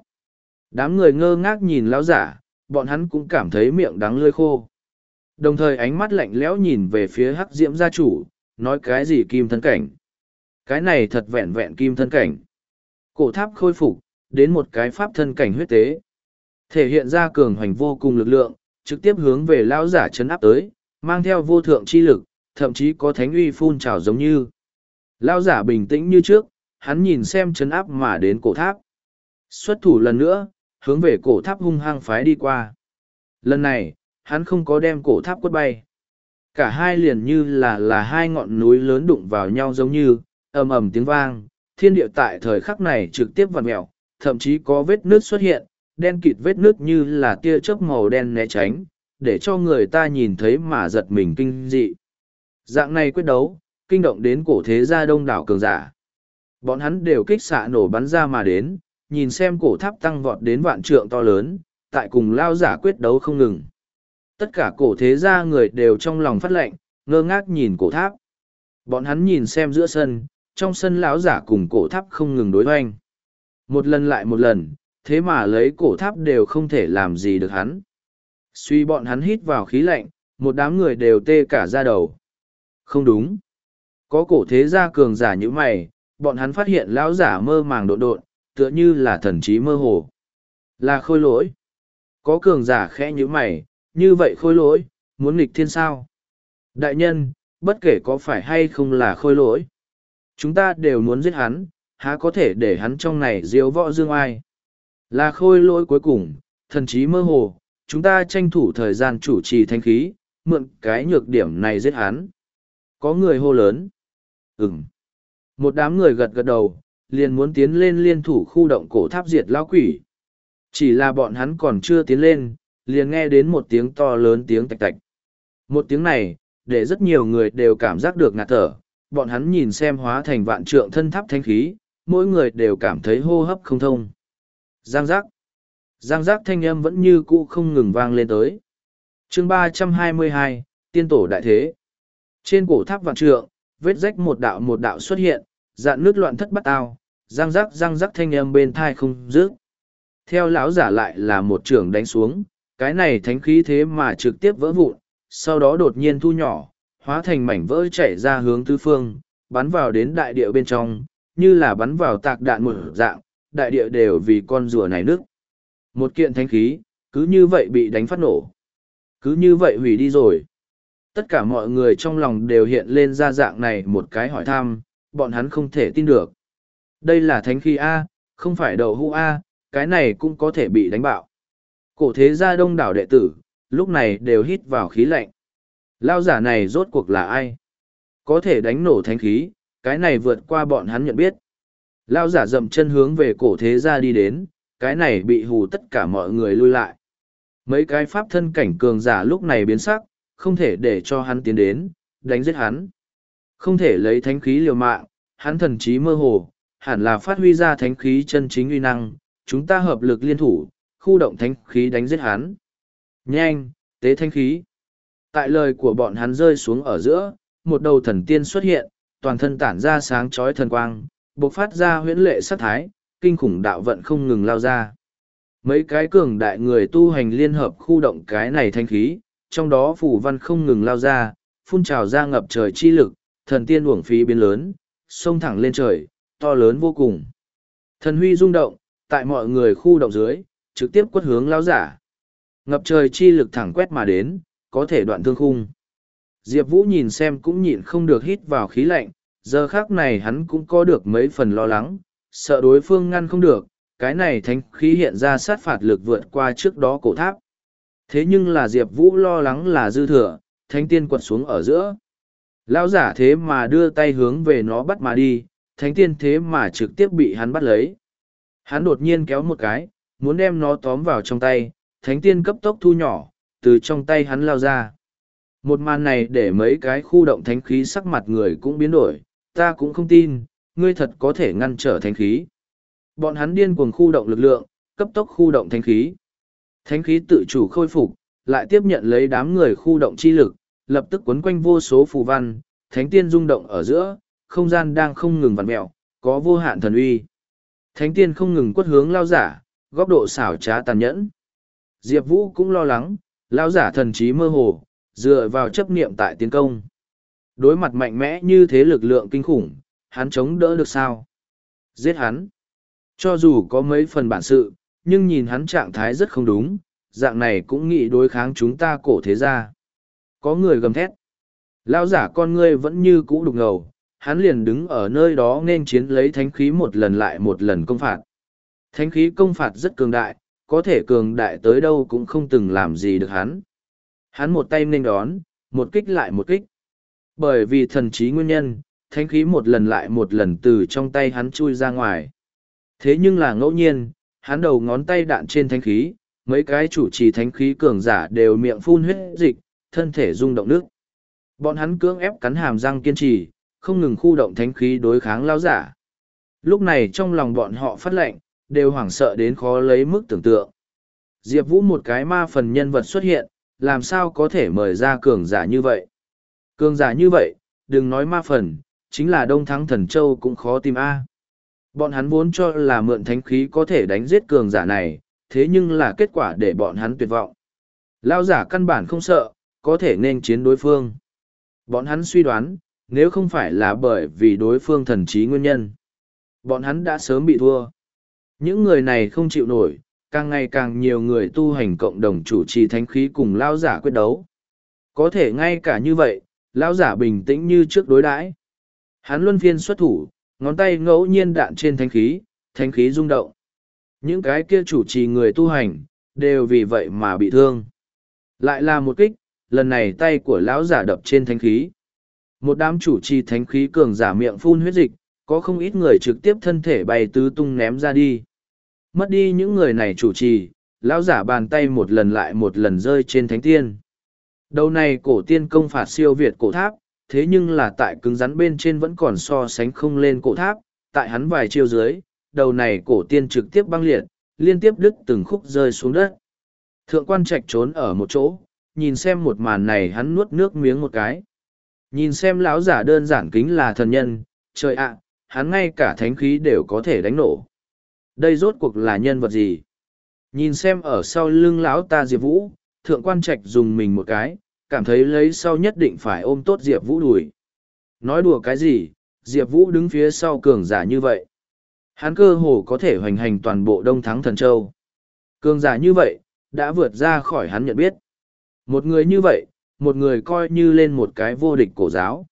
Đám người ngơ ngác nhìn lão giả, bọn hắn cũng cảm thấy miệng đắng lơi khô. Đồng thời ánh mắt lạnh lẽo nhìn về phía hắc diễm gia chủ, nói cái gì kim thân cảnh cái này thật vẹn vẹn kim thân cảnh cổ tháp khôi phục đến một cái pháp thân cảnh huyết tế thể hiện ra cường hoành vô cùng lực lượng trực tiếp hướng về lão giả chấn áp tới mang theo vô thượng chi lực thậm chí có thánh uy phun trào giống như lão giả bình tĩnh như trước hắn nhìn xem chấn áp mà đến cổ tháp xuất thủ lần nữa hướng về cổ tháp hung hăng phái đi qua. Lần này, hắn không có đem cổ tháp quất bay. Cả hai liền như là là hai ngọn núi lớn đụng vào nhau giống như, ầm ầm tiếng vang, thiên địa tại thời khắc này trực tiếp vặn mèo, thậm chí có vết nước xuất hiện, đen kịt vết nước như là tia chớp màu đen né tránh, để cho người ta nhìn thấy mà giật mình kinh dị. Dạng này quyết đấu, kinh động đến cổ thế gia đông đảo cường giả. Bọn hắn đều kích xạ nổ bắn ra mà đến, nhìn xem cổ tháp tăng vọt đến vạn trượng to lớn, tại cùng lao giả quyết đấu không ngừng. Tất cả cổ thế gia người đều trong lòng phát lệnh, ngơ ngác nhìn cổ tháp. Bọn hắn nhìn xem giữa sân, trong sân lão giả cùng cổ tháp không ngừng đối hoanh. Một lần lại một lần, thế mà lấy cổ tháp đều không thể làm gì được hắn. Suy bọn hắn hít vào khí lạnh, một đám người đều tê cả ra đầu. Không đúng. Có cổ thế gia cường giả như mày, bọn hắn phát hiện lão giả mơ màng độn độn, tựa như là thần trí mơ hồ. Là khôi lỗi. Có cường giả khẽ như mày, như vậy khôi lỗi, muốn nghịch thiên sao. Đại nhân, bất kể có phải hay không là khôi lỗi. Chúng ta đều muốn giết hắn, há có thể để hắn trong này diếu võ dương ai. Là khôi lỗi cuối cùng, thần trí mơ hồ, chúng ta tranh thủ thời gian chủ trì thanh khí, mượn cái nhược điểm này giết hắn. Có người hô lớn. Ừm. Một đám người gật gật đầu, liền muốn tiến lên liên thủ khu động cổ tháp diệt lao quỷ. Chỉ là bọn hắn còn chưa tiến lên, liền nghe đến một tiếng to lớn tiếng tạch tạch. Một tiếng này, để rất nhiều người đều cảm giác được ngạt thở, bọn hắn nhìn xem hóa thành vạn trượng thân tháp thanh khí, mỗi người đều cảm thấy hô hấp không thông. Giang giác. Giang giác thanh âm vẫn như cũ không ngừng vang lên tới. chương ba trăm hai mươi hai Tiên tổ đại thế. Trên cổ tháp vạn trượng, vết rách một đạo một đạo xuất hiện, dạn nước loạn thất bắt ao, giang giác giang giác thanh âm bên thai không dứt. Theo lão giả lại là một trường đánh xuống, cái này thánh khí thế mà trực tiếp vỡ vụn, sau đó đột nhiên thu nhỏ, hóa thành mảnh vỡ chảy ra hướng tứ phương, bắn vào đến đại địa bên trong, như là bắn vào tạc đạn một dạng, đại địa đều vì con rùa này nước. Một kiện thánh khí, cứ như vậy bị đánh phát nổ. Cứ như vậy hủy đi rồi. Tất cả mọi người trong lòng đều hiện lên ra dạng này một cái hỏi thăm, bọn hắn không thể tin được. Đây là thánh khí A, không phải đầu hũ A, cái này cũng có thể bị đánh bạo. Cổ thế gia đông đảo đệ tử, lúc này đều hít vào khí lạnh. Lao giả này rốt cuộc là ai? Có thể đánh nổ thánh khí, cái này vượt qua bọn hắn nhận biết. Lao giả dậm chân hướng về cổ thế gia đi đến, cái này bị hù tất cả mọi người lui lại. Mấy cái pháp thân cảnh cường giả lúc này biến sắc, không thể để cho hắn tiến đến, đánh giết hắn. Không thể lấy thánh khí liều mạng, hắn thần trí mơ hồ, hẳn là phát huy ra thánh khí chân chính uy năng, chúng ta hợp lực liên thủ, khu động thánh khí đánh giết hắn. Nhanh, tế thánh khí. Tại lời của bọn hắn rơi xuống ở giữa, một đầu thần tiên xuất hiện, toàn thân tản ra sáng chói thần quang, bộc phát ra huyễn lệ sát thái, kinh khủng đạo vận không ngừng lao ra. Mấy cái cường đại người tu hành liên hợp khu động cái này thanh khí, trong đó phủ văn không ngừng lao ra, phun trào ra ngập trời chi lực, thần tiên uổng phí biến lớn, xông thẳng lên trời, to lớn vô cùng. Thần huy rung động, tại mọi người khu động dưới, trực tiếp quất hướng lao giả. Ngập trời chi lực thẳng quét mà đến, có thể đoạn thương khung. Diệp Vũ nhìn xem cũng nhịn không được hít vào khí lạnh, giờ khác này hắn cũng có được mấy phần lo lắng, sợ đối phương ngăn không được, cái này thánh khí hiện ra sát phạt lực vượt qua trước đó cổ tháp. Thế nhưng là Diệp Vũ lo lắng là dư thừa, thánh tiên quật xuống ở giữa. Lão giả thế mà đưa tay hướng về nó bắt mà đi, thánh tiên thế mà trực tiếp bị hắn bắt lấy. Hắn đột nhiên kéo một cái, muốn đem nó tóm vào trong tay, thánh tiên cấp tốc thu nhỏ, từ trong tay hắn lao ra. Một màn này để mấy cái khu động thánh khí sắc mặt người cũng biến đổi, ta cũng không tin, ngươi thật có thể ngăn trở thánh khí. Bọn hắn điên cuồng khu động lực lượng, cấp tốc khu động thánh khí. Thánh khí tự chủ khôi phục, lại tiếp nhận lấy đám người khu động chi lực, lập tức quấn quanh vô số phù văn, thánh tiên rung động ở giữa, không gian đang không ngừng vặn mẹo, có vô hạn thần uy. Thánh tiên không ngừng quất hướng lao giả, góc độ xảo trá tàn nhẫn. Diệp Vũ cũng lo lắng, lao giả thần trí mơ hồ, dựa vào chấp niệm tại tiến công. Đối mặt mạnh mẽ như thế lực lượng kinh khủng, hắn chống đỡ được sao? Giết hắn. Cho dù có mấy phần bản sự, nhưng nhìn hắn trạng thái rất không đúng, dạng này cũng nghĩ đối kháng chúng ta cổ thế ra. Có người gầm thét. Lao giả con ngươi vẫn như cũ đục ngầu, hắn liền đứng ở nơi đó nên chiến lấy thánh khí một lần lại một lần công phạt. Thánh khí công phạt rất cường đại, có thể cường đại tới đâu cũng không từng làm gì được hắn. Hắn một tay nên đón, một kích lại một kích. Bởi vì thần trí nguyên nhân, thánh khí một lần lại một lần từ trong tay hắn chui ra ngoài. Thế nhưng là ngẫu nhiên, hắn đầu ngón tay đạn trên thánh khí, mấy cái chủ trì thánh khí cường giả đều miệng phun huyết dịch, thân thể rung động nước. Bọn hắn cưỡng ép cắn hàm răng kiên trì, không ngừng khu động thánh khí đối kháng lao giả. Lúc này trong lòng bọn họ phát lệnh, đều hoảng sợ đến khó lấy mức tưởng tượng. Diệp Vũ một cái ma phần nhân vật xuất hiện, làm sao có thể mời ra cường giả như vậy? Cường giả như vậy, đừng nói ma phần, chính là Đông Thắng Thần Châu cũng khó tìm A. Bọn hắn vốn cho là mượn thánh khí có thể đánh giết cường giả này, thế nhưng là kết quả để bọn hắn tuyệt vọng. Lao giả căn bản không sợ, có thể nên chiến đối phương. Bọn hắn suy đoán, nếu không phải là bởi vì đối phương thần trí nguyên nhân, bọn hắn đã sớm bị thua. Những người này không chịu nổi, càng ngày càng nhiều người tu hành cộng đồng chủ trì thánh khí cùng lao giả quyết đấu. có thể ngay cả như vậy lão giả bình tĩnh như trước đối đãi. Hắn luân phiên xuất thủ ngón tay ngẫu nhiên đạn trên thánh khí thánh khí rung động. Những cái kia chủ trì người tu hành đều vì vậy mà bị thương. Lại là một kích lần này tay của lão giả đập trên thánh khí. Một đám chủ trì thánh khí cường giả miệng phun huyết dịch có không ít người trực tiếp thân thể bay tứ tung ném ra đi mất đi những người này chủ trì, lão giả bàn tay một lần lại một lần rơi trên thánh tiên. Đầu này cổ tiên công phạt siêu việt cổ tháp, thế nhưng là tại cứng rắn bên trên vẫn còn so sánh không lên cổ tháp, tại hắn vài chiêu dưới, đầu này cổ tiên trực tiếp băng liệt, liên tiếp đứt từng khúc rơi xuống đất. Thượng quan trạch trốn ở một chỗ, nhìn xem một màn này hắn nuốt nước miếng một cái. Nhìn xem lão giả đơn giản kính là thần nhân, trời ạ, hắn ngay cả thánh khí đều có thể đánh nổ đây rốt cuộc là nhân vật gì? Nhìn xem ở sau lưng lão ta diệp vũ, thượng quan trạch dùng mình một cái, cảm thấy lấy sau nhất định phải ôm tốt diệp vũ đùi. Nói đùa cái gì, diệp vũ đứng phía sau cường giả như vậy. Hắn cơ hồ có thể hoành hành toàn bộ đông thắng thần châu. Cường giả như vậy, đã vượt ra khỏi hắn nhận biết. Một người như vậy, một người coi như lên một cái vô địch cổ giáo.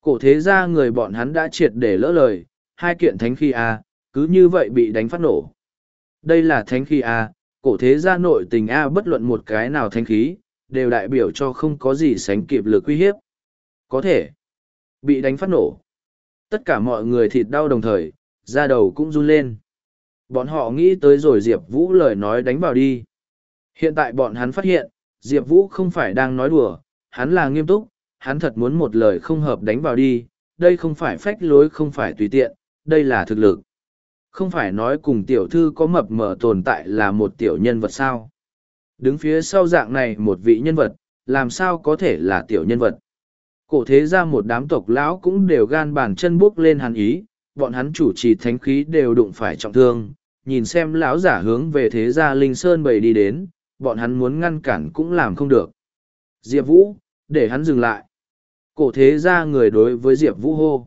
Cổ thế ra người bọn hắn đã triệt để lỡ lời, hai kiện thánh khi a cứ như vậy bị đánh phát nổ. Đây là thánh khí a, cổ thế gia nội tình a bất luận một cái nào thánh khí, đều đại biểu cho không có gì sánh kịp lực uy hiếp. Có thể, bị đánh phát nổ. Tất cả mọi người thịt đau đồng thời, da đầu cũng run lên. Bọn họ nghĩ tới rồi diệp vũ lời nói đánh vào đi. Hiện tại bọn hắn phát hiện, diệp vũ không phải đang nói đùa, hắn là nghiêm túc, hắn thật muốn một lời không hợp đánh vào đi, đây không phải phách lối không phải tùy tiện, đây là thực lực không phải nói cùng tiểu thư có mập mờ tồn tại là một tiểu nhân vật sao? Đứng phía sau dạng này một vị nhân vật, làm sao có thể là tiểu nhân vật? Cổ thế ra một đám tộc lão cũng đều gan bàn chân buốc lên hàn ý, bọn hắn chủ trì thánh khí đều đụng phải trọng thương, nhìn xem lão giả hướng về thế gia linh sơn bầy đi đến, bọn hắn muốn ngăn cản cũng làm không được. Diệp vũ, để hắn dừng lại. Cổ thế ra người đối với diệp vũ hô.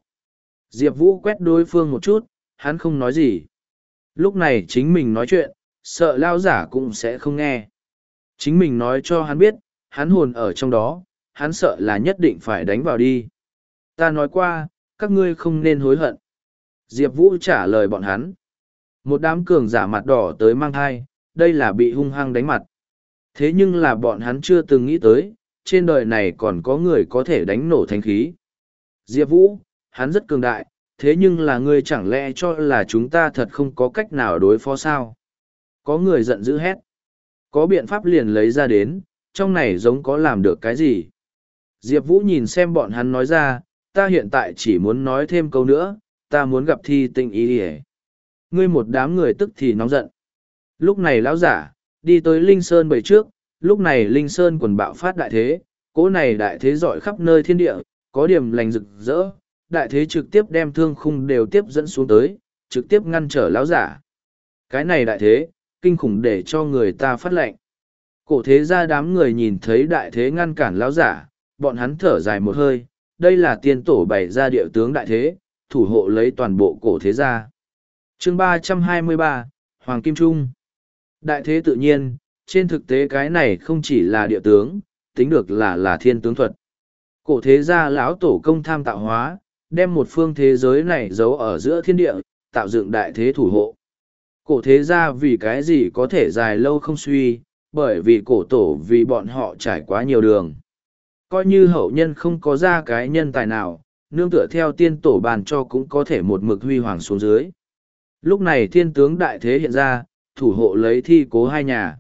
Diệp vũ quét đối phương một chút hắn không nói gì. Lúc này chính mình nói chuyện, sợ lao giả cũng sẽ không nghe. Chính mình nói cho hắn biết, hắn hồn ở trong đó, hắn sợ là nhất định phải đánh vào đi. Ta nói qua, các ngươi không nên hối hận. Diệp vũ trả lời bọn hắn. Một đám cường giả mặt đỏ tới mang thai, đây là bị hung hăng đánh mặt. Thế nhưng là bọn hắn chưa từng nghĩ tới, trên đời này còn có người có thể đánh nổ thanh khí. Diệp vũ, hắn rất cường đại thế nhưng là ngươi chẳng lẽ cho là chúng ta thật không có cách nào đối phó sao? Có người giận dữ hét. Có biện pháp liền lấy ra đến, trong này giống có làm được cái gì? Diệp vũ nhìn xem bọn hắn nói ra, ta hiện tại chỉ muốn nói thêm câu nữa, ta muốn gặp thi tinh ý ỉa ngươi một đám người tức thì nóng giận. Lúc này lão giả, đi tới linh sơn bảy trước, lúc này linh sơn quần bạo phát đại thế cỗ này đại thế giỏi khắp nơi thiên địa, có điểm lành rực rỡ đại thế trực tiếp đem thương khung đều tiếp dẫn xuống tới, trực tiếp ngăn trở lão giả. Cái này đại thế, kinh khủng để cho người ta phát lệnh. Cổ thế ra đám người nhìn thấy đại thế ngăn cản lão giả, bọn hắn thở dài một hơi, đây là tiên tổ bày ra địa tướng đại thế, thủ hộ lấy toàn bộ cổ thế gia. Chương ba trăm hai mươi ba, hoàng kim trung. Đại thế tự nhiên, trên thực tế cái này không chỉ là địa tướng, tính được là là thiên tướng thuật. Cổ thế gia lão tổ công tham tạo hóa đem một phương thế giới này giấu ở giữa thiên địa, tạo dựng đại thế thủ hộ. Cổ thế gia vì cái gì có thể dài lâu không suy, bởi vì cổ tổ vì bọn họ trải quá nhiều đường. Coi như hậu nhân không có ra cái nhân tài nào, nương tựa theo tiên tổ bàn cho cũng có thể một mực huy hoàng xuống dưới. Lúc này thiên tướng đại thế hiện ra, thủ hộ lấy thi cố hai nhà.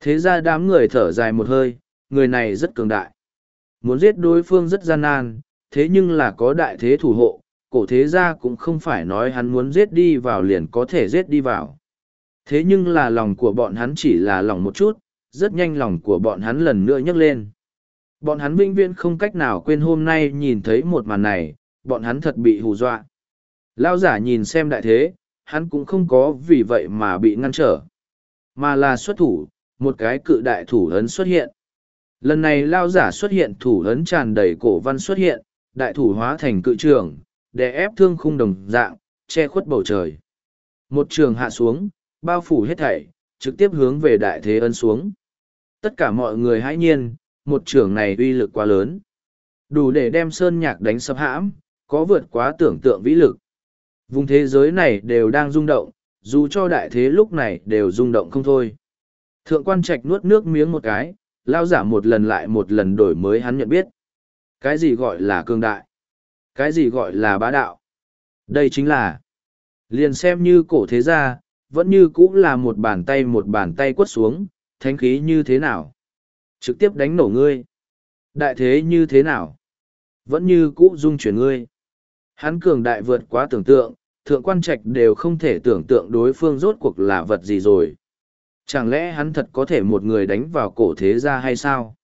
Thế ra đám người thở dài một hơi, người này rất cường đại. Muốn giết đối phương rất gian nan thế nhưng là có đại thế thủ hộ, cổ thế gia cũng không phải nói hắn muốn giết đi vào liền có thể giết đi vào. Thế nhưng là lòng của bọn hắn chỉ là lòng một chút, rất nhanh lòng của bọn hắn lần nữa nhấc lên. Bọn hắn vĩnh viễn không cách nào quên hôm nay nhìn thấy một màn này, bọn hắn thật bị hù dọa. Lao giả nhìn xem đại thế, hắn cũng không có vì vậy mà bị ngăn trở, mà là xuất thủ, một cái cự đại thủ ấn xuất hiện. Lần này lao giả xuất hiện thủ ấn tràn đầy cổ văn xuất hiện đại thủ hóa thành cự trường đè ép thương khung đồng dạng che khuất bầu trời một trường hạ xuống bao phủ hết thảy trực tiếp hướng về đại thế ân xuống tất cả mọi người hãy nhiên một trường này uy lực quá lớn. Đủ để đem sơn nhạc đánh sập hãm, có vượt quá tưởng tượng vĩ lực. Vùng thế giới này đều đang rung động, dù cho đại thế lúc này đều rung động không thôi. Thượng quan trạch nuốt nước miếng một cái, lao giả một lần lại một lần đổi mới hắn nhận biết. Cái gì gọi là cường đại? Cái gì gọi là bá đạo? Đây chính là, liền xem như cổ thế gia, vẫn như cũng là một bàn tay một bàn tay quất xuống, thánh khí như thế nào? Trực tiếp đánh nổ ngươi. Đại thế như thế nào? Vẫn như cũ dung chuyển ngươi. Hắn cường đại vượt quá tưởng tượng, thượng quan trạch đều không thể tưởng tượng đối phương rốt cuộc là vật gì rồi. Chẳng lẽ hắn thật có thể một người đánh vào cổ thế gia hay sao?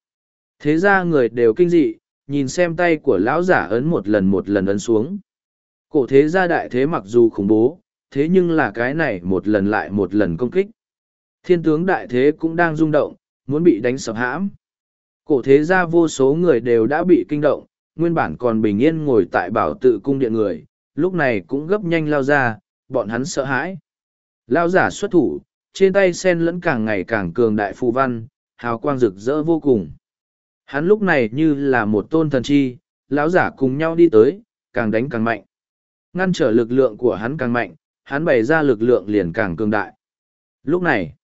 Thế gia người đều kinh dị, nhìn xem tay của lão giả ấn một lần một lần ấn xuống. Cổ thế gia đại thế mặc dù khủng bố, thế nhưng là cái này một lần lại một lần công kích. Thiên tướng đại thế cũng đang rung động, muốn bị đánh sập hãm. Cổ thế gia vô số người đều đã bị kinh động, nguyên bản còn bình yên ngồi tại bảo tự cung điện người, lúc này cũng gấp nhanh lao ra, bọn hắn sợ hãi. Lao giả xuất thủ, trên tay sen lẫn càng ngày càng cường đại phù văn, hào quang rực rỡ vô cùng. Hắn lúc này như là một tôn thần chi, lão giả cùng nhau đi tới, càng đánh càng mạnh. Ngăn trở lực lượng của hắn càng mạnh, hắn bày ra lực lượng liền càng cường đại. Lúc này,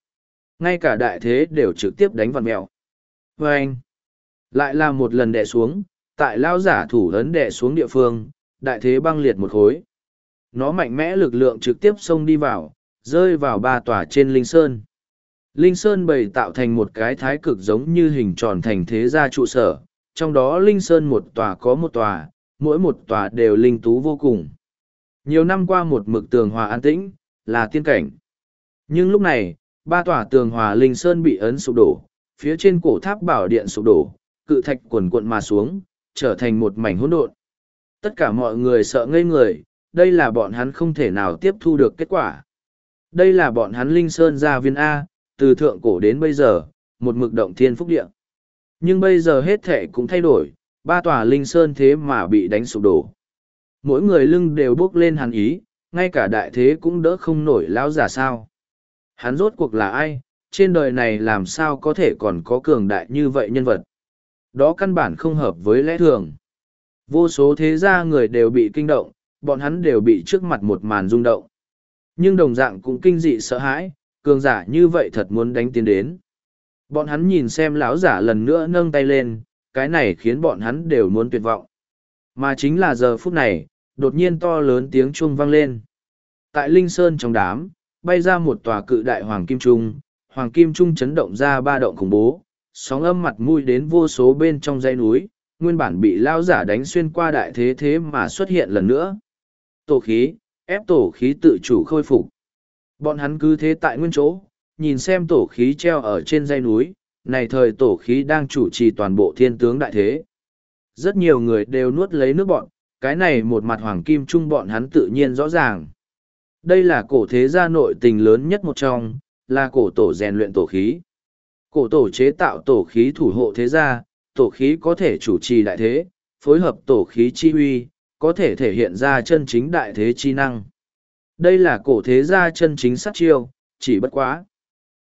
ngay cả đại thế đều trực tiếp đánh vặn mèo. Và anh, lại là một lần đè xuống, tại lão giả thủ ấn đè xuống địa phương, đại thế băng liệt một khối. Nó mạnh mẽ lực lượng trực tiếp xông đi vào, rơi vào ba tòa trên linh sơn. Linh Sơn bày tạo thành một cái thái cực giống như hình tròn thành thế gia trụ sở, trong đó Linh Sơn một tòa có một tòa, mỗi một tòa đều linh tú vô cùng. Nhiều năm qua một mực tường hòa an tĩnh, là tiên cảnh. Nhưng lúc này, ba tòa tường hòa Linh Sơn bị ấn sụp đổ, phía trên cổ tháp bảo điện sụp đổ, cự thạch quần cuộn mà xuống, trở thành một mảnh hỗn độn. Tất cả mọi người sợ ngây người, đây là bọn hắn không thể nào tiếp thu được kết quả. Đây là bọn hắn Linh Sơn gia viên A, từ thượng cổ đến bây giờ, một mực động thiên phúc địa. Nhưng bây giờ hết thể cũng thay đổi, ba tòa linh sơn thế mà bị đánh sụp đổ. Mỗi người lưng đều bước lên hắn ý, ngay cả đại thế cũng đỡ không nổi lão giả sao. Hắn rốt cuộc là ai, trên đời này làm sao có thể còn có cường đại như vậy nhân vật. Đó căn bản không hợp với lẽ thường. Vô số thế gia người đều bị kinh động, bọn hắn đều bị trước mặt một màn rung động. Nhưng đồng dạng cũng kinh dị sợ hãi, cường giả như vậy thật muốn đánh tiến đến. Bọn hắn nhìn xem lão giả lần nữa nâng tay lên, cái này khiến bọn hắn đều muốn tuyệt vọng. Mà chính là giờ phút này, đột nhiên to lớn tiếng chuông vang lên. Tại linh sơn trong đám, bay ra một tòa cự đại hoàng kim trung, hoàng kim trung chấn động ra ba động khủng bố, sóng âm mặt mũi đến vô số bên trong dãy núi, nguyên bản bị lao giả đánh xuyên qua đại thế thế mà xuất hiện lần nữa. Tổ khí, ép tổ khí tự chủ khôi phục. Bọn hắn cứ thế tại nguyên chỗ, nhìn xem tổ khí treo ở trên dây núi, này thời tổ khí đang chủ trì toàn bộ thiên tướng đại thế. Rất nhiều người đều nuốt lấy nước bọn, cái này một mặt hoàng kim trung bọn hắn tự nhiên rõ ràng. Đây là cổ thế gia nội tình lớn nhất một trong, là cổ tổ rèn luyện tổ khí. Cổ tổ chế tạo tổ khí thủ hộ thế gia, tổ khí có thể chủ trì đại thế, phối hợp tổ khí chi huy, có thể thể hiện ra chân chính đại thế chi năng. Đây là cổ thế gia chân chính sát chiêu, chỉ bất quá.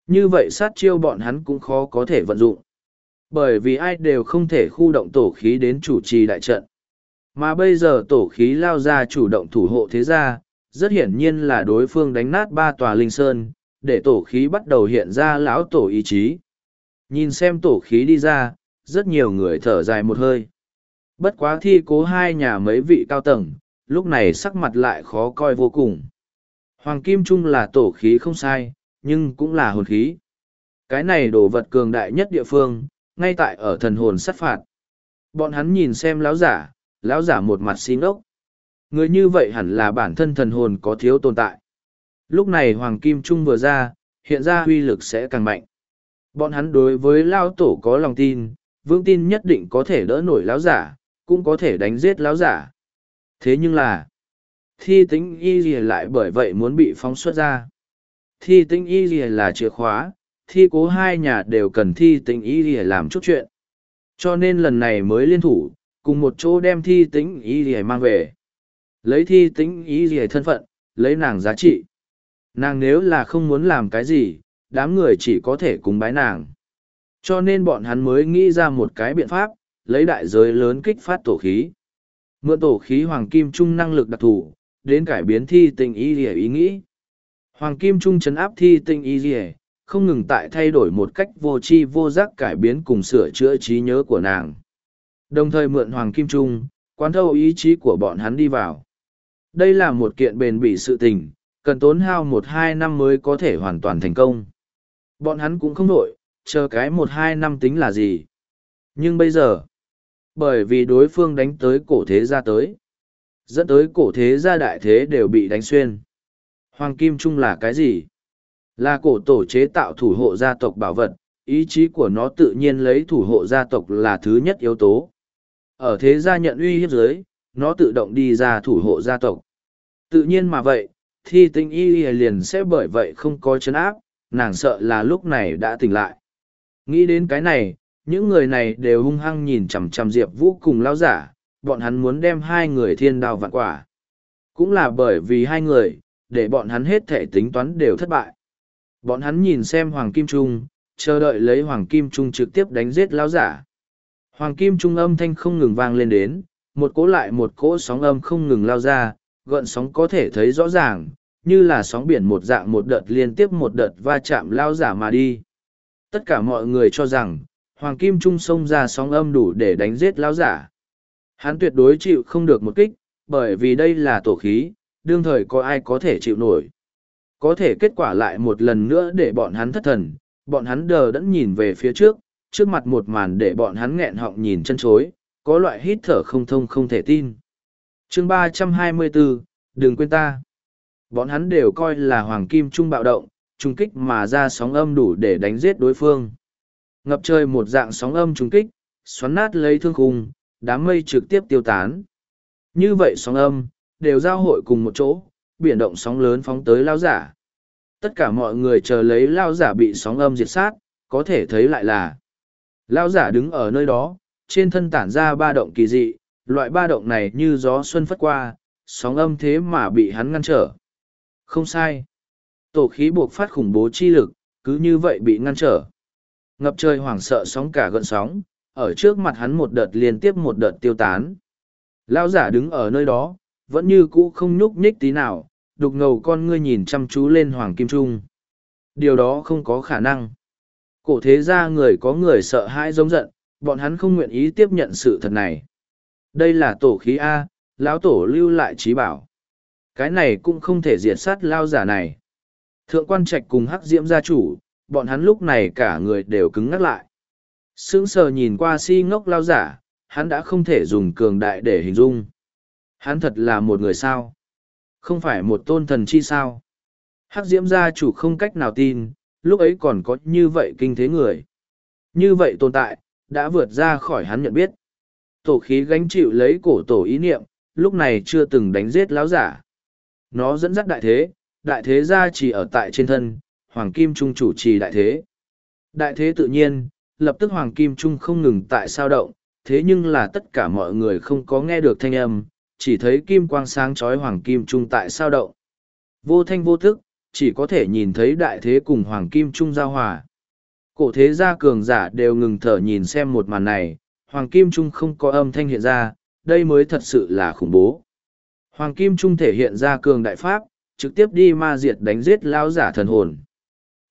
Như vậy sát chiêu bọn hắn cũng khó có thể vận dụng. Bởi vì ai đều không thể khu động tổ khí đến chủ trì đại trận. Mà bây giờ tổ khí lao ra chủ động thủ hộ thế gia, rất hiển nhiên là đối phương đánh nát ba tòa linh sơn, để tổ khí bắt đầu hiện ra lão tổ ý chí. Nhìn xem tổ khí đi ra, rất nhiều người thở dài một hơi. Bất quá thi cố hai nhà mấy vị cao tầng, lúc này sắc mặt lại khó coi vô cùng. Hoàng Kim Trung là tổ khí không sai, nhưng cũng là hồn khí. Cái này đồ vật cường đại nhất địa phương, ngay tại ở thần hồn sát phạt. Bọn hắn nhìn xem lão giả, lão giả một mặt xin ốc. Người như vậy hẳn là bản thân thần hồn có thiếu tồn tại. Lúc này Hoàng Kim Trung vừa ra, hiện ra huy lực sẽ càng mạnh. Bọn hắn đối với lão tổ có lòng tin, vững tin nhất định có thể đỡ nổi lão giả, cũng có thể đánh giết lão giả. Thế nhưng là, thi tính y gì lại bởi vậy muốn bị phóng xuất ra. Thi tính y gì là chìa khóa, thi cố hai nhà đều cần thi tính y gì làm chút chuyện. Cho nên lần này mới liên thủ, cùng một chỗ đem thi tính y gì mang về. Lấy thi tính y gì thân phận, lấy nàng giá trị. Nàng nếu là không muốn làm cái gì, đám người chỉ có thể cùng bái nàng. Cho nên bọn hắn mới nghĩ ra một cái biện pháp, lấy đại giới lớn kích phát tổ khí. Mượn tổ khí hoàng kim trung năng lực đặc thù, đến cải biến thi tình ý rỉa ý nghĩ. Hoàng kim trung chấn áp thi tình ý rỉa, không ngừng tại thay đổi một cách vô tri vô giác cải biến cùng sửa chữa trí nhớ của nàng. Đồng thời mượn hoàng kim trung, quán thâu ý chí của bọn hắn đi vào. Đây là một kiện bền bỉ sự tình, cần tốn hao một hai năm mới có thể hoàn toàn thành công. Bọn hắn cũng không đổi, chờ cái một hai năm tính là gì. Nhưng bây giờ, bởi vì đối phương đánh tới cổ thế gia tới, dẫn tới cổ thế gia đại thế đều bị đánh xuyên. Hoàng Kim Trung là cái gì? Là cổ tổ chế tạo thủ hộ gia tộc bảo vật, ý chí của nó tự nhiên lấy thủ hộ gia tộc là thứ nhất yếu tố. Ở thế gia nhận uy hiếp giới, nó tự động đi ra thủ hộ gia tộc. Tự nhiên mà vậy, thì tình y liền sẽ bởi vậy không có chấn áp, nàng sợ là lúc này đã tỉnh lại. Nghĩ đến cái này, những người này đều hung hăng nhìn chằm chằm Diệp Vũ cùng lao giả, bọn hắn muốn đem hai người thiên đao vạn quả. Cũng là bởi vì hai người, để bọn hắn hết thể tính toán đều thất bại. Bọn hắn nhìn xem Hoàng Kim Trung, chờ đợi lấy Hoàng Kim Trung trực tiếp đánh giết lao giả. Hoàng Kim Trung âm thanh không ngừng vang lên đến, một cỗ lại một cỗ sóng âm không ngừng lao ra, gợn sóng có thể thấy rõ ràng, như là sóng biển một dạng một đợt liên tiếp một đợt va chạm lao giả mà đi. Tất cả mọi người cho rằng, Hoàng Kim Trung xông ra sóng âm đủ để đánh giết lao giả. Hắn tuyệt đối chịu không được một kích, bởi vì đây là tổ khí, đương thời có ai có thể chịu nổi. Có thể kết quả lại một lần nữa để bọn hắn thất thần, bọn hắn đờ đẫn nhìn về phía trước, trước mặt một màn để bọn hắn nghẹn họng nhìn chân chối, có loại hít thở không thông không thể tin. chương ba trăm hai mươi bốn đừng quên ta. Bọn hắn đều coi là hoàng kim trung bạo động, trung kích mà ra sóng âm đủ để đánh giết đối phương. Ngập trời một dạng sóng âm trung kích, xoắn nát lấy thương khung, đám mây trực tiếp tiêu tán. Như vậy sóng âm, đều giao hội cùng một chỗ, biển động sóng lớn phóng tới lao giả. Tất cả mọi người chờ lấy lao giả bị sóng âm diệt sát, có thể thấy lại là lao giả đứng ở nơi đó, trên thân tản ra ba động kỳ dị, loại ba động này như gió xuân phất qua, sóng âm thế mà bị hắn ngăn trở. Không sai. Tổ khí buộc phát khủng bố chi lực, cứ như vậy bị ngăn trở. Ngập trời hoảng sợ sóng cả gợn sóng, ở trước mặt hắn một đợt liên tiếp một đợt tiêu tán. Lão giả đứng ở nơi đó, vẫn như cũ không nhúc nhích tí nào, đục ngầu con ngươi nhìn chăm chú lên Hoàng Kim Trung. Điều đó không có khả năng. Cổ thế gia người có người sợ hãi giống giận, bọn hắn không nguyện ý tiếp nhận sự thật này. Đây là tổ khí A, lão tổ lưu lại trí bảo. Cái này cũng không thể diệt sát lao giả này. Thượng quan trạch cùng hắc diễm gia chủ, bọn hắn lúc này cả người đều cứng ngắc lại. Sững sờ nhìn qua si ngốc lao giả, hắn đã không thể dùng cường đại để hình dung. Hắn thật là một người sao? Không phải một tôn thần chi sao? Hắc diễm gia chủ không cách nào tin, lúc ấy còn có như vậy kinh thế người. Như vậy tồn tại, đã vượt ra khỏi hắn nhận biết. Tổ khí gánh chịu lấy cổ tổ ý niệm, lúc này chưa từng đánh giết lão giả. Nó dẫn dắt đại thế, đại thế gia chỉ ở tại trên thân, Hoàng Kim Trung chủ trì đại thế. Đại thế tự nhiên, lập tức Hoàng Kim Trung không ngừng tại sao động, thế nhưng là tất cả mọi người không có nghe được thanh âm, chỉ thấy kim quang sáng chói Hoàng Kim Trung tại sao động. Vô thanh vô thức, chỉ có thể nhìn thấy đại thế cùng Hoàng Kim Trung giao hòa. Cổ thế gia cường giả đều ngừng thở nhìn xem một màn này, Hoàng Kim Trung không có âm thanh hiện ra, đây mới thật sự là khủng bố. Hoàng Kim Trung thể hiện ra cường đại pháp, trực tiếp đi ma diệt đánh giết lão giả thần hồn.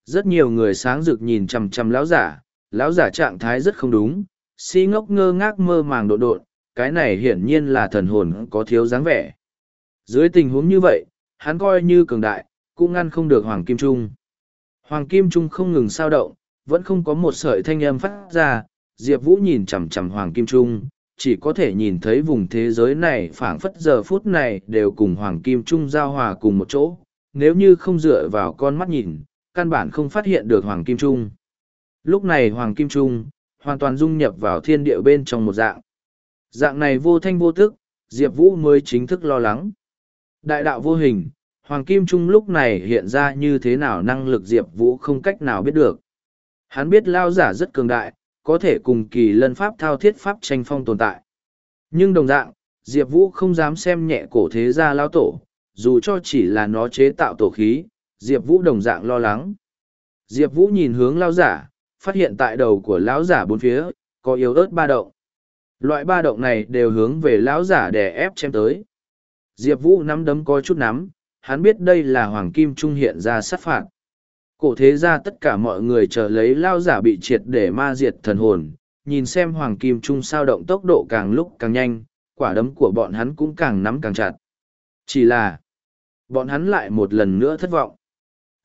Rất nhiều người sáng rực nhìn chằm chằm lão giả, lão giả trạng thái rất không đúng, si ngốc ngơ ngác mơ màng độ độn, cái này hiển nhiên là thần hồn có thiếu dáng vẻ. Dưới tình huống như vậy, hắn coi như cường đại, cũng ngăn không được Hoàng Kim Trung. Hoàng Kim Trung không ngừng sao động, vẫn không có một sợi thanh âm phát ra, Diệp Vũ nhìn chằm chằm Hoàng Kim Trung, chỉ có thể nhìn thấy vùng thế giới này phảng phất giờ phút này đều cùng Hoàng Kim Trung giao hòa cùng một chỗ, nếu như không dựa vào con mắt nhìn, căn bản không phát hiện được Hoàng Kim Trung. Lúc này Hoàng Kim Trung, hoàn toàn dung nhập vào thiên địa bên trong một dạng. Dạng này vô thanh vô thức, Diệp Vũ mới chính thức lo lắng. Đại đạo vô hình, Hoàng Kim Trung lúc này hiện ra như thế nào năng lực Diệp Vũ không cách nào biết được. Hắn biết lao giả rất cường đại, có thể cùng kỳ lân pháp thao thiết pháp tranh phong tồn tại. Nhưng đồng dạng, Diệp Vũ không dám xem nhẹ cổ thế gia lao tổ, dù cho chỉ là nó chế tạo tổ khí, Diệp Vũ đồng dạng lo lắng. Diệp Vũ nhìn hướng lao giả, phát hiện tại đầu của lão giả bốn phía, có yếu ớt ba động. Loại ba động này đều hướng về lão giả đè ép chém tới. Diệp vũ nắm đấm có chút nắm, hắn biết đây là hoàng kim trung hiện ra sát phạt. Cổ thế ra tất cả mọi người chờ lấy lao giả bị triệt để ma diệt thần hồn, nhìn xem hoàng kim trung sao động tốc độ càng lúc càng nhanh, quả đấm của bọn hắn cũng càng nắm càng chặt. Chỉ là, bọn hắn lại một lần nữa thất vọng.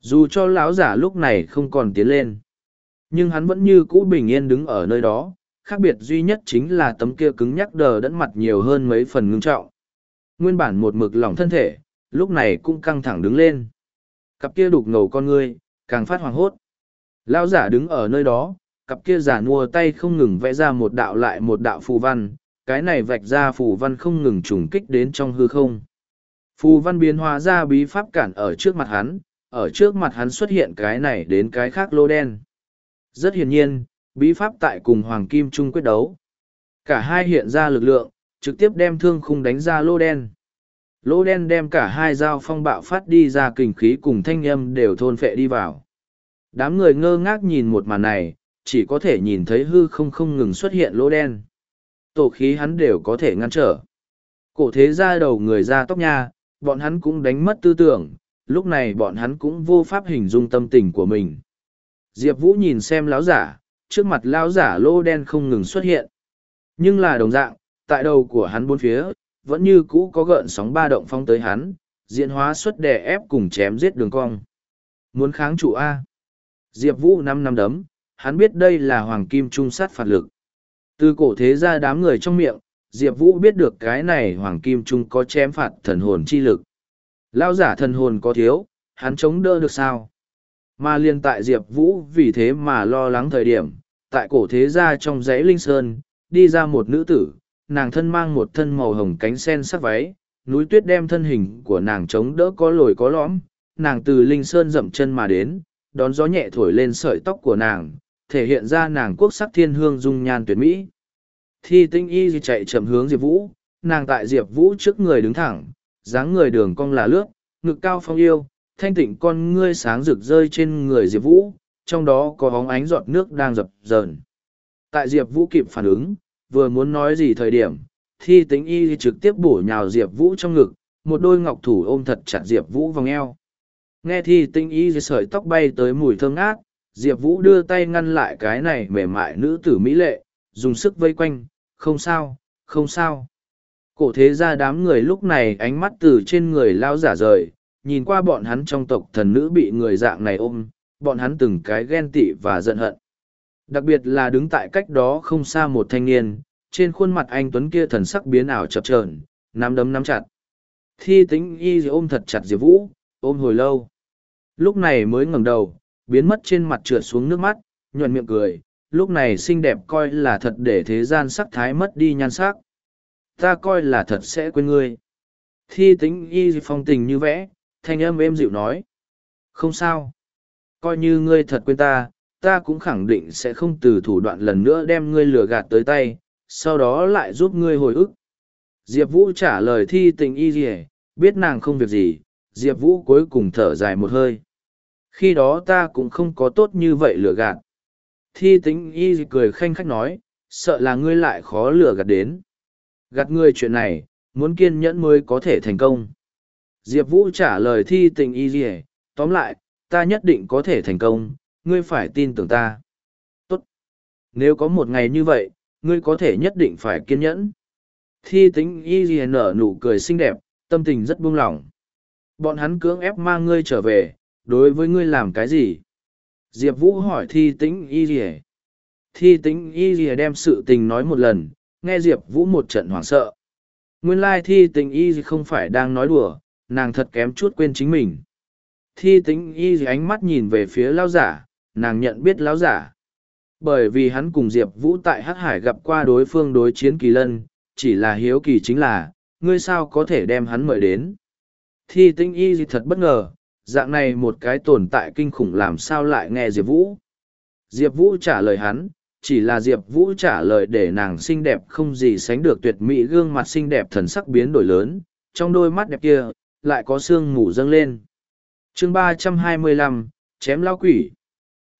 Dù cho lão giả lúc này không còn tiến lên nhưng hắn vẫn như cũ bình yên đứng ở nơi đó, khác biệt duy nhất chính là tấm kia cứng nhắc đờ đẫn mặt nhiều hơn mấy phần ngưng trọng. Nguyên bản một mực lỏng thân thể, lúc này cũng căng thẳng đứng lên. Cặp kia đục ngầu con ngươi, càng phát hoảng hốt. Lão giả đứng ở nơi đó, cặp kia giả nua tay không ngừng vẽ ra một đạo lại một đạo phù văn, cái này vạch ra phù văn không ngừng trùng kích đến trong hư không. Phù văn biến hóa ra bí pháp cản ở trước mặt hắn, ở trước mặt hắn xuất hiện cái này đến cái khác lô đen rất hiển nhiên, bí pháp tại cùng hoàng kim trung quyết đấu. Cả hai hiện ra lực lượng, trực tiếp đem thương khung đánh ra lô đen. Lô đen đem cả hai dao phong bạo phát đi ra kình khí cùng thanh âm đều thôn phệ đi vào. Đám người ngơ ngác nhìn một màn này, chỉ có thể nhìn thấy hư không không ngừng xuất hiện lô đen. Tổ khí hắn đều có thể ngăn trở. Cổ thế ra đầu người ra tóc nha, bọn hắn cũng đánh mất tư tưởng, lúc này bọn hắn cũng vô pháp hình dung tâm tình của mình diệp vũ nhìn xem láo giả, trước mặt lão giả lô đen không ngừng xuất hiện. Nhưng là đồng dạng, tại đầu của hắn bốn phía, vẫn như cũ có gợn sóng ba động phong tới hắn, diễn hóa xuất đè ép cùng chém giết đường cong. Muốn kháng chủ a. Diệp vũ năm năm đấm, hắn biết đây là hoàng kim trung sát phạt lực. Từ cổ thế ra đám người trong miệng, diệp vũ biết được cái này hoàng kim trung có chém phạt thần hồn chi lực. Lao giả thần hồn có thiếu, hắn chống đỡ được sao? Mà liên tại diệp vũ vì thế mà lo lắng thời điểm, tại cổ thế gia trong dãy linh sơn, đi ra một nữ tử, nàng thân mang một thân màu hồng cánh sen sắc váy, núi tuyết đem thân hình của nàng chống đỡ có lồi có lõm, nàng từ linh sơn dậm chân mà đến, đón gió nhẹ thổi lên sợi tóc của nàng, thể hiện ra nàng quốc sắc thiên hương dung nhan tuyệt mỹ. Thi tinh y chạy chậm hướng diệp vũ, nàng tại diệp vũ trước người đứng thẳng, dáng người đường cong là lướt, ngực cao phong yêu thanh tịnh con ngươi sáng rực rơi trên người diệp vũ, trong đó có hóng ánh giọt nước đang dập dờn. Tại diệp vũ kịp phản ứng, vừa muốn nói gì thời điểm, thi tính y trực tiếp bổ nhào diệp vũ trong ngực, một đôi ngọc thủ ôm thật chặt diệp vũ vòng eo. Nghe thi tinh y sợi tóc bay tới mùi thơm ngát, diệp vũ đưa tay ngăn lại cái này mềm mại nữ tử mỹ lệ, dùng sức vây quanh, không sao không sao. Cổ thế ra đám người lúc này ánh mắt từ trên người lao giả rời nhìn qua bọn hắn trong tộc thần nữ bị người dạng này ôm, bọn hắn từng cái ghen tị và giận hận. Đặc biệt là đứng tại cách đó không xa một thanh niên, trên khuôn mặt anh tuấn kia thần sắc biến ảo chập chờn, nắm đấm nắm chặt. Thi tính y ôm thật chặt diệp vũ, ôm hồi lâu. Lúc này mới ngẩng đầu, biến mất trên mặt trượt xuống nước mắt, nhuận miệng cười, lúc này xinh đẹp coi là thật để thế gian sắc thái mất đi nhan sắc. Ta coi là thật sẽ quên ngươi. Thi tính y phong tình như vẽ thanh âm êm dịu nói. Không sao. Coi như ngươi thật quên ta ta cũng khẳng định sẽ không từ thủ đoạn lần nữa đem ngươi lừa gạt tới tay, sau đó lại giúp ngươi hồi ức. Diệp vũ trả lời thi tình y dỉa biết nàng không việc gì, diệp vũ cuối cùng thở dài một hơi. Khi đó ta cũng không có tốt như vậy lừa gạt. Thi tính y cười khanh khách nói, sợ là ngươi lại khó lừa gạt đến. Gạt ngươi chuyện này, muốn kiên nhẫn mới có thể thành công diệp vũ trả lời thi tình y dỉa tóm lại, ta nhất định có thể thành công, ngươi phải tin tưởng ta. Tốt. Nếu có một ngày như vậy, ngươi có thể nhất định phải kiên nhẫn. Thi tính y dỉa nở nụ cười xinh đẹp, tâm tình rất buông lỏng. Bọn hắn cưỡng ép mang ngươi trở về, đối với ngươi làm cái gì? Diệp vũ hỏi thi tính y dỉa thi tính y dỉa đem sự tình nói một lần, nghe diệp vũ một trận hoảng sợ. Nguyên lai thi tình y không phải đang nói đùa nàng thật kém chút quên chính mình. Thi tính y ánh mắt nhìn về phía lao giả, nàng nhận biết lao giả. Bởi vì hắn cùng diệp vũ tại hắc hải gặp qua đối phương đối chiến kỳ lân, chỉ là hiếu kỳ chính là, ngươi sao có thể đem hắn mời đến? Thi tinh y thật bất ngờ, dạng này một cái tồn tại kinh khủng làm sao lại nghe diệp vũ? Diệp vũ trả lời hắn, chỉ là diệp vũ trả lời để nàng xinh đẹp không gì sánh được tuyệt mỹ gương mặt xinh đẹp thần sắc biến đổi lớn, trong đôi mắt đẹp kia lại có sương mù dâng lên chương ba trăm hai mươi lăm chém lao quỷ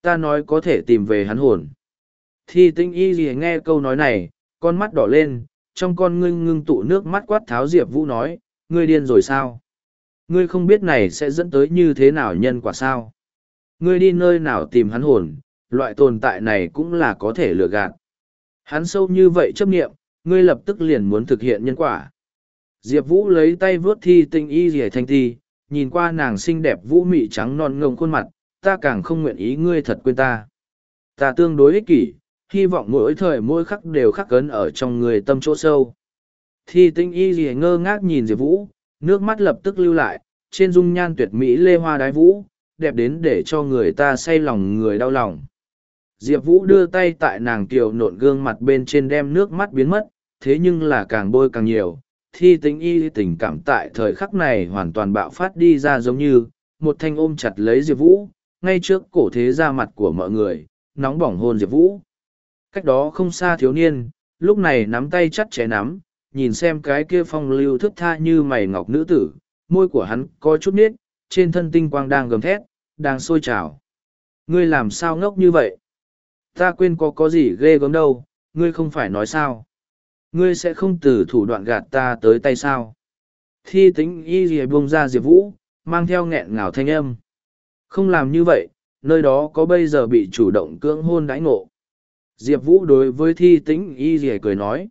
Ta nói có thể tìm về hắn hồn. Thi tinh y gì nghe câu nói này, con mắt đỏ lên, trong con ngưng ngưng tụ nước mắt quát tháo Diệp Vũ nói, ngươi điên rồi sao? Ngươi không biết này sẽ dẫn tới như thế nào nhân quả sao? Ngươi đi nơi nào tìm hắn hồn, loại tồn tại này cũng là có thể lừa gạt. Hắn sâu như vậy chấp nghiệm, ngươi lập tức liền muốn thực hiện nhân quả. Diệp Vũ lấy tay vướt thi tinh y rìa thanh thi, nhìn qua nàng xinh đẹp vũ mị trắng non ngông khuôn mặt, ta càng không nguyện ý ngươi thật quên ta. Ta tương đối ích kỷ, hy vọng mỗi thời mỗi khắc đều khắc cấn ở trong người tâm chỗ sâu. Thi tinh y rìa ngơ ngác nhìn Diệp Vũ, nước mắt lập tức lưu lại, trên dung nhan tuyệt mỹ lê hoa đái vũ, đẹp đến để cho người ta say lòng người đau lòng. Diệp Vũ đưa tay tại nàng kiều nộn gương mặt bên trên đem nước mắt biến mất, thế nhưng là càng bôi càng nhiều. Thi tính y tình cảm tại thời khắc này hoàn toàn bạo phát đi ra giống như, một thanh ôm chặt lấy Diệp Vũ, ngay trước cổ thế ra mặt của mọi người, nóng bỏng hôn Diệp Vũ. Cách đó không xa thiếu niên, lúc này nắm tay chắt chẽ nắm, nhìn xem cái kia phong lưu thức tha như mày ngọc nữ tử, môi của hắn có chút nít trên thân tinh quang đang gầm thét, đang sôi trào. Ngươi làm sao ngốc như vậy? Ta quên có có gì ghê gớm đâu, ngươi không phải nói sao? Ngươi sẽ không từ thủ đoạn gạt ta tới tay sao? Thi tính y rìa buông ra Diệp Vũ, mang theo nghẹn ngào thanh âm. Không làm như vậy, nơi đó có bây giờ bị chủ động cưỡng hôn đãi ngộ. Diệp Vũ đối với thi tính y rìa cười nói.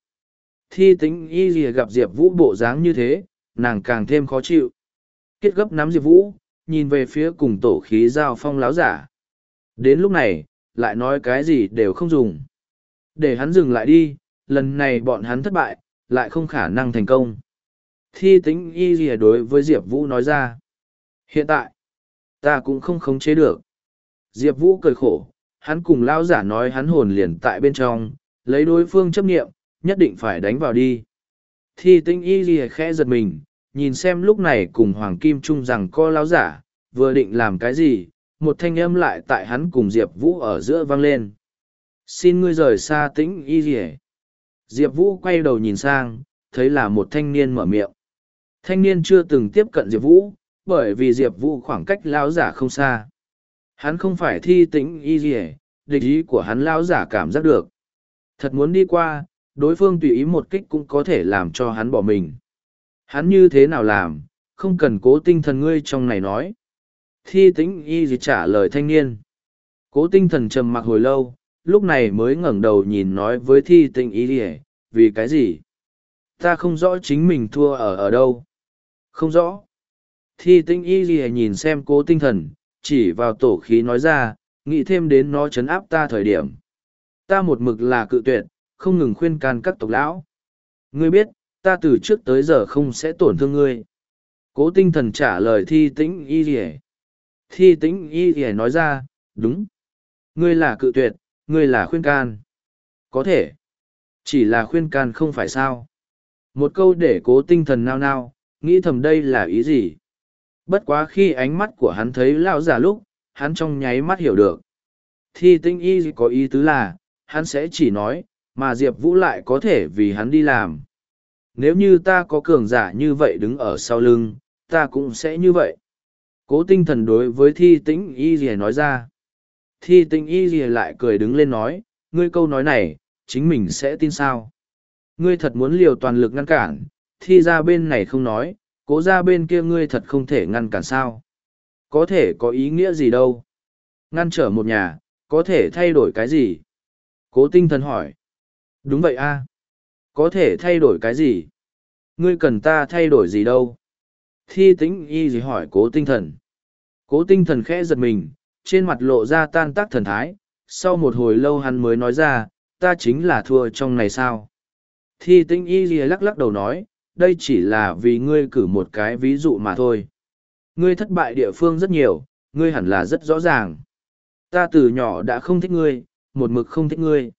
Thi tính y rìa gặp Diệp Vũ bộ dáng như thế, nàng càng thêm khó chịu. Kết gấp nắm Diệp Vũ, nhìn về phía cùng tổ khí giao phong láo giả. Đến lúc này, lại nói cái gì đều không dùng. Để hắn dừng lại đi, lần này bọn hắn thất bại, lại không khả năng thành công. Thi tính y gì đối với Diệp Vũ nói ra. Hiện tại, ta cũng không khống chế được. Diệp Vũ cười khổ, hắn cùng lao giả nói hắn hồn liền tại bên trong, lấy đối phương chấp nghiệm, nhất định phải đánh vào đi. Thi tinh y gì khẽ giật mình, nhìn xem lúc này cùng Hoàng Kim Trung rằng co lao giả, vừa định làm cái gì, một thanh âm lại tại hắn cùng Diệp Vũ ở giữa vang lên. Xin ngươi rời xa tĩnh y gì Diệp Vũ quay đầu nhìn sang, thấy là một thanh niên mở miệng. Thanh niên chưa từng tiếp cận Diệp Vũ, bởi vì Diệp Vũ khoảng cách lao giả không xa. Hắn không phải thi tĩnh y gì địch ý của hắn lao giả cảm giác được. Thật muốn đi qua, đối phương tùy ý một kích cũng có thể làm cho hắn bỏ mình. Hắn như thế nào làm, không cần cố tinh thần ngươi trong này nói. Thi tĩnh y gì trả lời thanh niên. Cố tinh thần trầm mặc hồi lâu, lúc này mới ngẩng đầu nhìn nói với thi Tinh y ỉa vì cái gì? Ta không rõ chính mình thua ở ở đâu. Không rõ. Thi Tinh y gì nhìn xem cố tinh thần, chỉ vào tổ khí nói ra, nghĩ thêm đến nó chấn áp ta thời điểm. Ta một mực là cự tuyệt, không ngừng khuyên can các tộc lão. Ngươi biết, ta từ trước tới giờ không sẽ tổn thương ngươi. Cố tinh thần trả lời thi tĩnh y rỉa. Thi tĩnh y rỉa nói ra, đúng. Ngươi là cự tuyệt, ngươi là khuyên can. Có thể. Chỉ là khuyên can không phải sao. Một câu để cố tinh thần nao nao, nghĩ thầm đây là ý gì. Bất quá khi ánh mắt của hắn thấy lão giả lúc, hắn trong nháy mắt hiểu được. Thi tinh y có ý tứ là, hắn sẽ chỉ nói, mà Diệp Vũ lại có thể vì hắn đi làm. Nếu như ta có cường giả như vậy đứng ở sau lưng, ta cũng sẽ như vậy. Cố tinh thần đối với thi tĩnh y gì nói ra. Thi Tinh y gì lại cười đứng lên nói, ngươi câu nói này, chính mình sẽ tin sao. Ngươi thật muốn liều toàn lực ngăn cản, thi ra bên này không nói, cố ra bên kia ngươi thật không thể ngăn cản sao. Có thể có ý nghĩa gì đâu. Ngăn trở một nhà, có thể thay đổi cái gì? Cố tinh thần hỏi. Đúng vậy a Có thể thay đổi cái gì? Ngươi cần ta thay đổi gì đâu? Thi tĩnh y gì hỏi cố tinh thần. Cố tinh thần khẽ giật mình, trên mặt lộ ra tan tác thần thái. Sau một hồi lâu hắn mới nói ra, ta chính là thua trong này sao? Thi tĩnh y gì lắc lắc đầu nói, đây chỉ là vì ngươi cử một cái ví dụ mà thôi. Ngươi thất bại địa phương rất nhiều, ngươi hẳn là rất rõ ràng. Ta từ nhỏ đã không thích ngươi, một mực không thích ngươi.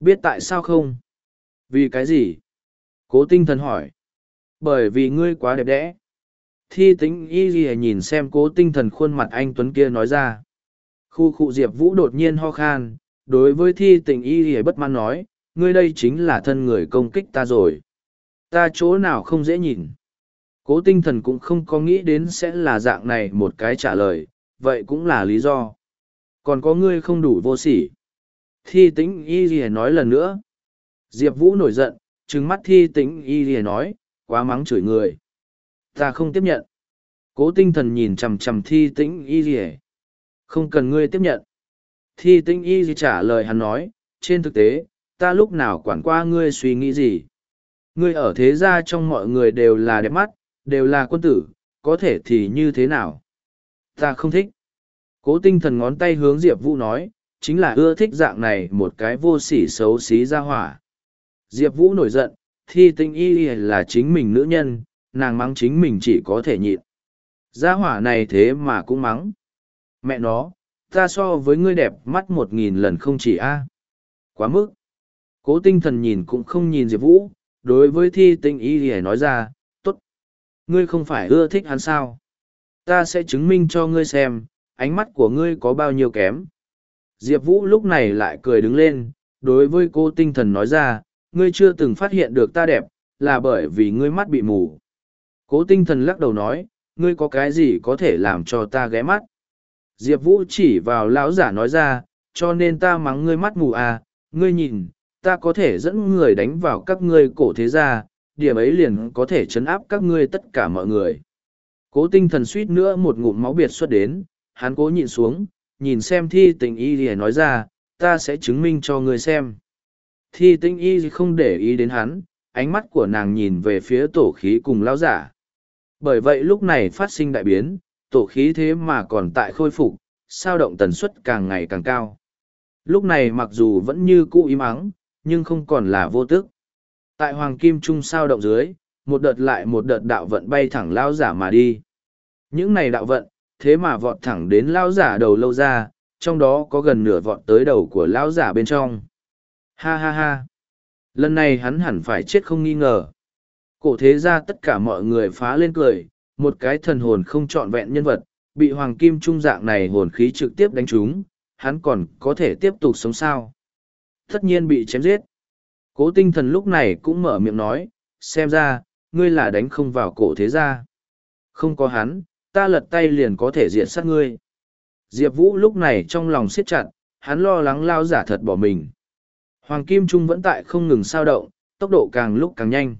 Biết tại sao không? Vì cái gì? Cố tinh thần hỏi. Bởi vì ngươi quá đẹp đẽ. Thi tính y gì nhìn xem cố tinh thần khuôn mặt anh Tuấn kia nói ra. Khu khu Diệp Vũ đột nhiên ho khan, đối với thi tình y gì bất mãn nói, ngươi đây chính là thân người công kích ta rồi. Ta chỗ nào không dễ nhìn. Cố tinh thần cũng không có nghĩ đến sẽ là dạng này một cái trả lời, vậy cũng là lý do. còn có ngươi không đủ vô sỉ thi tĩnh y gì nói lần nữa diệp vũ nổi giận trừng mắt thi tĩnh y gì nói quá mắng chửi người ta không tiếp nhận cố tinh thần nhìn chằm chằm thi tĩnh y gì không cần ngươi tiếp nhận. Thi Tinh y gì trả lời hắn nói, trên thực tế, ta lúc nào quản qua ngươi suy nghĩ gì? Ngươi ở thế gia trong mọi người đều là đẹp mắt, đều là quân tử, có thể thì như thế nào? Ta không thích. Cố tinh thần ngón tay hướng diệp vũ nói, chính là ưa thích dạng này một cái vô sỉ xấu xí ra hỏa. Diệp vũ nổi giận, thi tinh y là chính mình nữ nhân, nàng mắng chính mình chỉ có thể nhịn. Gia hỏa này thế mà cũng mắng mẹ nó, ta so với ngươi đẹp mắt một nghìn lần không chỉ a. Quá mức. Cố tinh thần nhìn cũng không nhìn diệp vũ, đối với thi tinh y thì nói ra t ố t ngươi không phải ưa thích hắn sao? Ta sẽ chứng minh cho ngươi xem, ánh mắt của ngươi có bao nhiêu kém. Diệp vũ lúc này lại cười đứng lên, đối với cô tinh thần nói ra, ngươi chưa từng phát hiện được ta đẹp, là bởi vì ngươi mắt bị mù. Cố tinh thần lắc đầu nói, ngươi có cái gì có thể làm cho ta ghé mắt? Diệp vũ chỉ vào lão giả nói ra, cho nên ta mắng ngươi mắt mù à ngươi nhìn, ta có thể dẫn người đánh vào các ngươi cổ thế gia, điểm ấy liền có thể chấn áp các ngươi tất cả mọi người. Cố tinh thần suýt nữa một ngụm máu biệt xuất đến, hắn cố nhịn xuống, nhìn xem thi tình y thì nói ra, ta sẽ chứng minh cho ngươi xem. Thi tinh y không để ý đến hắn, ánh mắt của nàng nhìn về phía tổ khí cùng lão giả. Bởi vậy lúc này phát sinh đại biến tổ khí thế mà còn tại khôi phục, sao động tần suất càng ngày càng cao. Lúc này mặc dù vẫn như cũ im ắng, nhưng không còn là vô tức. Tại hoàng kim trung sao động dưới, một đợt lại một đợt đạo vận bay thẳng lao giả mà đi. Những này đạo vận, thế mà vọt thẳng đến lao giả đầu lâu ra, trong đó có gần nửa vọt tới đầu của lao giả bên trong. Ha ha ha. Lần này hắn hẳn phải chết không nghi ngờ. Cổ thế ra tất cả mọi người phá lên cười một cái thần hồn không trọn vẹn nhân vật, bị hoàng kim trung dạng này hồn khí trực tiếp đánh trúng, hắn còn có thể tiếp tục sống sao? Tất nhiên bị chém giết. Cố tinh thần lúc này cũng mở miệng nói, xem ra, ngươi là đánh không vào cổ thế gia. Không có hắn, ta lật tay liền có thể diện sát ngươi. Diệp vũ lúc này trong lòng siết chặt, hắn lo lắng lao giả thật bỏ mình. Hoàng kim trung vẫn tại không ngừng sao động, tốc độ càng lúc càng nhanh.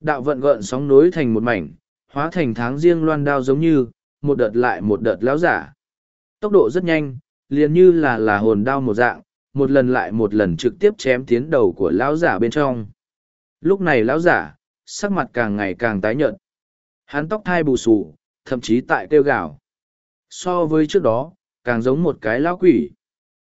Đạo vận gợn sóng nối thành một mảnh hóa thành tháng riêng loan đao giống như, một đợt lại một đợt lão giả. Tốc độ rất nhanh, liền như là là hồn đao một dạng, một lần lại một lần trực tiếp chém tiến đầu của lão giả bên trong. Lúc này lão giả, sắc mặt càng ngày càng tái nhợt. Hắn tóc thai bù xù, thậm chí tại kêu gào. So với trước đó, càng giống một cái lão quỷ.